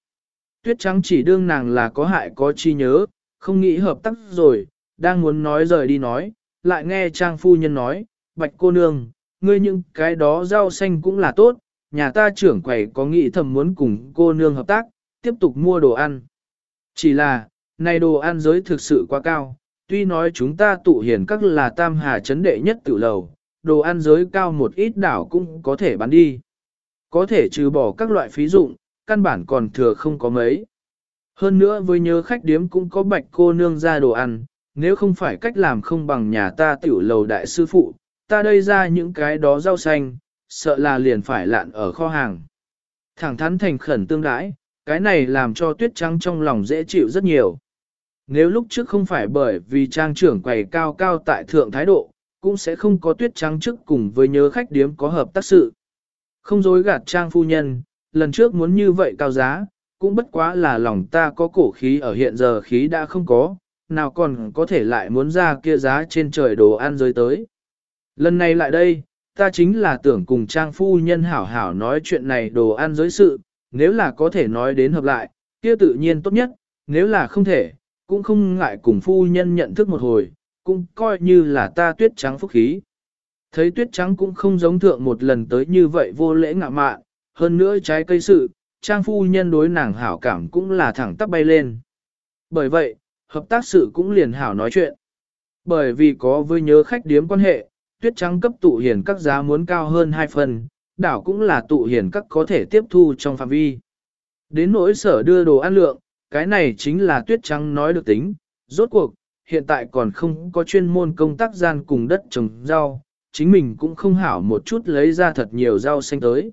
Tuyết trắng chỉ đương nàng là có hại có chi nhớ, không nghĩ hợp tác rồi, đang muốn nói rời đi nói, lại nghe trang phu nhân nói, bạch cô nương, ngươi những cái đó rau xanh cũng là tốt, nhà ta trưởng quầy có nghĩ thầm muốn cùng cô nương hợp tác, tiếp tục mua đồ ăn. Chỉ là, này đồ ăn giới thực sự quá cao, tuy nói chúng ta tụ hiền các là tam hà chấn đệ nhất tự lầu, đồ ăn giới cao một ít đảo cũng có thể bán đi. Có thể trừ bỏ các loại phí dụng, căn bản còn thừa không có mấy. Hơn nữa với nhớ khách điếm cũng có bạch cô nương ra đồ ăn, nếu không phải cách làm không bằng nhà ta tiểu lầu đại sư phụ, ta đây ra những cái đó rau xanh, sợ là liền phải lạn ở kho hàng. Thẳng thắn thành khẩn tương đãi, cái này làm cho tuyết trắng trong lòng dễ chịu rất nhiều. Nếu lúc trước không phải bởi vì trang trưởng quầy cao cao tại thượng thái độ, cũng sẽ không có tuyết trắng trước cùng với nhớ khách điếm có hợp tác sự. Không dối gạt trang phu nhân, lần trước muốn như vậy cao giá, cũng bất quá là lòng ta có cổ khí ở hiện giờ khí đã không có, nào còn có thể lại muốn ra kia giá trên trời đồ ăn rơi tới. Lần này lại đây, ta chính là tưởng cùng trang phu nhân hảo hảo nói chuyện này đồ ăn giới sự, nếu là có thể nói đến hợp lại, kia tự nhiên tốt nhất, nếu là không thể, cũng không ngại cùng phu nhân nhận thức một hồi, cũng coi như là ta tuyết trắng phúc khí. Thấy tuyết trắng cũng không giống thượng một lần tới như vậy vô lễ ngạ mạn, hơn nữa trái cây sự, trang phu nhân đối nàng hảo cảm cũng là thẳng tắp bay lên. Bởi vậy, hợp tác sự cũng liền hảo nói chuyện. Bởi vì có với nhớ khách điếm quan hệ, tuyết trắng cấp tụ hiền các giá muốn cao hơn hai phần, đảo cũng là tụ hiền các có thể tiếp thu trong phạm vi. Đến nỗi sở đưa đồ ăn lượng, cái này chính là tuyết trắng nói được tính, rốt cuộc, hiện tại còn không có chuyên môn công tác gian cùng đất trồng rau, chính mình cũng không hảo một chút lấy ra thật nhiều rau xanh tới.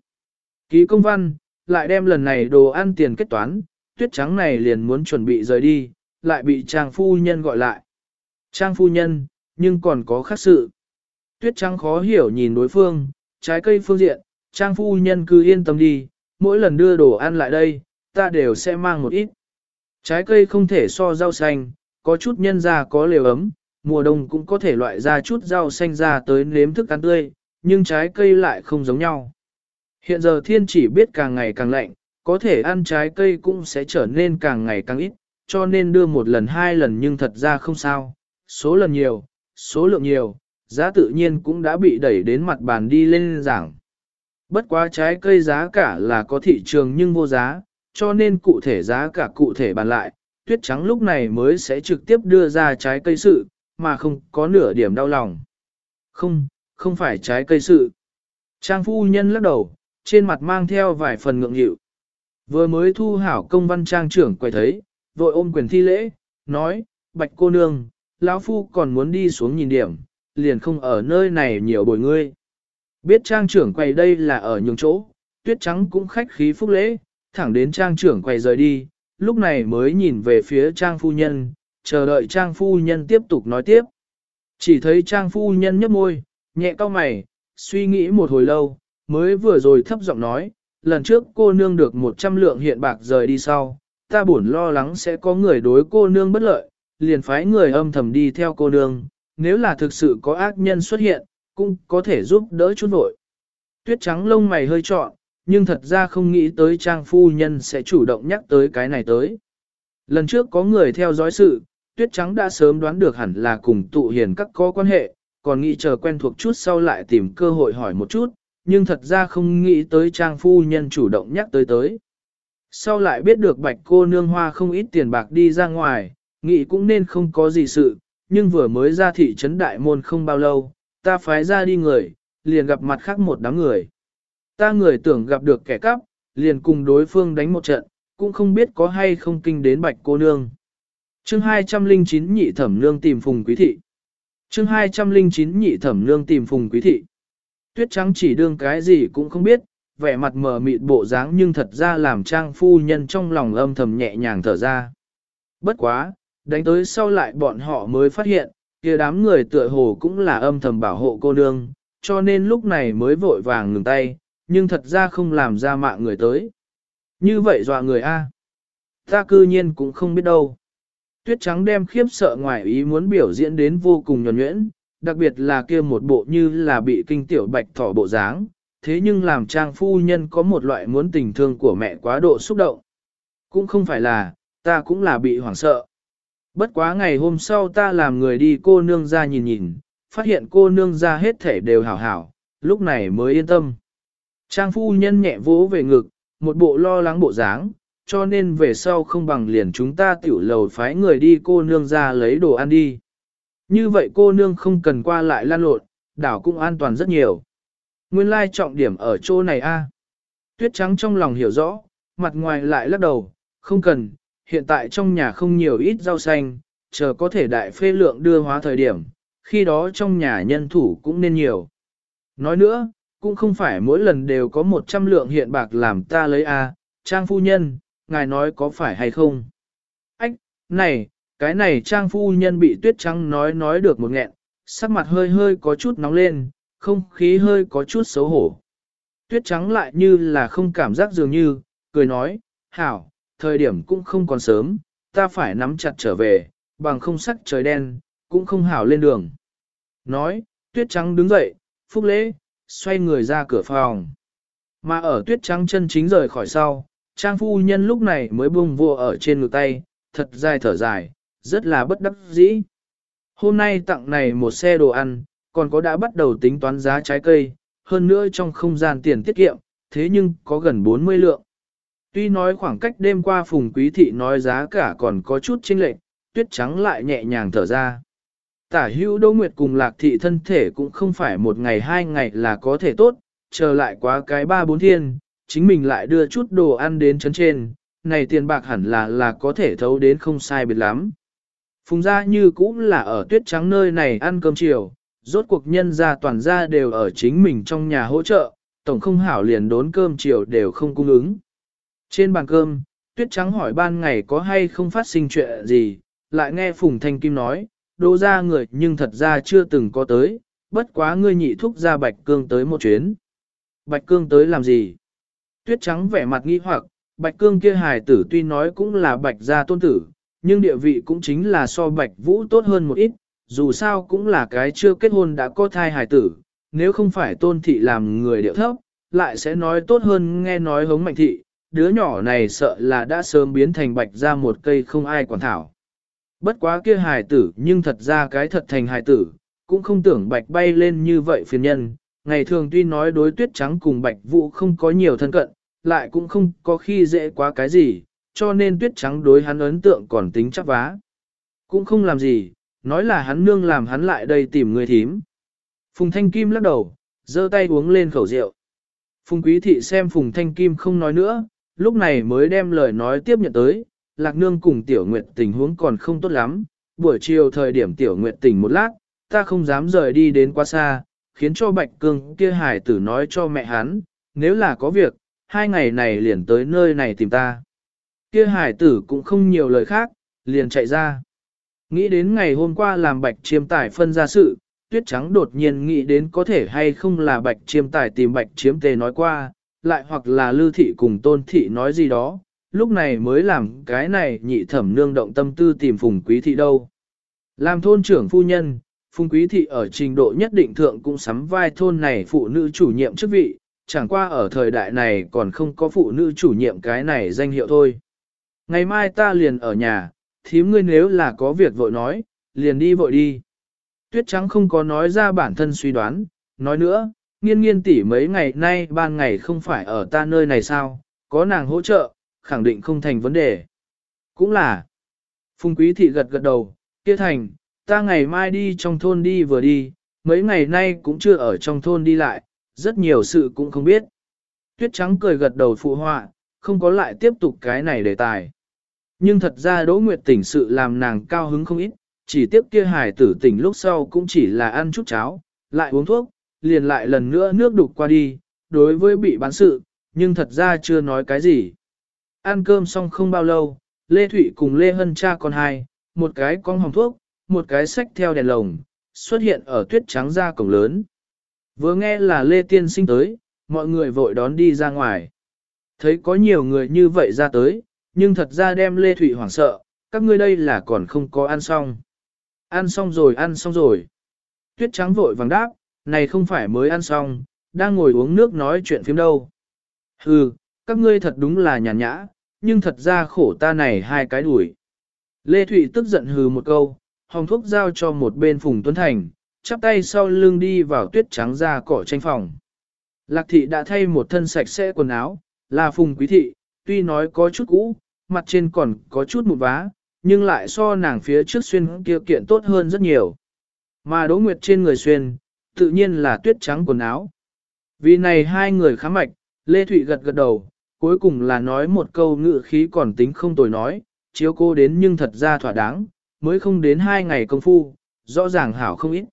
Ký công văn, lại đem lần này đồ ăn tiền kết toán, tuyết trắng này liền muốn chuẩn bị rời đi, lại bị trang phu nhân gọi lại. Trang phu nhân, nhưng còn có khác sự. Tuyết trắng khó hiểu nhìn đối phương, trái cây phương diện, trang phu nhân cứ yên tâm đi, mỗi lần đưa đồ ăn lại đây, ta đều sẽ mang một ít. Trái cây không thể so rau xanh, có chút nhân ra có liều ấm, mùa đông cũng có thể loại ra chút rau xanh ra tới nếm thức ăn tươi, nhưng trái cây lại không giống nhau. Hiện giờ thiên chỉ biết càng ngày càng lạnh, có thể ăn trái cây cũng sẽ trở nên càng ngày càng ít, cho nên đưa một lần hai lần nhưng thật ra không sao. Số lần nhiều, số lượng nhiều, giá tự nhiên cũng đã bị đẩy đến mặt bàn đi lên giảng. Bất quá trái cây giá cả là có thị trường nhưng vô giá, cho nên cụ thể giá cả cụ thể bàn lại, tuyết trắng lúc này mới sẽ trực tiếp đưa ra trái cây sự, mà không có nửa điểm đau lòng. Không, không phải trái cây sự. Trang phu nhân lắc đầu, trên mặt mang theo vài phần ngượng nghịu. Vừa mới thu hảo công văn trang trưởng quay thấy, vội ôm quyền thi lễ, nói, bạch cô nương, lão phu còn muốn đi xuống nhìn điểm, liền không ở nơi này nhiều bồi ngươi. Biết trang trưởng quay đây là ở nhường chỗ, tuyết trắng cũng khách khí phúc lễ, thẳng đến trang trưởng quay rời đi, lúc này mới nhìn về phía trang phu nhân, chờ đợi trang phu nhân tiếp tục nói tiếp. Chỉ thấy trang phu nhân nhấp môi, nhẹ cau mày, suy nghĩ một hồi lâu, mới vừa rồi thấp giọng nói, lần trước cô nương được 100 lượng hiện bạc rời đi sau, ta buồn lo lắng sẽ có người đối cô nương bất lợi, liền phái người âm thầm đi theo cô nương, nếu là thực sự có ác nhân xuất hiện, cũng có thể giúp đỡ chút vội. Tuyết trắng lông mày hơi trọn, nhưng thật ra không nghĩ tới trang phu nhân sẽ chủ động nhắc tới cái này tới. Lần trước có người theo dõi sự, tuyết trắng đã sớm đoán được hẳn là cùng tụ hiền các có quan hệ, còn nghĩ chờ quen thuộc chút sau lại tìm cơ hội hỏi một chút, nhưng thật ra không nghĩ tới trang phu nhân chủ động nhắc tới tới. Sau lại biết được bạch cô nương hoa không ít tiền bạc đi ra ngoài, nghĩ cũng nên không có gì sự, nhưng vừa mới ra thị trấn đại môn không bao lâu, ta phái ra đi người, liền gặp mặt khác một đám người. Ta người tưởng gặp được kẻ cắp, liền cùng đối phương đánh một trận, cũng không biết có hay không kinh đến bạch cô nương. chương 209 nhị thẩm nương tìm phùng quý thị. chương 209 nhị thẩm nương tìm phùng quý thị. Tuyết trắng chỉ đương cái gì cũng không biết, vẻ mặt mờ mịt bộ dáng nhưng thật ra làm trang phu nhân trong lòng âm thầm nhẹ nhàng thở ra. Bất quá, đánh tới sau lại bọn họ mới phát hiện, kia đám người tựa hồ cũng là âm thầm bảo hộ cô nương, cho nên lúc này mới vội vàng ngừng tay, nhưng thật ra không làm ra mạng người tới. Như vậy dọa người A. Ta cư nhiên cũng không biết đâu. Tuyết trắng đem khiếp sợ ngoài ý muốn biểu diễn đến vô cùng nhuẩn nhuyễn, đặc biệt là kia một bộ như là bị kinh tiểu bạch thỏ bộ dáng, thế nhưng làm trang phu nhân có một loại muốn tình thương của mẹ quá độ xúc động. Cũng không phải là, ta cũng là bị hoảng sợ. Bất quá ngày hôm sau ta làm người đi cô nương ra nhìn nhìn, phát hiện cô nương ra hết thể đều hảo hảo, lúc này mới yên tâm. Trang phu nhân nhẹ vỗ về ngực, một bộ lo lắng bộ dáng, cho nên về sau không bằng liền chúng ta tiểu lầu phái người đi cô nương ra lấy đồ ăn đi. Như vậy cô nương không cần qua lại lan lộn, đảo cũng an toàn rất nhiều. Nguyên lai trọng điểm ở chỗ này a. Tuyết trắng trong lòng hiểu rõ, mặt ngoài lại lắc đầu, không cần, hiện tại trong nhà không nhiều ít rau xanh, chờ có thể đại phê lượng đưa hóa thời điểm, khi đó trong nhà nhân thủ cũng nên nhiều. Nói nữa, cũng không phải mỗi lần đều có 100 lượng hiện bạc làm ta lấy a, trang phu nhân, ngài nói có phải hay không? Ách, này, cái này trang phu nhân bị tuyết trắng nói nói được một nghẹn, sắc mặt hơi hơi có chút nóng lên, không khí hơi có chút xấu hổ. Tuyết trắng lại như là không cảm giác dường như, cười nói, hảo, thời điểm cũng không còn sớm, ta phải nắm chặt trở về, bằng không sắc trời đen, cũng không hảo lên đường. Nói, tuyết trắng đứng dậy, phúc lễ, xoay người ra cửa phòng. Mà ở tuyết trắng chân chính rời khỏi sau, trang phu nhân lúc này mới buông vua ở trên ngực tay, thật dài thở dài, rất là bất đắc dĩ. Hôm nay tặng này một xe đồ ăn, còn có đã bắt đầu tính toán giá trái cây, hơn nữa trong không gian tiền tiết kiệm, thế nhưng có gần 40 lượng. Tuy nói khoảng cách đêm qua phùng quý thị nói giá cả còn có chút chênh lệch, tuyết trắng lại nhẹ nhàng thở ra. Tả hữu Đỗ Nguyệt cùng lạc thị thân thể cũng không phải một ngày hai ngày là có thể tốt, chờ lại quá cái ba bốn thiên, chính mình lại đưa chút đồ ăn đến chấn trên, này tiền bạc hẳn là là có thể thấu đến không sai biệt lắm. Phùng gia như cũng là ở tuyết trắng nơi này ăn cơm chiều, rốt cuộc nhân gia toàn gia đều ở chính mình trong nhà hỗ trợ, tổng không hảo liền đốn cơm chiều đều không cung ứng. Trên bàn cơm, tuyết trắng hỏi ban ngày có hay không phát sinh chuyện gì, lại nghe Phùng Thanh Kim nói, đô ra người nhưng thật ra chưa từng có tới, bất quá ngươi nhị thúc ra Bạch Cương tới một chuyến. Bạch Cương tới làm gì? Tuyết trắng vẻ mặt nghi hoặc, Bạch Cương kia hài tử tuy nói cũng là Bạch gia tôn tử, nhưng địa vị cũng chính là so Bạch Vũ tốt hơn một ít, dù sao cũng là cái chưa kết hôn đã có thai hài tử, nếu không phải tôn thị làm người điệu thấp, lại sẽ nói tốt hơn nghe nói hống mạnh thị, đứa nhỏ này sợ là đã sớm biến thành Bạch ra một cây không ai quản thảo. Bất quá kia hài tử nhưng thật ra cái thật thành hài tử, cũng không tưởng Bạch bay lên như vậy phiền nhân, ngày thường tuy nói đối tuyết trắng cùng Bạch Vũ không có nhiều thân cận, lại cũng không có khi dễ quá cái gì, cho nên tuyết trắng đối hắn ấn tượng còn tính chắc vá. Cũng không làm gì, nói là hắn nương làm hắn lại đây tìm người thím. Phùng Thanh Kim lắc đầu, giơ tay uống lên khẩu rượu. Phùng Quý Thị xem Phùng Thanh Kim không nói nữa, lúc này mới đem lời nói tiếp nhận tới, Lạc Nương cùng Tiểu Nguyệt tình huống còn không tốt lắm, buổi chiều thời điểm Tiểu Nguyệt tỉnh một lát, ta không dám rời đi đến quá xa, khiến cho Bạch Cương kia hải tử nói cho mẹ hắn, nếu là có việc, hai ngày này liền tới nơi này tìm ta. Kia hải tử cũng không nhiều lời khác, liền chạy ra. Nghĩ đến ngày hôm qua làm bạch chiêm tài phân ra sự, tuyết trắng đột nhiên nghĩ đến có thể hay không là bạch chiêm tài tìm bạch chiếm tề nói qua, lại hoặc là lưu thị cùng tôn thị nói gì đó, lúc này mới làm cái này nhị thẩm nương động tâm tư tìm phùng quý thị đâu. Làm thôn trưởng phu nhân, phùng quý thị ở trình độ nhất định thượng cũng sắm vai thôn này phụ nữ chủ nhiệm chức vị, chẳng qua ở thời đại này còn không có phụ nữ chủ nhiệm cái này danh hiệu thôi. Ngày mai ta liền ở nhà, thím ngươi nếu là có việc vội nói, liền đi vội đi. Tuyết trắng không có nói ra bản thân suy đoán, nói nữa, nghiên nghiên tỉ mấy ngày nay ban ngày không phải ở ta nơi này sao, có nàng hỗ trợ, khẳng định không thành vấn đề. Cũng là, Phùng Quý Thị gật gật đầu, kia thành, ta ngày mai đi trong thôn đi vừa đi, mấy ngày nay cũng chưa ở trong thôn đi lại, rất nhiều sự cũng không biết. Tuyết trắng cười gật đầu phụ họa, không có lại tiếp tục cái này đề tài. Nhưng thật ra Đỗ Nguyệt tỉnh sự làm nàng cao hứng không ít, chỉ tiếp kia hải tử tỉnh lúc sau cũng chỉ là ăn chút cháo, lại uống thuốc, liền lại lần nữa nước đục qua đi, đối với bị bán sự, nhưng thật ra chưa nói cái gì. Ăn cơm xong không bao lâu, Lê Thụy cùng Lê Hân cha con hai, một cái con hồng thuốc, một cái sách theo đèn lồng, xuất hiện ở tuyết trắng ra cổng lớn. Vừa nghe là Lê Tiên sinh tới, mọi người vội đón đi ra ngoài. Thấy có nhiều người như vậy ra tới, nhưng thật ra đem Lê Thụy hoảng sợ, các ngươi đây là còn không có ăn xong. Ăn xong rồi ăn xong rồi. Tuyết trắng vội vàng đáp, này không phải mới ăn xong, đang ngồi uống nước nói chuyện phim đâu. Hừ, các ngươi thật đúng là nhàn nhã, nhưng thật ra khổ ta này hai cái đuổi. Lê Thụy tức giận hừ một câu, hồng thuốc giao cho một bên Phùng Tuấn Thành, chắp tay sau lưng đi vào tuyết trắng ra cỏ tranh phòng. Lạc thị đã thay một thân sạch sẽ quần áo, là Phùng Quý thị, tuy nói có chút cũ, mặt trên còn có chút mụn vá, nhưng lại so nàng phía trước xuyên kia kiện tốt hơn rất nhiều. Mà Đỗ Nguyệt trên người xuyên, tự nhiên là tuyết trắng quần áo. Vì này hai người khá mạch, Lê Thụy gật gật đầu, cuối cùng là nói một câu ngự khí còn tính không tồi nói, chiếu cô đến nhưng thật ra thỏa đáng, mới không đến hai ngày công phu, rõ ràng hảo không ít.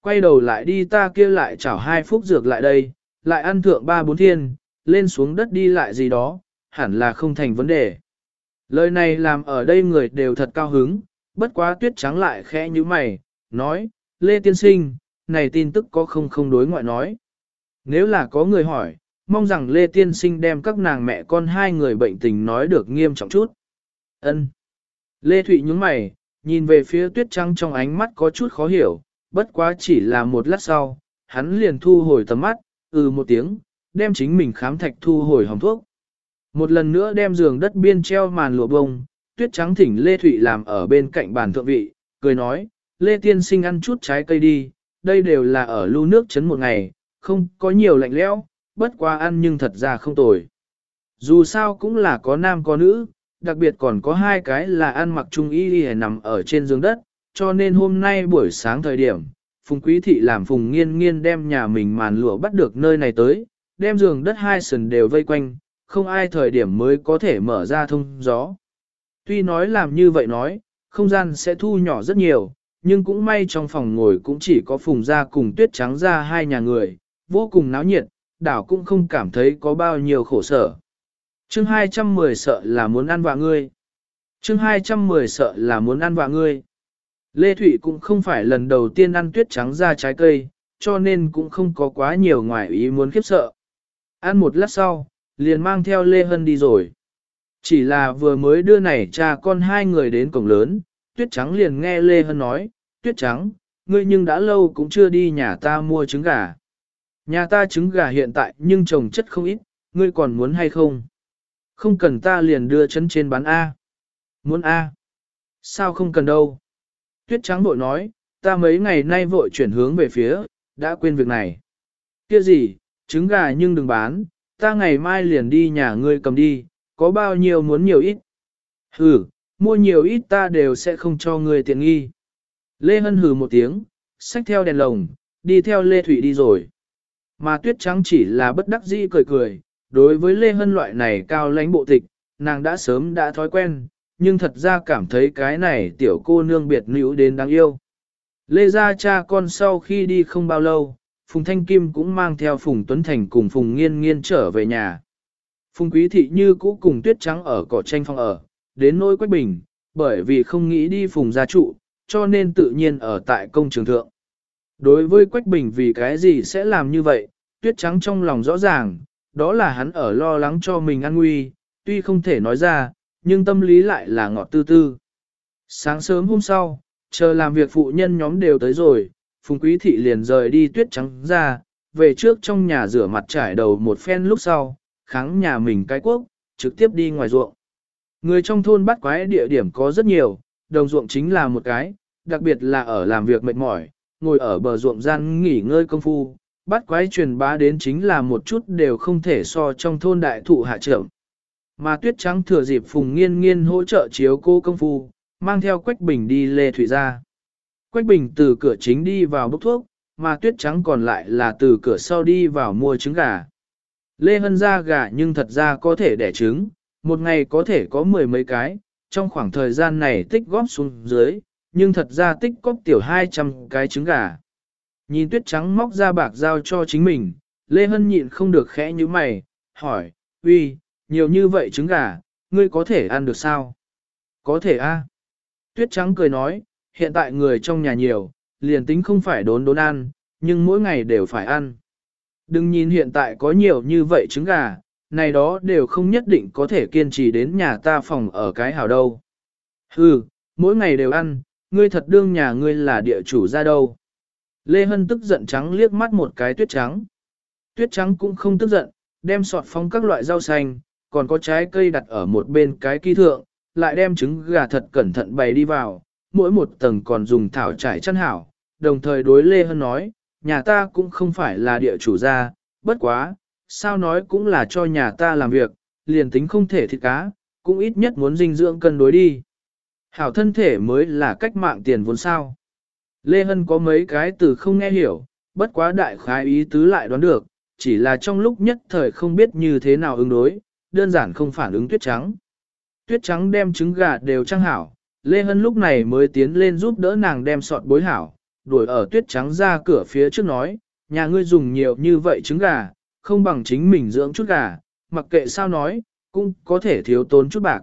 Quay đầu lại đi ta kia lại chảo hai phút dược lại đây, lại ăn thượng ba bốn thiên, lên xuống đất đi lại gì đó, hẳn là không thành vấn đề. Lời này làm ở đây người đều thật cao hứng, bất quá tuyết trắng lại khẽ như mày, nói, Lê Tiên Sinh, này tin tức có không không đối ngoại nói. Nếu là có người hỏi, mong rằng Lê Tiên Sinh đem các nàng mẹ con hai người bệnh tình nói được nghiêm trọng chút. Ân. Lê Thụy nhúng mày, nhìn về phía tuyết trắng trong ánh mắt có chút khó hiểu, bất quá chỉ là một lát sau, hắn liền thu hồi tầm mắt, ừ một tiếng, đem chính mình khám thạch thu hồi hồng thuốc. Một lần nữa đem giường đất biên treo màn lụa bông, tuyết trắng thỉnh Lê Thụy làm ở bên cạnh bàn thượng vị, cười nói, Lê Tiên Sinh ăn chút trái cây đi, đây đều là ở lưu nước chấn một ngày, không có nhiều lạnh lẽo, bất quá ăn nhưng thật ra không tồi. Dù sao cũng là có nam có nữ, đặc biệt còn có hai cái là ăn mặc trung y y nằm ở trên giường đất, cho nên hôm nay buổi sáng thời điểm, Phùng Quý Thị làm Phùng Nghiên Nghiên đem nhà mình màn lụa bắt được nơi này tới, đem giường đất hai sườn đều vây quanh, không ai thời điểm mới có thể mở ra thông gió. Tuy nói làm như vậy nói, không gian sẽ thu nhỏ rất nhiều, nhưng cũng may trong phòng ngồi cũng chỉ có Phùng ra cùng tuyết trắng ra hai nhà người, vô cùng náo nhiệt, đảo cũng không cảm thấy có bao nhiêu khổ sở. Chương 210 sợ là muốn ăn vạ ngươi. Chương 210 sợ là muốn ăn vạ ngươi. Lê Thụy cũng không phải lần đầu tiên ăn tuyết trắng ra trái cây, cho nên cũng không có quá nhiều ngoài ý muốn khiếp sợ. Ăn một lát sau, liền mang theo Lê Hân đi rồi. Chỉ là vừa mới đưa này cha con hai người đến cổng lớn, tuyết trắng liền nghe Lê Hân nói, tuyết trắng, ngươi nhưng đã lâu cũng chưa đi nhà ta mua trứng gà. Nhà ta trứng gà hiện tại nhưng trồng chất không ít, ngươi còn muốn hay không? Không cần ta liền đưa chân trên bán A. Muốn A. Sao không cần đâu? Tuyết trắng bội nói, ta mấy ngày nay vội chuyển hướng về phía, đã quên việc này. Kia gì, trứng gà nhưng đừng bán, ta ngày mai liền đi nhà ngươi cầm đi, có bao nhiêu muốn nhiều ít. Hừ, mua nhiều ít ta đều sẽ không cho ngươi tiện nghi. Lê Hân hừ một tiếng, xách theo đèn lồng, đi theo Lê Thủy đi rồi. Mà tuyết trắng chỉ là bất đắc dĩ cười cười, đối với Lê Hân loại này cao lãnh bộ tịch, nàng đã sớm đã thói quen, nhưng thật ra cảm thấy cái này tiểu cô nương biệt nữ đến đáng yêu. Lê gia cha con sau khi đi không bao lâu, Phùng Thanh Kim cũng mang theo Phùng Tuấn Thành cùng Phùng Nghiên Nghiên trở về nhà. Phùng Quý Thị như cũ cùng Tuyết Trắng ở cỏ tranh phong ở, đến nỗi Quách Bình, bởi vì không nghĩ đi Phùng gia trụ, cho nên tự nhiên ở tại công trường thượng. Đối với Quách Bình vì cái gì sẽ làm như vậy, Tuyết Trắng trong lòng rõ ràng, đó là hắn ở lo lắng cho mình an nguy, tuy không thể nói ra, nhưng tâm lý lại là ngọt tư tư. Sáng sớm hôm sau, chờ làm việc phụ nhân nhóm đều tới rồi, Phùng Quý Thị liền rời đi tuyết trắng ra, về trước trong nhà rửa mặt trải đầu một phen lúc sau, kháng nhà mình cái quốc, trực tiếp đi ngoài ruộng. Người trong thôn bắt quái địa điểm có rất nhiều, đồng ruộng chính là một cái, đặc biệt là ở làm việc mệt mỏi, ngồi ở bờ ruộng gian nghỉ ngơi công phu, bắt quái truyền bá đến chính là một chút đều không thể so trong thôn đại thụ hạ trưởng. Mà tuyết trắng thừa dịp phùng nghiên nghiên hỗ trợ chiếu cô công phu, mang theo Quách Bình đi Lê Thủy ra. Quách Bình từ cửa chính đi vào bốc thuốc, mà tuyết trắng còn lại là từ cửa sau đi vào mua trứng gà. Lê Hân ra gà nhưng thật ra có thể đẻ trứng, một ngày có thể có mười mấy cái, trong khoảng thời gian này tích góp xuống dưới, nhưng thật ra tích góp tiểu 200 cái trứng gà. Nhìn tuyết trắng móc ra bạc giao cho chính mình, Lê Hân nhịn không được khẽ như mày, hỏi, uy, nhiều như vậy trứng gà, ngươi có thể ăn được sao? Có thể a. Tuyết trắng cười nói, hiện tại người trong nhà nhiều, liền tính không phải đốn đốn ăn, nhưng mỗi ngày đều phải ăn. Đừng nhìn hiện tại có nhiều như vậy trứng gà, này đó đều không nhất định có thể kiên trì đến nhà ta phòng ở cái hào đâu. Hừ, mỗi ngày đều ăn, ngươi thật đương nhà ngươi là địa chủ ra đâu. Lê Hân tức giận trắng liếc mắt một cái tuyết trắng. Tuyết trắng cũng không tức giận, đem sọt phong các loại rau xanh, còn có trái cây đặt ở một bên cái kỳ thượng, lại đem trứng gà thật cẩn thận bày đi vào, mỗi một tầng còn dùng thảo trải chăn hảo, đồng thời đối Lê Hân nói, nhà ta cũng không phải là địa chủ gia, bất quá, sao nói cũng là cho nhà ta làm việc, liền tính không thể thịt cá, cũng ít nhất muốn dinh dưỡng cân đối đi. Hảo thân thể mới là cách mạng tiền vốn sao. Lê Hân có mấy cái từ không nghe hiểu, bất quá đại khái ý tứ lại đoán được, chỉ là trong lúc nhất thời không biết như thế nào ứng đối, đơn giản không phản ứng tuyết trắng. Tuyết trắng đem trứng gà đều trang hảo, Lê Hân lúc này mới tiến lên giúp đỡ nàng đem sọt bối hảo, đuổi ở tuyết trắng ra cửa phía trước nói, nhà ngươi dùng nhiều như vậy trứng gà, không bằng chính mình dưỡng chút gà, mặc kệ sao nói, cũng có thể thiếu tốn chút bạc.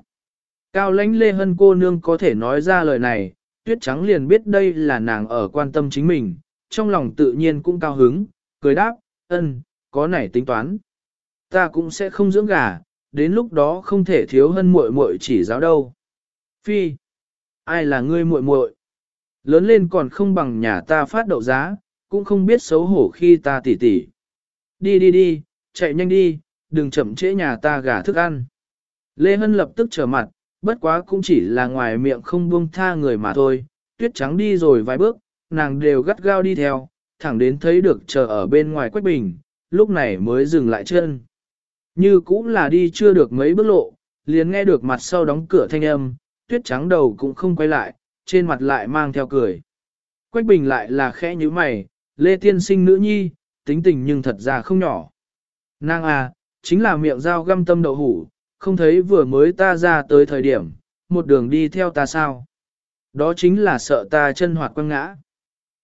Cao lãnh Lê Hân cô nương có thể nói ra lời này, tuyết trắng liền biết đây là nàng ở quan tâm chính mình, trong lòng tự nhiên cũng cao hứng, cười đáp, ân, có nảy tính toán. Ta cũng sẽ không dưỡng gà, đến lúc đó không thể thiếu hơn muội muội chỉ giáo đâu. Phi, ai là ngươi muội muội? Lớn lên còn không bằng nhà ta phát đậu giá, cũng không biết xấu hổ khi ta tỉ tỉ. Đi đi đi, chạy nhanh đi, đừng chậm trễ nhà ta gà thức ăn. Lê Hân lập tức trở mặt, bất quá cũng chỉ là ngoài miệng không buông tha người mà thôi, tuyết trắng đi rồi vài bước, nàng đều gắt gao đi theo, thẳng đến thấy được chờ ở bên ngoài quách bình, lúc này mới dừng lại chân. Như cũng là đi chưa được mấy bước lộ, liền nghe được mặt sau đóng cửa thanh âm, tuyết trắng đầu cũng không quay lại, trên mặt lại mang theo cười. Quách bình lại là khẽ như mày, lê tiên sinh nữ nhi, tính tình nhưng thật ra không nhỏ. Nàng à, chính là miệng dao găm tâm đậu hủ, không thấy vừa mới ta ra tới thời điểm, một đường đi theo ta sao. Đó chính là sợ ta chân hoạt quăng ngã.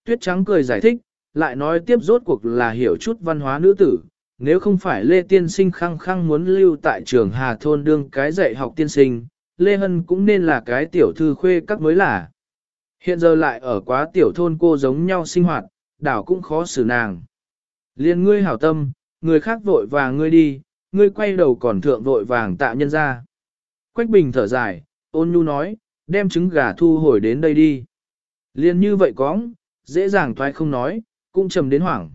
Tuyết trắng cười giải thích, lại nói tiếp rốt cuộc là hiểu chút văn hóa nữ tử, nếu không phải Lê Tiên Sinh khăng khăng muốn lưu tại trường Hà Thôn đương cái dạy học tiên sinh, Lê Hân cũng nên là cái tiểu thư khuê các mới là. Hiện giờ lại ở quá tiểu thôn cô giống nhau sinh hoạt, đảo cũng khó xử nàng. Liên ngươi hảo tâm, người khác vội vàng ngươi đi, ngươi quay đầu còn thượng vội vàng tạ nhân ra. Quách bình thở dài, ôn nhu nói, đem trứng gà thu hồi đến đây đi. Liên như vậy cóng, dễ dàng thoái không nói, cũng trầm đến hoảng.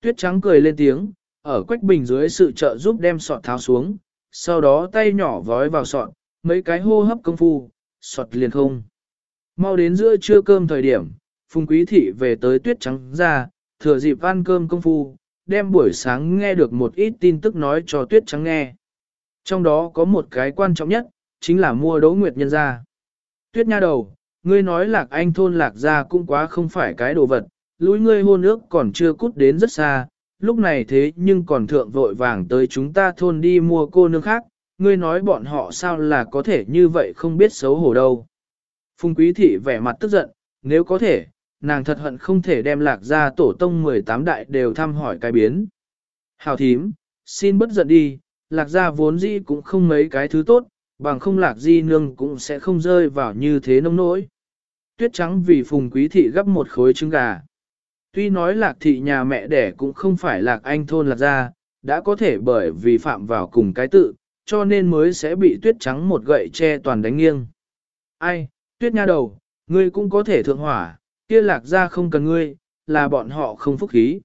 Tuyết trắng cười lên tiếng, ở quách bình dưới sự trợ giúp đem sọt tháo xuống, sau đó tay nhỏ vói vào sọt, mấy cái hô hấp công phu, sọt liền không. Mau đến giữa trưa cơm thời điểm, Phùng Quý Thị về tới tuyết trắng ra, thừa dịp ăn cơm công phu, đem buổi sáng nghe được một ít tin tức nói cho tuyết trắng nghe. Trong đó có một cái quan trọng nhất, chính là mua đỗ nguyệt nhân ra. Tuyết nha đầu, ngươi nói lạc anh thôn lạc ra cũng quá không phải cái đồ vật, lũi ngươi hôn ước còn chưa cút đến rất xa, lúc này thế nhưng còn thượng vội vàng tới chúng ta thôn đi mua cô nương khác, ngươi nói bọn họ sao là có thể như vậy không biết xấu hổ đâu. Phùng quý thị vẻ mặt tức giận, nếu có thể, nàng thật hận không thể đem lạc ra tổ tông 18 đại đều thăm hỏi cái biến. Hào thím, xin bất giận đi, lạc ra vốn dĩ cũng không mấy cái thứ tốt, bằng không lạc di nương cũng sẽ không rơi vào như thế nông nỗi. Tuyết trắng vì phùng quý thị gấp một khối trứng gà. Tuy nói lạc thị nhà mẹ đẻ cũng không phải lạc anh thôn lạc ra, đã có thể bởi vì phạm vào cùng cái tự, cho nên mới sẽ bị tuyết trắng một gậy che toàn đánh nghiêng. Ai, tuyết nha đầu, ngươi cũng có thể thượng hỏa, kia lạc ra không cần ngươi, là bọn họ không phúc khí.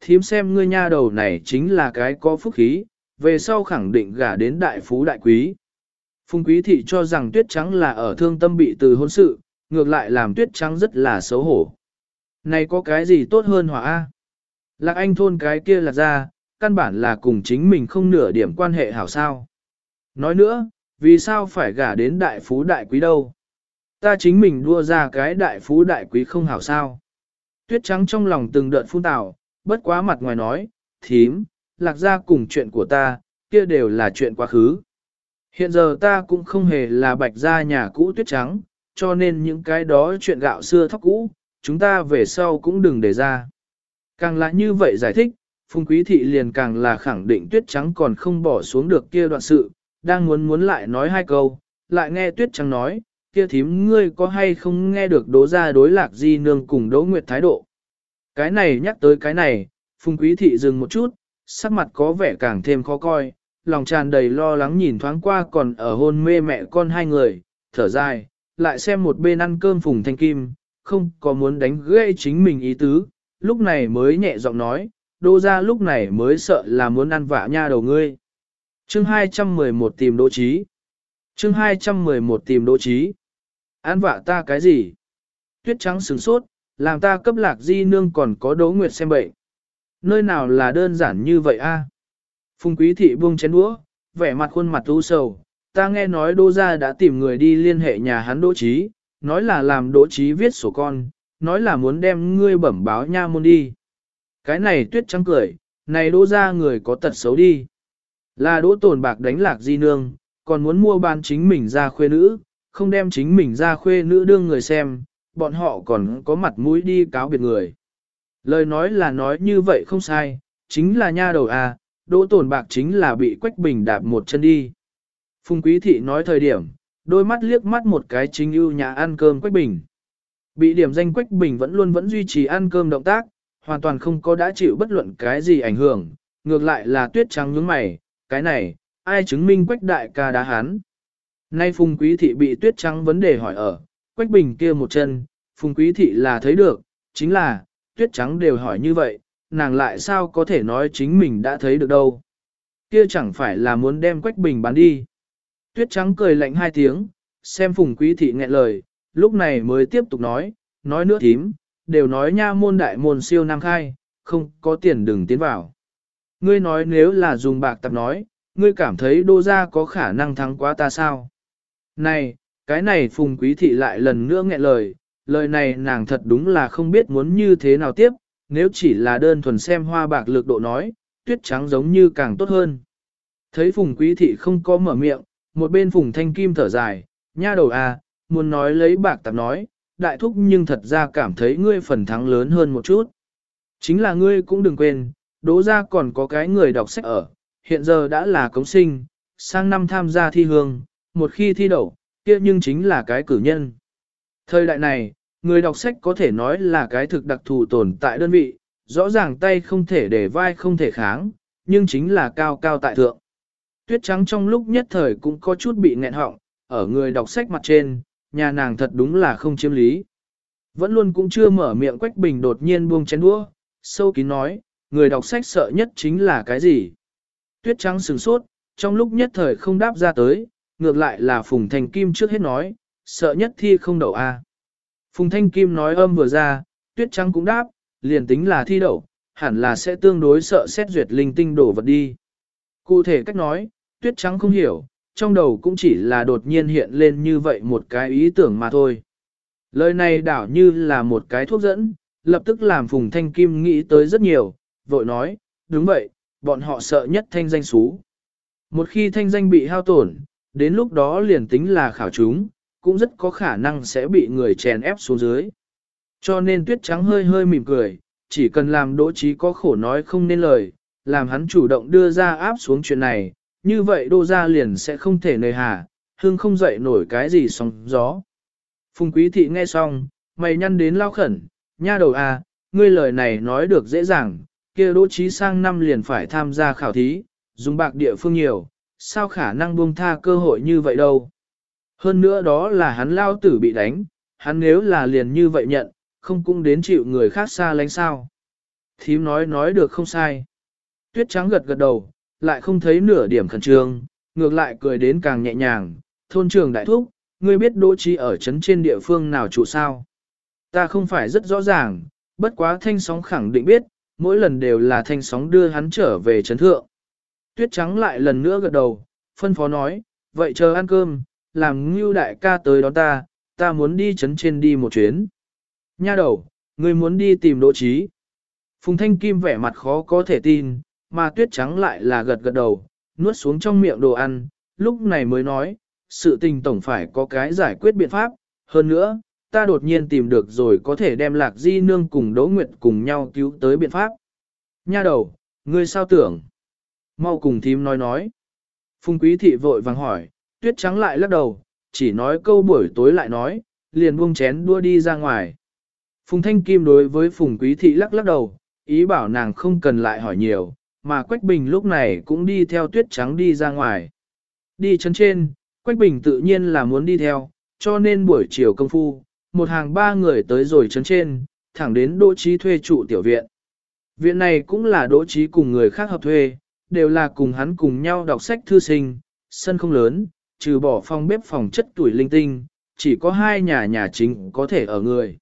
Thím xem ngươi nha đầu này chính là cái có phúc khí, về sau khẳng định gả đến đại phú đại quý. Phùng quý thị cho rằng tuyết trắng là ở thương tâm bị từ hôn sự, ngược lại làm tuyết trắng rất là xấu hổ. Này có cái gì tốt hơn hỏa A? Lạc anh thôn cái kia lạc ra, căn bản là cùng chính mình không nửa điểm quan hệ hảo sao. Nói nữa, vì sao phải gả đến đại phú đại quý đâu? Ta chính mình đua ra cái đại phú đại quý không hảo sao. Tuyết trắng trong lòng từng đợt phun tào, bất quá mặt ngoài nói, thím, lạc ra cùng chuyện của ta, kia đều là chuyện quá khứ. Hiện giờ ta cũng không hề là bạch gia nhà cũ tuyết trắng, cho nên những cái đó chuyện gạo xưa thóc cũ, chúng ta về sau cũng đừng để ra. Càng là như vậy giải thích, Phùng Quý Thị liền càng là khẳng định tuyết trắng còn không bỏ xuống được kia đoạn sự, đang muốn muốn lại nói hai câu, lại nghe tuyết trắng nói, kia thím ngươi có hay không nghe được đố ra đối lạc di nương cùng đỗ nguyệt thái độ. Cái này nhắc tới cái này, Phùng Quý Thị dừng một chút, sắc mặt có vẻ càng thêm khó coi, lòng tràn đầy lo lắng nhìn thoáng qua còn ở hôn mê mẹ con hai người, thở dài, lại xem một bên ăn cơm Phùng Thanh Kim, không có muốn đánh gãy chính mình ý tứ, lúc này mới nhẹ giọng nói, đô ra lúc này mới sợ là muốn ăn vạ nha đầu ngươi. Chương 211 tìm đỗ trí. Chương 211 tìm đỗ trí. An vạ ta cái gì? Tuyết trắng sừng sốt, làm ta cấp lạc di nương còn có đỗ nguyệt xem bệnh. Nơi nào là đơn giản như vậy a? Phùng quý thị buông chén đũa, vẻ mặt khuôn mặt u sầu. Ta nghe nói đô gia đã tìm người đi liên hệ nhà hắn đỗ trí, nói là làm đỗ trí viết sổ con, nói là muốn đem ngươi bẩm báo nha môn đi. Cái này tuyết trắng cười, này đỗ gia người có tật xấu đi. Là đỗ tồn bạc đánh lạc di nương, còn muốn mua bán chính mình ra khuê nữ, không đem chính mình ra khuê nữ đương người xem, bọn họ còn có mặt mũi đi cáo biệt người. Lời nói là nói như vậy không sai, chính là nha đầu à, đỗ tổn bạc chính là bị quách bình đạp một chân đi. Phùng quý thị nói thời điểm, đôi mắt liếc mắt một cái chính ưu nhà ăn cơm quách bình. Bị điểm danh Quách Bình vẫn luôn vẫn duy trì ăn cơm động tác, hoàn toàn không có đã chịu bất luận cái gì ảnh hưởng, ngược lại là tuyết trắng nhướng mày, cái này, ai chứng minh Quách đại ca đá hắn. Nay Phùng Quý Thị bị tuyết trắng vấn đề hỏi ở, Quách Bình kia một chân, Phùng Quý Thị là thấy được, chính là, tuyết trắng đều hỏi như vậy, nàng lại sao có thể nói chính mình đã thấy được đâu. Kia chẳng phải là muốn đem Quách Bình bán đi. Tuyết trắng cười lạnh hai tiếng, xem Phùng Quý Thị nghẹn lời, lúc này mới tiếp tục nói, nói nữa thím, đều nói nha môn đại môn siêu nam khai, không có tiền đừng tiến vào. Ngươi nói nếu là dùng bạc tập nói, ngươi cảm thấy đô gia có khả năng thắng quá ta sao? Này, cái này phùng quý thị lại lần nữa nghẹn lời, lời này nàng thật đúng là không biết muốn như thế nào tiếp, nếu chỉ là đơn thuần xem hoa bạc lực độ nói, tuyết trắng giống như càng tốt hơn. Thấy phùng quý thị không có mở miệng, một bên phùng thanh kim thở dài, nha đầu à, muốn nói lấy bạc tạp nói, đại thúc nhưng thật ra cảm thấy ngươi phần thắng lớn hơn một chút. Chính là ngươi cũng đừng quên, đỗ ra còn có cái người đọc sách ở, hiện giờ đã là cống sinh, sang năm tham gia thi hương, một khi thi đậu, kia nhưng chính là cái cử nhân. Thời đại này, người đọc sách có thể nói là cái thực đặc thù tồn tại đơn vị, rõ ràng tay không thể để vai không thể kháng, nhưng chính là cao cao tại thượng. Tuyết trắng trong lúc nhất thời cũng có chút bị nghẹn họng, ở người đọc sách mặt trên, nhà nàng thật đúng là không chiếm lý. Vẫn luôn cũng chưa mở miệng Quách Bình đột nhiên buông chén đũa, sâu kín nói, người đọc sách sợ nhất chính là cái gì? Tuyết trắng sừng sốt, trong lúc nhất thời không đáp ra tới, ngược lại là Phùng Thanh Kim trước hết nói, sợ nhất thi không đậu a. Phùng Thanh Kim nói âm vừa ra, Tuyết trắng cũng đáp, liền tính là thi đậu, hẳn là sẽ tương đối sợ xét duyệt linh tinh đổ vật đi. Cụ thể cách nói, Tuyết trắng không hiểu, trong đầu cũng chỉ là đột nhiên hiện lên như vậy một cái ý tưởng mà thôi. Lời này đảo như là một cái thuốc dẫn, lập tức làm Phùng Thanh Kim nghĩ tới rất nhiều, vội nói, đúng vậy, bọn họ sợ nhất thanh danh xú. Một khi thanh danh bị hao tổn, đến lúc đó liền tính là khảo chúng, cũng rất có khả năng sẽ bị người chèn ép xuống dưới. Cho nên tuyết trắng hơi hơi mỉm cười, chỉ cần làm đỗ trí có khổ nói không nên lời, làm hắn chủ động đưa ra áp xuống chuyện này, như vậy đô gia liền sẽ không thể nơi hà, hương không dậy nổi cái gì sóng gió. Phùng quý thị nghe xong, mày nhăn đến lao khẩn, nha đầu à, ngươi lời này nói được dễ dàng, kia đỗ trí sang năm liền phải tham gia khảo thí, dùng bạc địa phương nhiều, sao khả năng buông tha cơ hội như vậy đâu. Hơn nữa đó là hắn lao tử bị đánh, hắn nếu là liền như vậy nhận, không cũng đến chịu người khác xa lánh sao. Thím nói nói được không sai. Tuyết trắng gật gật đầu, lại không thấy nửa điểm khẩn trương, ngược lại cười đến càng nhẹ nhàng, thôn trường đại thúc, ngươi biết đỗ trí ở trấn trên địa phương nào trụ sao. Ta không phải rất rõ ràng, bất quá thanh sóng khẳng định biết, mỗi lần đều là thanh sóng đưa hắn trở về trấn thượng. Tuyết trắng lại lần nữa gật đầu, phân phó nói, vậy chờ ăn cơm, làm ngưu đại ca tới đón ta, ta muốn đi chấn trên đi một chuyến. Nha đầu, người muốn đi tìm đỗ trí. Phùng Thanh Kim vẻ mặt khó có thể tin, mà tuyết trắng lại là gật gật đầu, nuốt xuống trong miệng đồ ăn, lúc này mới nói, sự tình tổng phải có cái giải quyết biện pháp, hơn nữa, ta đột nhiên tìm được rồi có thể đem lạc di nương cùng Đỗ Nguyệt cùng nhau cứu tới biện pháp. Nha đầu, ngươi sao tưởng? Mau cùng thím nói nói. Phùng quý thị vội vàng hỏi, tuyết trắng lại lắc đầu, chỉ nói câu buổi tối lại nói, liền buông chén đua đi ra ngoài. Phùng thanh kim đối với phùng quý thị lắc lắc đầu, ý bảo nàng không cần lại hỏi nhiều, mà Quách Bình lúc này cũng đi theo tuyết trắng đi ra ngoài. Đi chân trên, Quách Bình tự nhiên là muốn đi theo, cho nên buổi chiều công phu, một hàng ba người tới rồi chân trên, thẳng đến Đỗ Trí thuê trụ tiểu viện. Viện này cũng là Đỗ Trí cùng người khác hợp thuê, đều là cùng hắn cùng nhau đọc sách thư sinh, sân không lớn, trừ bỏ phòng bếp phòng chất tuổi linh tinh, chỉ có hai nhà nhà chính có thể ở người.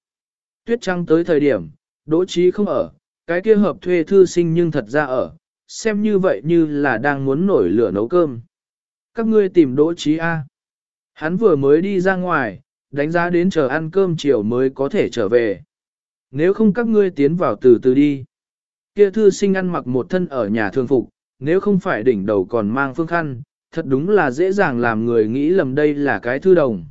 Tuyết trăng tới thời điểm, Đỗ Trí không ở, cái kia hợp thuê thư sinh nhưng thật ra ở, xem như vậy như là đang muốn nổi lửa nấu cơm. Các ngươi tìm đỗ trí A. Hắn vừa mới đi ra ngoài, đánh giá đến chờ ăn cơm chiều mới có thể trở về. Nếu không các ngươi tiến vào từ từ đi. Kia thư sinh ăn mặc một thân ở nhà thường phục, nếu không phải đỉnh đầu còn mang phương khăn, thật đúng là dễ dàng làm người nghĩ lầm đây là cái thư đồng.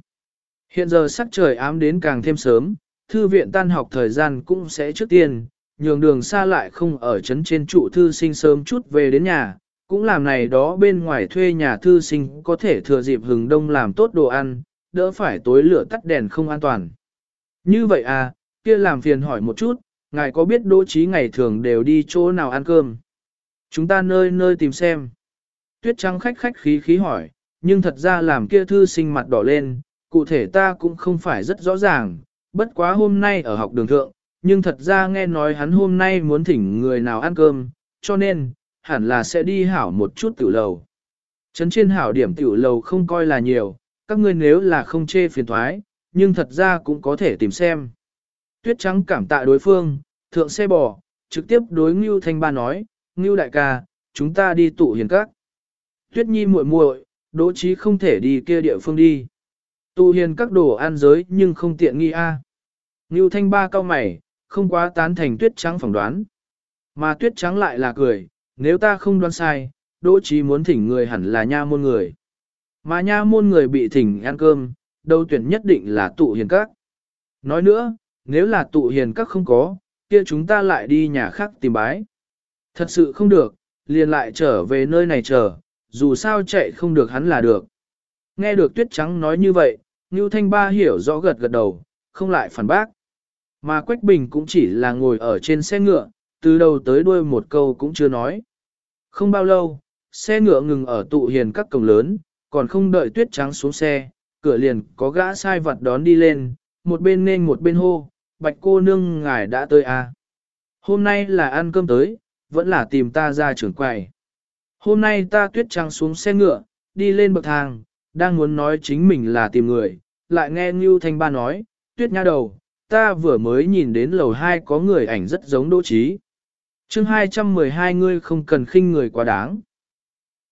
Hiện giờ sắc trời ám đến càng thêm sớm, thư viện tan học thời gian cũng sẽ trước tiên, nhường đường xa lại không ở chấn trên trụ thư sinh sớm chút về đến nhà, cũng làm này đó bên ngoài thuê nhà thư sinh có thể thừa dịp hừng đông làm tốt đồ ăn, đỡ phải tối lửa tắt đèn không an toàn. Như vậy à, kia làm phiền hỏi một chút, ngài có biết đỗ trí ngày thường đều đi chỗ nào ăn cơm? Chúng ta nơi nơi tìm xem. Tuyết trắng khách khách khí khí hỏi, nhưng thật ra làm kia thư sinh mặt đỏ lên, cụ thể ta cũng không phải rất rõ ràng, bất quá hôm nay ở học đường thượng, nhưng thật ra nghe nói hắn hôm nay muốn thỉnh người nào ăn cơm, cho nên, hẳn là sẽ đi hảo một chút tiểu lầu. Trấn trên hảo điểm tiểu lầu không coi là nhiều, các ngươi nếu là không chê phiền thoái, nhưng thật ra cũng có thể tìm xem. Tuyết trắng cảm tạ đối phương, thượng xe bò, trực tiếp đối Ngưu Thanh Ba nói, Ngưu đại ca, chúng ta đi tụ hiền các. Tuyết nhi muội muội, đỗ trí không thể đi kia địa phương đi. Tụ hiền các đồ ăn giới nhưng không tiện nghi a. À. Ngưu Thanh Ba cao mày, không quá tán thành tuyết trắng phỏng đoán. Mà tuyết trắng lại là cười, nếu ta không đoán sai, đỗ trí muốn thỉnh người hẳn là nha môn người. Mà nha môn người bị thỉnh ăn cơm, đâu tuyển nhất định là tụ hiền các. Nói nữa, nếu là tụ hiền các không có, kia chúng ta lại đi nhà khác tìm bái. Thật sự không được, liền lại trở về nơi này chờ, dù sao chạy không được hắn là được. Nghe được tuyết trắng nói như vậy, Ngưu Thanh Ba hiểu rõ gật gật đầu, không lại phản bác. Mà Quách Bình cũng chỉ là ngồi ở trên xe ngựa, từ đầu tới đuôi một câu cũng chưa nói. Không bao lâu, xe ngựa ngừng ở tụ hiền các cổng lớn, còn không đợi tuyết trắng xuống xe, cửa liền có gã sai vật đón đi lên, một bên nên một bên hô, bạch cô nương ngài đã tới à. Hôm nay là ăn cơm tới, vẫn là tìm ta ra trưởng quầy. Hôm nay ta tuyết trăng xuống xe ngựa, đi lên bậc thang, đang muốn nói chính mình là tìm người, lại nghe Ngưu Thanh Ba nói, tuyết nha đầu, ta vừa mới nhìn đến lầu 2 có người ảnh rất giống đỗ trí. chương 212 ngươi không cần khinh người quá đáng.